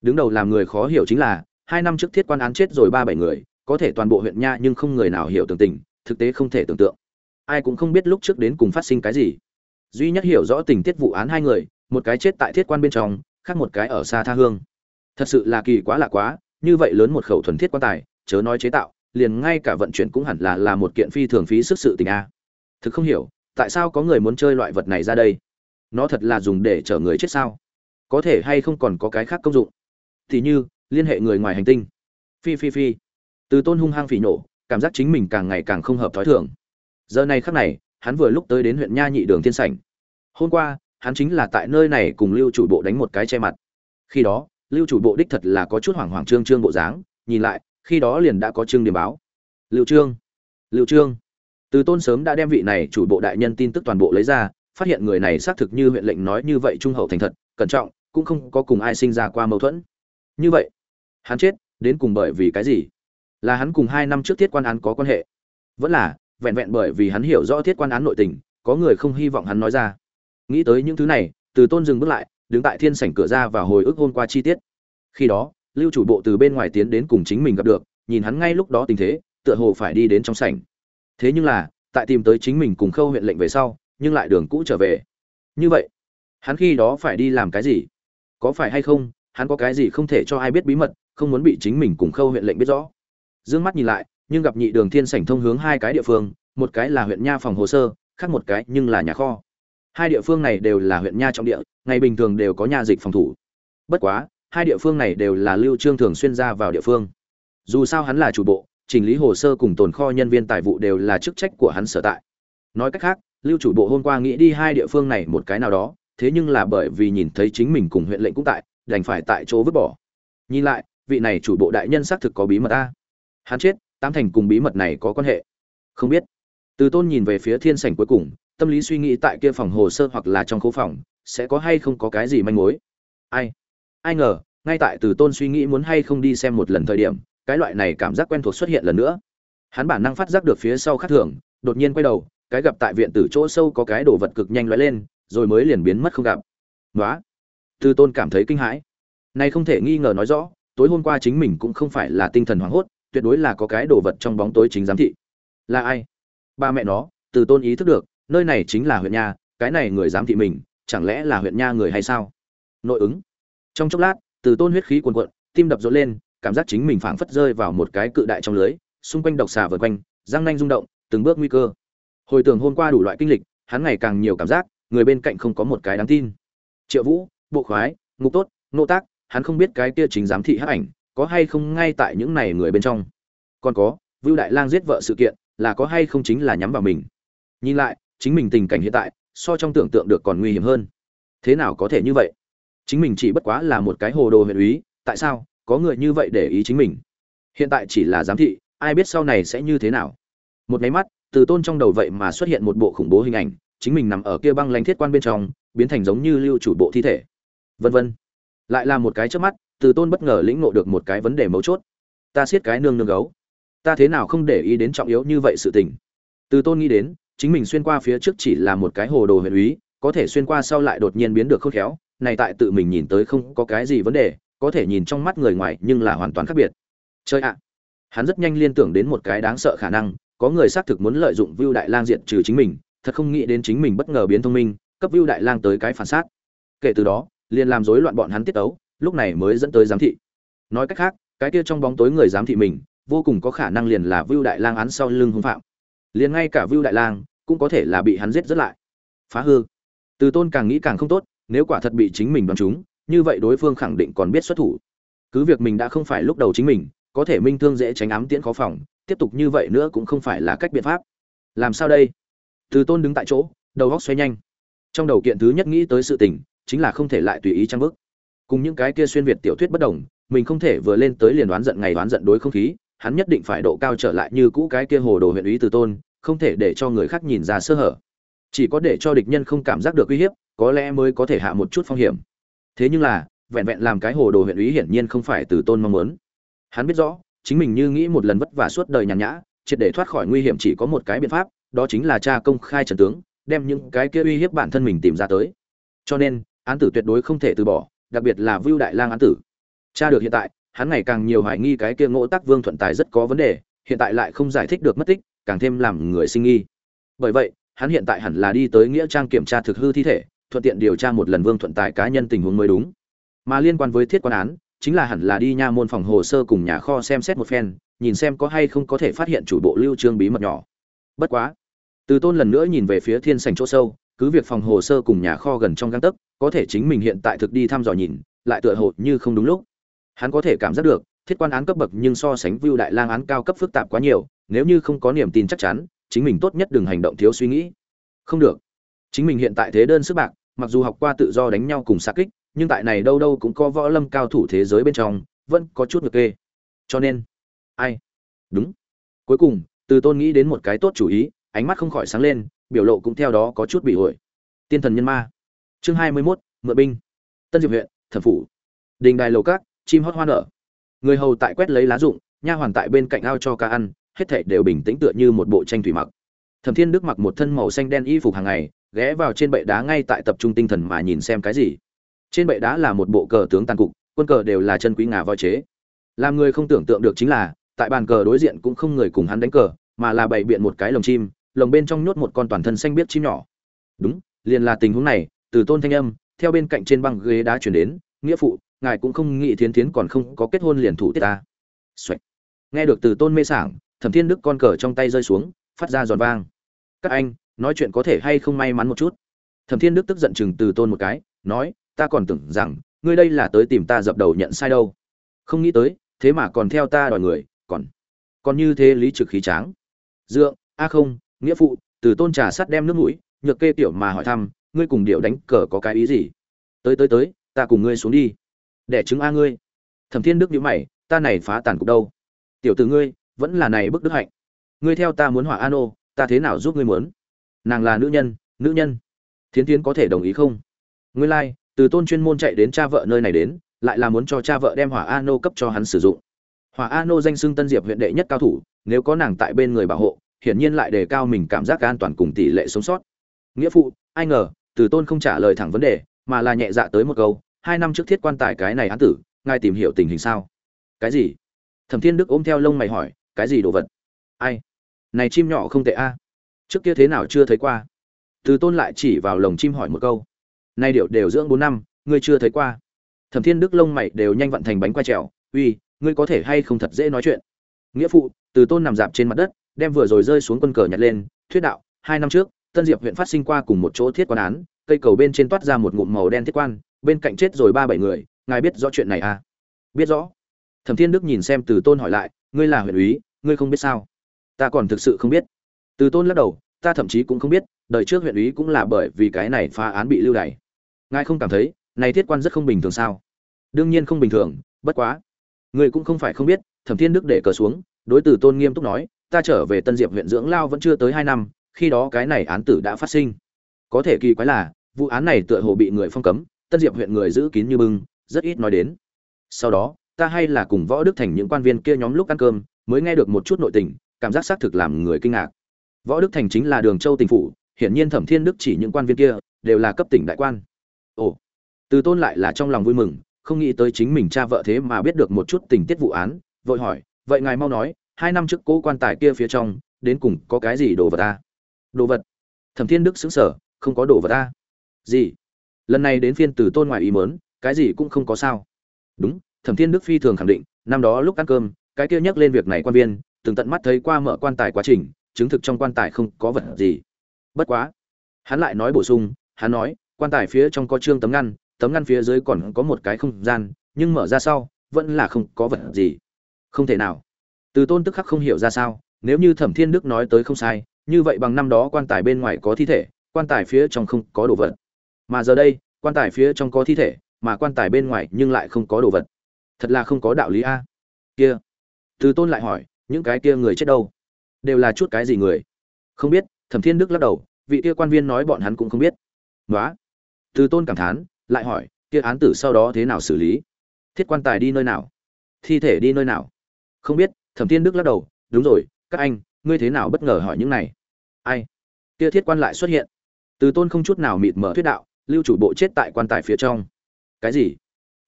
Đứng đầu làm người khó hiểu chính là, hai năm trước thiết quan án chết rồi ba bảy người, có thể toàn bộ huyện nha nhưng không người nào hiểu tường tình, thực tế không thể tưởng tượng. Ai cũng không biết lúc trước đến cùng phát sinh cái gì. Duy nhất hiểu rõ tình tiết vụ án hai người, một cái chết tại thiết quan bên trong, khác một cái ở xa tha hương. Thật sự là kỳ quá lạ quá, như vậy lớn một khẩu thuần thiết quan tài, chớ nói chế tạo, liền ngay cả vận chuyển cũng hẳn là là một kiện phi thường phí sức sự tình a. Thực không hiểu, tại sao có người muốn chơi loại vật này ra đây? Nó thật là dùng để chở người chết sao? Có thể hay không còn có cái khác công dụng? Thì như, liên hệ người ngoài hành tinh. Phi phi phi. Từ tôn hung hăng phỉ nổ cảm giác chính mình càng ngày càng không hợp thói thường. Giờ này khắc này, hắn vừa lúc tới đến huyện nha nhị đường thiên sảnh. Hôm qua, hắn chính là tại nơi này cùng lưu chủ bộ đánh một cái che mặt. Khi đó, lưu chủ bộ đích thật là có chút hoảng hoảng trương trương bộ dáng, nhìn lại, khi đó liền đã có trương điểm báo. Lưu trương! Lưu trương! Từ tôn sớm đã đem vị này chủ bộ đại nhân tin tức toàn bộ lấy ra phát hiện người này xác thực như huyện lệnh nói như vậy trung hậu thành thật, cẩn trọng, cũng không có cùng ai sinh ra qua mâu thuẫn. Như vậy, hắn chết, đến cùng bởi vì cái gì? Là hắn cùng hai năm trước thiết quan án có quan hệ? Vẫn là, vẹn vẹn bởi vì hắn hiểu rõ thiết quan án nội tình, có người không hy vọng hắn nói ra. Nghĩ tới những thứ này, từ tôn dừng bước lại, đứng tại thiên sảnh cửa ra và hồi ức hôm qua chi tiết. Khi đó, lưu chủ bộ từ bên ngoài tiến đến cùng chính mình gặp được, nhìn hắn ngay lúc đó tình thế, tựa hồ phải đi đến trong sảnh. Thế nhưng là, tại tìm tới chính mình cùng khâu huyện lệnh về sau nhưng lại đường cũ trở về. Như vậy, hắn khi đó phải đi làm cái gì? Có phải hay không, hắn có cái gì không thể cho ai biết bí mật, không muốn bị chính mình cùng khâu huyện lệnh biết rõ? D ư ơ n g mắt nhìn lại, nhưng gặp nhị đường thiên sảnh thông hướng hai cái địa phương, một cái là huyện nha phòng hồ sơ, khác một cái nhưng là nhà kho. Hai địa phương này đều là huyện nha trọng địa, ngày bình thường đều có nhà dịch phòng thủ. Bất quá, hai địa phương này đều là lưu trương thường xuyên ra vào địa phương. Dù sao hắn là chủ bộ, chỉnh lý hồ sơ cùng tồn kho nhân viên tài vụ đều là chức trách của hắn sở tại. Nói cách khác lưu chủ bộ hôm qua nghĩ đi hai địa phương này một cái nào đó, thế nhưng là bởi vì nhìn thấy chính mình cùng huyện lệnh cũng tại, đành phải tại chỗ vứt bỏ. Nhìn lại, vị này chủ bộ đại nhân xác thực có bí mật a. Hắn chết tam thành cùng bí mật này có quan hệ. Không biết. Từ tôn nhìn về phía thiên sảnh cuối cùng, tâm lý suy nghĩ tại kia phòng hồ sơ hoặc là trong khu phòng, sẽ có hay không có cái gì manh mối. Ai? Ai ngờ, ngay tại từ tôn suy nghĩ muốn hay không đi xem một lần thời điểm, cái loại này cảm giác quen thuộc xuất hiện lần nữa. Hắn bản năng phát giác được phía sau khác thường, đột nhiên quay đầu cái gặp tại viện tử chỗ sâu có cái đồ vật cực nhanh lóe lên, rồi mới liền biến mất không gặp. Nói từ tôn cảm thấy kinh hãi. Này không thể nghi ngờ nói rõ, tối hôm qua chính mình cũng không phải là tinh thần hoảng hốt, tuyệt đối là có cái đồ vật trong bóng tối chính giám thị. Là ai? Ba mẹ nó từ tôn ý thức được, nơi này chính là huyện nha cái này người giám thị mình, chẳng lẽ là huyện nha người hay sao? Nội ứng. Trong chốc lát từ tôn huyết khí cuồn cuộn, tim đập rộn lên, cảm giác chính mình phảng phất rơi vào một cái cự đại trong lưới, xung quanh độc xà vờn quanh, răng nanh rung động, từng bước nguy cơ hồi tưởng hôm qua đủ loại kinh lịch, hắn ngày càng nhiều cảm giác, người bên cạnh không có một cái đáng tin. Triệu vũ, bộ khoái, ngục tốt, nô tác, hắn không biết cái kia chính giám thị hắc ảnh, có hay không ngay tại những này người bên trong. Còn có, vưu đại lang giết vợ sự kiện, là có hay không chính là nhắm vào mình. Nhìn lại, chính mình tình cảnh hiện tại, so trong tưởng tượng được còn nguy hiểm hơn. Thế nào có thể như vậy? Chính mình chỉ bất quá là một cái hồ đồ huyện úy, tại sao có người như vậy để ý chính mình? Hiện tại chỉ là giám thị, ai biết sau này sẽ như thế nào? Một máy mắt từ tôn trong đầu vậy mà xuất hiện một bộ khủng bố hình ảnh, chính mình nằm ở kia băng lãnh thiết quan bên trong, biến thành giống như lưu chủ bộ thi thể. Vân vân. Lại là một cái trước mắt, từ tôn bất ngờ lĩnh ngộ được một cái vấn đề mấu chốt. Ta siết cái nương nương gấu. Ta thế nào không để ý đến trọng yếu như vậy sự tình? Từ tôn nghĩ đến, chính mình xuyên qua phía trước chỉ là một cái hồ đồ huyện úy, có thể xuyên qua sau lại đột nhiên biến được khôn khéo, này tại tự mình nhìn tới không có cái gì vấn đề, có thể nhìn trong mắt người ngoài nhưng là hoàn toàn khác biệt. Chơi ạ. Hắn rất nhanh liên tưởng đến một cái đáng sợ khả năng có người xác thực muốn lợi dụng vưu đại lang diện trừ chính mình thật không nghĩ đến chính mình bất ngờ biến thông minh cấp vưu đại lang tới cái phản sát. kể từ đó liền làm rối loạn bọn hắn tiết tấu lúc này mới dẫn tới giám thị. Nói cách khác cái kia trong bóng tối người giám thị mình vô cùng có khả năng liền là vưu đại lang án sau lưng hung phạm. Liền ngay cả vưu đại lang cũng có thể là bị hắn giết rất lại. Phá hư. Từ tôn càng nghĩ càng không tốt nếu quả thật bị chính mình đoán trúng, như vậy đối phương khẳng định còn biết xuất thủ. Cứ việc mình đã không phải lúc đầu chính mình có thể minh thương dễ tránh ám tiễn khó phòng, tiếp tục như vậy nữa cũng không phải là cách biện pháp. Làm sao đây? Từ tôn đứng tại chỗ, đầu góc xoay nhanh. Trong đầu kiện thứ nhất nghĩ tới sự tình, chính là không thể lại tùy ý trang bức cùng những cái kia xuyên việt tiểu thuyết bất đồng, mình không thể vừa lên tới liền đoán giận ngày đoán giận đối không khí, hắn nhất định phải độ cao trở lại như cũ cái kia hồ đồ huyện ý từ tôn, không thể để cho người khác nhìn ra sơ hở. Chỉ có để cho địch nhân không cảm giác được uy hiếp, có lẽ mới có thể hạ một chút phong hiểm. Thế nhưng là, vẹn vẹn làm cái hồ đồ huyện ý hiển nhiên không phải từ tôn mong muốn hắn biết rõ, chính mình như nghĩ một lần vất vả suốt đời nhàn nhã, triệt để thoát khỏi nguy hiểm chỉ có một cái biện pháp, đó chính là cha công khai trần tướng, đem những cái kia uy hiếp bản thân mình tìm ra tới. Cho nên, án tử tuyệt đối không thể từ bỏ, đặc biệt là vưu đại lang án tử. Cha được hiện tại, hắn ngày càng nhiều hoài nghi cái kia ngộ tác vương thuận tài rất có vấn đề, hiện tại lại không giải thích được mất tích, càng thêm làm người sinh nghi. Bởi vậy, hắn hiện tại hẳn là đi tới nghĩa trang kiểm tra thực hư thi thể, thuận tiện điều tra một lần vương thuận tài cá nhân tình huống mới đúng. Mà liên quan với thiết quan án chính là hẳn là đi nha môn phòng hồ sơ cùng nhà kho xem xét một phen, nhìn xem có hay không có thể phát hiện chủ bộ lưu trương bí mật nhỏ. Bất quá, từ tôn lần nữa nhìn về phía thiên sành chỗ sâu, cứ việc phòng hồ sơ cùng nhà kho gần trong găng tấc, có thể chính mình hiện tại thực đi thăm dò nhìn, lại tựa hồ như không đúng lúc. Hắn có thể cảm giác được, thiết quan án cấp bậc nhưng so sánh view đại lang án cao cấp phức tạp quá nhiều, nếu như không có niềm tin chắc chắn, chính mình tốt nhất đừng hành động thiếu suy nghĩ. Không được. Chính mình hiện tại thế đơn sức bạc, mặc dù học qua tự do đánh nhau cùng xa kích nhưng tại này đâu đâu cũng có võ lâm cao thủ thế giới bên trong vẫn có chút ngược kê. Cho nên ai? Đúng. Cuối cùng từ tôn nghĩ đến một cái tốt chủ ý ánh mắt không khỏi sáng lên biểu lộ cũng theo đó có chút bị ổi tiên thần nhân ma. Chương hai mươi 21, mượn binh. Tân diệp huyện thẩm phủ. Đình đài lầu cát chim hót hoa nở. Người hầu tại quét lấy lá rụng nha hoàn tại bên cạnh ao cho cá ăn hết thảy đều bình tĩnh tựa như một bộ tranh thủy mặc. Thẩm thiên đức mặc một thân màu xanh đen y phục hàng ngày ghé vào trên bệ đá ngay tại tập trung tinh thần mà nhìn xem cái gì trên bệ đá là một bộ cờ tướng tàn cục, quân cờ đều là chân quý ngà voi chế. Làm người không tưởng tượng được chính là, tại bàn cờ đối diện cũng không người cùng hắn đánh cờ, mà là bày biện một cái lồng chim, lồng bên trong nhốt một con toàn thân xanh biết chim nhỏ. Đúng, liền là tình huống này, từ tôn thanh âm, theo bên cạnh trên băng ghế đá chuyển đến, nghĩa phụ, ngài cũng không nghĩ thiến thiến còn không có kết hôn liền thủ tiết ta. Xoạch. nghe được từ tôn mê sảng, thẩm thiên đức con cờ trong tay rơi xuống, phát ra giòn vang. Các anh, nói chuyện có thể hay không may mắn một chút? Thẩm thiên đức tức giận chừng từ tôn một cái, nói ta còn tưởng rằng ngươi đây là tới tìm ta dập đầu nhận sai đâu. Không nghĩ tới thế mà còn theo ta đòi người còn còn như thế lý trực khí tráng. Dượng a không nghĩa phụ từ tôn trà sắt đem nước mũi nhược kê tiểu mà hỏi thăm ngươi cùng điệu đánh cờ có cái ý gì? Tới tới tới ta cùng ngươi xuống đi. Để chứng a ngươi. Thẩm thiên đức nhữ mày ta này phá tàn cục đâu? Tiểu tử ngươi vẫn là này bức đức hạnh. Ngươi theo ta muốn hỏa an ô ta thế nào giúp ngươi muốn? Nàng là nữ nhân nữ nhân. Thiến thiến có thể đồng ý không? Ngươi lai、like, từ tôn chuyên môn chạy đến cha vợ nơi này đến, lại là muốn cho cha vợ đem hỏa anô cấp cho hắn sử dụng. Hỏa anô danh xưng tân diệp huyện đệ nhất cao thủ, nếu có nàng tại bên người bảo hộ, hiển nhiên lại đề cao mình cảm giác an toàn cùng tỷ lệ sống sót. Nghĩa phụ, ai ngờ, từ tôn không trả lời thẳng vấn đề, mà là nhẹ dạ tới một câu, hai năm trước thiết quan tài cái này án tử, ngài tìm hiểu tình hình sao? Cái gì? Thẩm thiên đức ôm theo lông mày hỏi, cái gì đồ vật? Ai? Này chim nhỏ không tệ a. Trước kia thế nào chưa thấy qua? Từ tôn lại chỉ vào lồng chim hỏi một câu nay điệu đều dưỡng bốn năm, ngươi chưa thấy qua. Thẩm thiên đức lông mày đều nhanh vận thành bánh quay trèo, uy, ngươi có thể hay không thật dễ nói chuyện? Nghĩa phụ, từ tôn nằm dạp trên mặt đất, đem vừa rồi rơi xuống quân cờ nhặt lên, thuyết đạo, hai năm trước, tân diệp huyện phát sinh qua cùng một chỗ thiết quan án, cây cầu bên trên toát ra một ngụm màu đen thiết quan, bên cạnh chết rồi ba bảy người, ngài biết rõ chuyện này à? Biết rõ. Thẩm thiên đức nhìn xem từ tôn hỏi lại, ngươi là huyện úy, ngươi không biết sao? Ta còn thực sự không biết. Từ tôn lắc đầu ta thậm chí cũng không biết, đời trước huyện ý cũng là bởi vì cái này phá án bị lưu đày. Ngài không cảm thấy, này thiết quan rất không bình thường sao? Đương nhiên không bình thường, bất quá. Người cũng không phải không biết, thẩm thiên đức để cờ xuống, đối từ tôn nghiêm túc nói, ta trở về tân diệp huyện dưỡng lao vẫn chưa tới hai năm, khi đó cái này án tử đã phát sinh. Có thể kỳ quái là, vụ án này tựa hồ bị người phong cấm, tân diệp huyện người giữ kín như bưng, rất ít nói đến. Sau đó, ta hay là cùng võ đức thành những quan viên kia nhóm lúc ăn cơm, mới nghe được một chút nội tình, cảm giác xác thực làm người kinh ngạc võ đức thành chính là đường châu tỉnh phủ hiển nhiên thẩm thiên đức chỉ những quan viên kia đều là cấp tỉnh đại quan. Ồ từ tôn lại là trong lòng vui mừng không nghĩ tới chính mình cha vợ thế mà biết được một chút tình tiết vụ án vội hỏi vậy ngài mau nói hai năm trước cố quan tài kia phía trong đến cùng có cái gì đồ vật ta đồ vật? Thẩm thiên đức sững sờ, không có đồ vật ta gì? Lần này đến phiên từ tôn ngoài ý muốn, cái gì cũng không có sao. Đúng thẩm thiên đức phi thường khẳng định năm đó lúc ăn cơm cái kia nhắc lên việc này quan viên từng tận mắt thấy qua mở quan tài quá trình chứng thực trong quan tài không có vật gì. Bất quá, hắn lại nói bổ sung, hắn nói, quan tài phía trong có trương tấm ngăn tấm ngăn phía dưới còn có một cái không gian, nhưng mở ra sau, vẫn là không có vật gì. Không thể nào. Từ tôn tức khắc không hiểu ra sao, nếu như thẩm thiên đức nói tới không sai, như vậy bằng năm đó quan tài bên ngoài có thi thể, quan tài phía trong không có đồ vật. Mà giờ đây, quan tài phía trong có thi thể, mà quan tài bên ngoài nhưng lại không có đồ vật. Thật là không có đạo lý a. Kia. Từ tôn lại hỏi, những cái kia người chết đâu? Đều là chút cái gì người? Không biết, thẩm thiên đức lắc đầu, vị kia quan viên nói bọn hắn cũng không biết. Nói từ tôn cảm thán, lại hỏi, kia án tử sau đó thế nào xử lý? Thiết quan tài đi nơi nào? Thi thể đi nơi nào? Không biết, thẩm thiên đức lắc đầu, đúng rồi, các anh, ngươi thế nào bất ngờ hỏi những này? Ai? Kia thiết quan lại xuất hiện. Từ tôn không chút nào mịt mở thuyết đạo, lưu chủ bộ chết tại quan tài phía trong. Cái gì?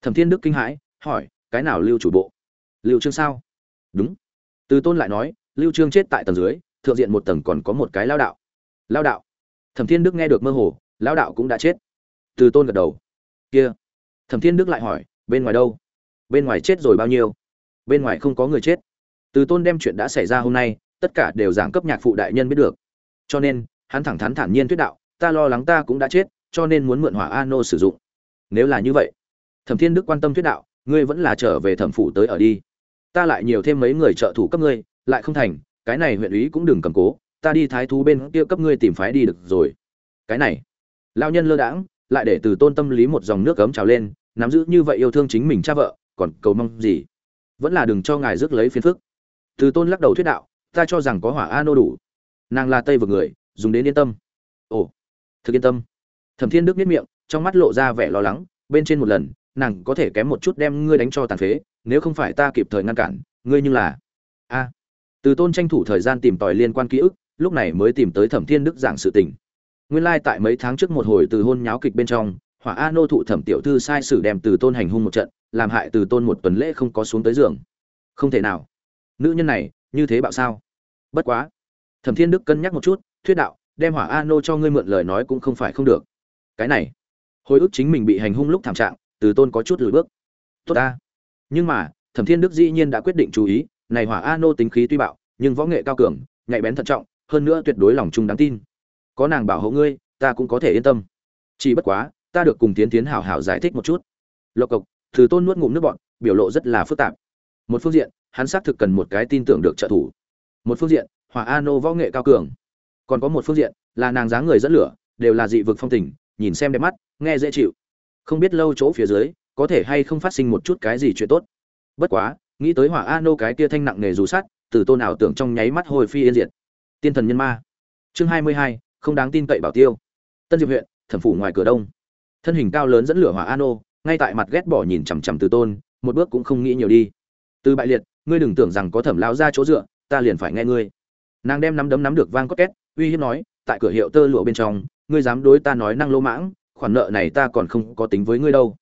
Thẩm thiên đức kinh hãi, hỏi, cái nào lưu chủ bộ? Lưu trương sao? Đúng. Từ tôn lại nói lưu trương chết tại tầng dưới, thượng diện một tầng còn có một cái lao đạo. Lao đạo. Thẩm thiên đức nghe được mơ hồ, lao đạo cũng đã chết. Từ tôn gật đầu. Kia. Thẩm thiên đức lại hỏi, bên ngoài đâu? Bên ngoài chết rồi bao nhiêu? Bên ngoài không có người chết. Từ tôn đem chuyện đã xảy ra hôm nay, tất cả đều giảng cấp nhạc phụ đại nhân biết được. Cho nên, hắn thẳng thắn thản nhiên thuyết đạo, ta lo lắng ta cũng đã chết, cho nên muốn mượn hỏa ano sử dụng. Nếu là như vậy, thẩm thiên đức quan tâm thuyết đạo, ngươi vẫn là trở về thẩm phủ tới ở đi. Ta lại nhiều thêm mấy người trợ thủ cấp ngươi lại không thành, cái này huyện ý cũng đừng cầm cố, ta đi thái thú bên kia cấp ngươi tìm phái đi được rồi. Cái này lao nhân lơ đãng, lại để từ tôn tâm lý một dòng nước cấm trào lên, nắm giữ như vậy yêu thương chính mình cha vợ, còn cầu mong gì? Vẫn là đừng cho ngài rước lấy phiền phức. Từ tôn lắc đầu thuyết đạo, ta cho rằng có hỏa a nô đủ. Nàng là tây vực người, dùng đến yên tâm. Ồ, thực yên tâm. Thẩm thiên đức biết miệng, trong mắt lộ ra vẻ lo lắng, bên trên một lần, nàng có thể kém một chút đem ngươi đánh cho tàn phế, nếu không phải ta kịp thời ngăn cản, ngươi như là, a từ tôn tranh thủ thời gian tìm tòi liên quan ký ức, lúc này mới tìm tới thẩm thiên đức giảng sự tình. Nguyên lai tại mấy tháng trước một hồi từ hôn nháo kịch bên trong, hỏa a nô thụ thẩm tiểu thư sai sử đem từ tôn hành hung một trận, làm hại từ tôn một tuần lễ không có xuống tới giường. Không thể nào. Nữ nhân này, như thế bạo sao? Bất quá. Thẩm thiên đức cân nhắc một chút, thuyết đạo, đem hỏa a nô cho ngươi mượn lời nói cũng không phải không được. Cái này. Hồi ức chính mình bị hành hung lúc thảm trạng, từ tôn có chút lùi bước. Tốt ta. Nhưng mà, thẩm thiên đức dĩ nhiên đã quyết định chú ý này hỏa a nô tính khí tuy bạo, nhưng võ nghệ cao cường, nhạy bén thận trọng, hơn nữa tuyệt đối lòng trung đáng tin. Có nàng bảo hộ ngươi, ta cũng có thể yên tâm. Chỉ bất quá, ta được cùng tiến tiến hảo hảo giải thích một chút. Lộc cộc từ tôn nuốt ngụm nước bọn biểu lộ rất là phức tạp. Một phương diện, hắn xác thực cần một cái tin tưởng được trợ thủ. Một phương diện, hỏa a nô võ nghệ cao cường. Còn có một phương diện, là nàng dáng người dẫn lửa, đều là dị vực phong tình, nhìn xem đẹp mắt, nghe dễ chịu. Không biết lâu chỗ phía dưới, có thể hay không phát sinh một chút cái gì chuyện tốt. Bất quá nghĩ tới hỏa a nô cái kia thanh nặng nghề dù sắt, từ tôn ảo tưởng trong nháy mắt hồi phi yên diệt. Tiên thần nhân ma. Chương hai mươi hai không đáng tin cậy bảo tiêu. Tân diệp huyện thẩm phủ ngoài cửa đông. Thân hình cao lớn dẫn lửa hỏa a nô ngay tại mặt ghét bỏ nhìn chằm chằm từ tôn một bước cũng không nghĩ nhiều đi. Từ bại liệt ngươi đừng tưởng rằng có thẩm lao ra chỗ dựa ta liền phải nghe ngươi. Nàng đem nắm đấm nắm được vang có két uy hiếp nói tại cửa hiệu tơ lụa bên trong ngươi dám đối ta nói năng lô mãng khoản nợ này ta còn không có tính với ngươi đâu.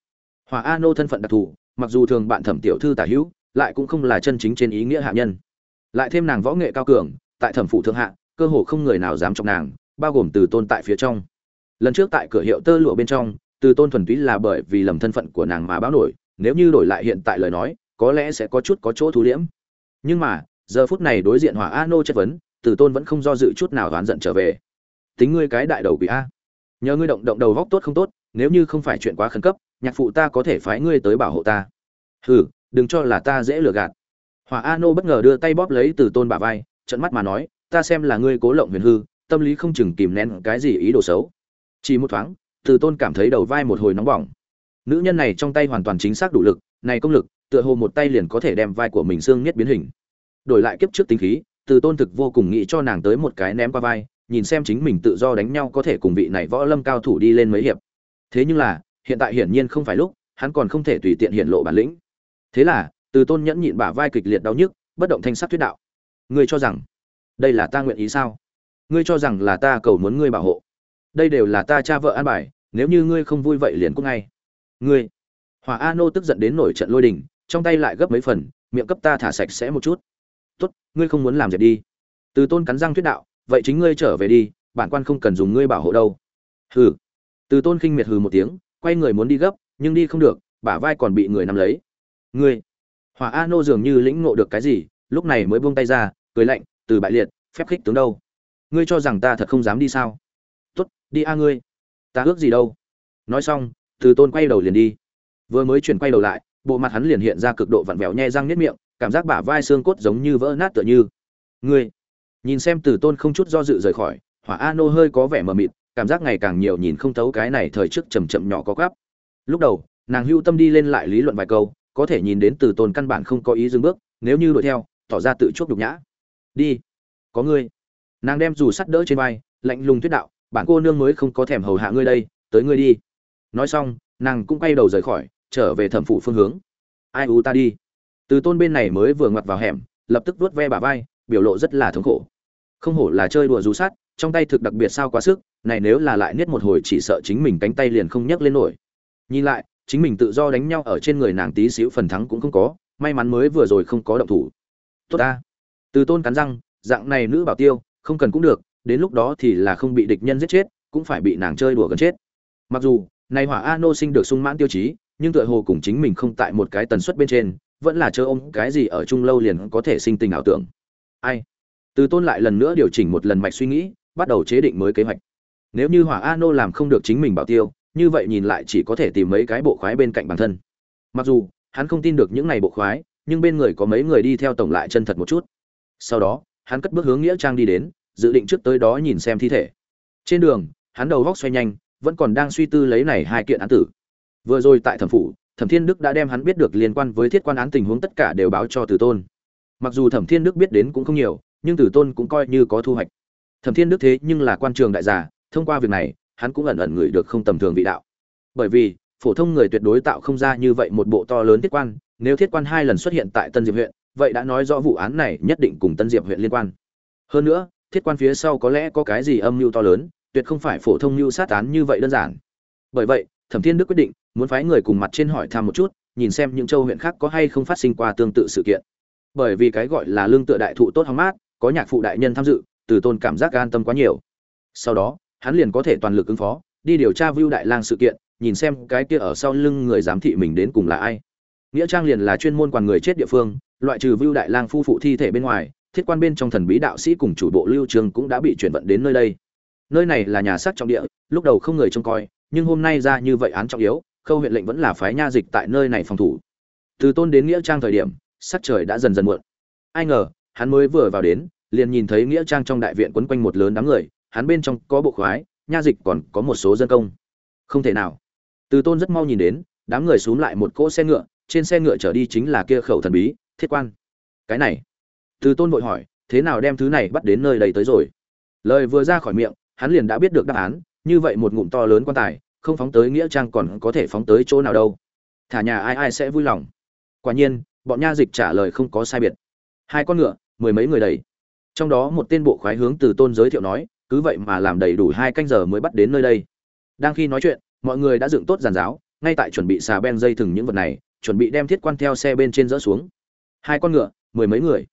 Hòa a nô thân phận đặc thù mặc dù thường bạn thẩm tiểu thư tả hữu lại cũng không là chân chính trên ý nghĩa hạ nhân. Lại thêm nàng võ nghệ cao cường, tại thẩm phủ thượng hạ, cơ hồ không người nào dám chọc nàng, bao gồm từ tôn tại phía trong. Lần trước tại cửa hiệu tơ lụa bên trong, từ tôn thuần túy là bởi vì lầm thân phận của nàng mà báo nổi, nếu như đổi lại hiện tại lời nói, có lẽ sẽ có chút có chỗ thú liễm. Nhưng mà, giờ phút này đối diện hỏa a nô chất vấn, từ tôn vẫn không do dự chút nào oán giận trở về. Tính ngươi cái đại đầu quỷ a. Nhờ ngươi động động đầu góc tốt không tốt, nếu như không phải chuyện quá khẩn cấp, nhạc phụ ta có thể phái ngươi tới bảo hộ ta. Hừ đừng cho là ta dễ lừa gạt. Hỏa a nô bất ngờ đưa tay bóp lấy từ tôn bả vai trận mắt mà nói, ta xem là ngươi cố lộng huyền hư, tâm lý không chừng kìm nén cái gì ý đồ xấu. Chỉ một thoáng, từ tôn cảm thấy đầu vai một hồi nóng bỏng. Nữ nhân này trong tay hoàn toàn chính xác đủ lực, này công lực, tựa hồ một tay liền có thể đem vai của mình xương nhất biến hình. Đổi lại kiếp trước tính khí, từ tôn thực vô cùng nghĩ cho nàng tới một cái ném qua vai, nhìn xem chính mình tự do đánh nhau có thể cùng vị này võ lâm cao thủ đi lên mấy hiệp. Thế nhưng là, hiện tại hiển nhiên không phải lúc, hắn còn không thể tùy tiện hiện lộ bản lĩnh thế là, từ tôn nhẫn nhịn bả vai kịch liệt đau nhức, bất động thanh sắc thuyết đạo. Ngươi cho rằng, đây là ta nguyện ý sao? Ngươi cho rằng là ta cầu muốn ngươi bảo hộ. Đây đều là ta cha vợ an bài, nếu như ngươi không vui vậy liền cút ngay. Ngươi. Hỏa a nô tức giận đến nổi trận lôi đình, trong tay lại gấp mấy phần, miệng cấp ta thả sạch sẽ một chút. Tốt, ngươi không muốn làm gì đi. Từ tôn cắn răng thuyết đạo, vậy chính ngươi trở về đi, bản quan không cần dùng ngươi bảo hộ đâu. Hừ. Từ tôn khinh miệt hừ một tiếng, quay người muốn đi gấp, nhưng đi không được, bả vai còn bị người nắm lấy ngươi. Hỏa a nô dường như lĩnh ngộ được cái gì, lúc này mới buông tay ra, cười lạnh, từ bại liệt, phép khích tướng đâu. Ngươi cho rằng ta thật không dám đi sao? Tốt, đi a ngươi. Ta ước gì đâu? Nói xong, từ tôn quay đầu liền đi. Vừa mới chuyển quay đầu lại, bộ mặt hắn liền hiện ra cực độ vặn vẹo nhe răng nếp miệng, cảm giác bả vai xương cốt giống như vỡ nát tựa như. Ngươi. Nhìn xem từ tôn không chút do dự rời khỏi, hỏa a nô hơi có vẻ mờ mịt, cảm giác ngày càng nhiều nhìn không thấu cái này thời trước chầm chậm nhỏ có gắp lúc đầu, nàng hưu tâm đi lên lại lý luận vài câu có thể nhìn đến từ tôn căn bản không có ý dừng bước, nếu như đuổi theo, tỏ ra tự chuốc nhục nhã. Đi, có ngươi. Nàng đem dù sắt đỡ trên vai, lạnh lùng thuyết đạo, bản cô nương mới không có thèm hầu hạ ngươi đây, tới ngươi đi. Nói xong, nàng cũng quay đầu rời khỏi, trở về thẩm phủ phương hướng. Ai u ta đi? Từ tôn bên này mới vừa ngoặt vào hẻm, lập tức vuốt ve bà vai, biểu lộ rất là thống khổ. Không hổ là chơi đùa dù sát trong tay thực đặc biệt sao quá sức, này nếu là lại niết một hồi chỉ sợ chính mình cánh tay liền không nhấc lên nổi. Nhìn lại chính mình tự do đánh nhau ở trên người nàng tí xíu phần thắng cũng không có, may mắn mới vừa rồi không có động thủ. Tốt ta. Từ tôn cắn răng, dạng này nữ bảo tiêu, không cần cũng được, đến lúc đó thì là không bị địch nhân giết chết, cũng phải bị nàng chơi đùa gần chết. Mặc dù, này hỏa a nô sinh được sung mãn tiêu chí, nhưng tựa hồ cùng chính mình không tại một cái tần suất bên trên, vẫn là chơi ôm cái gì ở chung lâu liền có thể sinh tình ảo tưởng. Ai? Từ tôn lại lần nữa điều chỉnh một lần mạch suy nghĩ, bắt đầu chế định mới kế hoạch. Nếu như hỏa a nô làm không được chính mình bảo tiêu như vậy nhìn lại chỉ có thể tìm mấy cái bộ khoái bên cạnh bản thân. Mặc dù, hắn không tin được những này bộ khoái, nhưng bên người có mấy người đi theo tổng lại chân thật một chút. Sau đó, hắn cất bước hướng nghĩa trang đi đến, dự định trước tới đó nhìn xem thi thể. Trên đường, hắn đầu góc xoay nhanh, vẫn còn đang suy tư lấy này hai kiện án tử. Vừa rồi tại thẩm phủ, thẩm thiên đức đã đem hắn biết được liên quan với thiết quan án tình huống tất cả đều báo cho từ tôn. Mặc dù thẩm thiên đức biết đến cũng không nhiều, nhưng từ tôn cũng coi như có thu hoạch. Thẩm thiên đức thế nhưng là quan trường đại giả, thông qua việc này hắn cũng ẩn ẩn ngửi được không tầm thường vị đạo. Bởi vì, phổ thông người tuyệt đối tạo không ra như vậy một bộ to lớn thiết quan, nếu thiết quan hai lần xuất hiện tại tân diệp huyện, vậy đã nói rõ vụ án này nhất định cùng tân diệp huyện liên quan. Hơn nữa, thiết quan phía sau có lẽ có cái gì âm mưu to lớn, tuyệt không phải phổ thông mưu sát án như vậy đơn giản. Bởi vậy, thẩm thiên đức quyết định muốn phái người cùng mặt trên hỏi thăm một chút, nhìn xem những châu huyện khác có hay không phát sinh qua tương tự sự kiện. Bởi vì cái gọi là lương tựa đại thụ tốt hóng mát, có nhạc phụ đại nhân tham dự, từ tôn cảm giác an tâm quá nhiều. Sau đó hắn liền có thể toàn lực ứng phó, đi điều tra vưu đại lang sự kiện, nhìn xem cái kia ở sau lưng người giám thị mình đến cùng là ai. Nghĩa trang liền là chuyên môn quản người chết địa phương, loại trừ vưu đại lang phu phụ thi thể bên ngoài, thiết quan bên trong thần bí đạo sĩ cùng chủ bộ lưu trường cũng đã bị chuyển vận đến nơi đây. Nơi này là nhà xác trọng địa, lúc đầu không người trông coi, nhưng hôm nay ra như vậy án trọng yếu, khâu huyện lệnh vẫn là phái nha dịch tại nơi này phòng thủ. Từ tôn đến nghĩa trang thời điểm, sắc trời đã dần dần muộn. Ai ngờ, hắn mới vừa vào đến, liền nhìn thấy nghĩa trang trong đại viện quấn quanh một lớn đám người hắn bên trong có bộ khoái, nha dịch còn có một số dân công. Không thể nào. Từ tôn rất mau nhìn đến, đám người xuống lại một cỗ xe ngựa, trên xe ngựa trở đi chính là kia khẩu thần bí, thiết quan. Cái này. Từ tôn vội hỏi, thế nào đem thứ này bắt đến nơi đây tới rồi? Lời vừa ra khỏi miệng, hắn liền đã biết được đáp án, như vậy một ngụm to lớn quan tài, không phóng tới nghĩa trang còn có thể phóng tới chỗ nào đâu. Thả nhà ai ai sẽ vui lòng. Quả nhiên, bọn nha dịch trả lời không có sai biệt. Hai con ngựa, mười mấy người đầy. Trong đó một tên bộ khoái hướng từ tôn giới thiệu nói cứ vậy mà làm đầy đủ hai canh giờ mới bắt đến nơi đây. Đang khi nói chuyện, mọi người đã dựng tốt giàn giáo, ngay tại chuẩn bị xà ben dây thừng những vật này, chuẩn bị đem thiết quan theo xe bên trên dỡ xuống. Hai con ngựa, mười mấy người.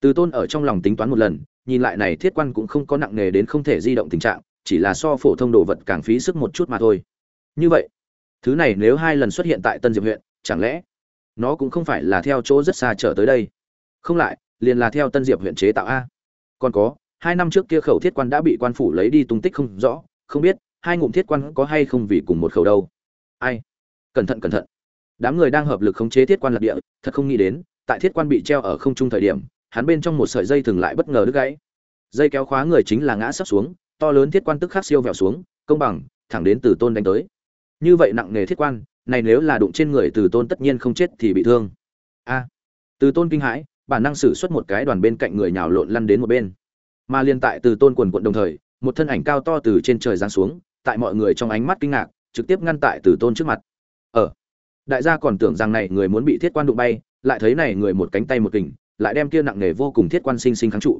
Từ tôn ở trong lòng tính toán một lần, nhìn lại này thiết quan cũng không có nặng nề đến không thể di động tình trạng, chỉ là so phổ thông đồ vật càng phí sức một chút mà thôi. Như vậy, thứ này nếu hai lần xuất hiện tại tân diệp huyện, chẳng lẽ nó cũng không phải là theo chỗ rất xa trở tới đây? Không lại, liền là theo tân diệp huyện chế tạo a? Còn có hai năm trước kia khẩu thiết quan đã bị quan phủ lấy đi tung tích không rõ, không biết hai ngụm thiết quan có hay không vì cùng một khẩu đâu. Ai? Cẩn thận cẩn thận. Đám người đang hợp lực khống chế thiết quan lạc địa, thật không nghĩ đến, tại thiết quan bị treo ở không trung thời điểm, hắn bên trong một sợi dây thường lại bất ngờ đứt gãy. Dây kéo khóa người chính là ngã sắp xuống, to lớn thiết quan tức khắc siêu vẹo xuống, công bằng, thẳng đến từ tôn đánh tới. Như vậy nặng nề thiết quan, này nếu là đụng trên người từ tôn tất nhiên không chết thì bị thương. A. Từ tôn kinh hãi, bản năng sử xuất một cái đoàn bên cạnh người nhào lộn lăn đến một bên mà liên tại từ tôn quần quận đồng thời, một thân ảnh cao to từ trên trời giáng xuống, tại mọi người trong ánh mắt kinh ngạc, trực tiếp ngăn tại từ tôn trước mặt. Ở đại gia còn tưởng rằng này người muốn bị thiết quan đụng bay, lại thấy này người một cánh tay một kình, lại đem kia nặng nề vô cùng thiết quan sinh sinh kháng trụ.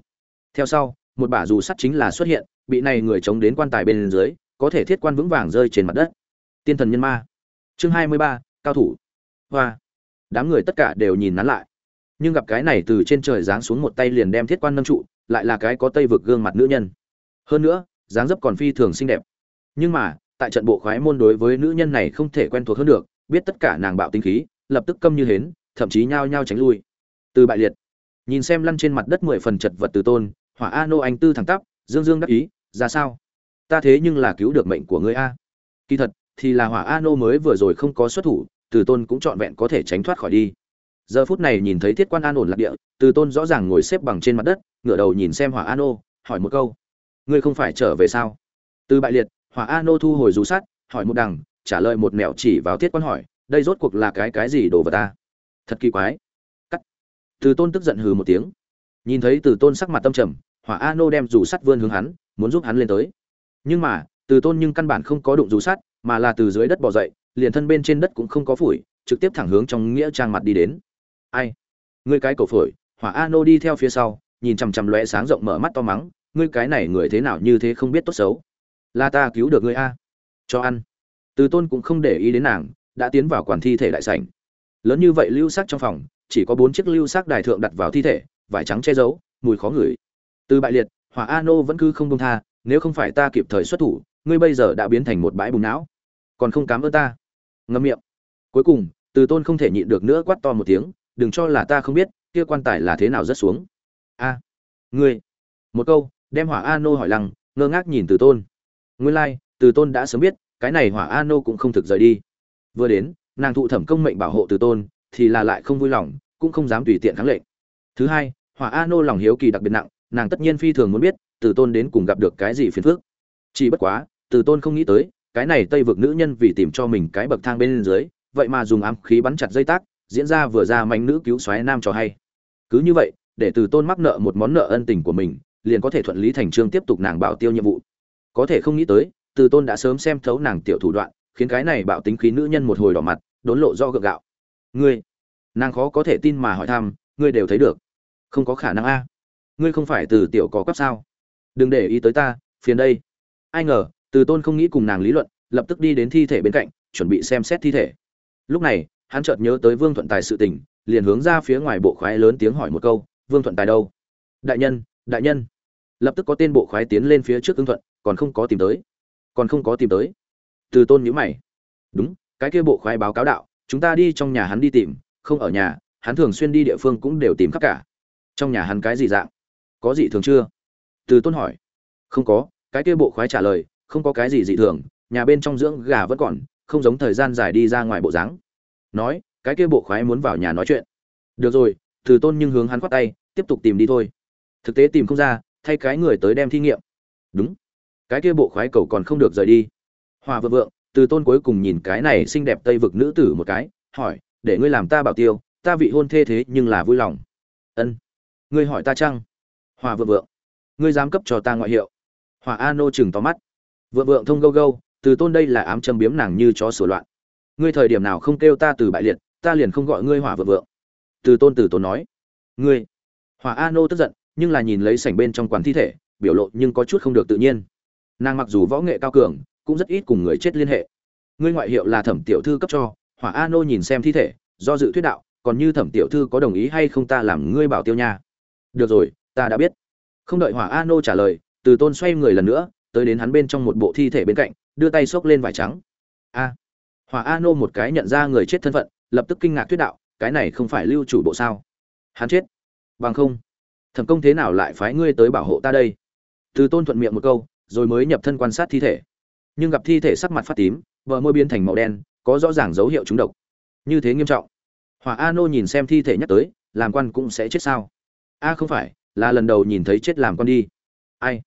Theo sau, một bả dù sắt chính là xuất hiện, bị này người chống đến quan tài bên dưới, có thể thiết quan vững vàng rơi trên mặt đất. Tiên thần nhân ma. Chương hai mươi ba, cao thủ. Hoa. Đám người tất cả đều nhìn nắn lại. Nhưng gặp cái này từ trên trời giáng xuống một tay liền đem thiết quan nâng trụ lại là cái có tây vực gương mặt nữ nhân. Hơn nữa, dáng dấp còn phi thường xinh đẹp. Nhưng mà, tại trận bộ khoái môn đối với nữ nhân này không thể quen thuộc hơn được, biết tất cả nàng bạo tinh khí, lập tức câm như hến, thậm chí nhao nhao tránh lui. Từ bại liệt. Nhìn xem lăn trên mặt đất mười phần chật vật từ tôn, hỏa a nô anh tư thẳng tắp, dương dương đắc ý, ra sao? Ta thế nhưng là cứu được mệnh của ngươi a. Kỳ thật, thì là hỏa a nô mới vừa rồi không có xuất thủ, từ tôn cũng trọn vẹn có thể tránh thoát khỏi đi giờ phút này nhìn thấy thiết quan an ổn lạc địa, từ tôn rõ ràng ngồi xếp bằng trên mặt đất, ngửa đầu nhìn xem hỏa an ô, hỏi một câu. Ngươi không phải trở về sao? Từ bại liệt, hỏa an ô thu hồi rú sát hỏi một đằng, trả lời một mẹo chỉ vào thiết quan hỏi, đây rốt cuộc là cái cái gì đồ vật ta? Thật kỳ quái. Cắt. Từ tôn tức giận hừ một tiếng. Nhìn thấy từ tôn sắc mặt tâm trầm, hỏa a nô đem dù sắt vươn hướng hắn, muốn giúp hắn lên tới. Nhưng mà, từ tôn nhưng căn bản không có đụng dù sắt, mà là từ dưới đất bỏ dậy, liền thân bên trên đất cũng không có phủi, trực tiếp thẳng hướng trong nghĩa trang mặt đi đến ai? Ngươi cái cổ phổi, hỏa a nô đi theo phía sau, nhìn chằm chằm lóe sáng rộng mở mắt to mắng, ngươi cái này người thế nào như thế không biết tốt xấu. Là ta cứu được ngươi a. Cho ăn. Từ tôn cũng không để ý đến nàng, đã tiến vào quản thi thể đại sảnh. Lớn như vậy lưu sắc trong phòng, chỉ có bốn chiếc lưu sắc đài thượng đặt vào thi thể, vải trắng che giấu, mùi khó ngửi. Từ bại liệt, hỏa a nô vẫn cứ không công tha, nếu không phải ta kịp thời xuất thủ, ngươi bây giờ đã biến thành một bãi bùn não. Còn không cám ơn ta. Ngâm miệng. Cuối cùng, từ tôn không thể nhịn được nữa quát to một tiếng đừng cho là ta không biết kia quan tài là thế nào rất xuống. A ngươi một câu đem hỏa a nô hỏi lăng ngơ ngác nhìn từ tôn. Nguyên lai、like, từ tôn đã sớm biết cái này hỏa a nô cũng không thực rời đi. Vừa đến nàng thụ thẩm công mệnh bảo hộ từ tôn thì là lại không vui lòng cũng không dám tùy tiện kháng lệnh. Thứ hai hỏa a nô lòng hiếu kỳ đặc biệt nặng nàng tất nhiên phi thường muốn biết từ tôn đến cùng gặp được cái gì phiền phức. Chỉ bất quá từ tôn không nghĩ tới cái này tây vực nữ nhân vì tìm cho mình cái bậc thang bên dưới vậy mà dùng ám khí bắn chặt dây tác diễn ra vừa ra manh nữ cứu xoáy nam cho hay. Cứ như vậy, để từ tôn mắc nợ một món nợ ân tình của mình, liền có thể thuận lý thành trương tiếp tục nàng bảo tiêu nhiệm vụ. Có thể không nghĩ tới, từ tôn đã sớm xem thấu nàng tiểu thủ đoạn, khiến cái này bạo tính khí nữ nhân một hồi đỏ mặt, đốn lộ do gượng gạo. Ngươi, nàng khó có thể tin mà hỏi thăm, ngươi đều thấy được. Không có khả năng a. Ngươi không phải từ tiểu có cấp sao? Đừng để ý tới ta, phiền đây. Ai ngờ, từ tôn không nghĩ cùng nàng lý luận, lập tức đi đến thi thể bên cạnh, chuẩn bị xem xét thi thể. Lúc này hắn chợt nhớ tới vương thuận tài sự tình, liền hướng ra phía ngoài bộ khoái lớn tiếng hỏi một câu, vương thuận tài đâu? Đại nhân đại nhân. Lập tức có tên bộ khoái tiến lên phía trước ứng thuận, còn không có tìm tới, còn không có tìm tới. Từ tôn nhíu mày. Đúng, cái kia bộ khoái báo cáo đạo, chúng ta đi trong nhà hắn đi tìm, không ở nhà, hắn thường xuyên đi địa phương cũng đều tìm khắp cả. Trong nhà hắn cái gì dạng? Có gì thường chưa? Từ tôn hỏi. Không có, cái kia bộ khoái trả lời, không có cái gì dị thường, nhà bên trong dưỡng gà vẫn còn, không giống thời gian dài đi ra ngoài bộ dáng nói, cái kia bộ khoái muốn vào nhà nói chuyện. Được rồi, từ tôn nhưng hướng hắn khoát tay, tiếp tục tìm đi thôi. Thực tế tìm không ra, thay cái người tới đem thí nghiệm. Đúng, cái kia bộ khoái cầu còn không được rời đi. Hòa vượng vượng, từ tôn cuối cùng nhìn cái này xinh đẹp tây vực nữ tử một cái, hỏi, để ngươi làm ta bảo tiêu, ta vị hôn thê thế nhưng là vui lòng. Ân, ngươi hỏi ta chăng? Hòa vượng vượng, ngươi dám cấp cho ta ngoại hiệu. Hòa a nô chừng to mắt. Vượng vượng thông gâu gâu, từ tôn đây là ám châm biếm nàng như chó sửa loạn ngươi thời điểm nào không kêu ta từ bại liệt, ta liền không gọi ngươi hỏa vượng vượng. Từ tôn từ tôn nói. Ngươi. Hỏa a nô tức giận, nhưng là nhìn lấy sảnh bên trong quán thi thể, biểu lộ nhưng có chút không được tự nhiên. Nàng mặc dù võ nghệ cao cường, cũng rất ít cùng người chết liên hệ. Ngươi ngoại hiệu là thẩm tiểu thư cấp cho, hỏa a nô nhìn xem thi thể, do dự thuyết đạo, còn như thẩm tiểu thư có đồng ý hay không ta làm ngươi bảo tiêu nha. Được rồi, ta đã biết. Không đợi hỏa a nô trả lời, từ tôn xoay người lần nữa, tới đến hắn bên trong một bộ thi thể bên cạnh, đưa tay xốc lên vải trắng. A hỏa a nô một cái nhận ra người chết thân phận, lập tức kinh ngạc thuyết đạo, cái này không phải lưu chủ bộ sao? Hắn chết? Bằng không, thẩm công thế nào lại phái ngươi tới bảo hộ ta đây? Từ tôn thuận miệng một câu, rồi mới nhập thân quan sát thi thể. Nhưng gặp thi thể sắc mặt phát tím vợ môi biến thành màu đen, có rõ ràng dấu hiệu trúng độc. Như thế nghiêm trọng. Hỏa a nô nhìn xem thi thể nhắc tới, làm quan cũng sẽ chết sao? A, không phải, là lần đầu nhìn thấy chết làm quan đi. Ai?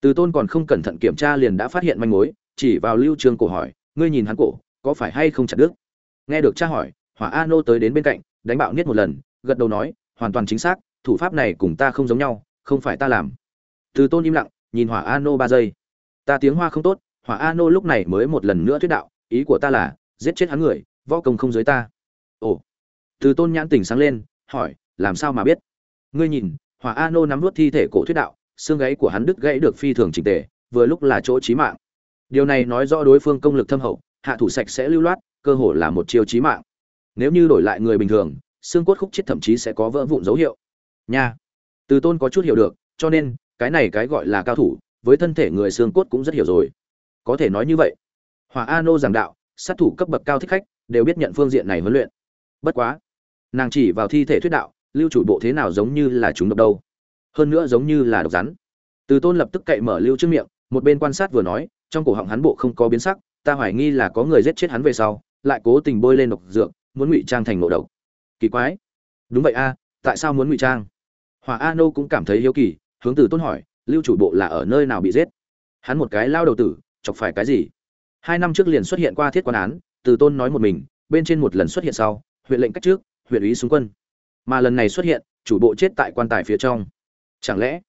Từ tôn còn không cẩn thận kiểm tra liền đã phát hiện manh mối, chỉ vào lưu trương cổ hỏi, ngươi nhìn hắn cổ có phải hay không chặt đứt? Nghe được cha hỏi, hỏa a nô tới đến bên cạnh, đánh bạo niết một lần, gật đầu nói, hoàn toàn chính xác, thủ pháp này cùng ta không giống nhau, không phải ta làm. Từ tôn im lặng, nhìn hỏa a nô ba giây. Ta tiếng hoa không tốt, hỏa a nô lúc này mới một lần nữa thuyết đạo, ý của ta là, giết chết hắn người, võ công không dưới ta. Ồ. Từ tôn nhãn tỉnh sáng lên, hỏi, làm sao mà biết? Ngươi nhìn, hỏa a nô nắm vút thi thể cổ thuyết đạo, xương gáy của hắn đứt gãy được phi thường chỉnh tề, vừa lúc là chỗ trí mạng. Điều này nói rõ đối phương công lực thâm hậu hạ thủ sạch sẽ lưu loát, cơ hồ là một chiêu chí mạng. Nếu như đổi lại người bình thường, xương cốt khúc chết thậm chí sẽ có vỡ vụn dấu hiệu. Nha. Từ tôn có chút hiểu được, cho nên, cái này cái gọi là cao thủ, với thân thể người xương cốt cũng rất hiểu rồi. Có thể nói như vậy. Hỏa a nô giảng đạo, sát thủ cấp bậc cao thích khách, đều biết nhận phương diện này huấn luyện. Bất quá, nàng chỉ vào thi thể thuyết đạo, lưu chủ bộ thế nào giống như là chúng độc đâu. Hơn nữa giống như là độc rắn. Từ tôn lập tức cậy mở lưu trước miệng, một bên quan sát vừa nói, trong cổ họng hắn bộ không có biến sắc ta hoài nghi là có người giết chết hắn về sau, lại cố tình bôi lên độc dược, muốn ngụy trang thành ngộ độc. Kỳ quái. Đúng vậy a, tại sao muốn ngụy trang? Hòa a nô cũng cảm thấy hiếu kỳ, hướng từ tôn hỏi, lưu chủ bộ là ở nơi nào bị giết? Hắn một cái lao đầu tử, chọc phải cái gì? Hai năm trước liền xuất hiện qua thiết quan án, từ tôn nói một mình, bên trên một lần xuất hiện sau, huyện lệnh cách trước, huyện ủy xung quân. Mà lần này xuất hiện, chủ bộ chết tại quan tài phía trong. Chẳng lẽ,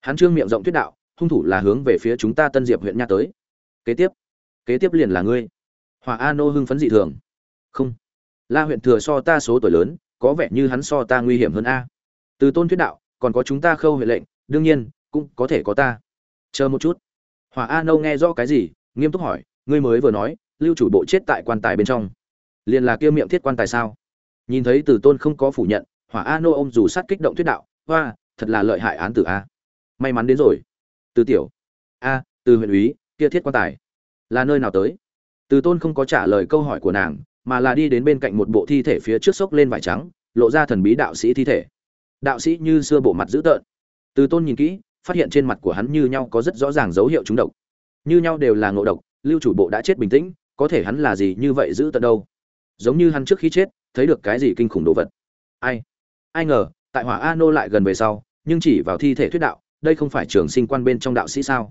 hắn trương miệng rộng thuyết đạo, hung thủ là hướng về phía chúng ta tân diệp huyện nha tới? Kế tiếp kế tiếp liền là ngươi. Hòa a nô hưng phấn dị thường. Không. La huyện thừa so ta số tuổi lớn, có vẻ như hắn so ta nguy hiểm hơn a. Từ tôn thuyết đạo, còn có chúng ta khâu huệ lệnh, đương nhiên, cũng có thể có ta. Chờ một chút. Hòa a nâu nghe rõ cái gì, nghiêm túc hỏi, ngươi mới vừa nói, lưu chủ bộ chết tại quan tài bên trong. Liền là kia miệng thiết quan tài sao? Nhìn thấy từ tôn không có phủ nhận hỏa a nô ông dù sát kích động thuyết đạo, hoa, thật là lợi hại án tử a. May mắn đến rồi. Từ tiểu. A, từ huyện úy, kia thiết quan tài là nơi nào tới? Từ tôn không có trả lời câu hỏi của nàng, mà là đi đến bên cạnh một bộ thi thể phía trước xốc lên vải trắng, lộ ra thần bí đạo sĩ thi thể. Đạo sĩ như xưa bộ mặt dữ tợn. Từ tôn nhìn kỹ, phát hiện trên mặt của hắn như nhau có rất rõ ràng dấu hiệu trúng độc. Như nhau đều là ngộ độc, lưu chủ bộ đã chết bình tĩnh, có thể hắn là gì như vậy giữ tận đâu? Giống như hắn trước khi chết, thấy được cái gì kinh khủng đồ vật. Ai? Ai ngờ, tại hỏa a nô lại gần về sau, nhưng chỉ vào thi thể thuyết đạo, đây không phải trường sinh quan bên trong đạo sĩ sao?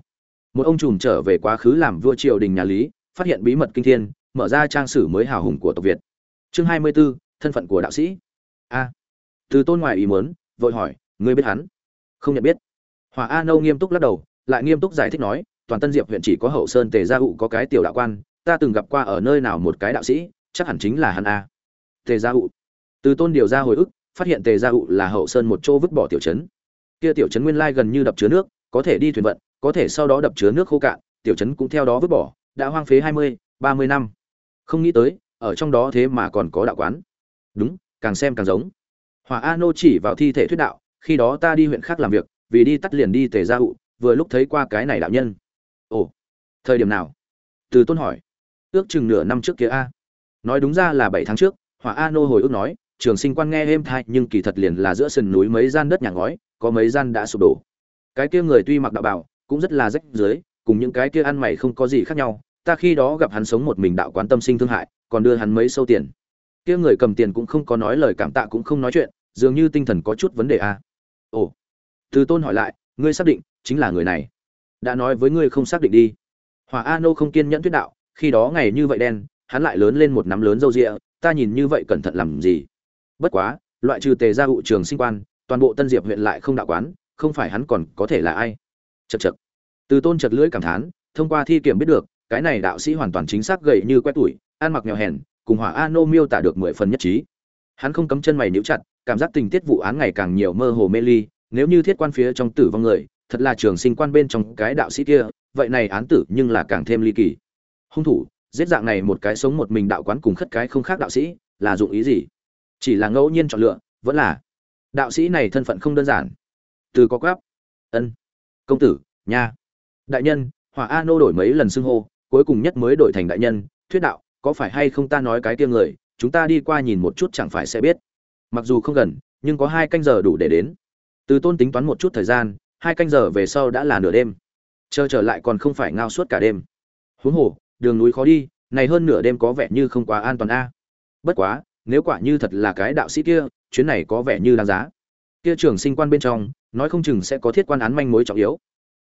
Một ông trùm trở về quá khứ làm vua triều đình nhà lý phát hiện bí mật kinh thiên mở ra trang sử mới hào hùng của tộc việt. Chương hai mươi 24, thân phận của đạo sĩ. A. Từ tôn ngoài ý muốn vội hỏi ngươi biết hắn? Không nhận biết. Hỏa a nâu nghiêm túc lắc đầu lại nghiêm túc giải thích nói toàn tân diệp huyện chỉ có hậu sơn tề gia hụ có cái tiểu đạo quan ta từng gặp qua ở nơi nào một cái đạo sĩ chắc hẳn chính là hắn a. Tề gia hụ từ tôn điều ra hồi ức phát hiện tề gia hụ là hậu sơn một chỗ vứt bỏ tiểu trấn. Kia tiểu trấn nguyên lai gần như đập chứa nước có thể đi thuyền vận có thể sau đó đập chứa nước khô cạn, tiểu trấn cũng theo đó vứt bỏ, đã hoang phế hai mươi, ba mươi năm. Không nghĩ tới, ở trong đó thế mà còn có đạo quán. Đúng, càng xem càng giống. Hỏa a nô chỉ vào thi thể thuyết đạo, khi đó ta đi huyện khác làm việc, vì đi tắt liền đi tề gia hụ, vừa lúc thấy qua cái này đạo nhân. Ồ, thời điểm nào? Từ tôn hỏi. Ước chừng nửa năm trước kia a. Nói đúng ra là bảy tháng trước, hỏa a nô hồi ước nói, trường sinh quan nghe êm thai, nhưng kỳ thật liền là giữa sườn núi mấy gian đất nhà ngói, có mấy gian đã sụp đổ. Cái kia người tuy mặc đạo bảo cũng rất là rách dưới cùng những cái kia ăn mày không có gì khác nhau, ta khi đó gặp hắn sống một mình đạo quán tâm sinh thương hại, còn đưa hắn mấy sâu tiền. Kia người cầm tiền cũng không có nói lời cảm tạ cũng không nói chuyện, dường như tinh thần có chút vấn đề a ồ, từ tôn hỏi lại, ngươi xác định chính là người này. Đã nói với ngươi không xác định đi. Hỏa a nô không kiên nhẫn thuyết đạo, khi đó ngày như vậy đen, hắn lại lớn lên một nắm lớn râu rịa, ta nhìn như vậy cẩn thận làm gì? Bất quá, loại trừ tề gia hụ trường sinh quan, toàn bộ tân diệp huyện lại không đạo quán, không phải hắn còn có thể là ai? Chật chật. Từ tôn chật lưỡi cảm thán, thông qua thi kiểm biết được, cái này đạo sĩ hoàn toàn chính xác gầy như quét tuổi ăn mặc nghèo hèn, cùng hỏa a nô miêu tả được mười phần nhất trí. Hắn không cấm chân mày níu chặt, cảm giác tình tiết vụ án ngày càng nhiều mơ hồ mê ly, nếu như thiết quan phía trong tử vong người, thật là trường sinh quan bên trong cái đạo sĩ kia, vậy này án tử nhưng là càng thêm ly kỳ. Hung thủ, giết dạng này một cái sống một mình đạo quán cùng khất cái không khác đạo sĩ, là dụng ý gì? Chỉ là ngẫu nhiên chọn lựa, vẫn là. Đạo sĩ này thân phận không đơn giản. Từ có quáp. Ân công tử, nha. Đại nhân, hỏa a nô đổi mấy lần xưng hô, cuối cùng nhất mới đổi thành đại nhân, thuyết đạo, có phải hay không ta nói cái kia người, chúng ta đi qua nhìn một chút chẳng phải sẽ biết. Mặc dù không gần, nhưng có hai canh giờ đủ để đến. Từ tôn tính toán một chút thời gian, hai canh giờ về sau đã là nửa đêm. Chờ trở lại còn không phải ngao suốt cả đêm. Huống hồ, đường núi khó đi, này hơn nửa đêm có vẻ như không quá an toàn a. Bất quá, nếu quả như thật là cái đạo sĩ kia, chuyến này có vẻ như đáng giá kia trường sinh quan bên trong, nói không chừng sẽ có thiết quan án manh mối trọng yếu.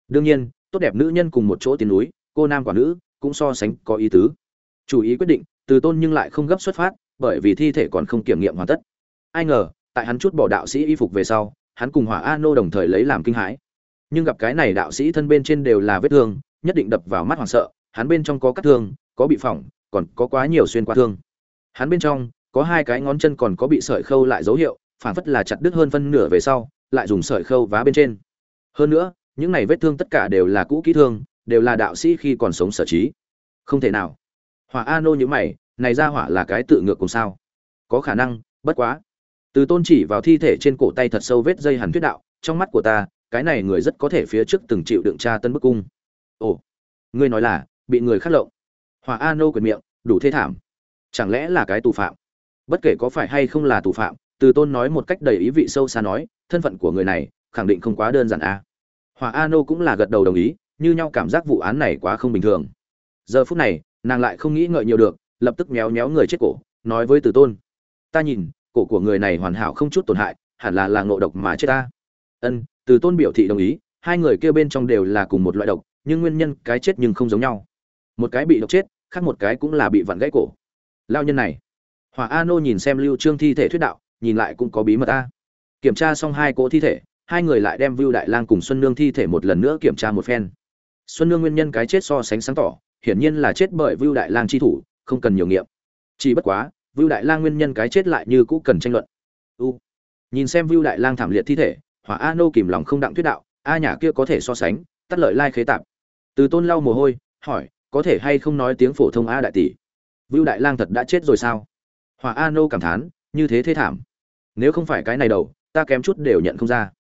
Đương nhiên, tốt đẹp nữ nhân cùng một chỗ tiến núi, cô nam quả nữ, cũng so sánh có ý tứ. Chủ ý quyết định, từ tôn nhưng lại không gấp xuất phát, bởi vì thi thể còn không kiểm nghiệm hoàn tất. Ai ngờ, tại hắn chút bỏ đạo sĩ y phục về sau, hắn cùng hỏa a nô đồng thời lấy làm kinh hãi. Nhưng gặp cái này đạo sĩ thân bên trên đều là vết thương, nhất định đập vào mắt hoảng sợ, hắn bên trong có cắt thương, có bị phỏng, còn có quá nhiều xuyên qua thương. Hắn bên trong, có hai cái ngón chân còn có bị sợi khâu lại dấu hiệu phản phất là chặt đứt hơn phân nửa về sau, lại dùng sợi khâu vá bên trên. Hơn nữa, những này vết thương tất cả đều là cũ kỹ thương, đều là đạo sĩ khi còn sống sở trí. Không thể nào. Hỏa a nô như mày, này ra hỏa là cái tự ngược cùng sao? Có khả năng, bất quá. Từ tôn chỉ vào thi thể trên cổ tay thật sâu vết dây hẳn thuyết đạo, trong mắt của ta, cái này người rất có thể phía trước từng chịu đựng tra tân bức cung. Ồ, ngươi nói là, bị người khắc lộng. Hỏa a nô quyền miệng, đủ thê thảm. Chẳng lẽ là cái tù phạm? Bất kể có phải hay không là tù phạm từ tôn nói một cách đầy ý vị sâu xa nói, thân phận của người này khẳng định không quá đơn giản a à. hỏa a nô cũng là gật đầu đồng ý, như nhau cảm giác vụ án này quá không bình thường. Giờ phút này, nàng lại không nghĩ ngợi nhiều được, lập tức méo méo người chết cổ, nói với từ tôn. Ta nhìn, cổ của người này hoàn hảo không chút tổn hại, hẳn là là ngộ độc mà chết ta. Ân, từ tôn biểu thị đồng ý, hai người kia bên trong đều là cùng một loại độc, nhưng nguyên nhân cái chết nhưng không giống nhau. Một cái bị độc chết, khác một cái cũng là bị vặn gãy cổ. Lao nhân này. Hòa a nô nhìn xem lưu trương thi thể thuyết đạo nhìn lại cũng có bí mật a kiểm tra xong hai cỗ thi thể, hai người lại đem vưu đại lang cùng xuân nương thi thể một lần nữa kiểm tra một phen. Xuân nương nguyên nhân cái chết so sánh sáng tỏ, hiển nhiên là chết bởi vưu đại lang chi thủ, không cần nhiều nghiệm. Chỉ bất quá, vưu đại lang nguyên nhân cái chết lại như cũ cần tranh luận. U. Nhìn xem vưu đại lang thảm liệt thi thể, hỏa a nô kìm lòng không đặng thuyết đạo, a nhà kia có thể so sánh, tắt lợi lai khế tạp. Từ tôn lau mồ hôi, hỏi, có thể hay không nói tiếng phổ thông a đại tỷ? Vưu đại lang thật đã chết rồi sao? Hỏa a nô cảm thán như thế thế thảm. Nếu không phải cái này đầu, ta kém chút đều nhận không ra.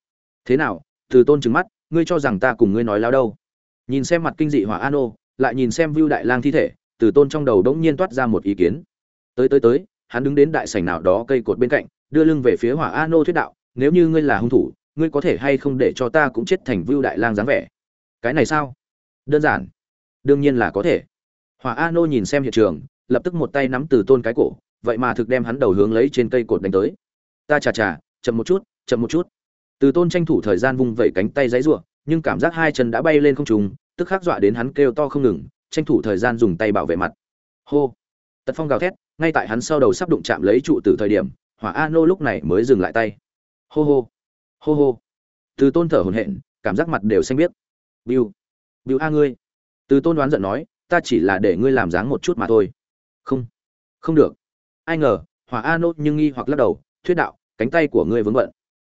Thế nào, từ tôn trừng mắt, ngươi cho rằng ta cùng ngươi nói lao đâu? Nhìn xem mặt kinh dị hỏa an ô lại nhìn xem vưu đại lang thi thể, từ tôn trong đầu đống nhiên toát ra một ý kiến. Tới tới tới, hắn đứng đến đại sảnh nào đó cây cột bên cạnh, đưa lưng về phía hỏa an ô thuyết đạo, nếu như ngươi là hung thủ, ngươi có thể hay không để cho ta cũng chết thành vưu đại lang dáng vẻ? Cái này sao? Đơn giản. Đương nhiên là có thể. Hỏa an ô nhìn xem hiện trường, lập tức một tay nắm từ tôn cái cổ vậy mà thực đem hắn đầu hướng lấy trên cây cột đánh tới. Ta chà chà, chậm một chút, chậm một chút. Từ tôn tranh thủ thời gian vung vẩy cánh tay giấy rủa, nhưng cảm giác hai chân đã bay lên không trùng tức khắc dọa đến hắn kêu to không ngừng, tranh thủ thời gian dùng tay bảo vệ mặt. Hô. Tật phong gào thét, ngay tại hắn sau đầu sắp đụng chạm lấy trụ từ thời điểm, hỏa a nô lúc này mới dừng lại tay. Hô hô. Hô hô. Từ tôn thở hổn hển, cảm giác mặt đều xanh biết biu. Biu a ngươi. Từ tôn đoán giận nói, ta chỉ là để ngươi làm dáng một chút mà thôi. Không. Không được ai ngờ, hỏa a nốt nhưng nghi hoặc lắc đầu, thuyết đạo, cánh tay của ngươi vướng bận.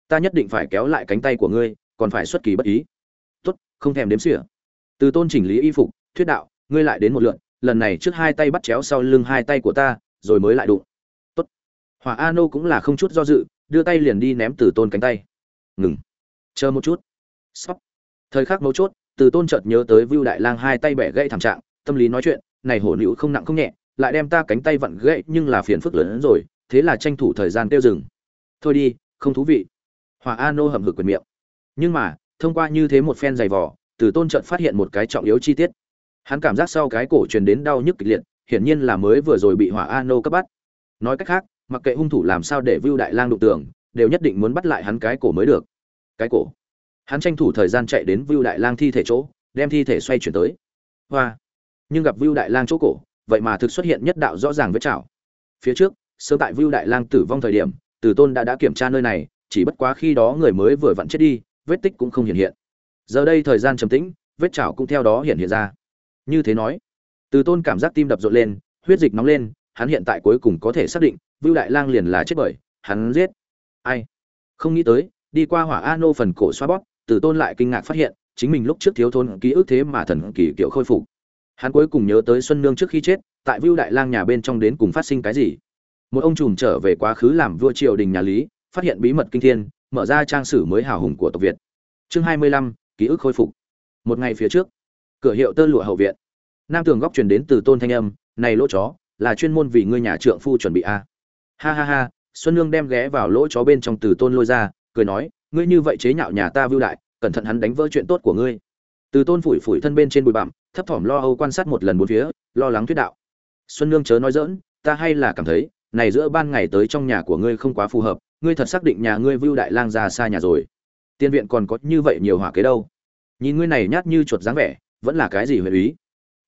Ta nhất định phải kéo lại cánh tay của ngươi, còn phải xuất kỳ bất ý. Tốt, không thèm đếm xỉa. Từ tôn chỉnh lý y phục, thuyết đạo, ngươi lại đến một lượn, lần này trước hai tay bắt chéo sau lưng hai tay của ta, rồi mới lại đụng. Tốt. Hỏa a nô cũng là không chút do dự, đưa tay liền đi ném từ tôn cánh tay. Ngừng. Chờ một chút. Sắp thời khắc mấu chốt, từ tôn chợt nhớ tới vưu đại lang hai tay bẻ gãy thảm trạng, tâm lý nói chuyện, này hổ nữ không nặng không nhẹ lại đem ta cánh tay vặn gãy, nhưng là phiền phức lớn hơn rồi, thế là tranh thủ thời gian tiêu dừng. Thôi đi, không thú vị. Hòa a nô hầm hực quyền miệng. Nhưng mà, thông qua như thế một phen dày vỏ từ tôn Trận phát hiện một cái trọng yếu chi tiết. Hắn cảm giác sau cái cổ truyền đến đau nhức kịch liệt, hiển nhiên là mới vừa rồi bị hỏa a nô cấp bắt. Nói cách khác, mặc kệ hung thủ làm sao để vưu đại lang đụng tường, đều nhất định muốn bắt lại hắn cái cổ mới được. Cái cổ. Hắn tranh thủ thời gian chạy đến vưu đại lang thi thể chỗ, đem thi thể xoay chuyển tới. Hoa. Nhưng gặp vưu đại lang chỗ cổ vậy mà thực xuất hiện nhất đạo rõ ràng với chảo. Phía trước sớm tại vưu đại lang tử vong thời điểm, từ tôn đã đã kiểm tra nơi này, chỉ bất quá khi đó người mới vừa vặn chết đi, vết tích cũng không hiện hiện. Giờ đây thời gian trầm tĩnh, vết chảo cũng theo đó hiện hiện ra. Như thế nói, từ tôn cảm giác tim đập rộn lên, huyết dịch nóng lên, hắn hiện tại cuối cùng có thể xác định, vưu đại lang liền là chết bởi, hắn giết. Ai? Không nghĩ tới, đi qua hỏa a nô phần cổ xoa bóp, từ tôn lại kinh ngạc phát hiện, chính mình lúc trước thiếu thốn ký ức thế mà thần kỳ kiểu khôi phục hắn cuối cùng nhớ tới xuân nương trước khi chết, tại vưu đại lang nhà bên trong đến cùng phát sinh cái gì. Một ông trùm trở về quá khứ làm vua triều đình nhà lý, phát hiện bí mật kinh thiên, mở ra trang sử mới hào hùng của tộc việt. Chương hai mươi lăm, ký ức khôi phục. Một ngày phía trước, cửa hiệu tơ lụa hậu viện. Nam tường góc truyền đến từ tôn thanh âm, này lỗ chó, là chuyên môn vì ngươi nhà trượng phu chuẩn bị a. Ha ha ha, xuân nương đem ghé vào lỗ chó bên trong từ tôn lôi ra, cười nói, ngươi như vậy chế nhạo nhà ta vưu đại, cẩn thận hắn đánh vỡ chuyện tốt của ngươi. Từ tôn phủi phủi thân bên trên bụi bặm thấp thỏm lo âu quan sát một lần bốn phía, lo lắng thuyết đạo. Xuân nương chớ nói dỡn ta hay là cảm thấy, này giữa ban ngày tới trong nhà của ngươi không quá phù hợp, ngươi thật xác định nhà ngươi vưu đại lang ra xa nhà rồi. Tiên viện còn có như vậy nhiều hỏa kế đâu. Nhìn ngươi này nhát như chuột dáng vẻ, vẫn là cái gì huyền ý?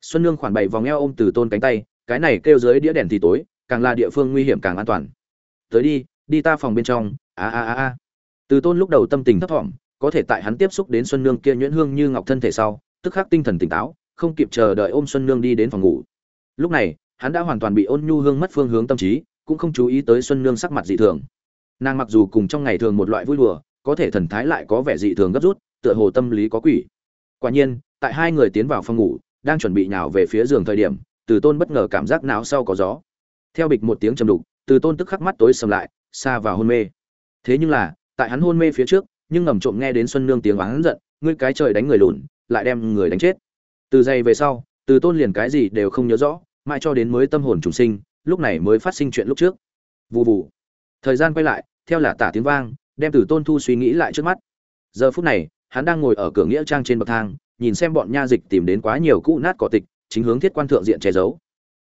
Xuân nương khoản bảy vòng eo ôm từ tôn cánh tay, cái này kêu dưới đĩa đèn thì tối, càng là địa phương nguy hiểm càng an toàn. Tới đi đi ta phòng bên trong, a a a a. Từ tôn lúc đầu tâm tình thấp thỏm, có thể tại hắn tiếp xúc đến xuân nương kia nhuyễn hương như ngọc thân thể sau, tức khắc tinh thần tỉnh táo không kịp chờ đợi ôm xuân nương đi đến phòng ngủ. Lúc này, hắn đã hoàn toàn bị ôn nhu hương mất phương hướng tâm trí, cũng không chú ý tới xuân nương sắc mặt dị thường. Nàng mặc dù cùng trong ngày thường một loại vui đùa, có thể thần thái lại có vẻ dị thường gấp rút, tựa hồ tâm lý có quỷ. Quả nhiên, tại hai người tiến vào phòng ngủ, đang chuẩn bị nhào về phía giường thời điểm, từ tôn bất ngờ cảm giác não sau có gió. Theo bịch một tiếng trầm đục, từ tôn tức khắc mắt tối sầm lại, xa vào hôn mê. Thế nhưng là, tại hắn hôn mê phía trước, nhưng ngầm trộm nghe đến xuân nương tiếng oán giận, ngươi cái trời đánh người lùn, lại đem người đánh chết từ giây về sau, từ tôn liền cái gì đều không nhớ rõ, mãi cho đến mới tâm hồn trùng sinh, lúc này mới phát sinh chuyện lúc trước. Vụ vụ thời gian quay lại, theo là tả tiếng vang, đem từ tôn thu suy nghĩ lại trước mắt. Giờ phút này, hắn đang ngồi ở cửa nghĩa trang trên bậc thang, nhìn xem bọn nha dịch tìm đến quá nhiều cũ nát cỏ tịch, chính hướng thiết quan thượng diện che giấu.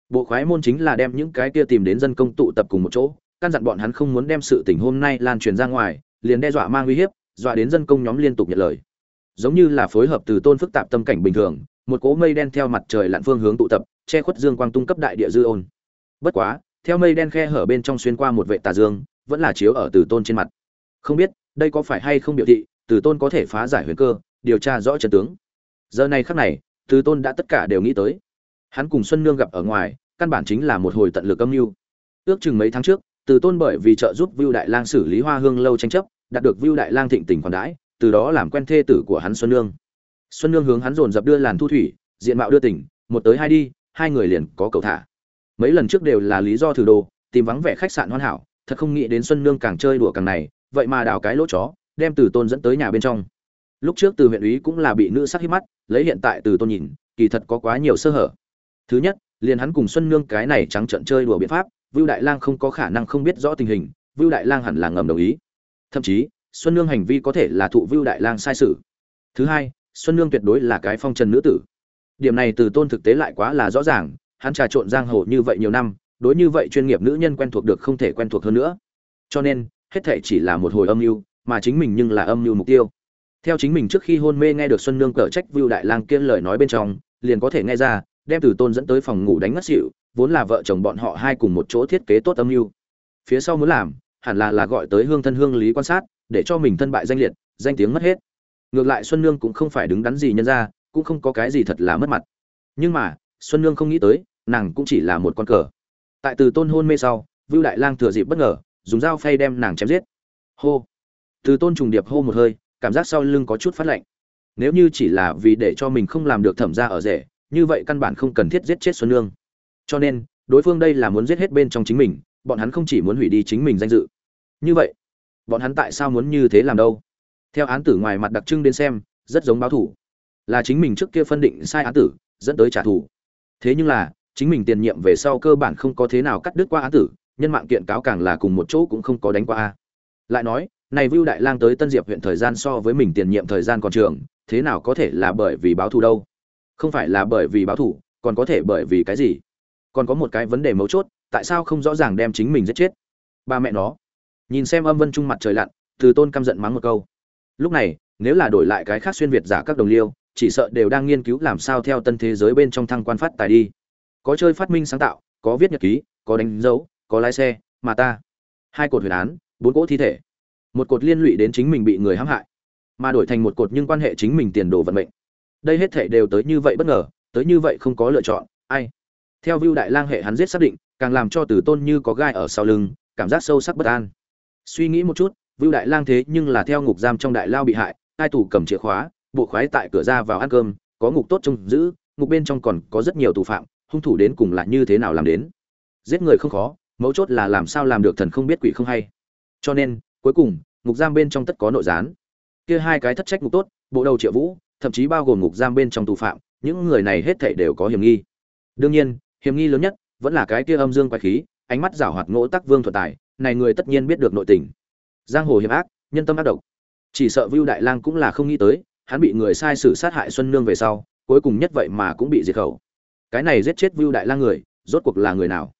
Bộ khoái môn chính là đem những cái kia tìm đến dân công tụ tập cùng một chỗ, căn dặn bọn hắn không muốn đem sự tình hôm nay lan truyền ra ngoài, liền đe dọa mang uy hiếp, dọa đến dân công nhóm liên tục nhận lời. Giống như là phối hợp từ tôn phức tạp tâm cảnh bình thường một cỗ mây đen theo mặt trời lặn phương hướng tụ tập, che khuất dương quang tung cấp đại địa dư ôn. Bất quá, theo mây đen khe hở bên trong xuyên qua một vệ tà dương, vẫn là chiếu ở từ tôn trên mặt. Không biết, đây có phải hay không biểu thị từ tôn có thể phá giải huyền cơ, điều tra rõ trận tướng. Giờ này khắc này từ tôn đã tất cả đều nghĩ tới. Hắn cùng xuân nương gặp ở ngoài, căn bản chính là một hồi tận lực âm mưu. Ước chừng mấy tháng trước từ tôn bởi vì trợ giúp vưu đại lang xử lý hoa hương lâu tranh chấp, đạt được vưu đại lang thịnh tình còn đãi, từ đó làm quen thê tử của hắn xuân nương xuân nương hướng hắn dồn dập đưa làn thu thủy, diện mạo đưa tỉnh, một tới hai đi, hai người liền có cầu thả. Mấy lần trước đều là lý do thử đồ, tìm vắng vẻ khách sạn hoàn hảo, thật không nghĩ đến xuân nương càng chơi đùa càng này, vậy mà đào cái lỗ chó, đem từ tôn dẫn tới nhà bên trong. Lúc trước từ huyện úy cũng là bị nữ sắc hít mắt, lấy hiện tại từ tôn nhìn, kỳ thật có quá nhiều sơ hở. Thứ nhất, liền hắn cùng xuân nương cái này trắng trợn chơi đùa biện pháp, vưu đại lang không có khả năng không biết rõ tình hình, vưu đại lang hẳn là ngầm đồng ý. Thậm chí, xuân nương hành vi có thể là thụ vưu đại lang sai sự. Thứ hai xuân nương tuyệt đối là cái phong trần nữ tử. Điểm này từ tôn thực tế lại quá là rõ ràng, hắn trà trộn giang hồ như vậy nhiều năm, đối như vậy chuyên nghiệp nữ nhân quen thuộc được không thể quen thuộc hơn nữa. Cho nên, hết thể chỉ là một hồi âm mưu, mà chính mình nhưng là âm mưu mục tiêu. Theo chính mình trước khi hôn mê nghe được xuân nương cở trách vưu đại lang kiên lời nói bên trong, liền có thể nghe ra, đem từ tôn dẫn tới phòng ngủ đánh ngất xỉu, vốn là vợ chồng bọn họ hai cùng một chỗ thiết kế tốt âm mưu. Phía sau muốn làm, hẳn là là gọi tới hương thân hương lý quan sát, để cho mình thân bại danh liệt, danh tiếng mất hết ngược lại xuân nương cũng không phải đứng đắn gì nhân ra, cũng không có cái gì thật là mất mặt. Nhưng mà, xuân nương không nghĩ tới, nàng cũng chỉ là một con cờ. Tại từ tôn hôn mê sau, vưu đại lang thừa dịp bất ngờ, dùng dao phay đem nàng chém giết. Hô. Từ tôn trùng điệp hô một hơi, cảm giác sau lưng có chút phát lạnh. Nếu như chỉ là vì để cho mình không làm được thẩm ra ở rể, như vậy căn bản không cần thiết giết chết xuân nương. Cho nên, đối phương đây là muốn giết hết bên trong chính mình, bọn hắn không chỉ muốn hủy đi chính mình danh dự. Như vậy, bọn hắn tại sao muốn như thế làm đâu? Theo án tử ngoài mặt đặc trưng đến xem, rất giống báo thủ. Là chính mình trước kia phân định sai án tử, dẫn tới trả thù. Thế nhưng là, chính mình tiền nhiệm về sau cơ bản không có thế nào cắt đứt qua án tử, nhân mạng kiện cáo càng là cùng một chỗ cũng không có đánh qua a. Lại nói, này vưu đại lang tới tân diệp huyện thời gian so với mình tiền nhiệm thời gian còn trường, thế nào có thể là bởi vì báo thù đâu? Không phải là bởi vì báo thù, còn có thể bởi vì cái gì? Còn có một cái vấn đề mấu chốt, tại sao không rõ ràng đem chính mình giết chết? Ba mẹ nó. Nhìn xem âm vân trung mặt trời lặn, từ tôn căm giận mắng một câu lúc này, nếu là đổi lại cái khác xuyên việt giả các đồng liêu, chỉ sợ đều đang nghiên cứu làm sao theo tân thế giới bên trong thăng quan phát tài đi. Có chơi phát minh sáng tạo, có viết nhật ký, có đánh dấu, có lái xe, mà ta. Hai cột huyền án, bốn cỗ thi thể. Một cột liên lụy đến chính mình bị người hãm hại. Mà đổi thành một cột nhưng quan hệ chính mình tiền đồ vận mệnh. Đây hết thể đều tới như vậy bất ngờ, tới như vậy không có lựa chọn, ai? Theo vưu đại lang hệ hắn giết xác định, càng làm cho từ tôn như có gai ở sau lưng, cảm giác sâu sắc bất an. Suy nghĩ một chút vưu đại lang thế nhưng là theo ngục giam trong đại lao bị hại, hai tù cầm chìa khóa, bộ khoái tại cửa ra vào ăn cơm, có ngục tốt trông giữ, ngục bên trong còn có rất nhiều tù phạm, hung thủ đến cùng là như thế nào làm đến? Giết người không khó, mấu chốt là làm sao làm được thần không biết quỷ không hay. Cho nên, cuối cùng, ngục giam bên trong tất có nội gián. Kia hai cái thất trách ngục tốt, bộ đầu triệu vũ, thậm chí bao gồm ngục giam bên trong tù phạm, những người này hết thảy đều có hiểm nghi. Đương nhiên, hiểm nghi lớn nhất vẫn là cái kia âm dương quái khí, ánh mắt giảo hoạt ngỗ tắc vương thuận tài, này người tất nhiên biết được nội tình giang hồ hiểm ác, nhân tâm ác độc. Chỉ sợ vưu đại lang cũng là không nghĩ tới, hắn bị người sai sử sát hại xuân nương về sau, cuối cùng nhất vậy mà cũng bị diệt khẩu. Cái này giết chết vưu đại lang người, rốt cuộc là người nào?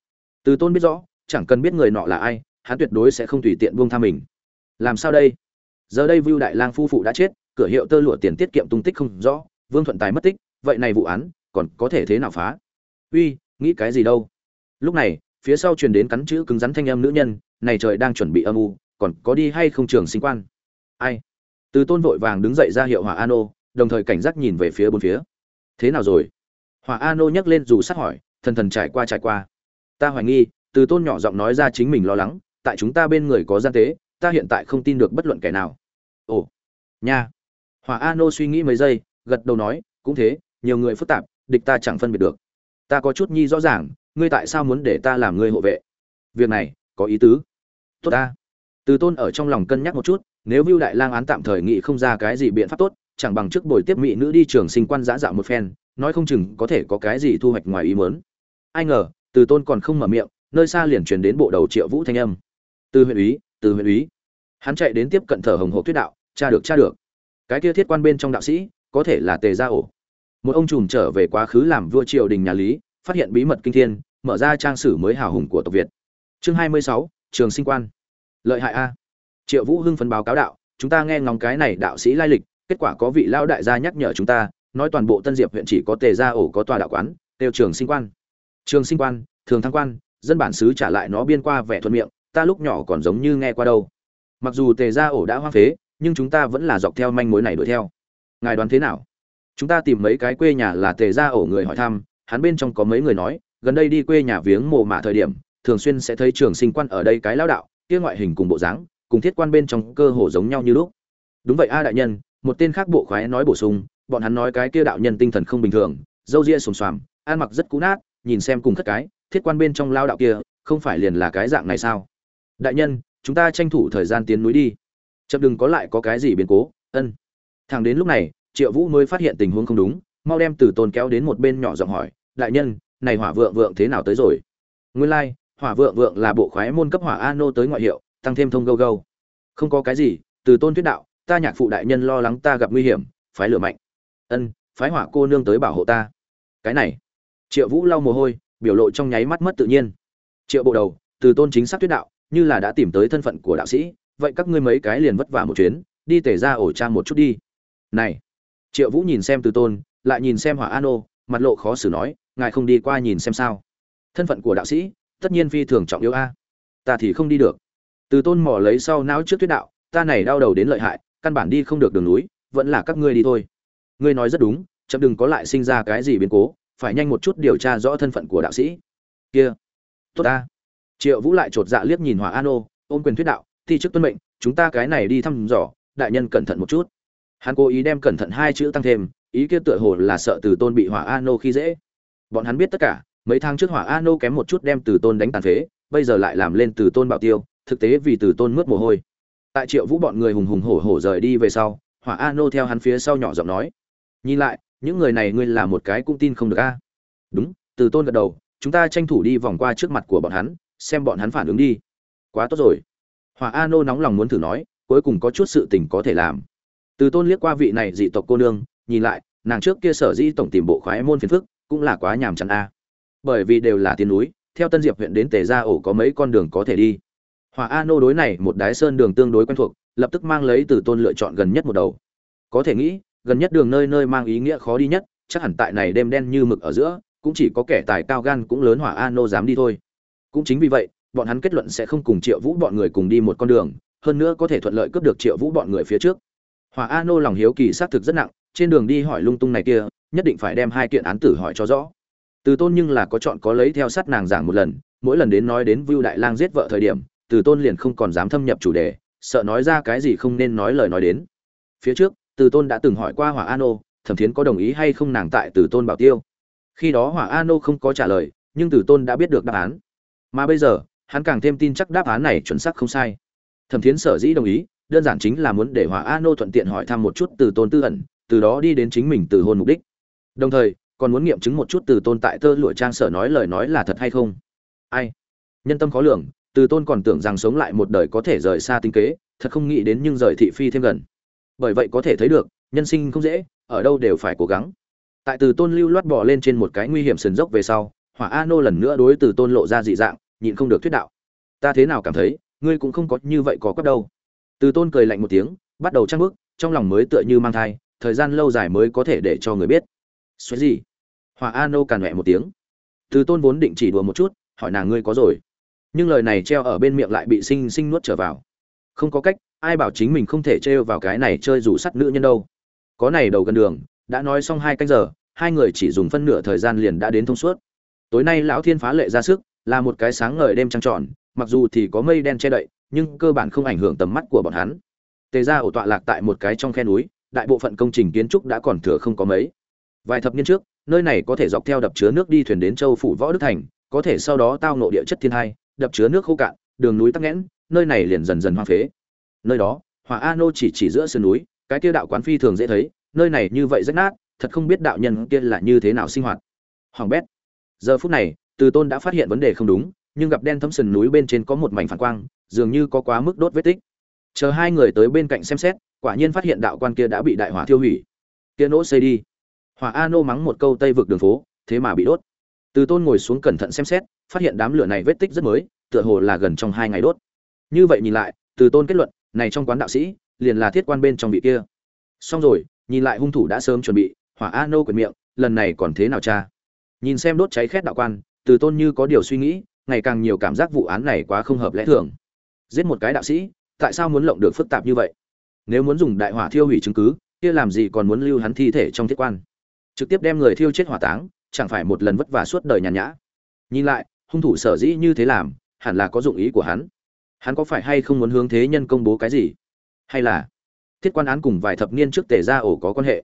Từ tôn biết rõ, chẳng cần biết người nọ là ai, hắn tuyệt đối sẽ không tùy tiện buông tha mình. Làm sao đây? Giờ đây vưu đại lang phu phụ đã chết, cửa hiệu tơ lụa tiền tiết kiệm tung tích không rõ, vương thuận tài mất tích, vậy này vụ án, còn có thể thế nào phá? Uy, nghĩ cái gì đâu? Lúc này, phía sau truyền đến cắn chữ cứng rắn thanh âm nữ nhân, này trời đang chuẩn bị âm u còn có đi hay không trường sinh quan? Ai? Từ tôn vội vàng đứng dậy ra hiệu hỏa an ô đồng thời cảnh giác nhìn về phía bốn phía. Thế nào rồi? Hỏa an ô nhấc lên dù sát hỏi, thần thần trải qua trải qua. Ta hoài nghi, từ tôn nhỏ giọng nói ra chính mình lo lắng, tại chúng ta bên người có gian tế, ta hiện tại không tin được bất luận kẻ nào. Ồ, nha. Hỏa an ô suy nghĩ mấy giây, gật đầu nói, cũng thế, nhiều người phức tạp, địch ta chẳng phân biệt được. Ta có chút nhi rõ ràng, ngươi tại sao muốn để ta làm ngươi hộ vệ? Việc này, có ý tứ. Tốt ta từ tôn ở trong lòng cân nhắc một chút, nếu vưu đại lang án tạm thời nghĩ không ra cái gì biện pháp tốt, chẳng bằng trước buổi tiếp mỹ nữ đi trường sinh quan giã dạo một phen, nói không chừng có thể có cái gì thu hoạch ngoài ý mớn ai ngờ, từ tôn còn không mở miệng, nơi xa liền truyền đến bộ đầu triệu vũ thanh âm. Từ huyện úy, từ huyện úy. Hắn chạy đến tiếp cận thở hồng hộ tuyết đạo, cha được cha được. Cái kia thiết quan bên trong đạo sĩ, có thể là tề gia ổ. Một ông trùm trở về quá khứ làm vua triều đình nhà lý, phát hiện bí mật kinh thiên, mở ra trang sử mới hào hùng của tộc việt. Chương hai mươi sáu, trường sinh quan lợi hại a. Triệu vũ hưng phấn báo cáo đạo, chúng ta nghe ngóng cái này đạo sĩ lai lịch, kết quả có vị lão đại gia nhắc nhở chúng ta, nói toàn bộ tân diệp huyện chỉ có tề gia ổ có tòa đạo quán đều trường sinh quan. Trường sinh quan, thường thăng quan, dân bản xứ trả lại nó biên qua vẻ thuận miệng, ta lúc nhỏ còn giống như nghe qua đâu. Mặc dù tề gia ổ đã hoang phế, nhưng chúng ta vẫn là dọc theo manh mối này đuổi theo. Ngài đoán thế nào? Chúng ta tìm mấy cái quê nhà là tề gia ổ người hỏi thăm, hắn bên trong có mấy người nói, gần đây đi quê nhà viếng mồ mả thời điểm, thường xuyên sẽ thấy trường sinh quan ở đây cái lão đạo kia ngoại hình cùng bộ dáng cùng thiết quan bên trong cơ hồ giống nhau như lúc. Đúng vậy a đại nhân một tên khác bộ khoái nói bổ sung bọn hắn nói cái kia đạo nhân tinh thần không bình thường dâu ria xồm xoàm ăn mặc rất cũ nát nhìn xem cùng khất cái thiết quan bên trong lao đạo kia không phải liền là cái dạng này sao? Đại nhân chúng ta tranh thủ thời gian tiến núi đi. Chậm đừng có lại có cái gì biến cố ân. Thằng đến lúc này triệu vũ mới phát hiện tình huống không đúng mau đem từ tôn kéo đến một bên nhỏ giọng hỏi đại nhân này hỏa vượng vượng thế nào tới rồi? Nguyên lai like, hỏa vượng vượng là bộ khoái môn cấp hỏa a nô tới ngoại hiệu, tăng thêm thông gâu gâu. Không có cái gì, từ tôn thuyết đạo, ta nhạc phụ đại nhân lo lắng ta gặp nguy hiểm, phái lửa mạnh. Ân, phái hỏa cô nương tới bảo hộ ta. Cái này, triệu vũ lau mồ hôi, biểu lộ trong nháy mắt mất tự nhiên. Triệu bộ đầu, từ tôn chính xác thuyết đạo, như là đã tìm tới thân phận của đạo sĩ, vậy các ngươi mấy cái liền vất vả một chuyến, đi tể ra ổ trang một chút đi. Này, triệu vũ nhìn xem từ tôn, lại nhìn xem hỏa an ô mặt lộ khó xử nói, ngài không đi qua nhìn xem sao. Thân phận của đạo sĩ tất nhiên phi thường trọng yếu a. Ta thì không đi được. Từ tôn mỏ lấy sau não trước tuyết đạo, ta này đau đầu đến lợi hại, căn bản đi không được đường núi, vẫn là các ngươi đi thôi. Ngươi nói rất đúng, chậm đừng có lại sinh ra cái gì biến cố, phải nhanh một chút điều tra rõ thân phận của đạo sĩ. Kia, tốt ta. Triệu vũ lại chột dạ liếc nhìn hỏa an ô, ôm quyền thuyết đạo, thi chức tuân mệnh, chúng ta cái này đi thăm dò, đại nhân cẩn thận một chút. Hắn cố ý đem cẩn thận hai chữ tăng thêm, ý kia tựa hồ là sợ từ tôn bị hỏa an ô khi dễ. Bọn hắn biết tất cả mấy tháng trước hỏa an kém một chút đem từ tôn đánh tàn phế, bây giờ lại làm lên từ tôn bảo tiêu, thực tế vì từ tôn mướt mồ hôi. Tại triệu vũ bọn người hùng hùng hổ hổ rời đi về sau, hỏa an theo hắn phía sau nhỏ giọng nói, nhìn lại, những người này ngươi là một cái cũng tin không được a. Đúng, từ tôn gật đầu, chúng ta tranh thủ đi vòng qua trước mặt của bọn hắn, xem bọn hắn phản ứng đi. Quá tốt rồi. Hỏa a nô nóng lòng muốn thử nói, cuối cùng có chút sự tình có thể làm. Từ tôn liếc qua vị này dị tộc cô nương, nhìn lại, nàng trước kia sở dĩ tổng tìm bộ khoái môn phiền phức, cũng là quá nhàm chán a bởi vì đều là tiền núi, theo tân diệp huyện đến tề gia ổ có mấy con đường có thể đi. Hỏa a nô đối này một đái sơn đường tương đối quen thuộc, lập tức mang lấy từ tôn lựa chọn gần nhất một đầu. Có thể nghĩ, gần nhất đường nơi nơi mang ý nghĩa khó đi nhất, chắc hẳn tại này đêm đen như mực ở giữa, cũng chỉ có kẻ tài cao gan cũng lớn hỏa a nô dám đi thôi. Cũng chính vì vậy, bọn hắn kết luận sẽ không cùng triệu vũ bọn người cùng đi một con đường, hơn nữa có thể thuận lợi cướp được triệu vũ bọn người phía trước. Hỏa a nô lòng hiếu kỳ xác thực rất nặng, trên đường đi hỏi lung tung này kia, nhất định phải đem hai kiện án tử hỏi cho rõ từ tôn nhưng là có chọn có lấy theo sát nàng giảng một lần, mỗi lần đến nói đến vưu đại lang giết vợ thời điểm, từ tôn liền không còn dám thâm nhập chủ đề, sợ nói ra cái gì không nên nói lời nói đến. Phía trước, từ tôn đã từng hỏi qua hỏa an ô, thẩm thiến có đồng ý hay không nàng tại từ tôn bảo tiêu. Khi đó hỏa an ô không có trả lời, nhưng từ tôn đã biết được đáp án. Mà bây giờ, hắn càng thêm tin chắc đáp án này chuẩn xác không sai. Thẩm thiến sở dĩ đồng ý, đơn giản chính là muốn để hỏa an ô thuận tiện hỏi thăm một chút từ tôn tư ẩn, từ đó đi đến chính mình từ hôn mục đích. Đồng thời còn muốn nghiệm chứng một chút từ tôn tại tơ lụa trang sở nói lời nói là thật hay không? Ai? Nhân tâm khó lường, từ tôn còn tưởng rằng sống lại một đời có thể rời xa tinh kế, thật không nghĩ đến nhưng rời thị phi thêm gần. Bởi vậy có thể thấy được, nhân sinh không dễ, ở đâu đều phải cố gắng. Tại từ tôn lưu loát bỏ lên trên một cái nguy hiểm sườn dốc về sau, hỏa a nô lần nữa đối từ tôn lộ ra dị dạng, nhịn không được thuyết đạo. Ta thế nào cảm thấy, ngươi cũng không có như vậy có cấp đâu. Từ tôn cười lạnh một tiếng, bắt đầu trang bước, trong lòng mới tựa như mang thai, thời gian lâu dài mới có thể để cho người biết. Xuế gì? Hòa a nô càn mẹ một tiếng. Từ tôn vốn định chỉ đùa một chút, hỏi nàng ngươi có rồi. Nhưng lời này treo ở bên miệng lại bị sinh sinh nuốt trở vào. Không có cách, ai bảo chính mình không thể trêu vào cái này chơi rủ sắt nữ nhân đâu. Có này đầu gần đường, đã nói xong hai canh giờ, hai người chỉ dùng phân nửa thời gian liền đã đến thông suốt. Tối nay lão thiên phá lệ ra sức, là một cái sáng ngời đêm trăng tròn, mặc dù thì có mây đen che đậy, nhưng cơ bản không ảnh hưởng tầm mắt của bọn hắn. Tề ra ổ tọa lạc tại một cái trong khe núi, đại bộ phận công trình kiến trúc đã còn thừa không có mấy. Vài thập niên trước nơi này có thể dọc theo đập chứa nước đi thuyền đến châu phủ võ đức thành, có thể sau đó tao nộ địa chất thiên hai, đập chứa nước khô cạn, đường núi tắc nghẽn, nơi này liền dần dần hoang phế. Nơi đó, hỏa a nô chỉ chỉ giữa sườn núi, cái kia đạo quán phi thường dễ thấy, nơi này như vậy rách nát, thật không biết đạo nhân kia là như thế nào sinh hoạt. Hoàng bét, giờ phút này, từ tôn đã phát hiện vấn đề không đúng, nhưng gặp đen thấm sườn núi bên trên có một mảnh phản quang, dường như có quá mức đốt vết tích. Chờ hai người tới bên cạnh xem xét, quả nhiên phát hiện đạo quan kia đã bị đại hỏa thiêu hủy. Kia nỗ xây đi hỏa a nô mắng một câu tây vực đường phố, thế mà bị đốt. Từ tôn ngồi xuống cẩn thận xem xét, phát hiện đám lửa này vết tích rất mới, tựa hồ là gần trong hai ngày đốt. Như vậy nhìn lại, từ tôn kết luận, này trong quán đạo sĩ, liền là thiết quan bên trong vị kia. Xong rồi, nhìn lại hung thủ đã sớm chuẩn bị hỏa a nô quyền miệng, lần này còn thế nào cha? Nhìn xem đốt cháy khét đạo quan, từ tôn như có điều suy nghĩ, ngày càng nhiều cảm giác vụ án này quá không hợp lẽ thường. Giết một cái đạo sĩ, tại sao muốn lộng được phức tạp như vậy? Nếu muốn dùng đại hỏa thiêu hủy chứng cứ, kia làm gì còn muốn lưu hắn thi thể trong thiết quan? Trực tiếp đem người thiêu chết hỏa táng, chẳng phải một lần vất vả suốt đời nhàn nhã. Nhìn lại, hung thủ sở dĩ như thế làm, hẳn là có dụng ý của hắn. Hắn có phải hay không muốn hướng thế nhân công bố cái gì? Hay là thiết quan án cùng vài thập niên trước tề ra ổ có quan hệ?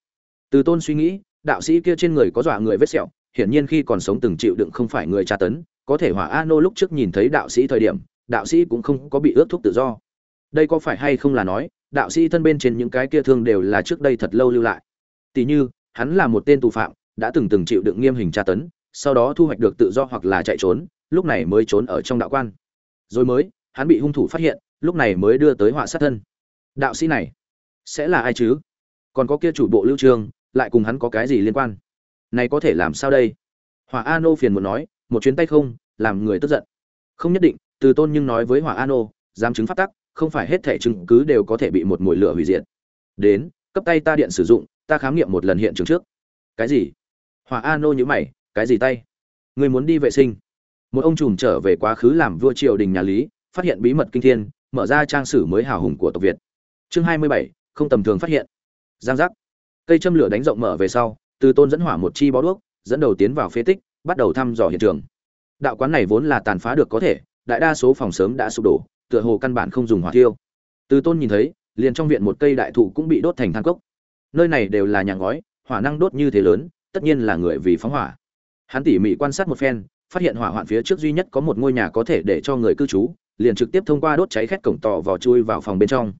Từ tôn suy nghĩ, đạo sĩ kia trên người có dọa người vết sẹo, hiển nhiên khi còn sống từng chịu đựng không phải người tra tấn, có thể hỏa a nô lúc trước nhìn thấy đạo sĩ thời điểm, đạo sĩ cũng không có bị ước thúc tự do. Đây có phải hay không là nói, đạo sĩ thân bên trên những cái kia thương đều là trước đây thật lâu lưu lại? Tỷ như hắn là một tên tù phạm, đã từng từng chịu đựng nghiêm hình tra tấn, sau đó thu hoạch được tự do hoặc là chạy trốn, lúc này mới trốn ở trong đạo quan. Rồi mới, hắn bị hung thủ phát hiện, lúc này mới đưa tới họa sát thân. Đạo sĩ này, sẽ là ai chứ? Còn có kia chủ bộ lưu trương, lại cùng hắn có cái gì liên quan? Này có thể làm sao đây? Hỏa a nô phiền muốn nói, một chuyến tay không, làm người tức giận. Không nhất định, từ tôn nhưng nói với hỏa a nô dám chứng phát tắc, không phải hết thẻ chứng cứ đều có thể bị một mùi lửa hủy diệt. Đến, cấp tay ta điện sử dụng ta khám nghiệm một lần hiện trường trước. Cái gì? Hòa a nô nhữ mày, cái gì tay? Người muốn đi vệ sinh. Một ông trùm trở về quá khứ làm vua triều đình nhà lý, phát hiện bí mật kinh thiên, mở ra trang sử mới hào hùng của tộc việt. Chương hai mươi bảy, không tầm thường phát hiện. Giang giác. Cây châm lửa đánh rộng mở về sau, từ tôn dẫn hỏa một chi bó đuốc, dẫn đầu tiến vào phế tích, bắt đầu thăm dò hiện trường. Đạo quán này vốn là tàn phá được có thể, đại đa số phòng sớm đã sụp đổ, tựa hồ căn bản không dùng hỏa thiêu. Từ tôn nhìn thấy, liền trong viện một cây đại thụ cũng bị đốt thành than cốc nơi này đều là nhà ngói, hỏa năng đốt như thế lớn, tất nhiên là người vì phóng hỏa. Hắn tỉ mỉ quan sát một phen, phát hiện hỏa hoạn phía trước duy nhất có một ngôi nhà có thể để cho người cư trú, liền trực tiếp thông qua đốt cháy khét cổng tỏ vào chui vào phòng bên trong.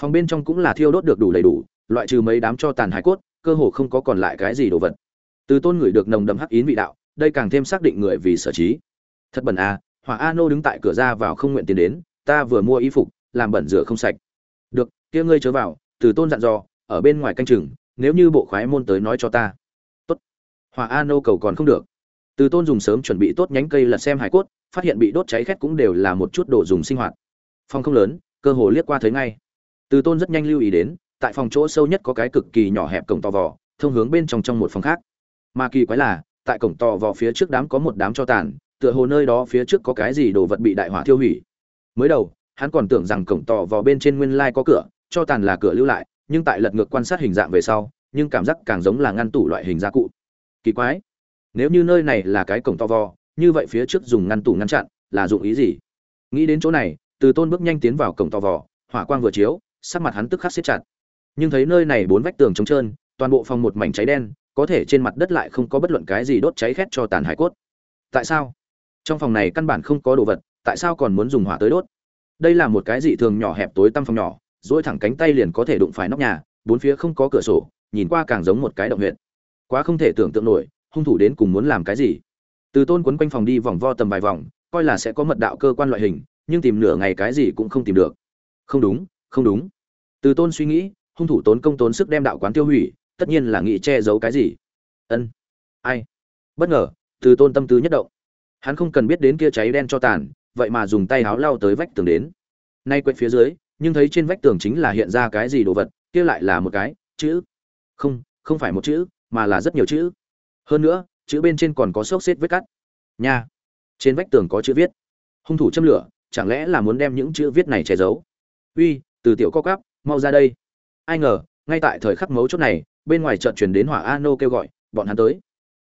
Phòng bên trong cũng là thiêu đốt được đủ đầy đủ, loại trừ mấy đám cho tàn hải cốt, cơ hồ không có còn lại cái gì đồ vật. Từ tôn người được nồng đậm hắc yến vị đạo, đây càng thêm xác định người vì sở trí. Thật bẩn à hỏa a nô đứng tại cửa ra vào không nguyện tiến đến, ta vừa mua y phục, làm bẩn rửa không sạch. Được, kia ngươi chớ vào, từ tôn dặn dò ở bên ngoài canh chừng, nếu như bộ khoái môn tới nói cho ta. Tốt. Hòa an nô cầu còn không được. Từ tôn dùng sớm chuẩn bị tốt nhánh cây lật xem hải cốt, phát hiện bị đốt cháy khét cũng đều là một chút đồ dùng sinh hoạt. Phòng không lớn, cơ hồ liếc qua thấy ngay. Từ tôn rất nhanh lưu ý đến, tại phòng chỗ sâu nhất có cái cực kỳ nhỏ hẹp cổng to vỏ thông hướng bên trong trong một phòng khác. Mà kỳ quái là, tại cổng to vỏ phía trước đám có một đám cho tàn, tựa hồ nơi đó phía trước có cái gì đồ vật bị đại hỏa thiêu hủy. Mới đầu, hắn còn tưởng rằng cổng to vỏ bên trên nguyên lai có cửa, cho tàn là cửa lưu lại nhưng tại lật ngược quan sát hình dạng về sau, nhưng cảm giác càng giống là ngăn tủ loại hình gia cụ. Kỳ quái, nếu như nơi này là cái cổng to vò như vậy phía trước dùng ngăn tủ ngăn chặn, là dụng ý gì? Nghĩ đến chỗ này, từ tôn bước nhanh tiến vào cổng to vò hỏa quang vừa chiếu, sắc mặt hắn tức khắc siết chặt. Nhưng thấy nơi này bốn vách tường trống trơn, toàn bộ phòng một mảnh cháy đen, có thể trên mặt đất lại không có bất luận cái gì đốt cháy khét cho tàn hải cốt. Tại sao? Trong phòng này căn bản không có đồ vật, tại sao còn muốn dùng hỏa tới đốt? Đây là một cái dị thường nhỏ hẹp tối tăm phòng nhỏ dỗi thẳng cánh tay liền có thể đụng phải nóc nhà, bốn phía không có cửa sổ, nhìn qua càng giống một cái động huyện quá không thể tưởng tượng nổi, hung thủ đến cùng muốn làm cái gì. Từ tôn quấn quanh phòng đi vòng vo tầm vài vòng, coi là sẽ có mật đạo cơ quan loại hình, nhưng tìm nửa ngày cái gì cũng không tìm được. Không đúng không đúng. Từ tôn suy nghĩ, hung thủ tốn công tốn sức đem đạo quán tiêu hủy, tất nhiên là nghĩ che giấu cái gì. Ân. Ai? Bất ngờ, từ tôn tâm tư nhất động. Hắn không cần biết đến kia cháy đen cho tàn, vậy mà dùng tay háo lao tới vách tường đến. Nay quét phía dưới nhưng thấy trên vách tường chính là hiện ra cái gì đồ vật, kia lại là một cái, chữ. Không không phải một chữ, mà là rất nhiều chữ. Hơn nữa, chữ bên trên còn có xốc xếp vết cắt. Nha. Trên vách tường có chữ viết. Hung thủ châm lửa, chẳng lẽ là muốn đem những chữ viết này che giấu? Uy, từ tiểu co cắp mau ra đây. Ai ngờ, ngay tại thời khắc mấu chốt này, bên ngoài chợt truyền đến hỏa a nô kêu gọi, bọn hắn tới.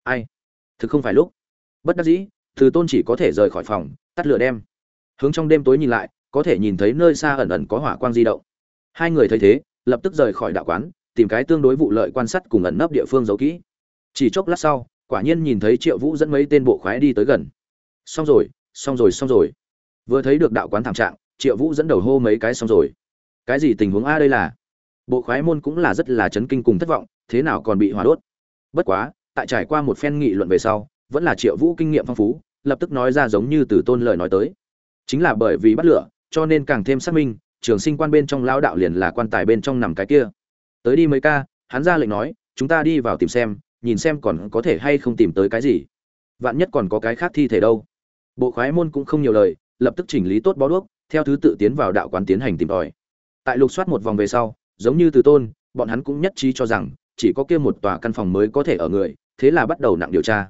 Ai? Thực không phải lúc. Bất đắc dĩ, từ tôn chỉ có thể rời khỏi phòng, tắt lửa đem. Hướng trong đêm tối nhìn lại có thể nhìn thấy nơi xa ẩn ẩn có hỏa quang di động. Hai người thấy thế, lập tức rời khỏi đạo quán, tìm cái tương đối vụ lợi quan sát cùng ẩn nấp địa phương giấu kỹ. Chỉ chốc lát sau, quả nhiên nhìn thấy triệu vũ dẫn mấy tên bộ khoái đi tới gần. Xong rồi xong rồi xong rồi. Vừa thấy được đạo quán thảm trạng, triệu vũ dẫn đầu hô mấy cái xong rồi. Cái gì tình huống a đây là? Bộ khoái môn cũng là rất là chấn kinh cùng thất vọng, thế nào còn bị hỏa đốt? Bất quá, tại trải qua một phen nghị luận về sau, vẫn là triệu vũ kinh nghiệm phong phú, lập tức nói ra giống như từ tôn lời nói tới. Chính là bởi vì bắt lửa cho nên càng thêm xác minh, trường sinh quan bên trong lao đạo liền là quan tài bên trong nằm cái kia. Tới đi mấy ca, hắn ra lệnh nói, chúng ta đi vào tìm xem, nhìn xem còn có thể hay không tìm tới cái gì. Vạn nhất còn có cái khác thi thể đâu. Bộ khoái môn cũng không nhiều lời, lập tức chỉnh lý tốt bó đuốc, theo thứ tự tiến vào đạo quán tiến hành tìm tòi. Tại lục soát một vòng về sau, giống như từ tôn, bọn hắn cũng nhất trí cho rằng, chỉ có kia một tòa căn phòng mới có thể ở người, thế là bắt đầu nặng điều tra.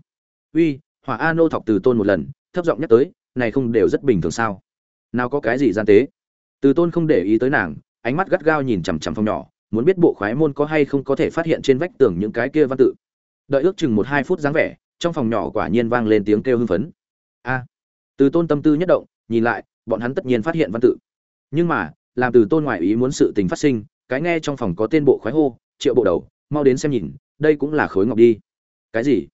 Uy, hỏa a nô thọc từ tôn một lần, thấp giọng nhắc tới, này không đều rất bình thường sao? Nào có cái gì gian tế. Từ tôn không để ý tới nàng, ánh mắt gắt gao nhìn chằm chằm phòng nhỏ, muốn biết bộ khoái môn có hay không có thể phát hiện trên vách tường những cái kia văn tự. Đợi ước chừng một hai phút dáng vẻ, trong phòng nhỏ quả nhiên vang lên tiếng kêu hưng phấn. A! Từ tôn tâm tư nhất động, nhìn lại, bọn hắn tất nhiên phát hiện văn tự. Nhưng mà, làm từ tôn ngoại ý muốn sự tình phát sinh, cái nghe trong phòng có tên bộ khoái hô, triệu bộ đầu, mau đến xem nhìn, đây cũng là khối ngọc đi. Cái gì?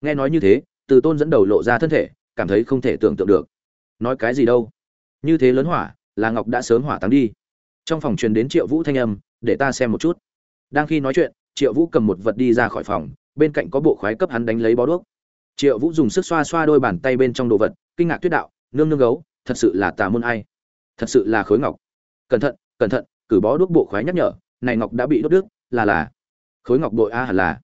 Nghe nói như thế, từ tôn dẫn đầu lộ ra thân thể, cảm thấy không thể tưởng tượng được. Nói cái gì đâu? Như thế lớn hỏa, là ngọc đã sớm hỏa táng đi. Trong phòng truyền đến triệu vũ thanh âm, để ta xem một chút. Đang khi nói chuyện, triệu vũ cầm một vật đi ra khỏi phòng, bên cạnh có bộ khoái cấp hắn đánh lấy bó đuốc. Triệu vũ dùng sức xoa xoa đôi bàn tay bên trong đồ vật, kinh ngạc tuyết đạo, nương nương gấu, thật sự là tà môn ai? Thật sự là khối ngọc. Cẩn thận cẩn thận, cử bó đuốc bộ khoái nhắc nhở, này ngọc đã bị đốt đứt, là là. Khối ngọc bội a hẳn là.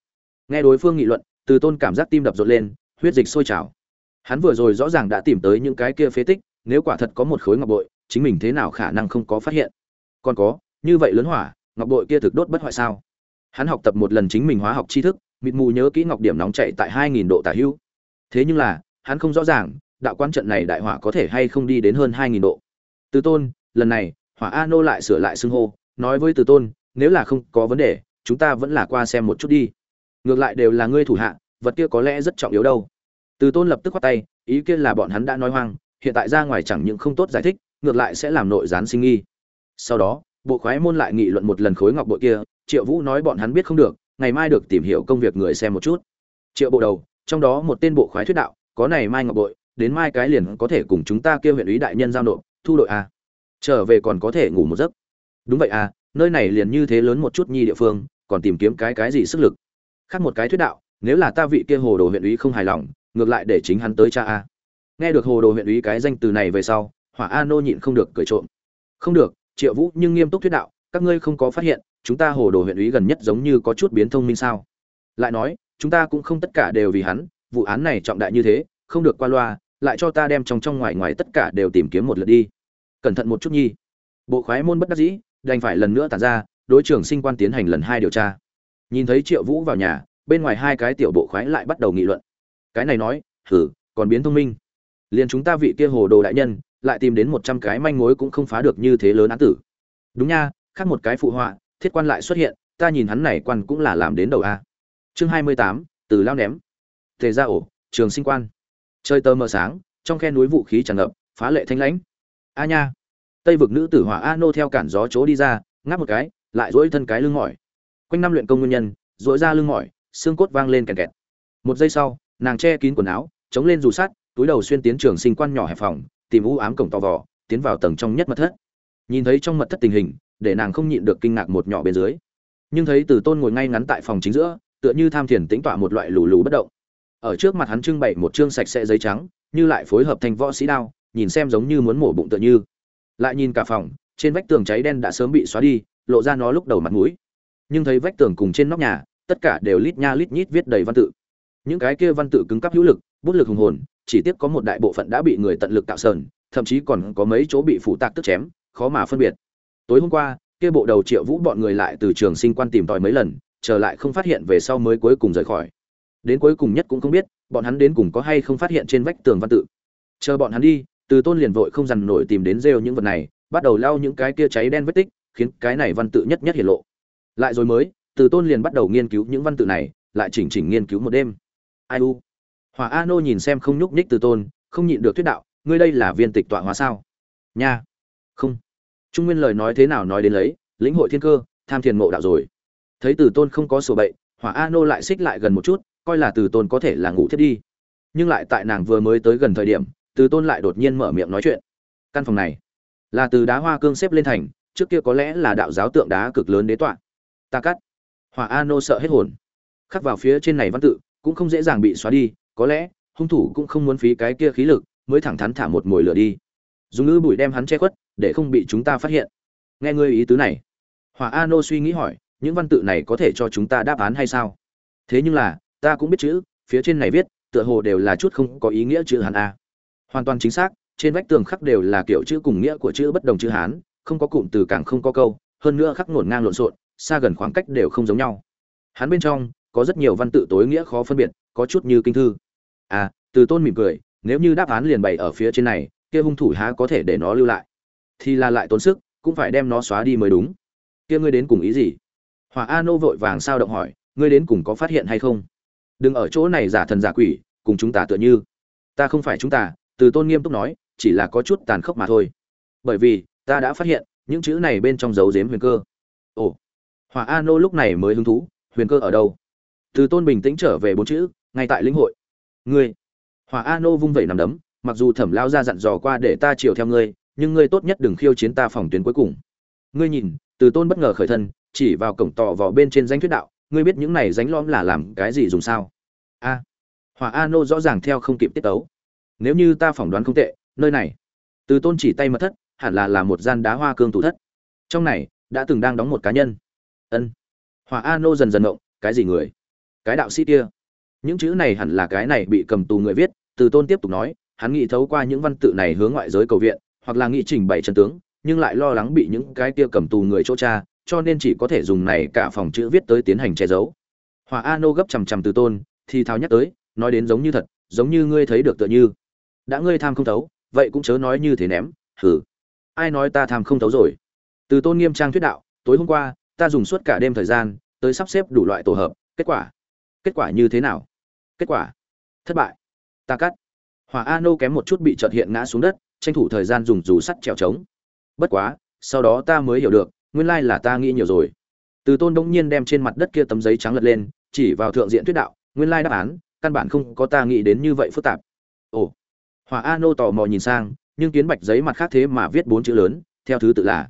Nghe đối phương nghị luận, từ tôn cảm giác tim đập rộn lên, huyết dịch sôi trào. Hắn vừa rồi rõ ràng đã tìm tới những cái kia phế tích nếu quả thật có một khối ngọc bội chính mình thế nào khả năng không có phát hiện còn có như vậy lớn hỏa ngọc bội kia thực đốt bất hoại sao hắn học tập một lần chính mình hóa học tri thức mịt mù nhớ kỹ ngọc điểm nóng chạy tại 2000 độ tả hữu. Thế nhưng là, hắn không rõ ràng, đạo quan trận này đại hỏa có thể hay không đi đến hơn 2000 độ. Từ Tôn, lần này, Hỏa A Nô lại sửa lại xưng hô, nói với Từ Tôn, nếu là không có vấn đề, chúng ta vẫn là qua xem một chút đi. Ngược lại đều là ngươi thủ hạ, vật kia có lẽ rất trọng yếu đâu từ tôn lập tức khoát tay ý kia là bọn hắn đã nói hoang hiện tại ra ngoài chẳng những không tốt giải thích, ngược lại sẽ làm nội gián sinh nghi. Sau đó, bộ khoái môn lại nghị luận một lần khối ngọc bội kia, triệu vũ nói bọn hắn biết không được, ngày mai được tìm hiểu công việc người xem một chút. Triệu bộ đầu, trong đó một tên bộ khoái thuyết đạo, có này mai ngọc bội, đến mai cái liền có thể cùng chúng ta kêu huyện ủy đại nhân giao nộp, thu đội à. trở về còn có thể ngủ một giấc. Đúng vậy à nơi này liền như thế lớn một chút nhi địa phương, còn tìm kiếm cái cái gì sức lực? Khác một cái thuyết đạo, nếu là ta vị kia hồ đồ huyện ủy không hài lòng, ngược lại để chính hắn tới cha a nghe được hồ đồ huyện ủy cái danh từ này về sau, hỏa a nô nhịn không được cười trộm. Không được, triệu vũ nhưng nghiêm túc thuyết đạo, các ngươi không có phát hiện, chúng ta hồ đồ huyện ủy gần nhất giống như có chút biến thông minh sao? Lại nói, chúng ta cũng không tất cả đều vì hắn, vụ án này trọng đại như thế, không được qua loa, lại cho ta đem trong trong ngoài ngoài tất cả đều tìm kiếm một lượt đi. Cẩn thận một chút nhi. Bộ khoái môn bất đắc dĩ, đành phải lần nữa tàn ra, đối trưởng sinh quan tiến hành lần hai điều tra. Nhìn thấy triệu vũ vào nhà, bên ngoài hai cái tiểu bộ khoái lại bắt đầu nghị luận. Cái này nói thử còn biến thông minh liền chúng ta vị kia hồ đồ đại nhân, lại tìm đến một trăm cái manh mối cũng không phá được như thế lớn án tử. Đúng nha, khác một cái phụ họa, thiết quan lại xuất hiện, ta nhìn hắn này quan cũng là làm đến đầu a. Chương hai mươi tám, từ lao ném. Tề ra ổ, trường sinh quan. Chơi tơ mờ sáng, trong khe núi vũ khí tràn ngập, phá lệ thanh lãnh. A nha. Tây vực nữ tử hỏa a nô theo cản gió chỗ đi ra, ngáp một cái, lại dỗi thân cái lưng mỏi. Quanh năm luyện công nguyên nhân dỗi ra lưng mỏi, xương cốt vang lên kẹt kẹt. Một giây sau, nàng che kín quần áo, chống lên dù sắt túi đầu xuyên tiến trường sinh quan nhỏ hẹp phòng, tìm u ám cổng to vò, tiến vào tầng trong nhất mật thất. Nhìn thấy trong mật thất tình hình, để nàng không nhịn được kinh ngạc một nhỏ bên dưới. Nhưng thấy từ tôn ngồi ngay ngắn tại phòng chính giữa, tựa như tham thiền tính tọa một loại lù lù bất động. Ở trước mặt hắn trưng bày một chương sạch sẽ giấy trắng, như lại phối hợp thành võ sĩ đao, nhìn xem giống như muốn mổ bụng tựa như. Lại nhìn cả phòng, trên vách tường cháy đen đã sớm bị xóa đi, lộ ra nó lúc đầu mặt mũi. Nhưng thấy vách tường cùng trên nóc nhà, tất cả đều lít nha lít nhít viết đầy văn tự. Những cái kia văn tự cứng cắp hữu lực bút lực hùng hồn, chỉ tiếc có một đại bộ phận đã bị người tận lực tạo sờn, thậm chí còn có mấy chỗ bị phủ tạc tức chém, khó mà phân biệt. Tối hôm qua, kia bộ đầu triệu vũ bọn người lại từ trường sinh quan tìm tòi mấy lần trở lại không phát hiện về sau mới cuối cùng rời khỏi. Đến cuối cùng nhất cũng không biết, bọn hắn đến cùng có hay không phát hiện trên vách tường văn tự. Chờ bọn hắn đi, từ tôn liền vội không dằn nổi tìm đến rêu những vật này, bắt đầu lau những cái kia cháy đen vết tích, khiến cái này văn tự nhất nhất hiển lộ. Lại rồi mới, từ tôn liền bắt đầu nghiên cứu những văn tự này, lại chỉnh chỉnh nghiên cứu một đêm. Ai u? Hòa a nô nhìn xem không nhúc nhích từ tôn, không nhịn được thuyết đạo, ngươi đây là viên tịch tọa hóa sao? Nha. Không. Trung nguyên lời nói thế nào nói đến lấy, lĩnh hội thiên cơ, tham thiền ngộ đạo rồi. Thấy từ tôn không có sổ bậy, hỏa a nô lại xích lại gần một chút, coi là từ tôn có thể là ngủ thiết đi. Nhưng lại tại nàng vừa mới tới gần thời điểm từ tôn lại đột nhiên mở miệng nói chuyện. Căn phòng này là từ đá hoa cương xếp lên thành, trước kia có lẽ là đạo giáo tượng đá cực lớn đế tọa. Ta cắt. Hỏa a nô sợ hết hồn. Khắc vào phía trên này văn tự, cũng không dễ dàng bị xóa đi có lẽ, hung thủ cũng không muốn phí cái kia khí lực, mới thẳng thắn thả một mồi lửa đi. Dùng ngư bụi đem hắn che khuất, để không bị chúng ta phát hiện. Nghe ngươi ý tứ này. Hỏa a nô suy nghĩ hỏi, những văn tự này có thể cho chúng ta đáp án hay sao? Thế nhưng là, ta cũng biết chữ, phía trên này viết, tựa hồ đều là chút không có ý nghĩa chữ hán a. Hoàn toàn chính xác, trên vách tường khắc đều là kiểu chữ cùng nghĩa của chữ bất đồng chữ hán, không có cụm từ càng không có câu, hơn nữa khắc ngổn ngang lộn xộn, xa gần khoảng cách đều không giống nhau. Hắn bên trong có rất nhiều văn tự tối nghĩa khó phân biệt, có chút như kinh thư. À từ tôn mỉm cười, nếu như đáp án liền bày ở phía trên này, kia hung thủ há có thể để nó lưu lại? Thì là lại tốn sức, cũng phải đem nó xóa đi mới đúng. Kia ngươi đến cùng ý gì? Hỏa a nô vội vàng sao động hỏi, ngươi đến cùng có phát hiện hay không? Đừng ở chỗ này giả thần giả quỷ, cùng chúng ta tựa như. Ta không phải chúng ta, từ tôn nghiêm túc nói, chỉ là có chút tàn khốc mà thôi. Bởi vì, ta đã phát hiện, những chữ này bên trong dấu dếm huyền cơ. Ồ, hỏa a nô lúc này mới hứng thú, huyền cơ ở đâu? Từ tôn bình tĩnh trở về bốn chữ, ngay tại lĩnh hội. Ngươi, hỏa a nô vung vẩy nằm đấm, mặc dù thẩm lao ra dặn dò qua để ta chiều theo ngươi, nhưng ngươi tốt nhất đừng khiêu chiến ta phòng tuyến cuối cùng. Ngươi nhìn, từ tôn bất ngờ khởi thân, chỉ vào cổng tỏ vào bên trên danh thuyết đạo, ngươi biết những này ránh lõm là làm cái gì dùng sao? A, hỏa a nô rõ ràng theo không kịp tiết tấu. Nếu như ta phỏng đoán không tệ, nơi này. Từ tôn chỉ tay mật thất, hẳn là là một gian đá hoa cương tủ thất. Trong này, đã từng đang đóng một cá nhân. Ân. Hỏa a nô dần dần ngộng, cái gì người? Cái đạo sĩ kia. Những chữ này hẳn là cái này bị cầm tù người viết, từ tôn tiếp tục nói, hắn nghĩ thấu qua những văn tự này hướng ngoại giới cầu viện, hoặc là nghĩ trình bày chân tướng, nhưng lại lo lắng bị những cái kia cầm tù người chỗ cha, cho nên chỉ có thể dùng này cả phòng chữ viết tới tiến hành che giấu. Hòa a nô gấp chằm chằm từ tôn, thì thao nhắc tới, nói đến giống như thật, giống như ngươi thấy được tựa như. Đã ngươi tham không thấu, vậy cũng chớ nói như thế ném hử ai nói ta tham không thấu rồi? Từ tôn nghiêm trang thuyết đạo, tối hôm qua, ta dùng suốt cả đêm thời gian, tới sắp xếp đủ loại tổ hợp, kết quả kết quả như thế nào? Kết quả? Thất bại. Ta cắt. Hỏa a nô kém một chút bị trợt hiện ngã xuống đất, tranh thủ thời gian dùng dù sắt trèo trống. Bất quá, sau đó ta mới hiểu được, nguyên lai là ta nghĩ nhiều rồi. Từ tôn đông nhiên đem trên mặt đất kia tấm giấy trắng lật lên, chỉ vào thượng diện thuyết đạo, nguyên lai đáp án, căn bản không có ta nghĩ đến như vậy phức tạp. Ồ. Hỏa a nô tò mò nhìn sang, nhưng kiến bạch giấy mặt khác thế mà viết bốn chữ lớn, theo thứ tự là,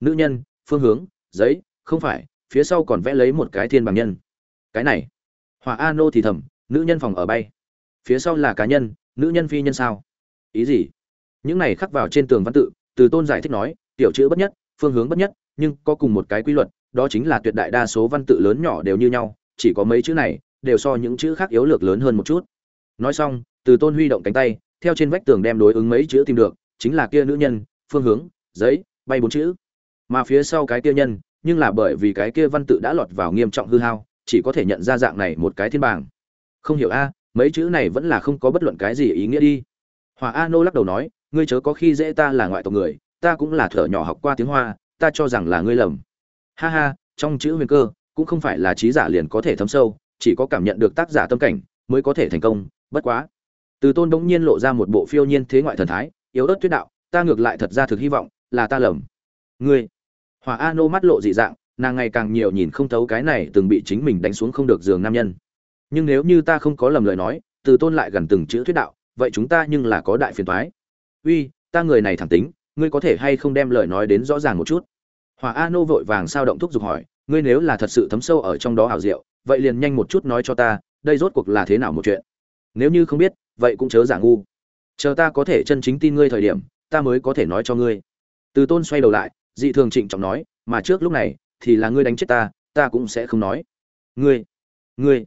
nữ nhân, phương hướng, giấy, không phải, phía sau còn vẽ lấy một cái thiên bằng nhân. Cái này Hòa a nô thì thầm, nữ nhân phòng ở bay. Phía sau là cá nhân, nữ nhân phi nhân sao? Ý gì? Những này khắc vào trên tường văn tự, từ tôn giải thích nói, tiểu chữ bất nhất, phương hướng bất nhất, nhưng có cùng một cái quy luật, đó chính là tuyệt đại đa số văn tự lớn nhỏ đều như nhau, chỉ có mấy chữ này, đều so những chữ khác yếu lược lớn hơn một chút. Nói xong, từ tôn huy động cánh tay, theo trên vách tường đem đối ứng mấy chữ tìm được, chính là kia nữ nhân, phương hướng, giấy, bay bốn chữ. Mà phía sau cái kia nhân, nhưng là bởi vì cái kia văn tự đã lọt vào nghiêm trọng hư hao chỉ có thể nhận ra dạng này một cái thiên bảng không hiểu a à, mấy chữ này vẫn là không có bất luận cái gì ý nghĩa đi. Hòa a nô lắc đầu nói, ngươi chớ có khi dễ ta là ngoại tộc người, ta cũng là thở nhỏ học qua tiếng hoa, ta cho rằng là ngươi lầm. Ha ha, trong chữ huyền cơ, cũng không phải là trí giả liền có thể thấm sâu, chỉ có cảm nhận được tác giả tâm cảnh, mới có thể thành công, bất quá. Từ tôn bỗng nhiên lộ ra một bộ phiêu nhiên thế ngoại thần thái, yếu ớt tuyết đạo, ta ngược lại thật ra thực hy vọng, là ta lầm. Ngươi. Hòa a nô mắt lộ dị dạng nàng ngày càng nhiều nhìn không thấu cái này từng bị chính mình đánh xuống không được giường nam nhân. Nhưng nếu như ta không có lầm lời nói, từ tôn lại gần từng chữ thuyết đạo, vậy chúng ta nhưng là có đại phiền toái. Uy, ta người này thẳng tính, ngươi có thể hay không đem lời nói đến rõ ràng một chút? Hòa a nô vội vàng sao động thúc giục hỏi, ngươi nếu là thật sự thấm sâu ở trong đó hảo diệu, vậy liền nhanh một chút nói cho ta, đây rốt cuộc là thế nào một chuyện? Nếu như không biết, vậy cũng chớ giả ngu. Chờ ta có thể chân chính tin ngươi thời điểm, ta mới có thể nói cho ngươi. Từ tôn xoay đầu lại, dị thường trịnh trọng nói, mà trước lúc này thì là ngươi đánh chết ta ta cũng sẽ không nói. Ngươi ngươi.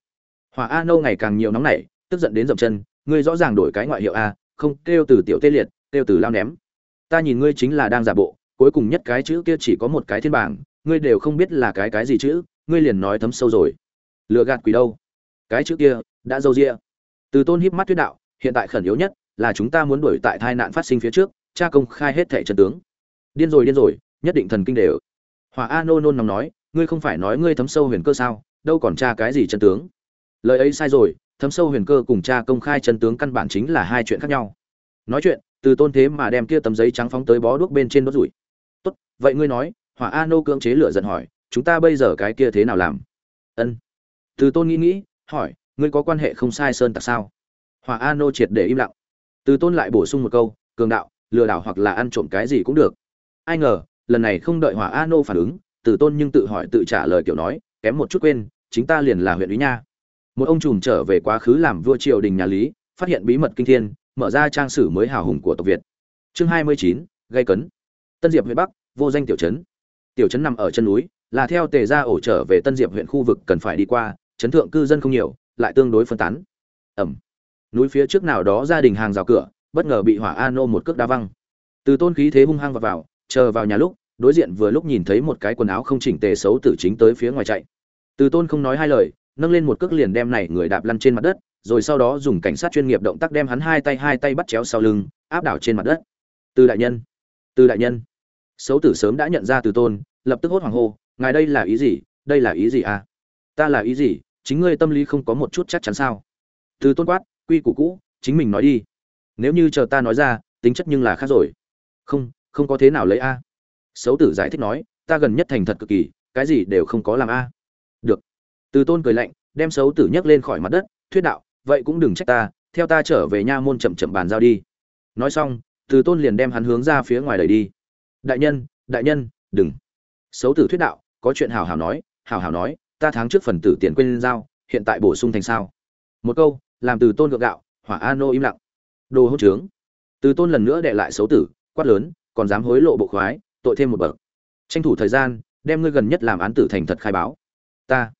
Hỏa a nâu ngày càng nhiều nóng nảy, tức giận đến dậm chân, ngươi rõ ràng đổi cái ngoại hiệu a, không, kêu từ tiểu tê liệt, kêu từ lao ném. Ta nhìn ngươi chính là đang giả bộ, cuối cùng nhất cái chữ kia chỉ có một cái thiên bảng, ngươi đều không biết là cái cái gì chữ, ngươi liền nói thấm sâu rồi. Lựa gạt quỷ đâu? Cái chữ kia, đã dâu rịa từ tôn híp mắt tuyết đạo, hiện tại khẩn yếu nhất là chúng ta muốn đuổi tại tai nạn phát sinh phía trước cha công khai hết thẻ chân tướng. Điên rồi điên rồi, nhất định thần kinh đều hòa a nô nôn nóng nói, ngươi không phải nói ngươi thấm sâu huyền cơ sao? Đâu còn tra cái gì chân tướng? Lời ấy sai rồi, thấm sâu huyền cơ cùng cha công khai chân tướng căn bản chính là hai chuyện khác nhau. Nói chuyện, từ tôn thế mà đem kia tấm giấy trắng phóng tới bó đuốc bên trên đốt rủi. Tốt, vậy ngươi nói, hỏa a nô cưỡng chế lửa giận hỏi, chúng ta bây giờ cái kia thế nào làm? Ân. Từ tôn nghĩ nghĩ, hỏi, ngươi có quan hệ không sai sơn tặc sao? Hỏa a nô triệt để im lặng. Từ tôn lại bổ sung một câu, cường đạo, lừa đảo hoặc là ăn trộm cái gì cũng được. Ai ngờ lần này không đợi hỏa a nô phản ứng từ tôn nhưng tự hỏi tự trả lời kiểu nói kém một chút quên chính ta liền là huyện lý nha. Một ông trùm trở về quá khứ làm vua triều đình nhà lý phát hiện bí mật kinh thiên mở ra trang sử mới hào hùng của tộc việt. Chương hai mươi chín gây cấn. Tân diệp huyện bắc vô danh tiểu trấn. Tiểu trấn nằm ở chân núi là theo tề gia ổ trở về tân diệp huyện khu vực cần phải đi qua trấn thượng cư dân không nhiều lại tương đối phân tán. Ẩm. Núi phía trước nào đó gia đình hàng rào cửa bất ngờ bị hỏa a nô một cước đá văng. Từ tôn khí thế hung hăng vào, vào chờ vào nhà lúc, đối diện vừa lúc nhìn thấy một cái quần áo không chỉnh tề xấu tử chính tới phía ngoài chạy. Từ tôn không nói hai lời, nâng lên một cước liền đem này người đạp lăn trên mặt đất, rồi sau đó dùng cảnh sát chuyên nghiệp động tác đem hắn hai tay hai tay bắt chéo sau lưng, áp đảo trên mặt đất. Từ đại nhân, từ đại nhân. Xấu tử sớm đã nhận ra từ tôn, lập tức hốt hoảng hô, ngài đây là ý gì? Đây là ý gì à? Ta là ý gì? Chính ngươi tâm lý không có một chút chắc chắn sao? Từ tôn quát, quy củ cũ, chính mình nói đi. Nếu như chờ ta nói ra, tính chất nhưng là khác rồi. Không không có thế nào lấy a. Xấu tử giải thích nói, ta gần nhất thành thật cực kỳ, cái gì đều không có làm a. Được. Từ tôn cười lạnh, đem xấu tử nhấc lên khỏi mặt đất, thuyết đạo, vậy cũng đừng trách ta, theo ta trở về nha môn chậm chậm bàn giao đi. Nói xong, từ tôn liền đem hắn hướng ra phía ngoài đời đi. Đại nhân đại nhân, đừng. Xấu tử thuyết đạo, có chuyện hào hào nói hào hào nói, ta tháng trước phần tử tiền quên giao, hiện tại bổ sung thành sao? Một câu, làm từ tôn gượng gạo, hỏa a nô im lặng. Đồ hỗn trướng. Từ tôn lần nữa đệ lại xấu tử, quát lớn còn dám hối lộ bộ khoái, tội thêm một bậc. Tranh thủ thời gian, đem ngươi gần nhất làm án tử thành thật khai báo. Ta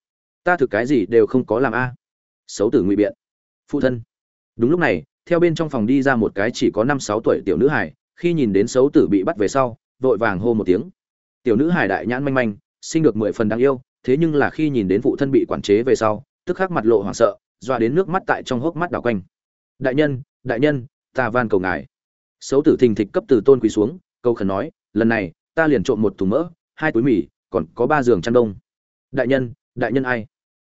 ta thực cái gì đều không có làm a. Xấu tử ngụy biện. Phụ thân. Đúng lúc này, theo bên trong phòng đi ra một cái chỉ có năm sáu tuổi tiểu nữ hải khi nhìn đến xấu tử bị bắt về sau, vội vàng hô một tiếng. Tiểu nữ hải đại nhãn manh manh, sinh được mười phần đáng yêu, thế nhưng là khi nhìn đến phụ thân bị quản chế về sau, tức khắc mặt lộ hoảng sợ doa đến nước mắt tại trong hốc mắt đảo quanh. Đại nhân đại nhân, ta van cầu ngài. Xấu tử thình thịch cấp từ tôn quỳ xuống câu khẩn nói lần này ta liền trộm một thùng mỡ hai túi mì còn có ba giường chăn đông. Đại nhân đại nhân ai?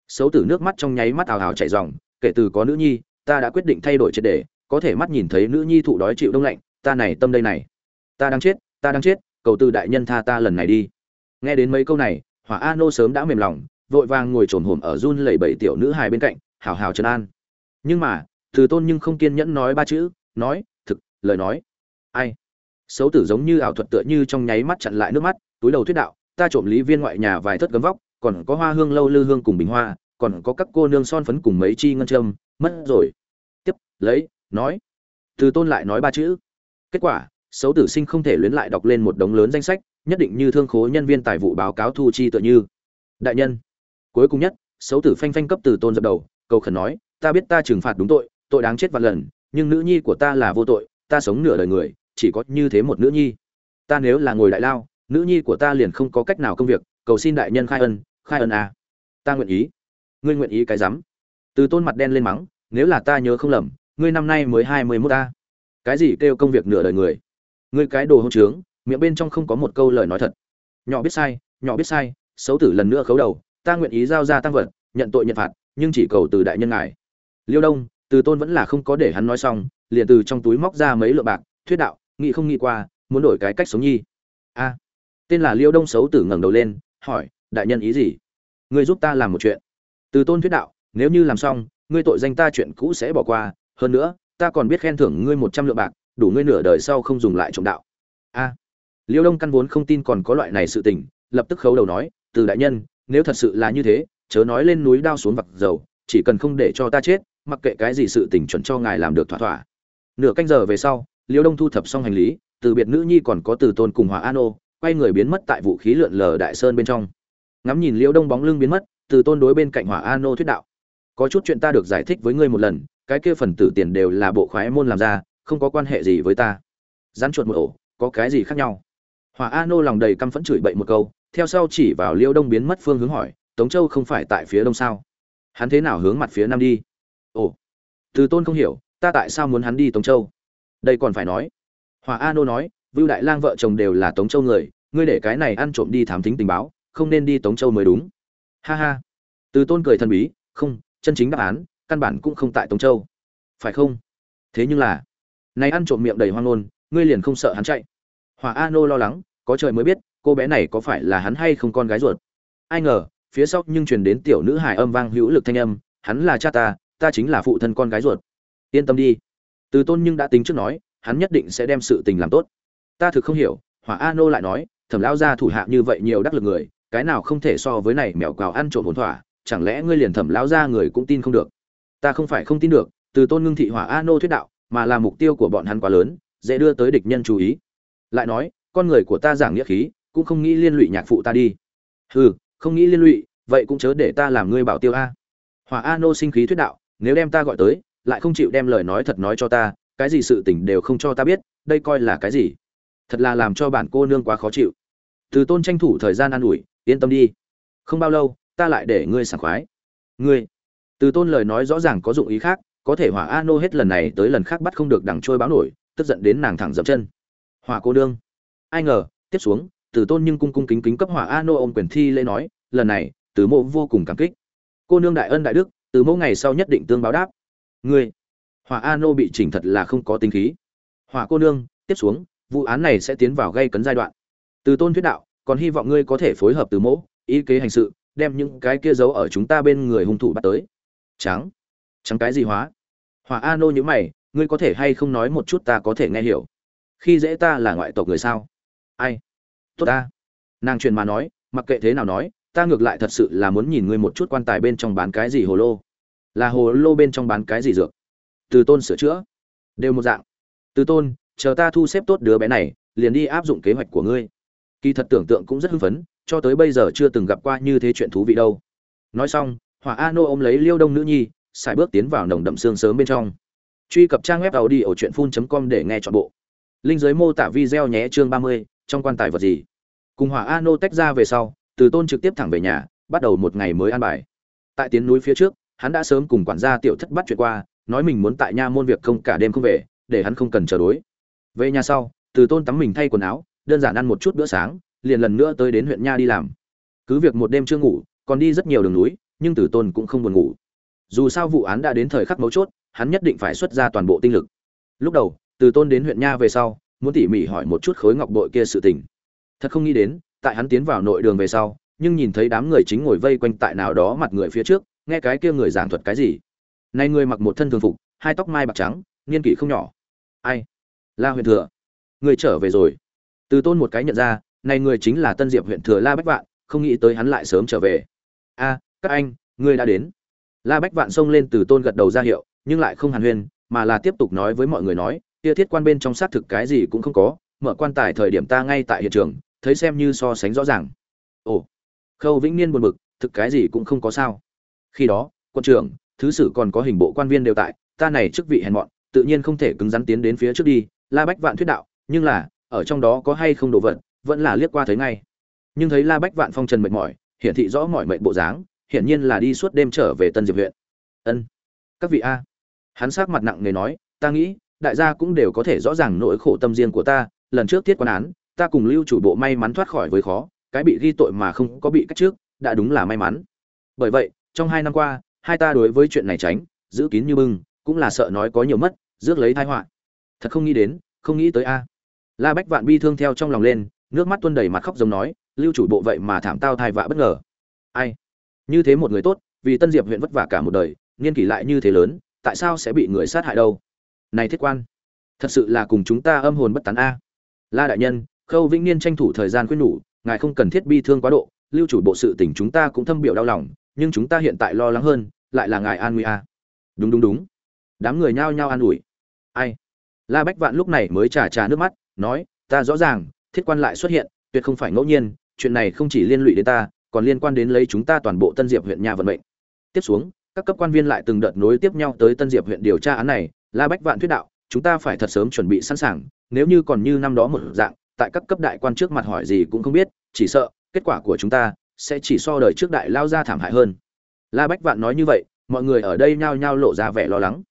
Xấu tử nước mắt trong nháy mắt ào ào chảy ròng kể từ có nữ nhi ta đã quyết định thay đổi triệt đề, có thể mắt nhìn thấy nữ nhi thụ đói chịu đông lạnh ta này tâm đây này. Ta đang chết ta đang chết cầu từ đại nhân tha ta lần này đi. Nghe đến mấy câu này hỏa a nô sớm đã mềm lòng vội vàng ngồi trồn hổm ở run lẩy bẩy tiểu nữ hài bên cạnh hào hào trấn an. Nhưng mà từ tôn nhưng không kiên nhẫn nói ba chữ nói thực lời nói. Ai? Xấu tử giống như ảo thuật tựa như trong nháy mắt chặn lại nước mắt, túi đầu thuyết đạo, ta trộm lý viên ngoại nhà vài thất gấm vóc, còn có hoa hương lâu lư hương cùng bình hoa, còn có các cô nương son phấn cùng mấy chi ngân châm, mất rồi. Tiếp, lấy, nói, từ tôn lại nói ba chữ. Kết quả, xấu tử sinh không thể luyến lại đọc lên một đống lớn danh sách, nhất định như thương khố nhân viên tài vụ báo cáo thu chi tựa như. Đại nhân, cuối cùng nhất, xấu tử phanh phanh cấp từ tôn dập đầu, cầu khẩn nói, ta biết ta trừng phạt đúng tội tội đáng chết vạn lần, nhưng nữ nhi của ta là vô tội, ta sống nửa đời người chỉ có như thế một nữ nhi. Ta nếu là ngồi đại lao, nữ nhi của ta liền không có cách nào công việc, cầu xin đại nhân khai ân khai ân à. ta nguyện ý. Ngươi nguyện ý cái rắm. Từ tôn mặt đen lên mắng, nếu là ta nhớ không lầm, ngươi năm nay mới hai mươi mốt ta cái gì kêu công việc nửa đời người? Ngươi cái đồ hôn trướng, miệng bên trong không có một câu lời nói thật. Nhỏ biết sai, nhỏ biết sai, xấu tử lần nữa khấu đầu, ta nguyện ý giao ra tăng vật, nhận tội nhận phạt, nhưng chỉ cầu từ đại nhân ngài. Liêu đông, từ tôn vẫn là không có để hắn nói xong, liền từ trong túi móc ra mấy lượng bạc, thuyết đạo nghĩ không nghĩ qua, muốn đổi cái cách sống nhi. A. Tên là liêu đông xấu tử ngẩng đầu lên, hỏi, đại nhân ý gì? Ngươi giúp ta làm một chuyện. Từ tôn thuyết đạo, nếu như làm xong, ngươi tội danh ta chuyện cũ sẽ bỏ qua, hơn nữa, ta còn biết khen thưởng ngươi một trăm lượng bạc, đủ ngươi nửa đời sau không dùng lại trộm đạo. A. Liêu đông căn vốn không tin còn có loại này sự tình, lập tức khấu đầu nói, từ đại nhân, nếu thật sự là như thế, chớ nói lên núi đao xuống vặt dầu, chỉ cần không để cho ta chết, mặc kệ cái gì sự tình chuẩn cho ngài làm được thỏa thỏa. Nửa canh giờ về sau liêu đông thu thập xong hành lý, từ biệt nữ nhi còn có từ tôn cùng hòa an ô, quay người biến mất tại vũ khí lượn lờ đại sơn bên trong. Ngắm nhìn liêu đông bóng lưng biến mất, từ tôn đối bên cạnh hỏa an ô thuyết đạo, có chút chuyện ta được giải thích với ngươi một lần, cái kia phần tử tiền đều là bộ khoái môn làm ra, không có quan hệ gì với ta. Rắn chuột một ổ, có cái gì khác nhau? Hỏa an ô lòng đầy căm phẫn chửi bậy một câu, theo sau chỉ vào liêu đông biến mất phương hướng hỏi, tống châu không phải tại phía đông sao? Hắn thế nào hướng mặt phía nam đi? Ồ, từ tôn không hiểu, ta tại sao muốn hắn đi tống châu? Đây còn phải nói. Hòa a nô nói, vưu đại lang vợ chồng đều là tống châu người, ngươi để cái này ăn trộm đi thám thính tình báo, không nên đi tống châu mới đúng. Ha ha. Từ tôn cười thần bí, không, chân chính đáp án, căn bản cũng không tại tống châu. Phải không? Thế nhưng là, này ăn trộm miệng đầy hoang ngôn, ngươi liền không sợ hắn chạy. Hòa a nô lo lắng, có trời mới biết, cô bé này có phải là hắn hay không con gái ruột. Ai ngờ, phía sau nhưng truyền đến tiểu nữ hài âm vang hữu lực thanh âm, hắn là cha ta ta chính là phụ thân con gái ruột. Yên tâm đi từ tôn nhưng đã tính trước nói, hắn nhất định sẽ đem sự tình làm tốt. Ta thực không hiểu, hỏa a nô lại nói, thẩm lão gia thủ hạ như vậy nhiều đắc lực người, cái nào không thể so với này mèo cào ăn trộm hồn thỏa, chẳng lẽ ngươi liền thẩm lão gia người cũng tin không được? Ta không phải không tin được. Từ tôn ngưng thị hỏa a nô thuyết đạo, mà là mục tiêu của bọn hắn quá lớn, dễ đưa tới địch nhân chú ý. Lại nói, con người của ta giảng nghĩa khí, cũng không nghĩ liên lụy nhạc phụ ta đi. Hừ, không nghĩ liên lụy, vậy cũng chớ để ta làm ngươi bảo tiêu a. Hỏa a nô sinh khí thuyết đạo, nếu đem ta gọi tới lại không chịu đem lời nói thật nói cho ta, cái gì sự tình đều không cho ta biết, đây coi là cái gì? Thật là làm cho bản cô nương quá khó chịu. Từ tôn tranh thủ thời gian an ủi, yên tâm đi. Không bao lâu, ta lại để ngươi sảng khoái. Ngươi. Từ tôn lời nói rõ ràng có dụng ý khác, có thể hỏa a nô hết lần này tới lần khác bắt không được đằng trôi báo nổi, tức giận đến nàng thẳng dậm chân. Hỏa cô nương. Ai ngờ, tiếp xuống, từ tôn nhưng cung cung kính kính cấp hỏa a nô ôm quyền thi lễ nói, lần này, từ mộ vô cùng cảm kích. Cô nương đại ân đại đức, từ mẫu ngày sau nhất định tương báo đáp ngươi, hỏa a nô bị chỉnh thật là không có tính khí. Hỏa cô nương, tiếp xuống, vụ án này sẽ tiến vào gây cấn giai đoạn. Từ tôn thuyết đạo, còn hy vọng ngươi có thể phối hợp từ mẫu ý kế hành sự, đem những cái kia giấu ở chúng ta bên người hung thủ bắt tới. Trắng. Trắng cái gì hóa? Hỏa a nô nhữ mày, ngươi có thể hay không nói một chút ta có thể nghe hiểu? Khi dễ ta là ngoại tộc người sao? Ai? Tốt ta. Nàng truyền mà nói, mặc kệ thế nào nói, ta ngược lại thật sự là muốn nhìn ngươi một chút quan tài bên trong bán cái gì hồ lô là hồ lô bên trong bán cái gì dược? Từ tôn sửa chữa. Đều một dạng. Từ tôn, chờ ta thu xếp tốt đứa bé này, liền đi áp dụng kế hoạch của ngươi. Kỳ thật tưởng tượng cũng rất hưng phấn, cho tới bây giờ chưa từng gặp qua như thế chuyện thú vị đâu. Nói xong, hỏa a nô ôm lấy liêu đông nữ nhi xài bước tiến vào nồng đậm xương sớm bên trong. Truy cập trang web tàu đi ở truyện phun com để nghe chọn bộ. Linh giới mô tả video nhé chương ba mươi, trong quan tài vật gì? Cùng hỏa a nô tách ra về sau, từ tôn trực tiếp thẳng về nhà, bắt đầu một ngày mới an bài. Tại tiến núi phía trước hắn đã sớm cùng quản gia tiểu thất bắt chuyện qua, nói mình muốn tại nha môn việc không cả đêm không về, để hắn không cần chờ đối. Về nhà sau, từ tôn tắm mình thay quần áo, đơn giản ăn một chút bữa sáng, liền lần nữa tới đến huyện nha đi làm. Cứ việc một đêm chưa ngủ, còn đi rất nhiều đường núi, nhưng từ tôn cũng không buồn ngủ. Dù sao vụ án đã đến thời khắc mấu chốt, hắn nhất định phải xuất ra toàn bộ tinh lực. Lúc đầu, từ tôn đến huyện nha về sau, muốn tỉ mỉ hỏi một chút khối ngọc bội kia sự tình. Thật không nghĩ đến, tại hắn tiến vào nội đường về sau, nhưng nhìn thấy đám người chính ngồi vây quanh tại nào đó mặt người phía trước nghe cái kia người giảng thuật cái gì? Nay người mặc một thân thường phục, hai tóc mai bạc trắng, niên kỷ không nhỏ. Ai? La huyện thừa. Người trở về rồi. Từ tôn một cái nhận ra nay người chính là tân diệp huyện thừa la bách vạn, không nghĩ tới hắn lại sớm trở về. A, các anh ngươi đã đến. La bách vạn xông lên từ tôn gật đầu ra hiệu, nhưng lại không hàn huyên, mà là tiếp tục nói với mọi người nói, kia thiết quan bên trong xác thực cái gì cũng không có, mở quan tài thời điểm ta ngay tại hiện trường, thấy xem như so sánh rõ ràng. Ồ, khâu vĩnh niên buồn bực, thực cái gì cũng không có sao khi đó quân trưởng, thứ sử còn có hình bộ quan viên đều tại, ta này chức vị hèn mọn, tự nhiên không thể cứng rắn tiến đến phía trước đi, la bách vạn thuyết đạo, nhưng là, ở trong đó có hay không đồ vật, vẫn là liếc qua thấy ngay. Nhưng thấy la bách vạn phong trần mệt mỏi, hiển thị rõ mọi mệnh bộ dáng, hiển nhiên là đi suốt đêm trở về tân diệp huyện. Ân, các vị a. Hắn sắc mặt nặng nề nói, ta nghĩ, đại gia cũng đều có thể rõ ràng nỗi khổ tâm riêng của ta, lần trước tiết quan án, ta cùng lưu chủ bộ may mắn thoát khỏi với khó, cái bị ghi tội mà không có bị cách trước, đã đúng là may mắn. Bởi vậy trong hai năm qua, hai ta đối với chuyện này tránh, giữ kín như bưng, cũng là sợ nói có nhiều mất, rước lấy tai họa. Thật không nghĩ đến, không nghĩ tới a. La bách vạn bi thương theo trong lòng lên, nước mắt tuôn đầy mặt khóc giống nói, lưu chủ bộ vậy mà thảm tao thai vạ bất ngờ. Ai? Như thế một người tốt, vì tân diệp huyện vất vả cả một đời, niên kỷ lại như thế lớn, tại sao sẽ bị người sát hại đâu? Này thiết quan, thật sự là cùng chúng ta âm hồn bất tán a. La đại nhân, khâu vĩnh niên tranh thủ thời gian khuyên nhủ, ngài không cần thiết bi thương quá độ, lưu chủ bộ sự tình chúng ta cũng thâm biểu đau lòng nhưng chúng ta hiện tại lo lắng hơn, lại là ngài an nguy a. Đúng đúng đúng. Đám người nhao nhao an ủi. Ai? La bách vạn lúc này mới trà trà nước mắt, nói, ta rõ ràng, thiết quan lại xuất hiện, tuyệt không phải ngẫu nhiên, chuyện này không chỉ liên lụy đến ta, còn liên quan đến lấy chúng ta toàn bộ tân diệp huyện nhà vận mệnh. Tiếp xuống, các cấp quan viên lại từng đợt nối tiếp nhau tới tân diệp huyện điều tra án này. La bách vạn thuyết đạo, chúng ta phải thật sớm chuẩn bị sẵn sàng, nếu như còn như năm đó một dạng, tại các cấp đại quan trước mặt hỏi gì cũng không biết, chỉ sợ, kết quả của chúng ta sẽ chỉ so đời trước đại lao ra thảm hại hơn. La bách vạn nói như vậy, mọi người ở đây nhao nhao lộ ra vẻ lo lắng.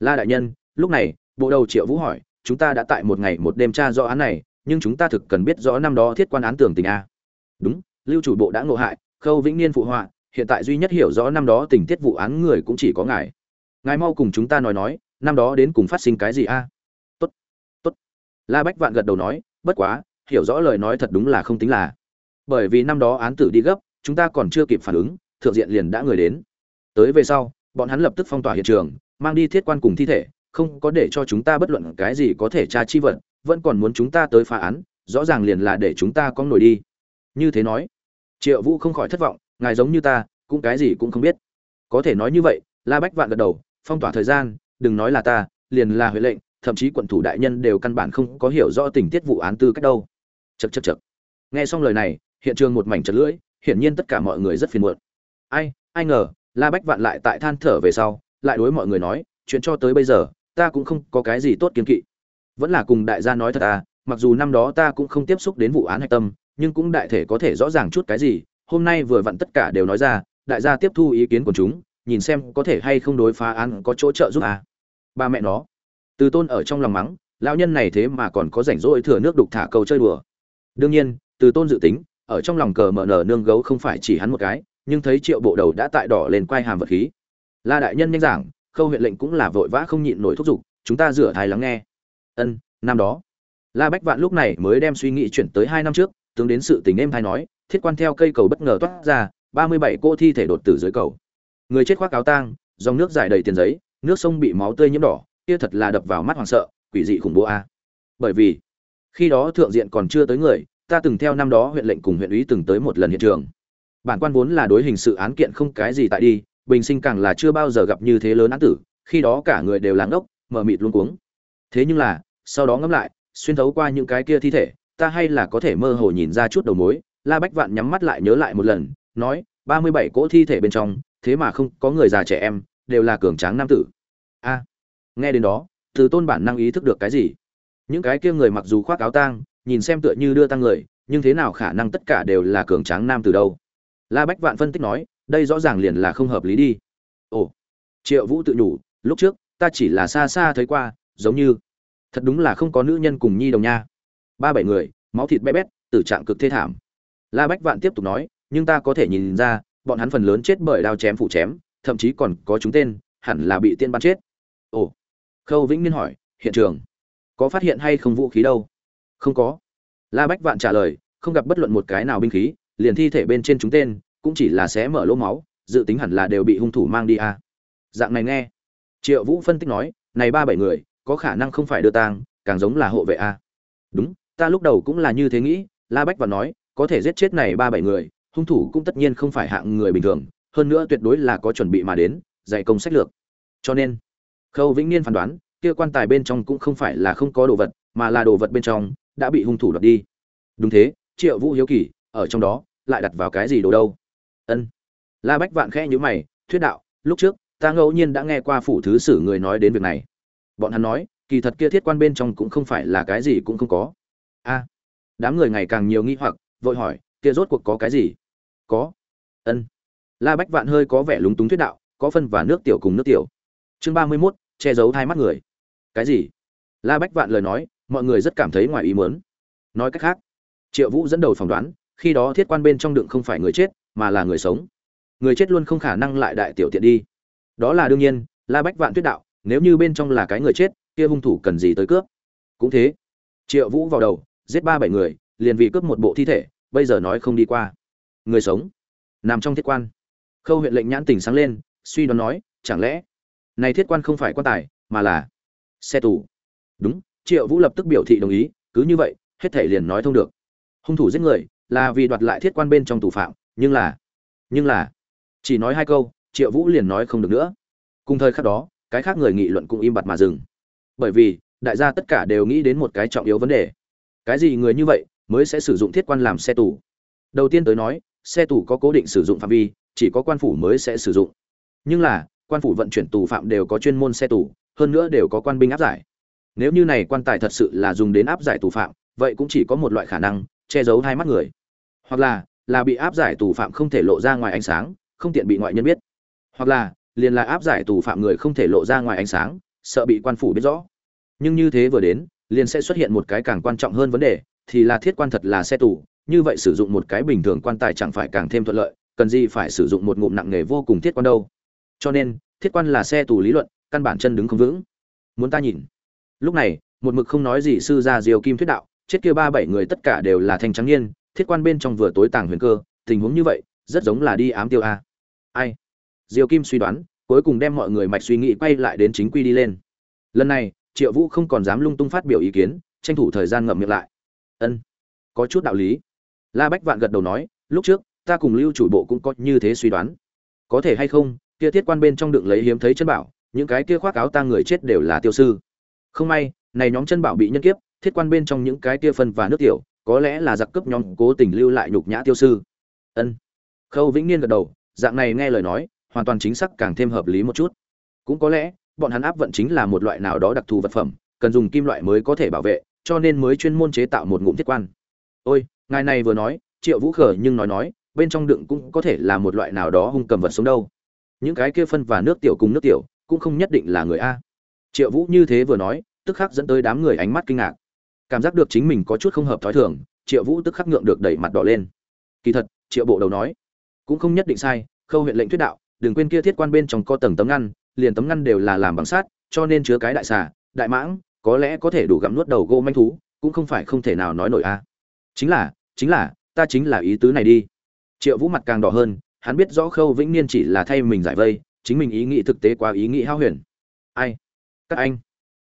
La đại nhân, lúc này, bộ đầu triệu vũ hỏi, chúng ta đã tại một ngày một đêm tra rõ án này, nhưng chúng ta thực cần biết rõ năm đó thiết quan án tưởng tình a. Đúng, lưu chủ bộ đã ngộ hại, khâu vĩnh niên phụ họa, hiện tại duy nhất hiểu rõ năm đó tình tiết vụ án người cũng chỉ có ngài. Ngài mau cùng chúng ta nói nói, năm đó đến cùng phát sinh cái gì a? Tốt tốt. La bách vạn gật đầu nói, bất quá, hiểu rõ lời nói thật đúng là không tính là bởi vì năm đó án tử đi gấp, chúng ta còn chưa kịp phản ứng, thượng diện liền đã người đến. Tới về sau, bọn hắn lập tức phong tỏa hiện trường, mang đi thiết quan cùng thi thể, không có để cho chúng ta bất luận cái gì có thể tra chi vật, vẫn còn muốn chúng ta tới phá án, rõ ràng liền là để chúng ta có nổi đi. Như thế nói, triệu vũ không khỏi thất vọng, ngài giống như ta, cũng cái gì cũng không biết. Có thể nói như vậy, la bách vạn gật đầu, phong tỏa thời gian, đừng nói là ta, liền là huệ lệnh, thậm chí quận thủ đại nhân đều căn bản không có hiểu rõ tình tiết vụ án tư cách đâu. Chật chật chật nghe xong lời này hiện trường một mảnh chật lưỡi, hiển nhiên tất cả mọi người rất phiền muộn. Ai ai ngờ, la bách vạn lại tại than thở về sau, lại đối mọi người nói, chuyện cho tới bây giờ, ta cũng không có cái gì tốt kiến kỵ. Vẫn là cùng đại gia nói thật à mặc dù năm đó ta cũng không tiếp xúc đến vụ án hạch tâm, nhưng cũng đại thể có thể rõ ràng chút cái gì, hôm nay vừa vặn tất cả đều nói ra, đại gia tiếp thu ý kiến của chúng, nhìn xem có thể hay không đối phá án có chỗ trợ giúp à. ba mẹ nó. Từ tôn ở trong lòng mắng, lão nhân này thế mà còn có rảnh rỗi thừa nước đục thả câu chơi đùa. Đương nhiên, từ tôn dự tính ở trong lòng cờ mở nở nương gấu không phải chỉ hắn một cái, nhưng thấy triệu bộ đầu đã tại đỏ lên quay hàm vật khí. La đại nhân nhanh giảng, khâu huyện lệnh cũng là vội vã không nhịn nổi thúc giục, chúng ta rửa thai lắng nghe. Ân, năm đó. La bách vạn lúc này mới đem suy nghĩ chuyển tới hai năm trước, tướng đến sự tình em thai nói, thiết quan theo cây cầu bất ngờ toát ra, ba mươi bảy cô thi thể đột tử dưới cầu. Người chết khoác áo tang, dòng nước dài đầy tiền giấy, nước sông bị máu tươi nhiễm đỏ, kia thật là đập vào mắt hoảng sợ, quỷ dị khủng bố a. Bởi vì, khi đó thượng diện còn chưa tới người ta từng theo năm đó huyện lệnh cùng huyện ủy từng tới một lần hiện trường. Bản quan vốn là đối hình sự án kiện không cái gì tại đi, bình sinh càng là chưa bao giờ gặp như thế lớn án tử, khi đó cả người đều láng ốc, mờ mịt luôn cuống. Thế nhưng là, sau đó ngẫm lại, xuyên thấu qua những cái kia thi thể, ta hay là có thể mơ hồ nhìn ra chút đầu mối. La bách vạn nhắm mắt lại nhớ lại một lần, nói, ba mươi bảy cỗ thi thể bên trong, thế mà không có người già trẻ em, đều là cường tráng nam tử. A, nghe đến đó, từ tôn bản năng ý thức được cái gì? Những cái kia người mặc dù khoác áo tang nhìn xem tựa như đưa tăng người, nhưng thế nào khả năng tất cả đều là cường tráng nam từ đâu? La bách vạn phân tích nói, đây rõ ràng liền là không hợp lý đi. Ồ, triệu vũ tự nhủ, lúc trước, ta chỉ là xa xa thấy qua, giống như, thật đúng là không có nữ nhân cùng nhi đồng nha. Ba bảy người, máu thịt bé bét, tử trạng cực thê thảm. La bách vạn tiếp tục nói, nhưng ta có thể nhìn ra, bọn hắn phần lớn chết bởi đao chém phụ chém, thậm chí còn có chúng tên, hẳn là bị tiên bắn chết. Ồ, khâu vĩnh niên hỏi, hiện trường, có phát hiện hay không vũ khí đâu? Không có la bách vạn trả lời, không gặp bất luận một cái nào binh khí, liền thi thể bên trên chúng tên, cũng chỉ là xé mở lỗ máu, dự tính hẳn là đều bị hung thủ mang đi à. dạng này nghe triệu vũ phân tích nói, này ba bảy người, có khả năng không phải đưa tang, càng giống là hộ vệ a à. đúng, ta lúc đầu cũng là như thế nghĩ, la bách và nói, có thể giết chết này ba bảy người, hung thủ cũng tất nhiên không phải hạng người bình thường, hơn nữa tuyệt đối là có chuẩn bị mà đến, dạy công sách lược cho nên, khâu vĩnh niên phán đoán, kia quan tài bên trong cũng không phải là không có đồ vật, mà là đồ vật bên trong đã bị hung thủ đoạt đi. Đúng thế, triệu vũ hiếu kỳ, ở trong đó, lại đặt vào cái gì đồ đâu? Ân. La bách vạn khẽ nhữ mày, thuyết đạo, lúc trước, ta ngẫu nhiên đã nghe qua phủ thứ sử người nói đến việc này. Bọn hắn nói, kỳ thật kia thiết quan bên trong cũng không phải là cái gì cũng không có. A. Đám người ngày càng nhiều nghi hoặc, vội hỏi, kia rốt cuộc có cái gì? Có. Ân. La bách vạn hơi có vẻ lúng túng thuyết đạo, có phân và nước tiểu cùng nước tiểu. Chương ba mươi mốt, che giấu hai mắt người. Cái gì? La bách vạn lời nói mọi người rất cảm thấy ngoài ý muốn. Nói cách khác, triệu vũ dẫn đầu phỏng đoán, khi đó thiết quan bên trong đựng không phải người chết, mà là người sống. Người chết luôn không khả năng lại đại tiểu tiện đi. Đó là đương nhiên, la bách vạn tuyết đạo, nếu như bên trong là cái người chết, kia hung thủ cần gì tới cướp? Cũng thế, triệu vũ vào đầu, giết ba bảy người, liền vì cướp một bộ thi thể, bây giờ nói không đi qua. Người sống, nằm trong thiết quan. Khâu huyện lệnh nhãn tỉnh sáng lên, suy đoán nói, chẳng lẽ, này thiết quan không phải quan tài, mà là xe tù? Đúng triệu vũ lập tức biểu thị đồng ý, cứ như vậy, hết thể liền nói thông được. Hung thủ giết người, là vì đoạt lại thiết quan bên trong tù phạm, nhưng là nhưng là, chỉ nói hai câu, triệu vũ liền nói không được nữa. Cùng thời khắc đó, cái khác người nghị luận cũng im bặt mà dừng. Bởi vì, đại gia tất cả đều nghĩ đến một cái trọng yếu vấn đề. Cái gì người như vậy mới sẽ sử dụng thiết quan làm xe tù? Đầu tiên tới nói, xe tù có cố định sử dụng phạm vi, chỉ có quan phủ mới sẽ sử dụng. Nhưng là, quan phủ vận chuyển tù phạm đều có chuyên môn xe tù, hơn nữa đều có quan binh áp giải nếu như này quan tài thật sự là dùng đến áp giải tù phạm, vậy cũng chỉ có một loại khả năng, che giấu hai mắt người. Hoặc là là bị áp giải tù phạm không thể lộ ra ngoài ánh sáng, không tiện bị ngoại nhân biết. Hoặc là, liền là áp giải tù phạm người không thể lộ ra ngoài ánh sáng, sợ bị quan phủ biết rõ. Nhưng như thế vừa đến, liền sẽ xuất hiện một cái càng quan trọng hơn vấn đề, thì là thiết quan thật là xe tù, như vậy sử dụng một cái bình thường quan tài chẳng phải càng thêm thuận lợi, cần gì phải sử dụng một ngụm nặng nghề vô cùng thiết quan đâu. Cho nên, thiết quan là xe tù lý luận, căn bản chân đứng không vững. Muốn ta nhìn? Lúc này, một mực không nói gì sư gia diều kim thuyết đạo, chết kia ba bảy người tất cả đều là thanh trắng niên, thiết quan bên trong vừa tối tàng huyền cơ, tình huống như vậy, rất giống là đi ám tiêu a. Ai? Diều kim suy đoán, cuối cùng đem mọi người mạch suy nghĩ quay lại đến chính quy đi lên. Lần này, triệu vũ không còn dám lung tung phát biểu ý kiến, tranh thủ thời gian ngậm miệng lại. Ân, có chút đạo lý. La bách vạn gật đầu nói, lúc trước, ta cùng lưu chủ bộ cũng có như thế suy đoán. Có thể hay không, kia thiết quan bên trong đựng lấy hiếm thấy chân bảo, những cái kia khoác áo ta người chết đều là tiêu sư không may, này nhóm chân bảo bị nhân kiếp, thiết quan bên trong những cái kia phân và nước tiểu, có lẽ là giặc cướp nhóm cố tình lưu lại nhục nhã tiêu sư. Ân. Khâu vĩnh niên gật đầu, dạng này nghe lời nói, hoàn toàn chính xác càng thêm hợp lý một chút. Cũng có lẽ, bọn hắn áp vận chính là một loại nào đó đặc thù vật phẩm, cần dùng kim loại mới có thể bảo vệ, cho nên mới chuyên môn chế tạo một ngụm thiết quan. Ôi, ngài này vừa nói, triệu vũ khở nhưng nói nói, bên trong đựng cũng có thể là một loại nào đó hung cầm vật sống đâu. Những cái kia phân và nước tiểu cùng nước tiểu, cũng không nhất định là người a triệu vũ như thế vừa nói, tức khắc dẫn tới đám người ánh mắt kinh ngạc. Cảm giác được chính mình có chút không hợp thói thường, triệu vũ tức khắc ngượng được đẩy mặt đỏ lên. Kỳ thật, triệu bộ đầu nói, cũng không nhất định sai, khâu huyện lệnh thuyết đạo, đừng quên kia thiết quan bên trong có tầng tấm ngăn, liền tấm ngăn đều là làm bằng sắt, cho nên chứa cái đại xà, đại mãng, có lẽ có thể đủ gặm nuốt đầu gỗ manh thú, cũng không phải không thể nào nói nổi a. Chính là chính là, ta chính là ý tứ này đi. Triệu vũ mặt càng đỏ hơn, hắn biết rõ khâu vĩnh niên chỉ là thay mình giải vây, chính mình ý nghĩ thực tế quá ý nghĩ hao huyền. Ai? Các anh.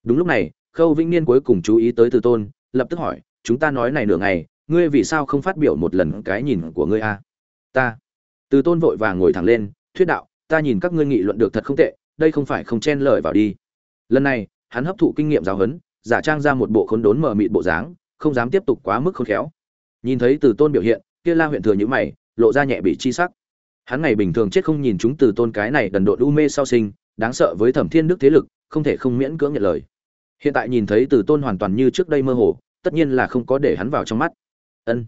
Đúng lúc này, khâu vĩnh niên cuối cùng chú ý tới từ tôn, lập tức hỏi, chúng ta nói này nửa ngày, ngươi vì sao không phát biểu một lần cái nhìn của ngươi a? Ta. Từ tôn vội vàng ngồi thẳng lên, thuyết đạo, ta nhìn các ngươi nghị luận được thật không tệ, đây không phải không chen lời vào đi. Lần này, hắn hấp thụ kinh nghiệm giáo huấn, giả trang ra một bộ khốn đốn mờ mịt bộ dáng, không dám tiếp tục quá mức khôn khéo. Nhìn thấy từ tôn biểu hiện, kia la huyện thừa nhữ mày, lộ ra nhẹ bị chi sắc. Hắn ngày bình thường chết không nhìn chúng từ tôn cái này đần độn u mê sau sinh, đáng sợ với thẩm thiên đức thế lực không thể không miễn cưỡng nhận lời. Hiện tại nhìn thấy từ tôn hoàn toàn như trước đây mơ hồ, tất nhiên là không có để hắn vào trong mắt. Ân.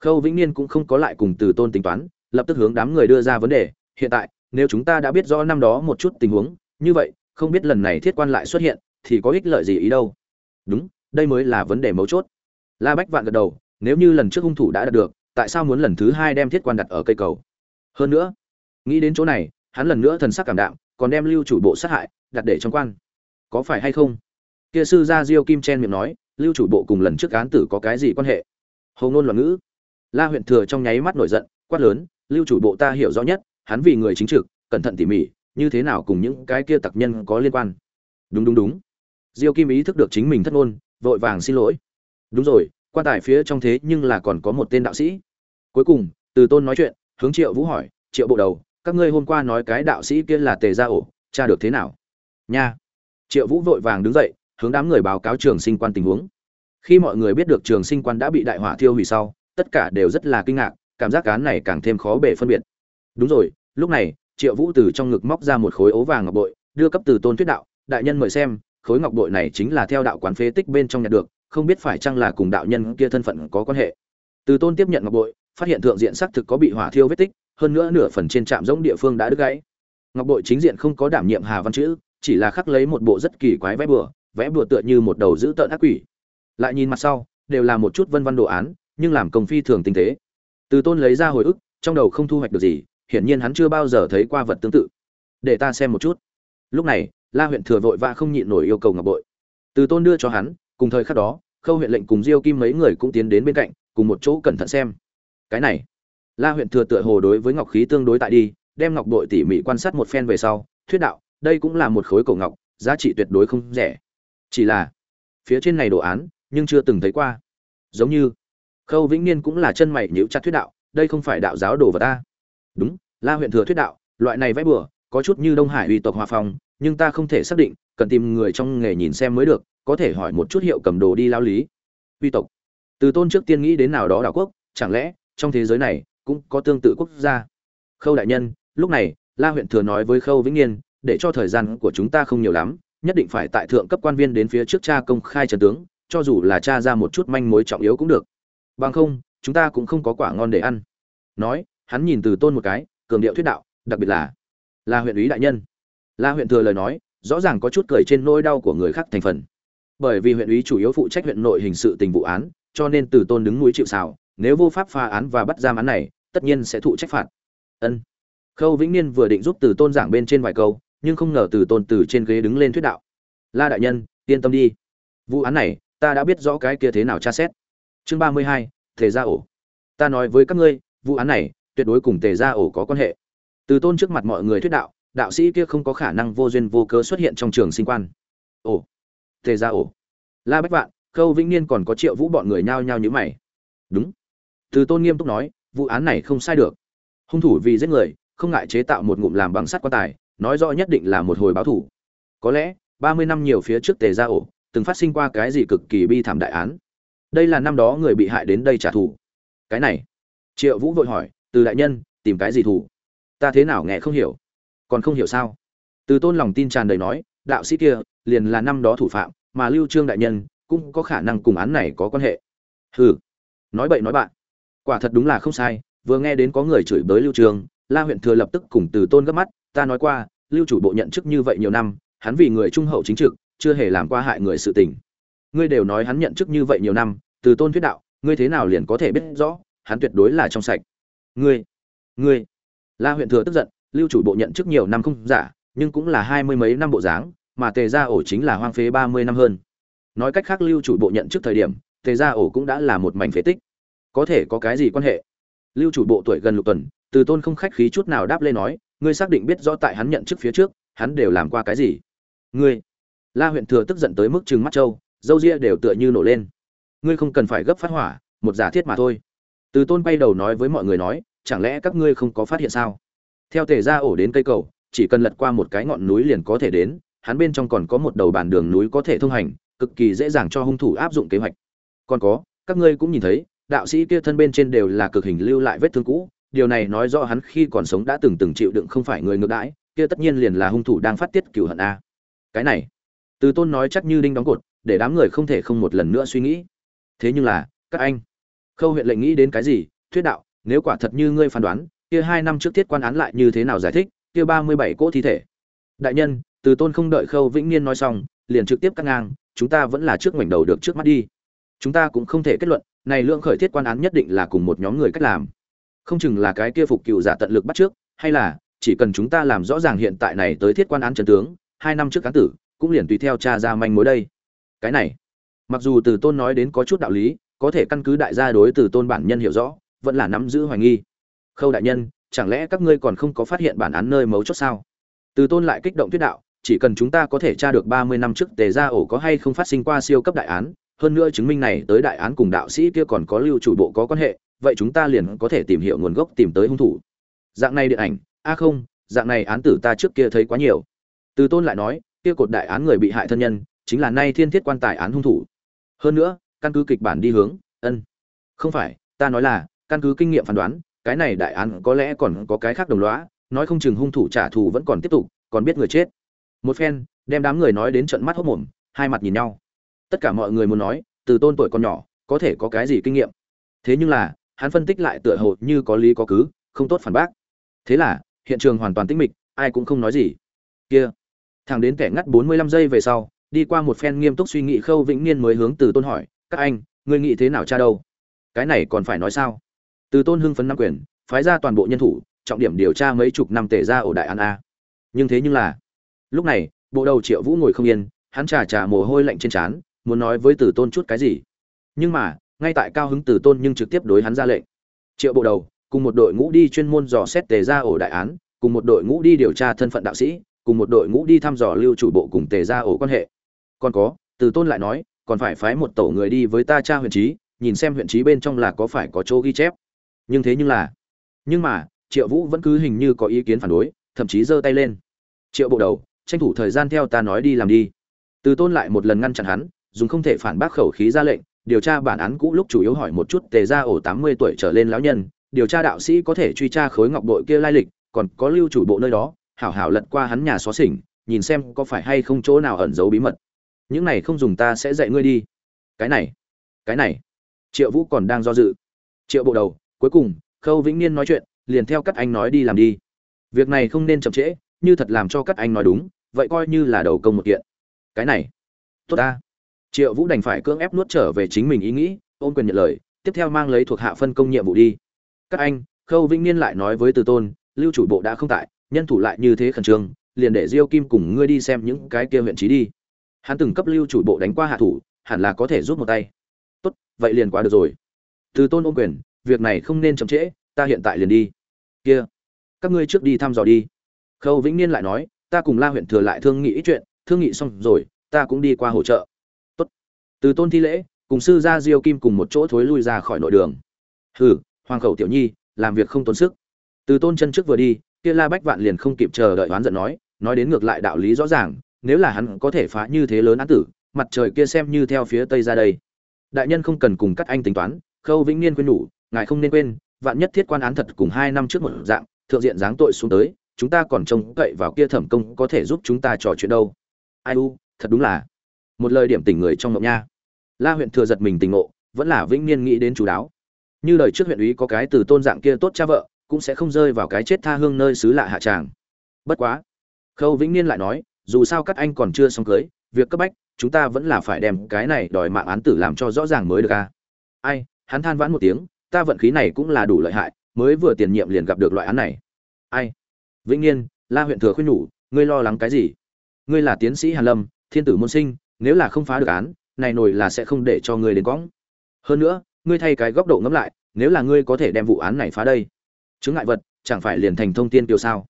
Khâu vĩnh niên cũng không có lại cùng từ tôn tính toán, lập tức hướng đám người đưa ra vấn đề, hiện tại, nếu chúng ta đã biết rõ năm đó một chút tình huống, như vậy, không biết lần này thiết quan lại xuất hiện, thì có ích lợi gì ý đâu. Đúng, đây mới là vấn đề mấu chốt. La bách vạn gật đầu, nếu như lần trước hung thủ đã đạt được, tại sao muốn lần thứ hai đem thiết quan đặt ở cây cầu? Hơn nữa, nghĩ đến chỗ này, hắn lần nữa thần sắc cảm đạm còn đem lưu chủ bộ sát hại, đặt để trong quan. Có phải hay không? Kia sư gia diêu kim chen miệng nói, lưu chủ bộ cùng lần trước án tử có cái gì quan hệ? Hầu ngôn loạn ngữ. La huyện thừa trong nháy mắt nổi giận, quát lớn, lưu chủ bộ ta hiểu rõ nhất, hắn vì người chính trực, cẩn thận tỉ mỉ, như thế nào cùng những cái kia tặc nhân có liên quan? Đúng đúng đúng. Diêu kim ý thức được chính mình thất ngôn, vội vàng xin lỗi. Đúng rồi, quan tài phía trong thế nhưng là còn có một tên đạo sĩ. Cuối cùng, từ tôn nói chuyện, hướng triệu vũ hỏi, triệu bộ đầu các ngươi hôm qua nói cái đạo sĩ kia là tề gia ổ, cha được thế nào? Nha. Triệu vũ vội vàng đứng dậy, hướng đám người báo cáo trường sinh quan tình huống. Khi mọi người biết được trường sinh quan đã bị đại hỏa thiêu hủy sau, tất cả đều rất là kinh ngạc, cảm giác cán này càng thêm khó bể phân biệt. Đúng rồi, lúc này, triệu vũ từ trong ngực móc ra một khối ố vàng ngọc bội, đưa cấp từ tôn thuyết đạo, đại nhân mời xem, khối ngọc bội này chính là theo đạo quán phế tích bên trong nhận được, không biết phải chăng là cùng đạo nhân kia thân phận có quan hệ. Từ tôn tiếp nhận ngọc bội, phát hiện thượng diện xác thực có bị hỏa thiêu vết tích hơn nữa nửa phần trên trạm giống địa phương đã đứt gãy. Ngọc bội chính diện không có đảm nhiệm hà văn chữ, chỉ là khắc lấy một bộ rất kỳ quái vẽ bừa vẽ bừa tựa như một đầu dữ tợn ác quỷ. Lại nhìn mặt sau, đều là một chút vân văn đồ án, nhưng làm công phi thường tinh tế. Từ tôn lấy ra hồi ức, trong đầu không thu hoạch được gì, hiển nhiên hắn chưa bao giờ thấy qua vật tương tự. Để ta xem một chút. Lúc này, la huyện thừa vội vã không nhịn nổi yêu cầu ngọc bội. Từ tôn đưa cho hắn, cùng thời khắc đó, khâu huyện lệnh cùng diêu kim mấy người cũng tiến đến bên cạnh, cùng một chỗ cẩn thận xem. Cái này la huyện thừa tựa hồ đối với ngọc khí tương đối tại đi, đem ngọc bội tỉ mỉ quan sát một phen về sau, thuyết đạo, đây cũng là một khối cổ ngọc, giá trị tuyệt đối không rẻ. Chỉ là, phía trên này đồ án, nhưng chưa từng thấy qua. Giống như, khâu vĩnh niên cũng là chân mày nhíu chặt thuyết đạo, đây không phải đạo giáo đồ vật ta. Đúng, la huyện thừa thuyết đạo, loại này vẽ bừa, có chút như đông hải uy tộc hòa phong, nhưng ta không thể xác định, cần tìm người trong nghề nhìn xem mới được, có thể hỏi một chút hiệu cầm đồ đi lao lý. Uy tộc, từ tôn trước tiên nghĩ đến nào đó đảo quốc, chẳng lẽ, trong thế giới này cũng có tương tự quốc gia. Khâu đại nhân, lúc này, la huyện thừa nói với khâu vĩnh niên, để cho thời gian của chúng ta không nhiều lắm, nhất định phải tại thượng cấp quan viên đến phía trước cha công khai trần tướng, cho dù là cha ra một chút manh mối trọng yếu cũng được. Bằng không, chúng ta cũng không có quả ngon để ăn. Nói, hắn nhìn từ tôn một cái, cường điệu thuyết đạo, đặc biệt là là huyện ủy đại nhân. La huyện thừa lời nói, rõ ràng có chút cười trên nỗi đau của người khác thành phần. Bởi vì huyện ủy chủ yếu phụ trách huyện nội hình sự tình vụ án, cho nên từ tôn đứng núi chịu xào nếu vô pháp pha án và bắt giam án này, tất nhiên sẽ thụ trách phạt. Ân. Khâu vĩnh niên vừa định giúp từ tôn giảng bên trên vài câu, nhưng không ngờ từ tôn từ trên ghế đứng lên thuyết đạo. La đại nhân, yên tâm đi. Vụ án này, ta đã biết rõ cái kia thế nào tra xét. Chương ba mươi hai, tề gia ổ. Ta nói với các ngươi, vụ án này tuyệt đối cùng tề gia ổ có quan hệ. Từ tôn trước mặt mọi người thuyết đạo đạo sĩ kia không có khả năng vô duyên vô cớ xuất hiện trong trường sinh quan. Ổ, tề gia ổ. La bách vạn, khâu vĩnh niên còn có triệu vũ bọn người nhao nhao như mày. Đúng từ tôn nghiêm túc nói, vụ án này không sai được. Hung thủ vì giết người, không ngại chế tạo một ngụm làm bằng sắt quan tài, nói rõ nhất định là một hồi báo thủ. Có lẽ, ba mươi năm nhiều phía trước tề gia ổ từng phát sinh qua cái gì cực kỳ bi thảm đại án. Đây là năm đó người bị hại đến đây trả thù. Cái này, triệu vũ vội hỏi, từ đại nhân, tìm cái gì thủ ta thế nào nghe không hiểu? Còn không hiểu sao? Từ tôn lòng tin tràn đầy nói, đạo sĩ kia liền là năm đó thủ phạm, mà lưu trương đại nhân cũng có khả năng cùng án này có quan hệ. Hừ, nói bậy nói bạn quả thật đúng là không sai vừa nghe đến có người chửi bới lưu Trường, la huyện thừa lập tức cùng từ tôn gấp mắt ta nói qua lưu chủ bộ nhận chức như vậy nhiều năm hắn vì người trung hậu chính trực chưa hề làm qua hại người sự tình. Ngươi đều nói hắn nhận chức như vậy nhiều năm từ tôn thuyết đạo ngươi thế nào liền có thể biết rõ hắn tuyệt đối là trong sạch. Ngươi ngươi. La huyện thừa tức giận lưu chủ bộ nhận chức nhiều năm không giả nhưng cũng là hai mươi mấy năm bộ dáng mà tề gia ổ chính là hoang phế ba mươi năm hơn. Nói cách khác lưu chủ bộ nhận chức thời điểm tề gia ổ cũng đã là một mảnh phế tích có thể có cái gì quan hệ? Lưu chủ bộ tuổi gần lục tuần, từ tôn không khách khí chút nào đáp lên nói, ngươi xác định biết rõ tại hắn nhận chức phía trước, hắn đều làm qua cái gì? Ngươi, la huyện thừa tức giận tới mức trừng mắt trâu, dâu ria đều tựa như nổ lên. Ngươi không cần phải gấp phát hỏa, một giả thiết mà thôi. Từ tôn bay đầu nói với mọi người nói, chẳng lẽ các ngươi không có phát hiện sao? Theo tề ra ổ đến cây cầu, chỉ cần lật qua một cái ngọn núi liền có thể đến, hắn bên trong còn có một đầu bản đường núi có thể thông hành, cực kỳ dễ dàng cho hung thủ áp dụng kế hoạch. Còn có, các ngươi cũng nhìn thấy đạo sĩ kia thân bên trên đều là cực hình lưu lại vết thương cũ, điều này nói rõ hắn khi còn sống đã từng từng chịu đựng không phải người ngược đãi, kia tất nhiên liền là hung thủ đang phát tiết cửu hận a. Cái này, từ tôn nói chắc như đinh đóng cột, để đám người không thể không một lần nữa suy nghĩ. Thế nhưng là, các anh, khâu huyện lệnh nghĩ đến cái gì? Thuyết đạo, nếu quả thật như ngươi phán đoán, kia hai năm trước thiết quan án lại như thế nào giải thích, kia ba mươi bảy cỗ thi thể. Đại nhân, từ tôn không đợi khâu vĩnh niên nói xong, liền trực tiếp cắt ngang, chúng ta vẫn là trước ngoảnh đầu được trước mắt đi. Chúng ta cũng không thể kết luận này lượng khởi thiết quan án nhất định là cùng một nhóm người cách làm. Không chừng là cái kia phục cựu giả tận lực bắt trước, hay là, chỉ cần chúng ta làm rõ ràng hiện tại này tới thiết quan án trần tướng, hai năm trước cán tử, cũng liền tùy theo cha ra manh mối đây. Cái này, mặc dù từ tôn nói đến có chút đạo lý, có thể căn cứ đại gia đối từ tôn bản nhân hiểu rõ, vẫn là nắm giữ hoài nghi. Khâu đại nhân, chẳng lẽ các ngươi còn không có phát hiện bản án nơi mấu chốt sao? Từ tôn lại kích động thuyết đạo, chỉ cần chúng ta có thể tra được ba mươi năm trước tề gia ổ có hay không phát sinh qua siêu cấp đại án hơn nữa chứng minh này tới đại án cùng đạo sĩ kia còn có lưu chủ bộ có quan hệ, vậy chúng ta liền có thể tìm hiểu nguồn gốc tìm tới hung thủ. Dạng này điện ảnh, a à không, dạng này án tử ta trước kia thấy quá nhiều. Từ tôn lại nói, kia cột đại án người bị hại thân nhân, chính là nay thiên thiết quan tài án hung thủ. Hơn nữa, căn cứ kịch bản đi hướng, ân. Không phải, ta nói là, căn cứ kinh nghiệm phán đoán, cái này đại án có lẽ còn có cái khác đồng lõa, nói không chừng hung thủ trả thù vẫn còn tiếp tục, còn biết người chết. Một phen, đem đám người nói đến trận mắt hốc mồm, hai mặt nhìn nhau tất cả mọi người muốn nói, từ tôn tuổi còn nhỏ, có thể có cái gì kinh nghiệm? Thế nhưng là, hắn phân tích lại tựa hồ như có lý có cứ, không tốt phản bác. Thế là, hiện trường hoàn toàn tĩnh mịch, ai cũng không nói gì. Kia! Thằng đến kẻ ngắt bốn mươi lăm giây về sau, đi qua một phen nghiêm túc suy nghĩ khâu vĩnh niên mới hướng từ tôn hỏi, các anh, ngươi nghĩ thế nào cha đâu? Cái này còn phải nói sao? Từ tôn hưng phấn năm quyền, phái ra toàn bộ nhân thủ, trọng điểm điều tra mấy chục năm tể ra ổ đại an a. Nhưng thế nhưng là, lúc này, bộ đầu triệu vũ ngồi không yên, hắn trà trà mồ hôi lạnh trên trán muốn nói với tử tôn chút cái gì. Nhưng mà, ngay tại cao hứng tử tôn nhưng trực tiếp đối hắn ra lệnh. Triệu bộ đầu, cùng một đội ngũ đi chuyên môn dò xét tề gia ổ đại án, cùng một đội ngũ đi điều tra thân phận đạo sĩ, cùng một đội ngũ đi thăm dò lưu chủ bộ cùng tề gia ổ quan hệ. Còn có tử tôn lại nói, còn phải phái một tổ người đi với ta cha huyện trí, nhìn xem huyện trí bên trong là có phải có chỗ ghi chép. Nhưng thế nhưng là, nhưng mà, triệu vũ vẫn cứ hình như có ý kiến phản đối, thậm chí giơ tay lên. Triệu bộ đầu, tranh thủ thời gian theo ta nói đi làm đi. Từ tôn lại một lần ngăn chặn hắn dùng không thể phản bác khẩu khí ra lệnh, điều tra bản án cũ lúc chủ yếu hỏi một chút tề ra ổ tám mươi tuổi trở lên lão nhân, điều tra đạo sĩ có thể truy tra khối ngọc bội kia lai lịch, còn có lưu chủ bộ nơi đó, hảo hảo lật qua hắn nhà xóa xỉnh, nhìn xem có phải hay không chỗ nào ẩn giấu bí mật. Những này không dùng ta sẽ dạy ngươi đi. Cái này cái này. Triệu vũ còn đang do dự. Triệu bộ đầu, cuối cùng, khâu vĩnh niên nói chuyện, liền theo các anh nói đi làm đi. Việc này không nên chậm trễ, như thật làm cho các anh nói đúng, vậy coi như là đầu công một kiện. Cái này, tốt ta triệu vũ đành phải cưỡng ép nuốt trở về chính mình ý nghĩ, ôm quyền nhận lời, tiếp theo mang lấy thuộc hạ phân công nhiệm vụ đi. Các anh, khâu vĩnh niên lại nói với từ tôn, lưu chủ bộ đã không tại, nhân thủ lại như thế khẩn trương, liền để diêu kim cùng ngươi đi xem những cái kia huyện trí đi. Hắn từng cấp lưu chủ bộ đánh qua hạ thủ, hẳn là có thể giúp một tay. Tốt, vậy liền quá được rồi. Từ tôn ôm quyền, việc này không nên chậm trễ, ta hiện tại liền đi. Kia, các ngươi trước đi thăm dò đi. Khâu vĩnh niên lại nói, ta cùng la huyện thừa lại thương nghị ít chuyện, thương nghị xong rồi, ta cũng đi qua hỗ trợ từ tôn thi lễ, cùng sư gia diêu kim cùng một chỗ thối lui ra khỏi nội đường. Hừ, hoàng khẩu tiểu nhi, làm việc không tốn sức. Từ tôn chân trước vừa đi, kia la bách vạn liền không kịp chờ đợi oán giận nói nói đến ngược lại đạo lý rõ ràng, nếu là hắn có thể phá như thế lớn án tử, mặt trời kia xem như theo phía tây ra đây. Đại nhân không cần cùng các anh tính toán, khâu vĩnh niên quên nhủ ngài không nên quên, vạn nhất thiết quan án thật cùng hai năm trước một dạng, thượng diện giáng tội xuống tới, chúng ta còn trông cậy vào kia thẩm công có thể giúp chúng ta trò chuyện đâu. Ai u, thật đúng là. Một lời điểm tỉnh người trong mộng nha la huyện thừa giật mình tỉnh ngộ, vẫn là vĩnh niên nghĩ đến chú đáo. Như lời trước huyện úy có cái từ tôn dạng kia tốt cha vợ, cũng sẽ không rơi vào cái chết tha hương nơi xứ lạ hạ tràng. Bất quá, khâu vĩnh niên lại nói, dù sao các anh còn chưa xong cưới, việc cấp bách, chúng ta vẫn là phải đem cái này đòi mạng án tử làm cho rõ ràng mới được a ai, hắn than vãn một tiếng, ta vận khí này cũng là đủ lợi hại, mới vừa tiền nhiệm liền gặp được loại án này. Ai? Vĩnh niên, la huyện thừa khuyên nhủ, ngươi lo lắng cái gì? Ngươi là tiến sĩ hàn lâm, thiên tử môn sinh, nếu là không phá được án này nổi là sẽ không để cho ngươi đến cõng. Hơn nữa, ngươi thay cái góc độ ngẫm lại, nếu là ngươi có thể đem vụ án này phá đây, chứng ngại vật, chẳng phải liền thành thông tiên tiêu sao?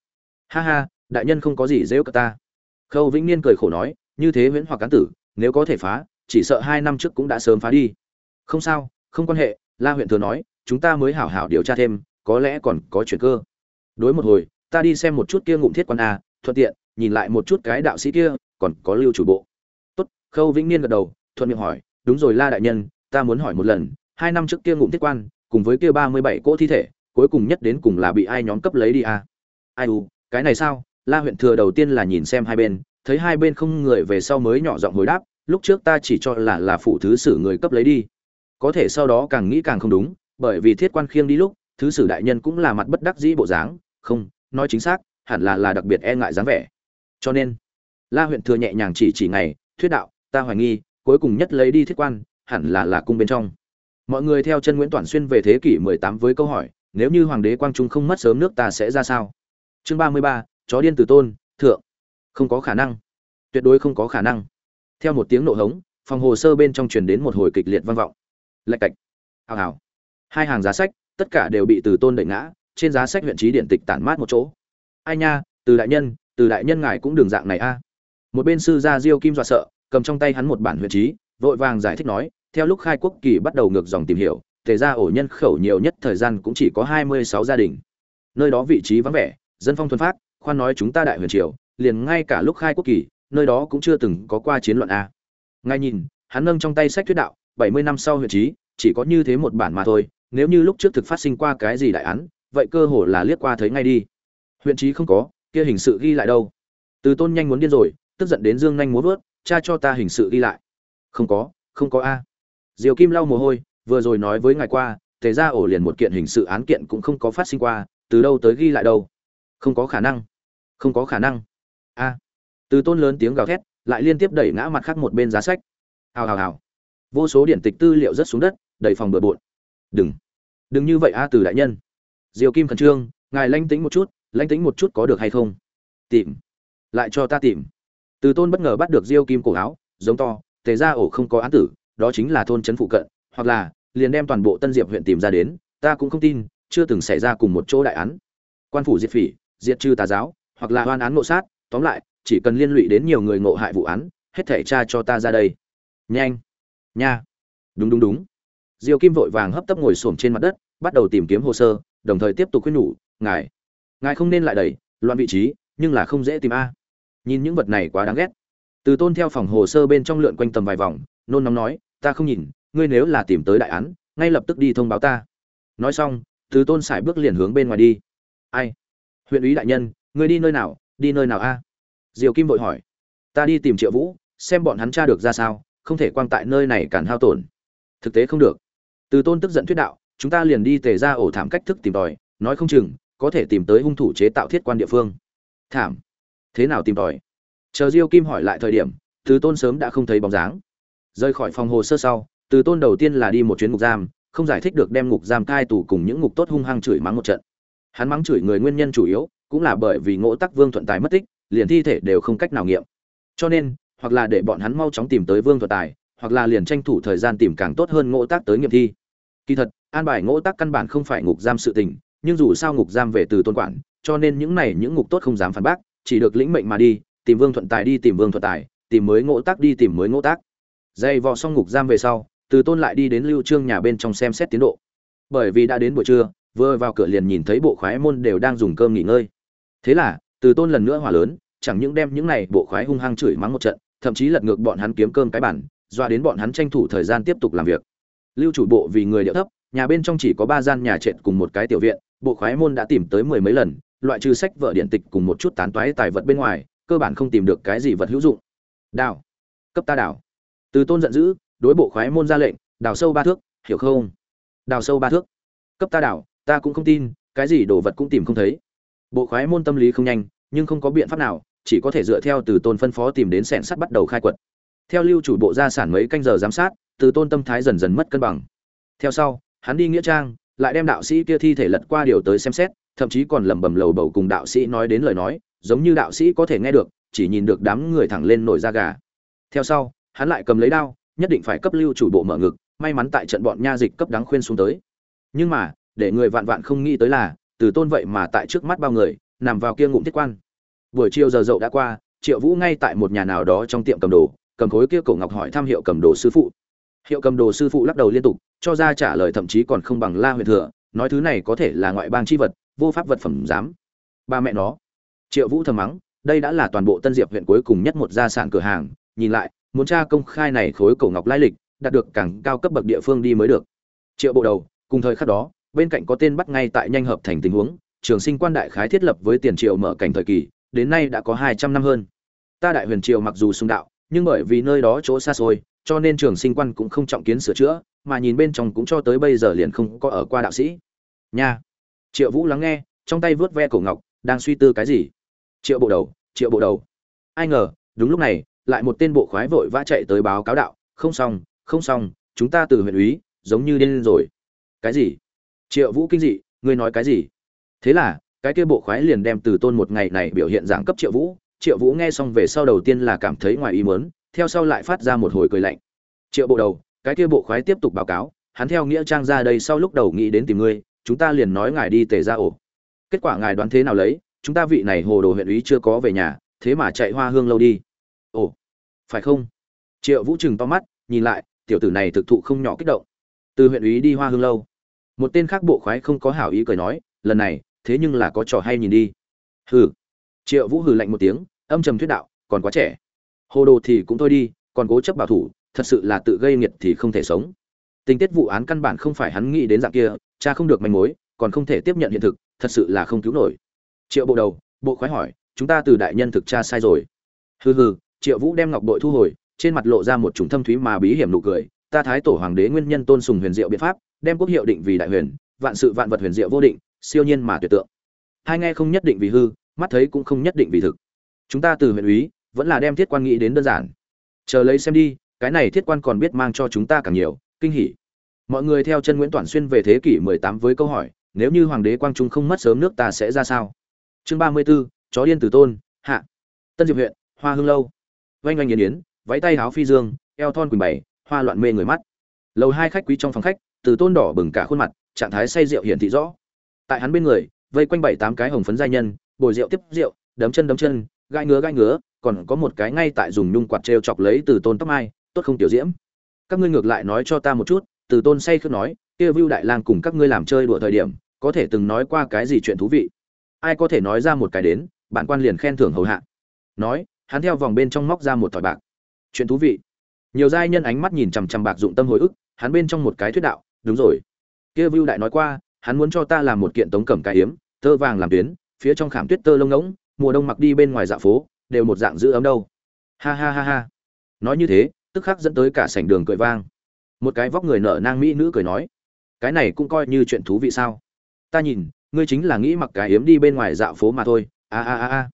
Ha ha, đại nhân không có gì dễ cả ta. Khâu vĩnh niên cười khổ nói, như thế viễn hoặc cán tử, nếu có thể phá, chỉ sợ hai năm trước cũng đã sớm phá đi. Không sao, không quan hệ, la huyện thừa nói, chúng ta mới hảo hảo điều tra thêm, có lẽ còn có chuyện cơ. Đối một hồi, ta đi xem một chút kia ngụm thiết quan a, thuận tiện, nhìn lại một chút cái đạo sĩ kia, còn có lưu chủ bộ. Tốt, khâu vĩnh niên gật đầu thuận miệng hỏi, đúng rồi la đại nhân, ta muốn hỏi một lần, hai năm trước kia ngụm thiết quan, cùng với kia ba mươi bảy cỗ thi thể, cuối cùng nhất đến cùng là bị ai nhóm cấp lấy đi à? ai u, cái này sao? La huyện thừa đầu tiên là nhìn xem hai bên, thấy hai bên không người về sau mới nhỏ giọng hồi đáp, lúc trước ta chỉ cho là là phụ thứ sử người cấp lấy đi. Có thể sau đó càng nghĩ càng không đúng, bởi vì thiết quan khiêng đi lúc, thứ sử đại nhân cũng là mặt bất đắc dĩ bộ dáng, không, nói chính xác, hẳn là là đặc biệt e ngại dáng vẻ. Cho nên, la huyện thừa nhẹ nhàng chỉ chỉ ngày, thuyết đạo, ta hoài nghi cuối cùng nhất lấy đi thiết quan, hẳn là là cung bên trong. Mọi người theo chân nguyễn toàn xuyên về thế kỷ 18 với câu hỏi, nếu như hoàng đế quang trung không mất sớm nước ta sẽ ra sao? Chương ba mươi ba, chó điên từ tôn, thượng. Không có khả năng. Tuyệt đối không có khả năng. Theo một tiếng nổ hống, phòng hồ sơ bên trong truyền đến một hồi kịch liệt vang vọng. Lạch cạch. Hào hào. Hai hàng giá sách, tất cả đều bị từ tôn đẩy ngã, trên giá sách huyện trí điện tịch tản mát một chỗ. Ai nha, từ đại nhân, từ đại nhân ngài cũng đường dạng này a. Một bên sư gia diêu kim dọa sợ cầm trong tay hắn một bản huyện trí, vội vàng giải thích nói, theo lúc khai quốc kỳ bắt đầu ngược dòng tìm hiểu thể ra ổ nhân khẩu nhiều nhất thời gian cũng chỉ có hai mươi sáu gia đình. Nơi đó vị trí vắng vẻ, dân phong thuần phát, khoan nói chúng ta đại huyền triều, liền ngay cả lúc khai quốc kỳ, nơi đó cũng chưa từng có qua chiến luận a. Ngay nhìn, hắn nâng trong tay sách thuyết đạo, bảy mươi năm sau huyện trí, chỉ có như thế một bản mà thôi, nếu như lúc trước thực phát sinh qua cái gì đại án, vậy cơ hồ là liếc qua thấy ngay đi. Huyện trí không có, kia hình sự ghi lại đâu. Từ tôn nhanh muốn điên rồi, tức giận đến dương nhanh muốn vớt cha cho ta hình sự ghi lại. Không có không có a. Diều kim lau mồ hôi, vừa rồi nói với ngài qua, tề ra ổ liền một kiện hình sự án kiện cũng không có phát sinh qua, từ đâu tới ghi lại đâu? Không có khả năng. Không có khả năng. A. Từ tôn lớn tiếng gào thét, lại liên tiếp đẩy ngã mặt khác một bên giá sách. Hào hào hào. Vô số điện tịch tư liệu rất xuống đất, đầy phòng bừa bộn. Đừng. Đừng như vậy a, từ đại nhân. Diều kim khẩn trương, ngài lanh tính một chút, lanh tính một chút có được hay không? Tìm. Lại cho ta tìm từ tôn bất ngờ bắt được diêu kim cổ áo, giống to, tề ra ổ không có án tử, đó chính là thôn trấn phụ cận, hoặc là, liền đem toàn bộ tân diệp huyện tìm ra đến, ta cũng không tin, chưa từng xảy ra cùng một chỗ đại án. Quan phủ diệt phỉ, diệt trừ tà giáo, hoặc là oan án ngộ sát, tóm lại, chỉ cần liên lụy đến nhiều người ngộ hại vụ án, hết thể tra cho ta ra đây. Nhanh. Nha. Đúng đúng đúng. Diêu kim vội vàng hấp tấp ngồi xổm trên mặt đất, bắt đầu tìm kiếm hồ sơ, đồng thời tiếp tục khuyên nhủ, ngài ngài không nên lại đẩy, loạn vị trí, nhưng là không dễ tìm a nhìn những vật này quá đáng ghét. Từ tôn theo phòng hồ sơ bên trong lượn quanh tầm vài vòng, nôn nóng nói, ta không nhìn, ngươi nếu là tìm tới đại án, ngay lập tức đi thông báo ta. Nói xong, từ tôn sải bước liền hướng bên ngoài đi. Ai? Huyện ủy đại nhân, ngươi đi nơi nào, đi nơi nào a? Diều kim vội hỏi. Ta đi tìm triệu vũ, xem bọn hắn tra được ra sao, không thể quang tại nơi này cản hao tổn. Thực tế không được. Từ tôn tức giận thuyết đạo, chúng ta liền đi tề ra ổ thảm cách thức tìm tòi, nói không chừng, có thể tìm tới hung thủ chế tạo thiết quan địa phương. Thảm? Thế nào tìm tòi? Chờ diêu kim hỏi lại thời điểm, từ tôn sớm đã không thấy bóng dáng. Rời khỏi phòng hồ sơ sau, từ tôn đầu tiên là đi một chuyến ngục giam, không giải thích được đem ngục giam cai tù cùng những ngục tốt hung hăng chửi mắng một trận. Hắn mắng chửi người nguyên nhân chủ yếu cũng là bởi vì ngỗ tắc vương thuận tài mất tích, liền thi thể đều không cách nào nghiệm. Cho nên, hoặc là để bọn hắn mau chóng tìm tới vương thuận tài, hoặc là liền tranh thủ thời gian tìm càng tốt hơn ngỗ tác tới nghiệm thi. Kỳ thật, an bài ngỗ tác căn bản không phải ngục giam sự tình, nhưng dù sao ngục giam về từ tôn quản, cho nên những này những ngục tốt không dám phản bác chỉ được lĩnh mệnh mà đi, tìm vương thuận tài đi tìm vương thuận tài, tìm mới ngộ tác đi tìm mới ngộ tác. Dây vò xong ngục giam về sau, từ tôn lại đi đến lưu trương nhà bên trong xem xét tiến độ. Bởi vì đã đến buổi trưa, vừa vào cửa liền nhìn thấy bộ khoái môn đều đang dùng cơm nghỉ ngơi. Thế là, từ tôn lần nữa hỏa lớn, chẳng những đem những này bộ khoái hung hăng chửi mắng một trận, thậm chí lật ngược bọn hắn kiếm cơm cái bản doa đến bọn hắn tranh thủ thời gian tiếp tục làm việc. Lưu chủ bộ vì người địa thấp, nhà bên trong chỉ có ba gian nhà trệt cùng một cái tiểu viện, bộ khoái môn đã tìm tới mười mấy lần loại trừ sách vở điện tịch cùng một chút tán toái tài vật bên ngoài, cơ bản không tìm được cái gì vật hữu dụng. Đào cấp ta đào từ tôn giận dữ, đối bộ khoái môn ra lệnh, đào sâu ba thước, hiểu không? Đào sâu ba thước. Cấp ta đào ta cũng không tin, cái gì đồ vật cũng tìm không thấy. Bộ khoái môn tâm lý không nhanh, nhưng không có biện pháp nào, chỉ có thể dựa theo từ tôn phân phó tìm đến sẻn sắt bắt đầu khai quật. Theo lưu chủ bộ gia sản mấy canh giờ giám sát, từ tôn tâm thái dần dần mất cân bằng. Theo sau, hắn đi nghĩa trang, lại đem đạo sĩ kia thi thể lật qua điều tới xem xét thậm chí còn lẩm bẩm lầu bầu cùng đạo sĩ nói đến lời nói, giống như đạo sĩ có thể nghe được, chỉ nhìn được đám người thẳng lên nổi da gà. Theo sau, hắn lại cầm lấy đao, nhất định phải cấp lưu chủ bộ mở ngực, may mắn tại trận bọn nha dịch cấp đáng khuyên xuống tới. Nhưng mà, để người vạn vạn không nghĩ tới là, từ tôn vậy mà tại trước mắt bao người, nằm vào kia ngụm thiết quan. Buổi chiều giờ dậu đã qua, triệu vũ ngay tại một nhà nào đó trong tiệm cầm đồ, cầm khối kia cổ ngọc hỏi thăm hiệu cầm đồ sư phụ. Hiệu cầm đồ sư phụ lắc đầu liên tục, cho ra trả lời thậm chí còn không bằng la huyền thừa, nói thứ này có thể là ngoại bang chi vật vô pháp vật phẩm dám, ba mẹ nó. Triệu vũ thầm mắng đây đã là toàn bộ tân diệp huyện cuối cùng nhất một gia sản cửa hàng nhìn lại muốn tra công khai này khối cổ ngọc lai lịch đạt được càng cao cấp bậc địa phương đi mới được. Triệu bộ đầu cùng thời khắc đó bên cạnh có tên bắt ngay tại nhanh hợp thành tình huống trường sinh quan đại khái thiết lập với tiền triệu mở cảnh thời kỳ đến nay đã có hai trăm năm hơn. Ta đại huyền triều mặc dù xung đạo nhưng bởi vì nơi đó chỗ xa xôi cho nên trường sinh quan cũng không trọng kiến sửa chữa mà nhìn bên trong cũng cho tới bây giờ liền không có ở qua đạo sĩ. Nha triệu vũ lắng nghe, trong tay vớt ve cổ ngọc, đang suy tư cái gì? Triệu bộ đầu, triệu bộ đầu. Ai ngờ, đúng lúc này, lại một tên bộ khoái vội vã chạy tới báo cáo đạo, không xong không xong, chúng ta từ huyện úy, giống như điên rồi. Cái gì? Triệu vũ kinh dị, ngươi nói cái gì? Thế là, cái kia bộ khoái liền đem từ tôn một ngày này biểu hiện dạng cấp triệu vũ. Triệu vũ nghe xong về sau đầu tiên là cảm thấy ngoài ý muốn, theo sau lại phát ra một hồi cười lạnh. Triệu bộ đầu, cái kia bộ khoái tiếp tục báo cáo, hắn theo nghĩa trang ra đây sau lúc đầu nghĩ đến tìm ngươi chúng ta liền nói ngài đi tề ra ổ. Kết quả ngài đoán thế nào lấy, chúng ta vị này hồ đồ huyện ý chưa có về nhà, thế mà chạy hoa hương lâu đi. Ồ, phải không? Triệu vũ trừng to mắt, nhìn lại, tiểu tử này thực thụ không nhỏ kích động. Từ huyện ý đi hoa hương lâu. Một tên khác bộ khoái không có hảo ý cười nói, lần này, thế nhưng là có trò hay nhìn đi. Hừ. Triệu vũ hừ lạnh một tiếng, âm trầm thuyết đạo, còn quá trẻ. Hồ đồ thì cũng thôi đi, còn cố chấp bảo thủ, thật sự là tự gây nghiệt thì không thể sống. Tình tiết vụ án căn bản không phải hắn nghĩ đến dạng kia cha không được manh mối, còn không thể tiếp nhận hiện thực, thật sự là không cứu nổi. Triệu bộ đầu, bộ khoái hỏi, chúng ta từ đại nhân thực cha sai rồi. Hừ hừ, triệu vũ đem ngọc bội thu hồi, trên mặt lộ ra một chủng thâm thúy mà bí hiểm nụ cười. Ta thái tổ hoàng đế nguyên nhân tôn sùng huyền diệu biện pháp, đem quốc hiệu định vì đại huyền, vạn sự vạn vật huyền diệu vô định, siêu nhiên mà tuyệt tượng. Hai nghe không nhất định vì hư, mắt thấy cũng không nhất định vì thực. Chúng ta từ huyện úy, vẫn là đem thiết quan nghĩ đến đơn giản. Chờ lấy xem đi, cái này thiết quan còn biết mang cho chúng ta càng nhiều, kinh hỉ mọi người theo chân nguyễn toản xuyên về thế kỷ 18 với câu hỏi nếu như hoàng đế quang trung không mất sớm nước ta sẽ ra sao? Chương 34, chó điên từ tôn hạ. Tân diệp huyện hoa hương lâu. Vanh vanh nghiền yến váy tay háo phi dương eo thon quỳnh bảy hoa loạn mê người mắt. Lầu hai khách quý trong phòng khách từ tôn đỏ bừng cả khuôn mặt trạng thái say rượu hiển thị rõ. Tại hắn bên người vây quanh bảy tám cái hồng phấn giai nhân bồi rượu tiếp rượu đấm chân đấm chân gai ngứa gai ngứa còn có một cái ngay tại dùng nhung quạt t chọc lấy từ tôn tóc mai tốt không tiểu diễm. Các ngươi ngược lại nói cho ta một chút từ tôn say khước nói, kia vưu đại lang cùng các ngươi làm chơi đùa thời điểm, có thể từng nói qua cái gì chuyện thú vị? Ai có thể nói ra một cái đến, bản quan liền khen thưởng hầu hạ. Nói, hắn theo vòng bên trong móc ra một thỏi bạc. Chuyện thú vị. Nhiều giai nhân ánh mắt nhìn chằm chằm bạc dụng tâm hồi ức, hắn bên trong một cái thuyết đạo, đúng rồi. Kia vưu đại nói qua, hắn muốn cho ta làm một kiện tống cẩm cái hiếm tơ vàng làm tuyến, phía trong khảm tuyết tơ lông ngỗng, mùa đông mặc đi bên ngoài dạ phố, đều một dạng giữ ấm đâu. Ha ha ha ha. Nói như thế, tức khắc dẫn tới cả sảnh đường cười vang một cái vóc người nở nang mỹ nữ cười nói, cái này cũng coi như chuyện thú vị sao? Ta nhìn, ngươi chính là nghĩ mặc cái hiếm đi bên ngoài dạo phố mà thôi, a a a a.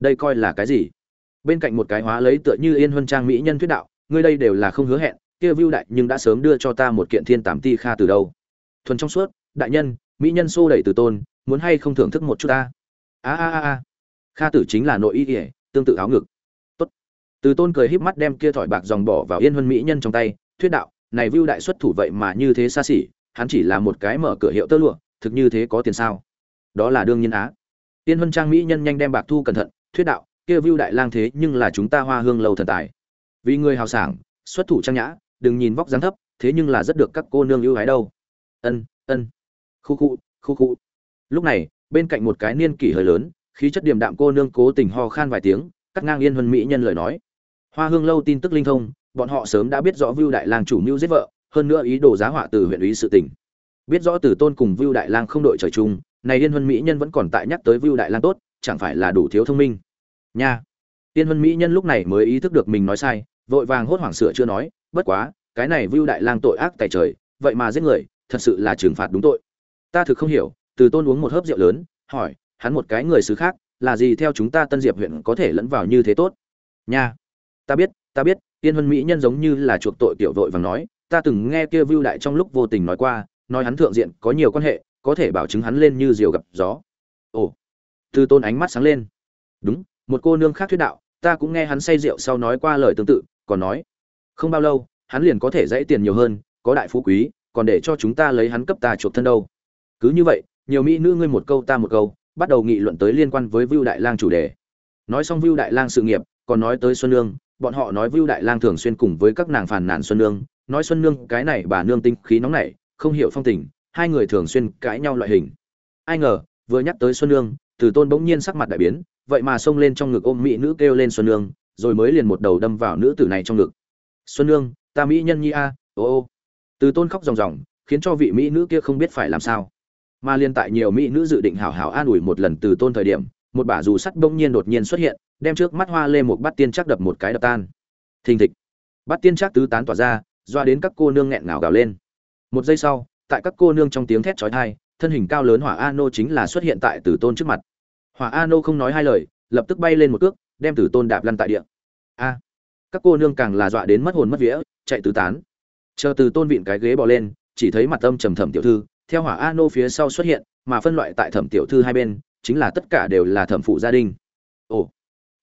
Đây coi là cái gì? Bên cạnh một cái hóa lấy tựa như yên huân trang mỹ nhân thuyết đạo, ngươi đây đều là không hứa hẹn, kia vưu đại nhưng đã sớm đưa cho ta một kiện thiên tám ti kha từ đâu? Thuần trong suốt, đại nhân, mỹ nhân xô đẩy từ tôn, muốn hay không thưởng thức một chút ta? A a a a. Kha tử chính là nội y ỉa tương tự áo ngực. Tốt. Từ tôn cười híp mắt đem kia thỏi bạc dòng bỏ vào yên huân mỹ nhân trong tay, thuyết đạo này Vưu đại xuất thủ vậy mà như thế xa xỉ, hắn chỉ là một cái mở cửa hiệu tơ lụa, thực như thế có tiền sao? Đó là đương nhiên á. Tiên huân trang mỹ nhân nhanh đem bạc thu cẩn thận, thuyết đạo, kia Vưu đại lang thế, nhưng là chúng ta hoa hương lâu thần tài. Vì người hào sảng, xuất thủ trang nhã, đừng nhìn vóc dáng thấp, thế nhưng là rất được các cô nương ưu ái đâu. Ân ân. Khu khu khu khu. Lúc này, bên cạnh một cái niên kỷ hơi lớn, khí chất điềm đạm cô nương cố tình ho khan vài tiếng, cắt ngang yên huân mỹ nhân lời nói. Hoa hương lâu tin tức linh thông bọn họ sớm đã biết rõ vưu đại lang chủ mưu giết vợ, hơn nữa ý đồ giá họa từ huyện ủy sự tình. biết rõ từ tôn cùng vưu đại lang không đội trời chung, này yên Vân mỹ nhân vẫn còn tại nhắc tới vưu đại lang tốt, chẳng phải là đủ thiếu thông minh. Nha. Tiên Vân mỹ nhân lúc này mới ý thức được mình nói sai, vội vàng hốt hoảng sửa chưa nói, bất quá, cái này vưu đại lang tội ác tại trời, vậy mà giết người, thật sự là trừng phạt đúng tội. Ta thực không hiểu, từ tôn uống một hớp rượu lớn, hỏi, hắn một cái người xứ khác, là gì theo chúng ta tân diệp huyện có thể lẫn vào như thế tốt? Nha. Ta biết ta biết tiên huân mỹ nhân giống như là chuộc tội tiểu vội vàng nói, ta từng nghe kia vưu đại trong lúc vô tình nói qua, nói hắn thượng diện có nhiều quan hệ, có thể bảo chứng hắn lên như diều gặp gió. Ồ từ tôn ánh mắt sáng lên. Đúng, một cô nương khác thuyết đạo, ta cũng nghe hắn say rượu sau nói qua lời tương tự, còn nói, không bao lâu, hắn liền có thể dãy tiền nhiều hơn, có đại phú quý, còn để cho chúng ta lấy hắn cấp ta chuộc thân đâu. Cứ như vậy, nhiều mỹ nữ ngươi một câu ta một câu, bắt đầu nghị luận tới liên quan với vưu đại lang chủ đề. Nói xong vưu đại lang sự nghiệp, còn nói tới xuân nương bọn họ nói vưu đại lang thường xuyên cùng với các nàng phàn nàn xuân nương, nói xuân nương cái này bà nương tinh khí nóng nảy, không hiểu phong tình, hai người thường xuyên cãi nhau loại hình. Ai ngờ, vừa nhắc tới xuân nương, từ tôn bỗng nhiên sắc mặt đại biến, vậy mà xông lên trong ngực ôm mỹ nữ kêu lên xuân nương, rồi mới liền một đầu đâm vào nữ tử này trong ngực. Xuân nương, ta mỹ nhân nhi a, ô ô. Từ tôn khóc ròng ròng, khiến cho vị mỹ nữ kia không biết phải làm sao. Mà liên tại nhiều mỹ nữ dự định hảo hảo an ủi một lần từ tôn thời điểm, một bả dù sắt bỗng nhiên đột nhiên xuất hiện đem trước mắt hoa lê một bát tiên chắc đập một cái đập tan. Thình thịch. Bát tiên chắc tứ tán tỏa ra, doa đến các cô nương nghẹn ngào gào lên. Một giây sau, tại các cô nương trong tiếng thét chói tai, thân hình cao lớn hỏa a nô chính là xuất hiện tại tử tôn trước mặt. Hỏa a nô không nói hai lời, lập tức bay lên một cước, đem tử tôn đạp lăn tại địa. A. Các cô nương càng là dọa đến mất hồn mất vía, chạy tứ tán. Chờ từ tôn vịn cái ghế bò lên, chỉ thấy mặt âm trầm thẩm tiểu thư, theo hỏa a nô phía sau xuất hiện, mà phân loại tại thẩm tiểu thư hai bên, chính là tất cả đều là thẩm phụ gia đình. Ồ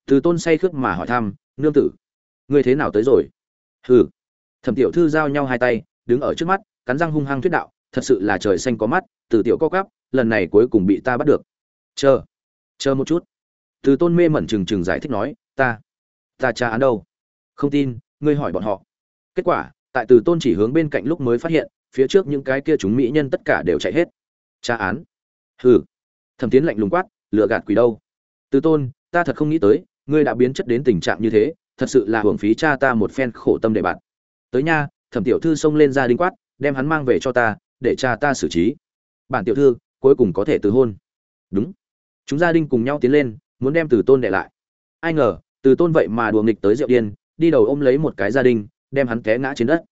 từ tôn say khướt mà hỏi thăm, nương tử, ngươi thế nào tới rồi? Hừ. Thẩm tiểu thư giao nhau hai tay, đứng ở trước mắt, cắn răng hung hăng thuyết đạo, thật sự là trời xanh có mắt, từ tiểu co cắp lần này cuối cùng bị ta bắt được. Chờ chờ một chút. Từ tôn mê mẩn trừng trừng giải thích nói, ta ta tra án đâu? Không tin, ngươi hỏi bọn họ. Kết quả, tại từ tôn chỉ hướng bên cạnh lúc mới phát hiện, phía trước những cái kia chúng mỹ nhân tất cả đều chạy hết. Tra án? Hừ. Thẩm tiến lạnh lùng quát, lựa gạt quỷ đâu? Từ tôn, ta thật không nghĩ tới ngươi đã biến chất đến tình trạng như thế, thật sự là hưởng phí cha ta một phen khổ tâm để bạn. Tới nha, thẩm tiểu thư xông lên ra đinh quát, đem hắn mang về cho ta, để cha ta xử trí. Bản tiểu thư, cuối cùng có thể từ hôn. Đúng. Chúng gia đình cùng nhau tiến lên, muốn đem từ tôn để lại. Ai ngờ, từ tôn vậy mà đùa nghịch tới rượu điên, đi đầu ôm lấy một cái gia đình, đem hắn té ngã trên đất.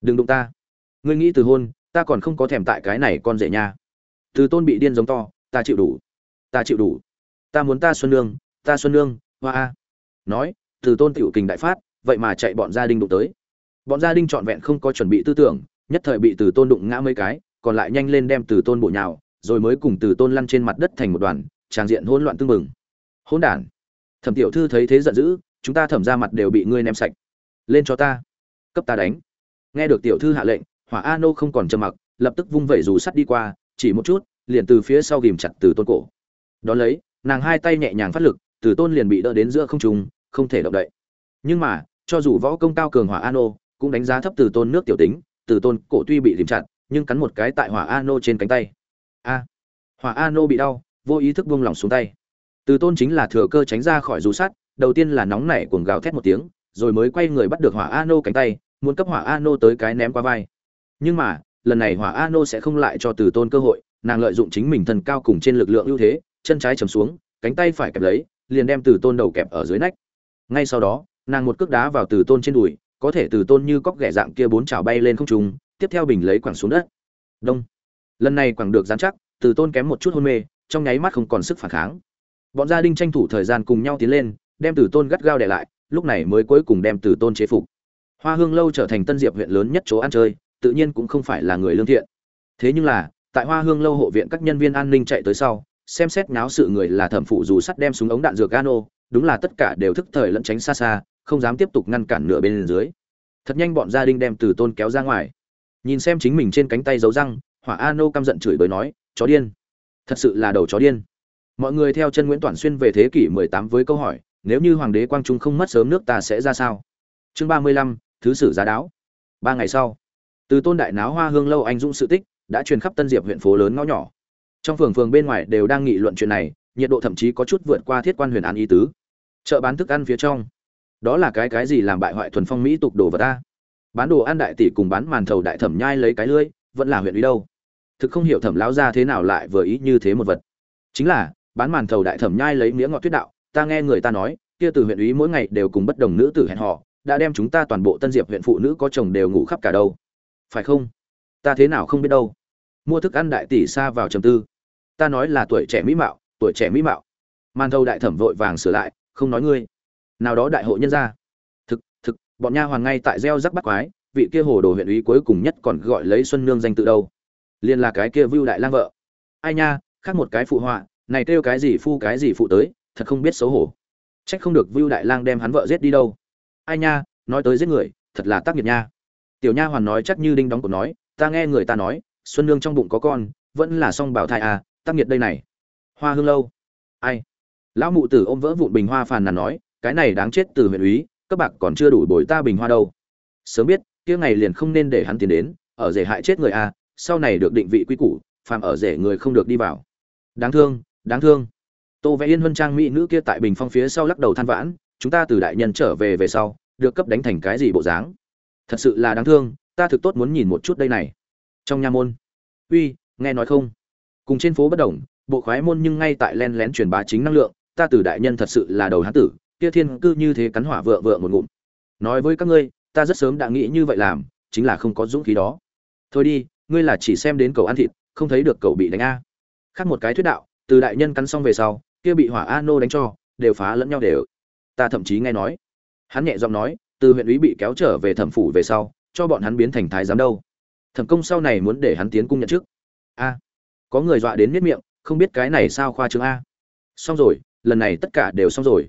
Đừng đụng ta. Ngươi nghĩ từ hôn, ta còn không có thèm tại cái này con rể nha. Từ tôn bị điên giống to, ta chịu đủ. Ta chịu đủ. Ta muốn ta xuân nương, ta xuân nương hoa. A nói, từ tôn tiểu kình đại phát, vậy mà chạy bọn gia đình đụng tới. Bọn gia đình trọn vẹn không có chuẩn bị tư tưởng, nhất thời bị từ tôn đụng ngã mấy cái, còn lại nhanh lên đem từ tôn bộ nhào, rồi mới cùng từ tôn lăn trên mặt đất thành một đoàn, tràng diện hỗn loạn tương mừng hỗn đản. Thẩm tiểu thư thấy thế giận dữ, chúng ta thẩm ra mặt đều bị ngươi ném sạch. Lên cho ta. Cấp ta đánh. Nghe được tiểu thư hạ lệnh, hỏa a nô không còn trầm mặc, lập tức vung vẩy dù sắt đi qua, chỉ một chút, liền từ phía sau ghìm chặt từ tôn cổ. Đón lấy, nàng hai tay nhẹ nhàng phát lực từ tôn liền bị đỡ đến giữa không trung, không thể động đậy. Nhưng mà, cho dù võ công cao cường hỏa a nô cũng đánh giá thấp từ tôn nước tiểu tính, từ tôn cổ tuy bị liềm chặt, nhưng cắn một cái tại hỏa a nô trên cánh tay. A! Hỏa a nô bị đau, vô ý thức buông lỏng xuống tay. Từ tôn chính là thừa cơ tránh ra khỏi dù sắt đầu tiên là nóng nảy cuồng gào thét một tiếng, rồi mới quay người bắt được hỏa a nô cánh tay, muốn cấp hỏa a nô tới cái ném qua vai. Nhưng mà, lần này hỏa a nô sẽ không lại cho từ tôn cơ hội, nàng lợi dụng chính mình thân cao cùng trên lực lượng ưu thế, chân trái chầm xuống, cánh tay phải kẹp lấy liền đem từ tôn đầu kẹp ở dưới nách. Ngay sau đó, nàng một cước đá vào từ tôn trên đùi, có thể từ tôn như cóc ghẻ dạng kia bốn chảo bay lên không trung, tiếp theo bình lấy quẳng xuống đất. Đông. Lần này quẳng được dán chắc, từ tôn kém một chút hôn mê, trong nháy mắt không còn sức phản kháng. Bọn gia đình tranh thủ thời gian cùng nhau tiến lên, đem từ tôn gắt gao để lại, lúc này mới cuối cùng đem từ tôn chế phục. Hoa hương lâu trở thành tân diệp huyện lớn nhất chỗ ăn chơi, tự nhiên cũng không phải là người lương thiện. Thế nhưng là, tại hoa hương lâu hộ viện các nhân viên an ninh chạy tới sau xem xét náo sự người là thẩm phụ dù sắt đem súng ống đạn dược gano đúng là tất cả đều thức thời lẫn tránh xa xa không dám tiếp tục ngăn cản nửa bên dưới. Thật nhanh bọn gia đình đem từ tôn kéo ra ngoài. Nhìn xem chính mình trên cánh tay dấu răng hỏa a nô căm giận chửi bới nói chó điên. Thật sự là đầu chó điên. Mọi người theo chân nguyễn Toản xuyên về thế kỷ 18 với câu hỏi nếu như hoàng đế quang trung không mất sớm nước ta sẽ ra sao? Chương 35, thứ sử giá đáo. Ba ngày sau từ tôn đại náo hoa hương lâu anh dũng sự tích đã truyền khắp tân diệp huyện phố lớn ngõ nhỏ trong phường phường bên ngoài đều đang nghị luận chuyện này, nhiệt độ thậm chí có chút vượt qua thiết quan huyền án ý tứ. Chợ bán thức ăn phía trong. Đó là cái cái gì làm bại hoại thuần phong mỹ tục đồ vật ta? Bán đồ ăn đại tỷ cùng bán màn thầu đại thẩm nhai lấy cái lưỡi, vẫn là huyện ý đâu? Thực không hiểu thẩm lão ra thế nào lại vừa ý như thế một vật. Chính là, bán màn thầu đại thẩm nhai lấy miếng ngọt tuyết đạo, ta nghe người ta nói, kia từ huyện ý mỗi ngày đều cùng bất đồng nữ tử hẹn họ đã đem chúng ta toàn bộ tân diệp huyện phụ nữ có chồng đều ngủ khắp cả đâu. Phải không? Ta thế nào không biết đâu. Mua thức ăn đại tỷ xa vào trầm tư ta nói là tuổi trẻ mỹ mạo, tuổi trẻ mỹ mạo. Màn thầu đại thẩm vội vàng sửa lại, không nói ngươi. Nào đó đại hội nhân gia. Thực thực, bọn nha hoàn ngay tại gieo rắc bắt quái, vị kia hồ đồ huyện ý cuối cùng nhất còn gọi lấy xuân nương danh tự đâu. Liền là cái kia vưu đại lang vợ. Ai nha, khác một cái phụ họa, này kêu cái gì phu cái gì phụ tới, thật không biết xấu hổ. Trách không được vưu đại lang đem hắn vợ giết đi đâu. Ai nha, nói tới giết người, thật là tác nghiệp nha. Tiểu nha hoàn nói chắc như đinh đóng cổ nói, ta nghe người ta nói, xuân nương trong bụng có con, vẫn là song bảo thai à tác nghiệt đây này. Hoa hương lâu. Ai? Lão mụ tử ôm vỡ vụn bình hoa phàn nàn nói, cái này đáng chết từ huyện úy, các bạc còn chưa đủ bồi ta bình hoa đâu. Sớm biết, kia ngày liền không nên để hắn tiến đến, ở rể hại chết người a sau này được định vị quy củ, phàm ở rể người không được đi vào. Đáng thương đáng thương. Tô vẽ yên huân trang mỹ nữ kia tại bình phong phía sau lắc đầu than vãn, chúng ta từ đại nhân trở về về sau, được cấp đánh thành cái gì bộ dáng? Thật sự là đáng thương, ta thực tốt muốn nhìn một chút đây này. Trong nha môn. Uy, nghe nói không? Cùng trên phố bất đồng, bộ khoái môn nhưng ngay tại len lén truyền bá chính năng lượng, ta từ đại nhân thật sự là đầu hán tử, kia thiên cư như thế cắn hỏa vợ vợ một ngụm. Nói với các ngươi, ta rất sớm đã nghĩ như vậy làm, chính là không có dũng khí đó. Thôi đi, ngươi là chỉ xem đến cầu ăn thịt, không thấy được cầu bị đánh a. Khác một cái thuyết đạo, từ đại nhân cắn xong về sau, kia bị hỏa a nô đánh cho, đều phá lẫn nhau đều. Ta thậm chí nghe nói. Hắn nhẹ giọng nói, từ huyện úy bị kéo trở về thẩm phủ về sau, cho bọn hắn biến thành thái giám đâu. Thẩm công sau này muốn để hắn tiến cung nhận chức. A có người dọa đến miết miệng, không biết cái này sao khoa trương a. Xong rồi, lần này tất cả đều xong rồi.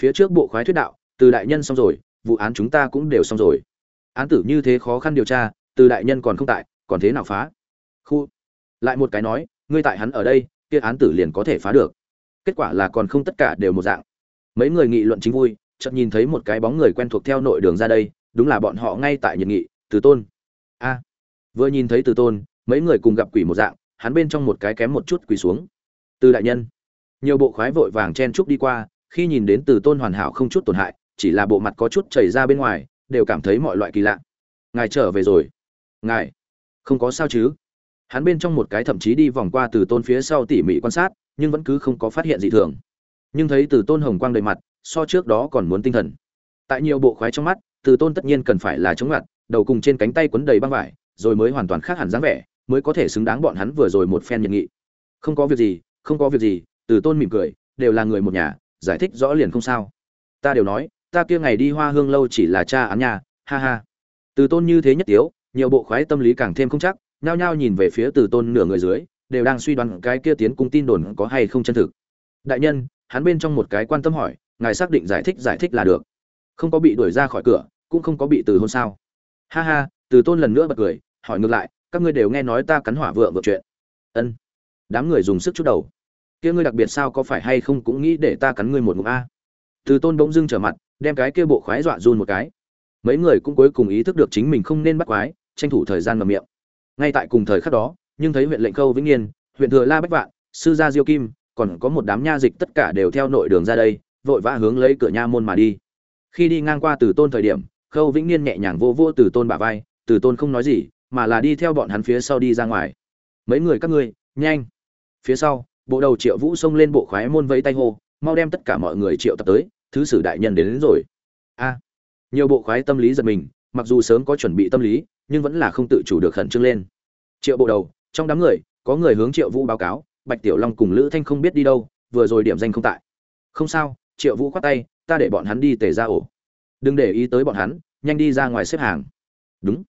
Phía trước bộ khoái thuyết đạo, từ đại nhân xong rồi, vụ án chúng ta cũng đều xong rồi. Án tử như thế khó khăn điều tra, từ đại nhân còn không tại, còn thế nào phá? Khu. Lại một cái nói, ngươi tại hắn ở đây, kia án tử liền có thể phá được. Kết quả là còn không tất cả đều một dạng. Mấy người nghị luận chính vui, chợt nhìn thấy một cái bóng người quen thuộc theo nội đường ra đây, đúng là bọn họ ngay tại nhiệt nghị, từ tôn. A. Vừa nhìn thấy từ tôn, mấy người cùng gặp quỷ một dạng hắn bên trong một cái kém một chút quỳ xuống. Từ đại nhân, nhiều bộ khoái vội vàng chen trúc đi qua, khi nhìn đến từ tôn hoàn hảo không chút tổn hại, chỉ là bộ mặt có chút chảy ra bên ngoài, đều cảm thấy mọi loại kỳ lạ. Ngài trở về rồi. Ngài, không có sao chứ? Hắn bên trong một cái thậm chí đi vòng qua từ tôn phía sau tỉ mỉ quan sát, nhưng vẫn cứ không có phát hiện gì thường. Nhưng thấy từ tôn hồng quang đầy mặt, so trước đó còn muốn tinh thần. Tại nhiều bộ khoái trong mắt, từ tôn tất nhiên cần phải là chống ngặt, đầu cùng trên cánh tay quấn đầy băng vải, rồi mới hoàn toàn khác hẳn dáng vẻ mới có thể xứng đáng bọn hắn vừa rồi một phen nhiệt nghị. Không có việc gì, không có việc gì, từ tôn mỉm cười, đều là người một nhà, giải thích rõ liền không sao. Ta đều nói, ta kia ngày đi hoa hương lâu chỉ là cha án nhà, ha ha. Từ tôn như thế nhất tiếu, nhiều bộ khoái tâm lý càng thêm không chắc, nhao nhao nhìn về phía từ tôn nửa người dưới, đều đang suy đoán cái kia tiến cung tin đồn có hay không chân thực. Đại nhân, hắn bên trong một cái quan tâm hỏi, ngài xác định giải thích giải thích là được. Không có bị đuổi ra khỏi cửa, cũng không có bị từ hôn sao. Ha ha, từ tôn lần nữa bật cười, hỏi ngược lại các ngươi đều nghe nói ta cắn hỏa vượng vượt chuyện. Ân. Đám người dùng sức chút đầu. Kia ngươi đặc biệt sao có phải hay không cũng nghĩ để ta cắn ngươi một ngụm a? Từ tôn bỗng dưng trở mặt, đem cái kia bộ khoái dọa run một cái. Mấy người cũng cuối cùng ý thức được chính mình không nên bắt quái, tranh thủ thời gian mà miệng. Ngay tại cùng thời khắc đó, nhưng thấy huyện lệnh khâu vĩnh yên, huyện thừa la bách vạn, sư gia diêu kim, còn có một đám nha dịch tất cả đều theo nội đường ra đây, vội vã hướng lấy cửa nha môn mà đi. Khi đi ngang qua từ tôn thời điểm, khâu vĩnh niên nhẹ nhàng vô vô từ tôn bả vai, từ tôn không nói gì mà là đi theo bọn hắn phía sau đi ra ngoài. Mấy người các ngươi nhanh. Phía sau bộ đầu triệu vũ xông lên bộ khoái môn vẫy tay hô mau đem tất cả mọi người triệu tập tới thứ sử đại nhân đến, đến rồi. A. Nhiều bộ khoái tâm lý giật mình mặc dù sớm có chuẩn bị tâm lý nhưng vẫn là không tự chủ được khẩn trương lên. Triệu bộ đầu trong đám người có người hướng triệu vũ báo cáo bạch tiểu long cùng lữ thanh không biết đi đâu vừa rồi điểm danh không tại. Không sao triệu vũ khoát tay ta để bọn hắn đi tề ra ổ. Đừng để ý tới bọn hắn nhanh đi ra ngoài xếp hàng. Đúng.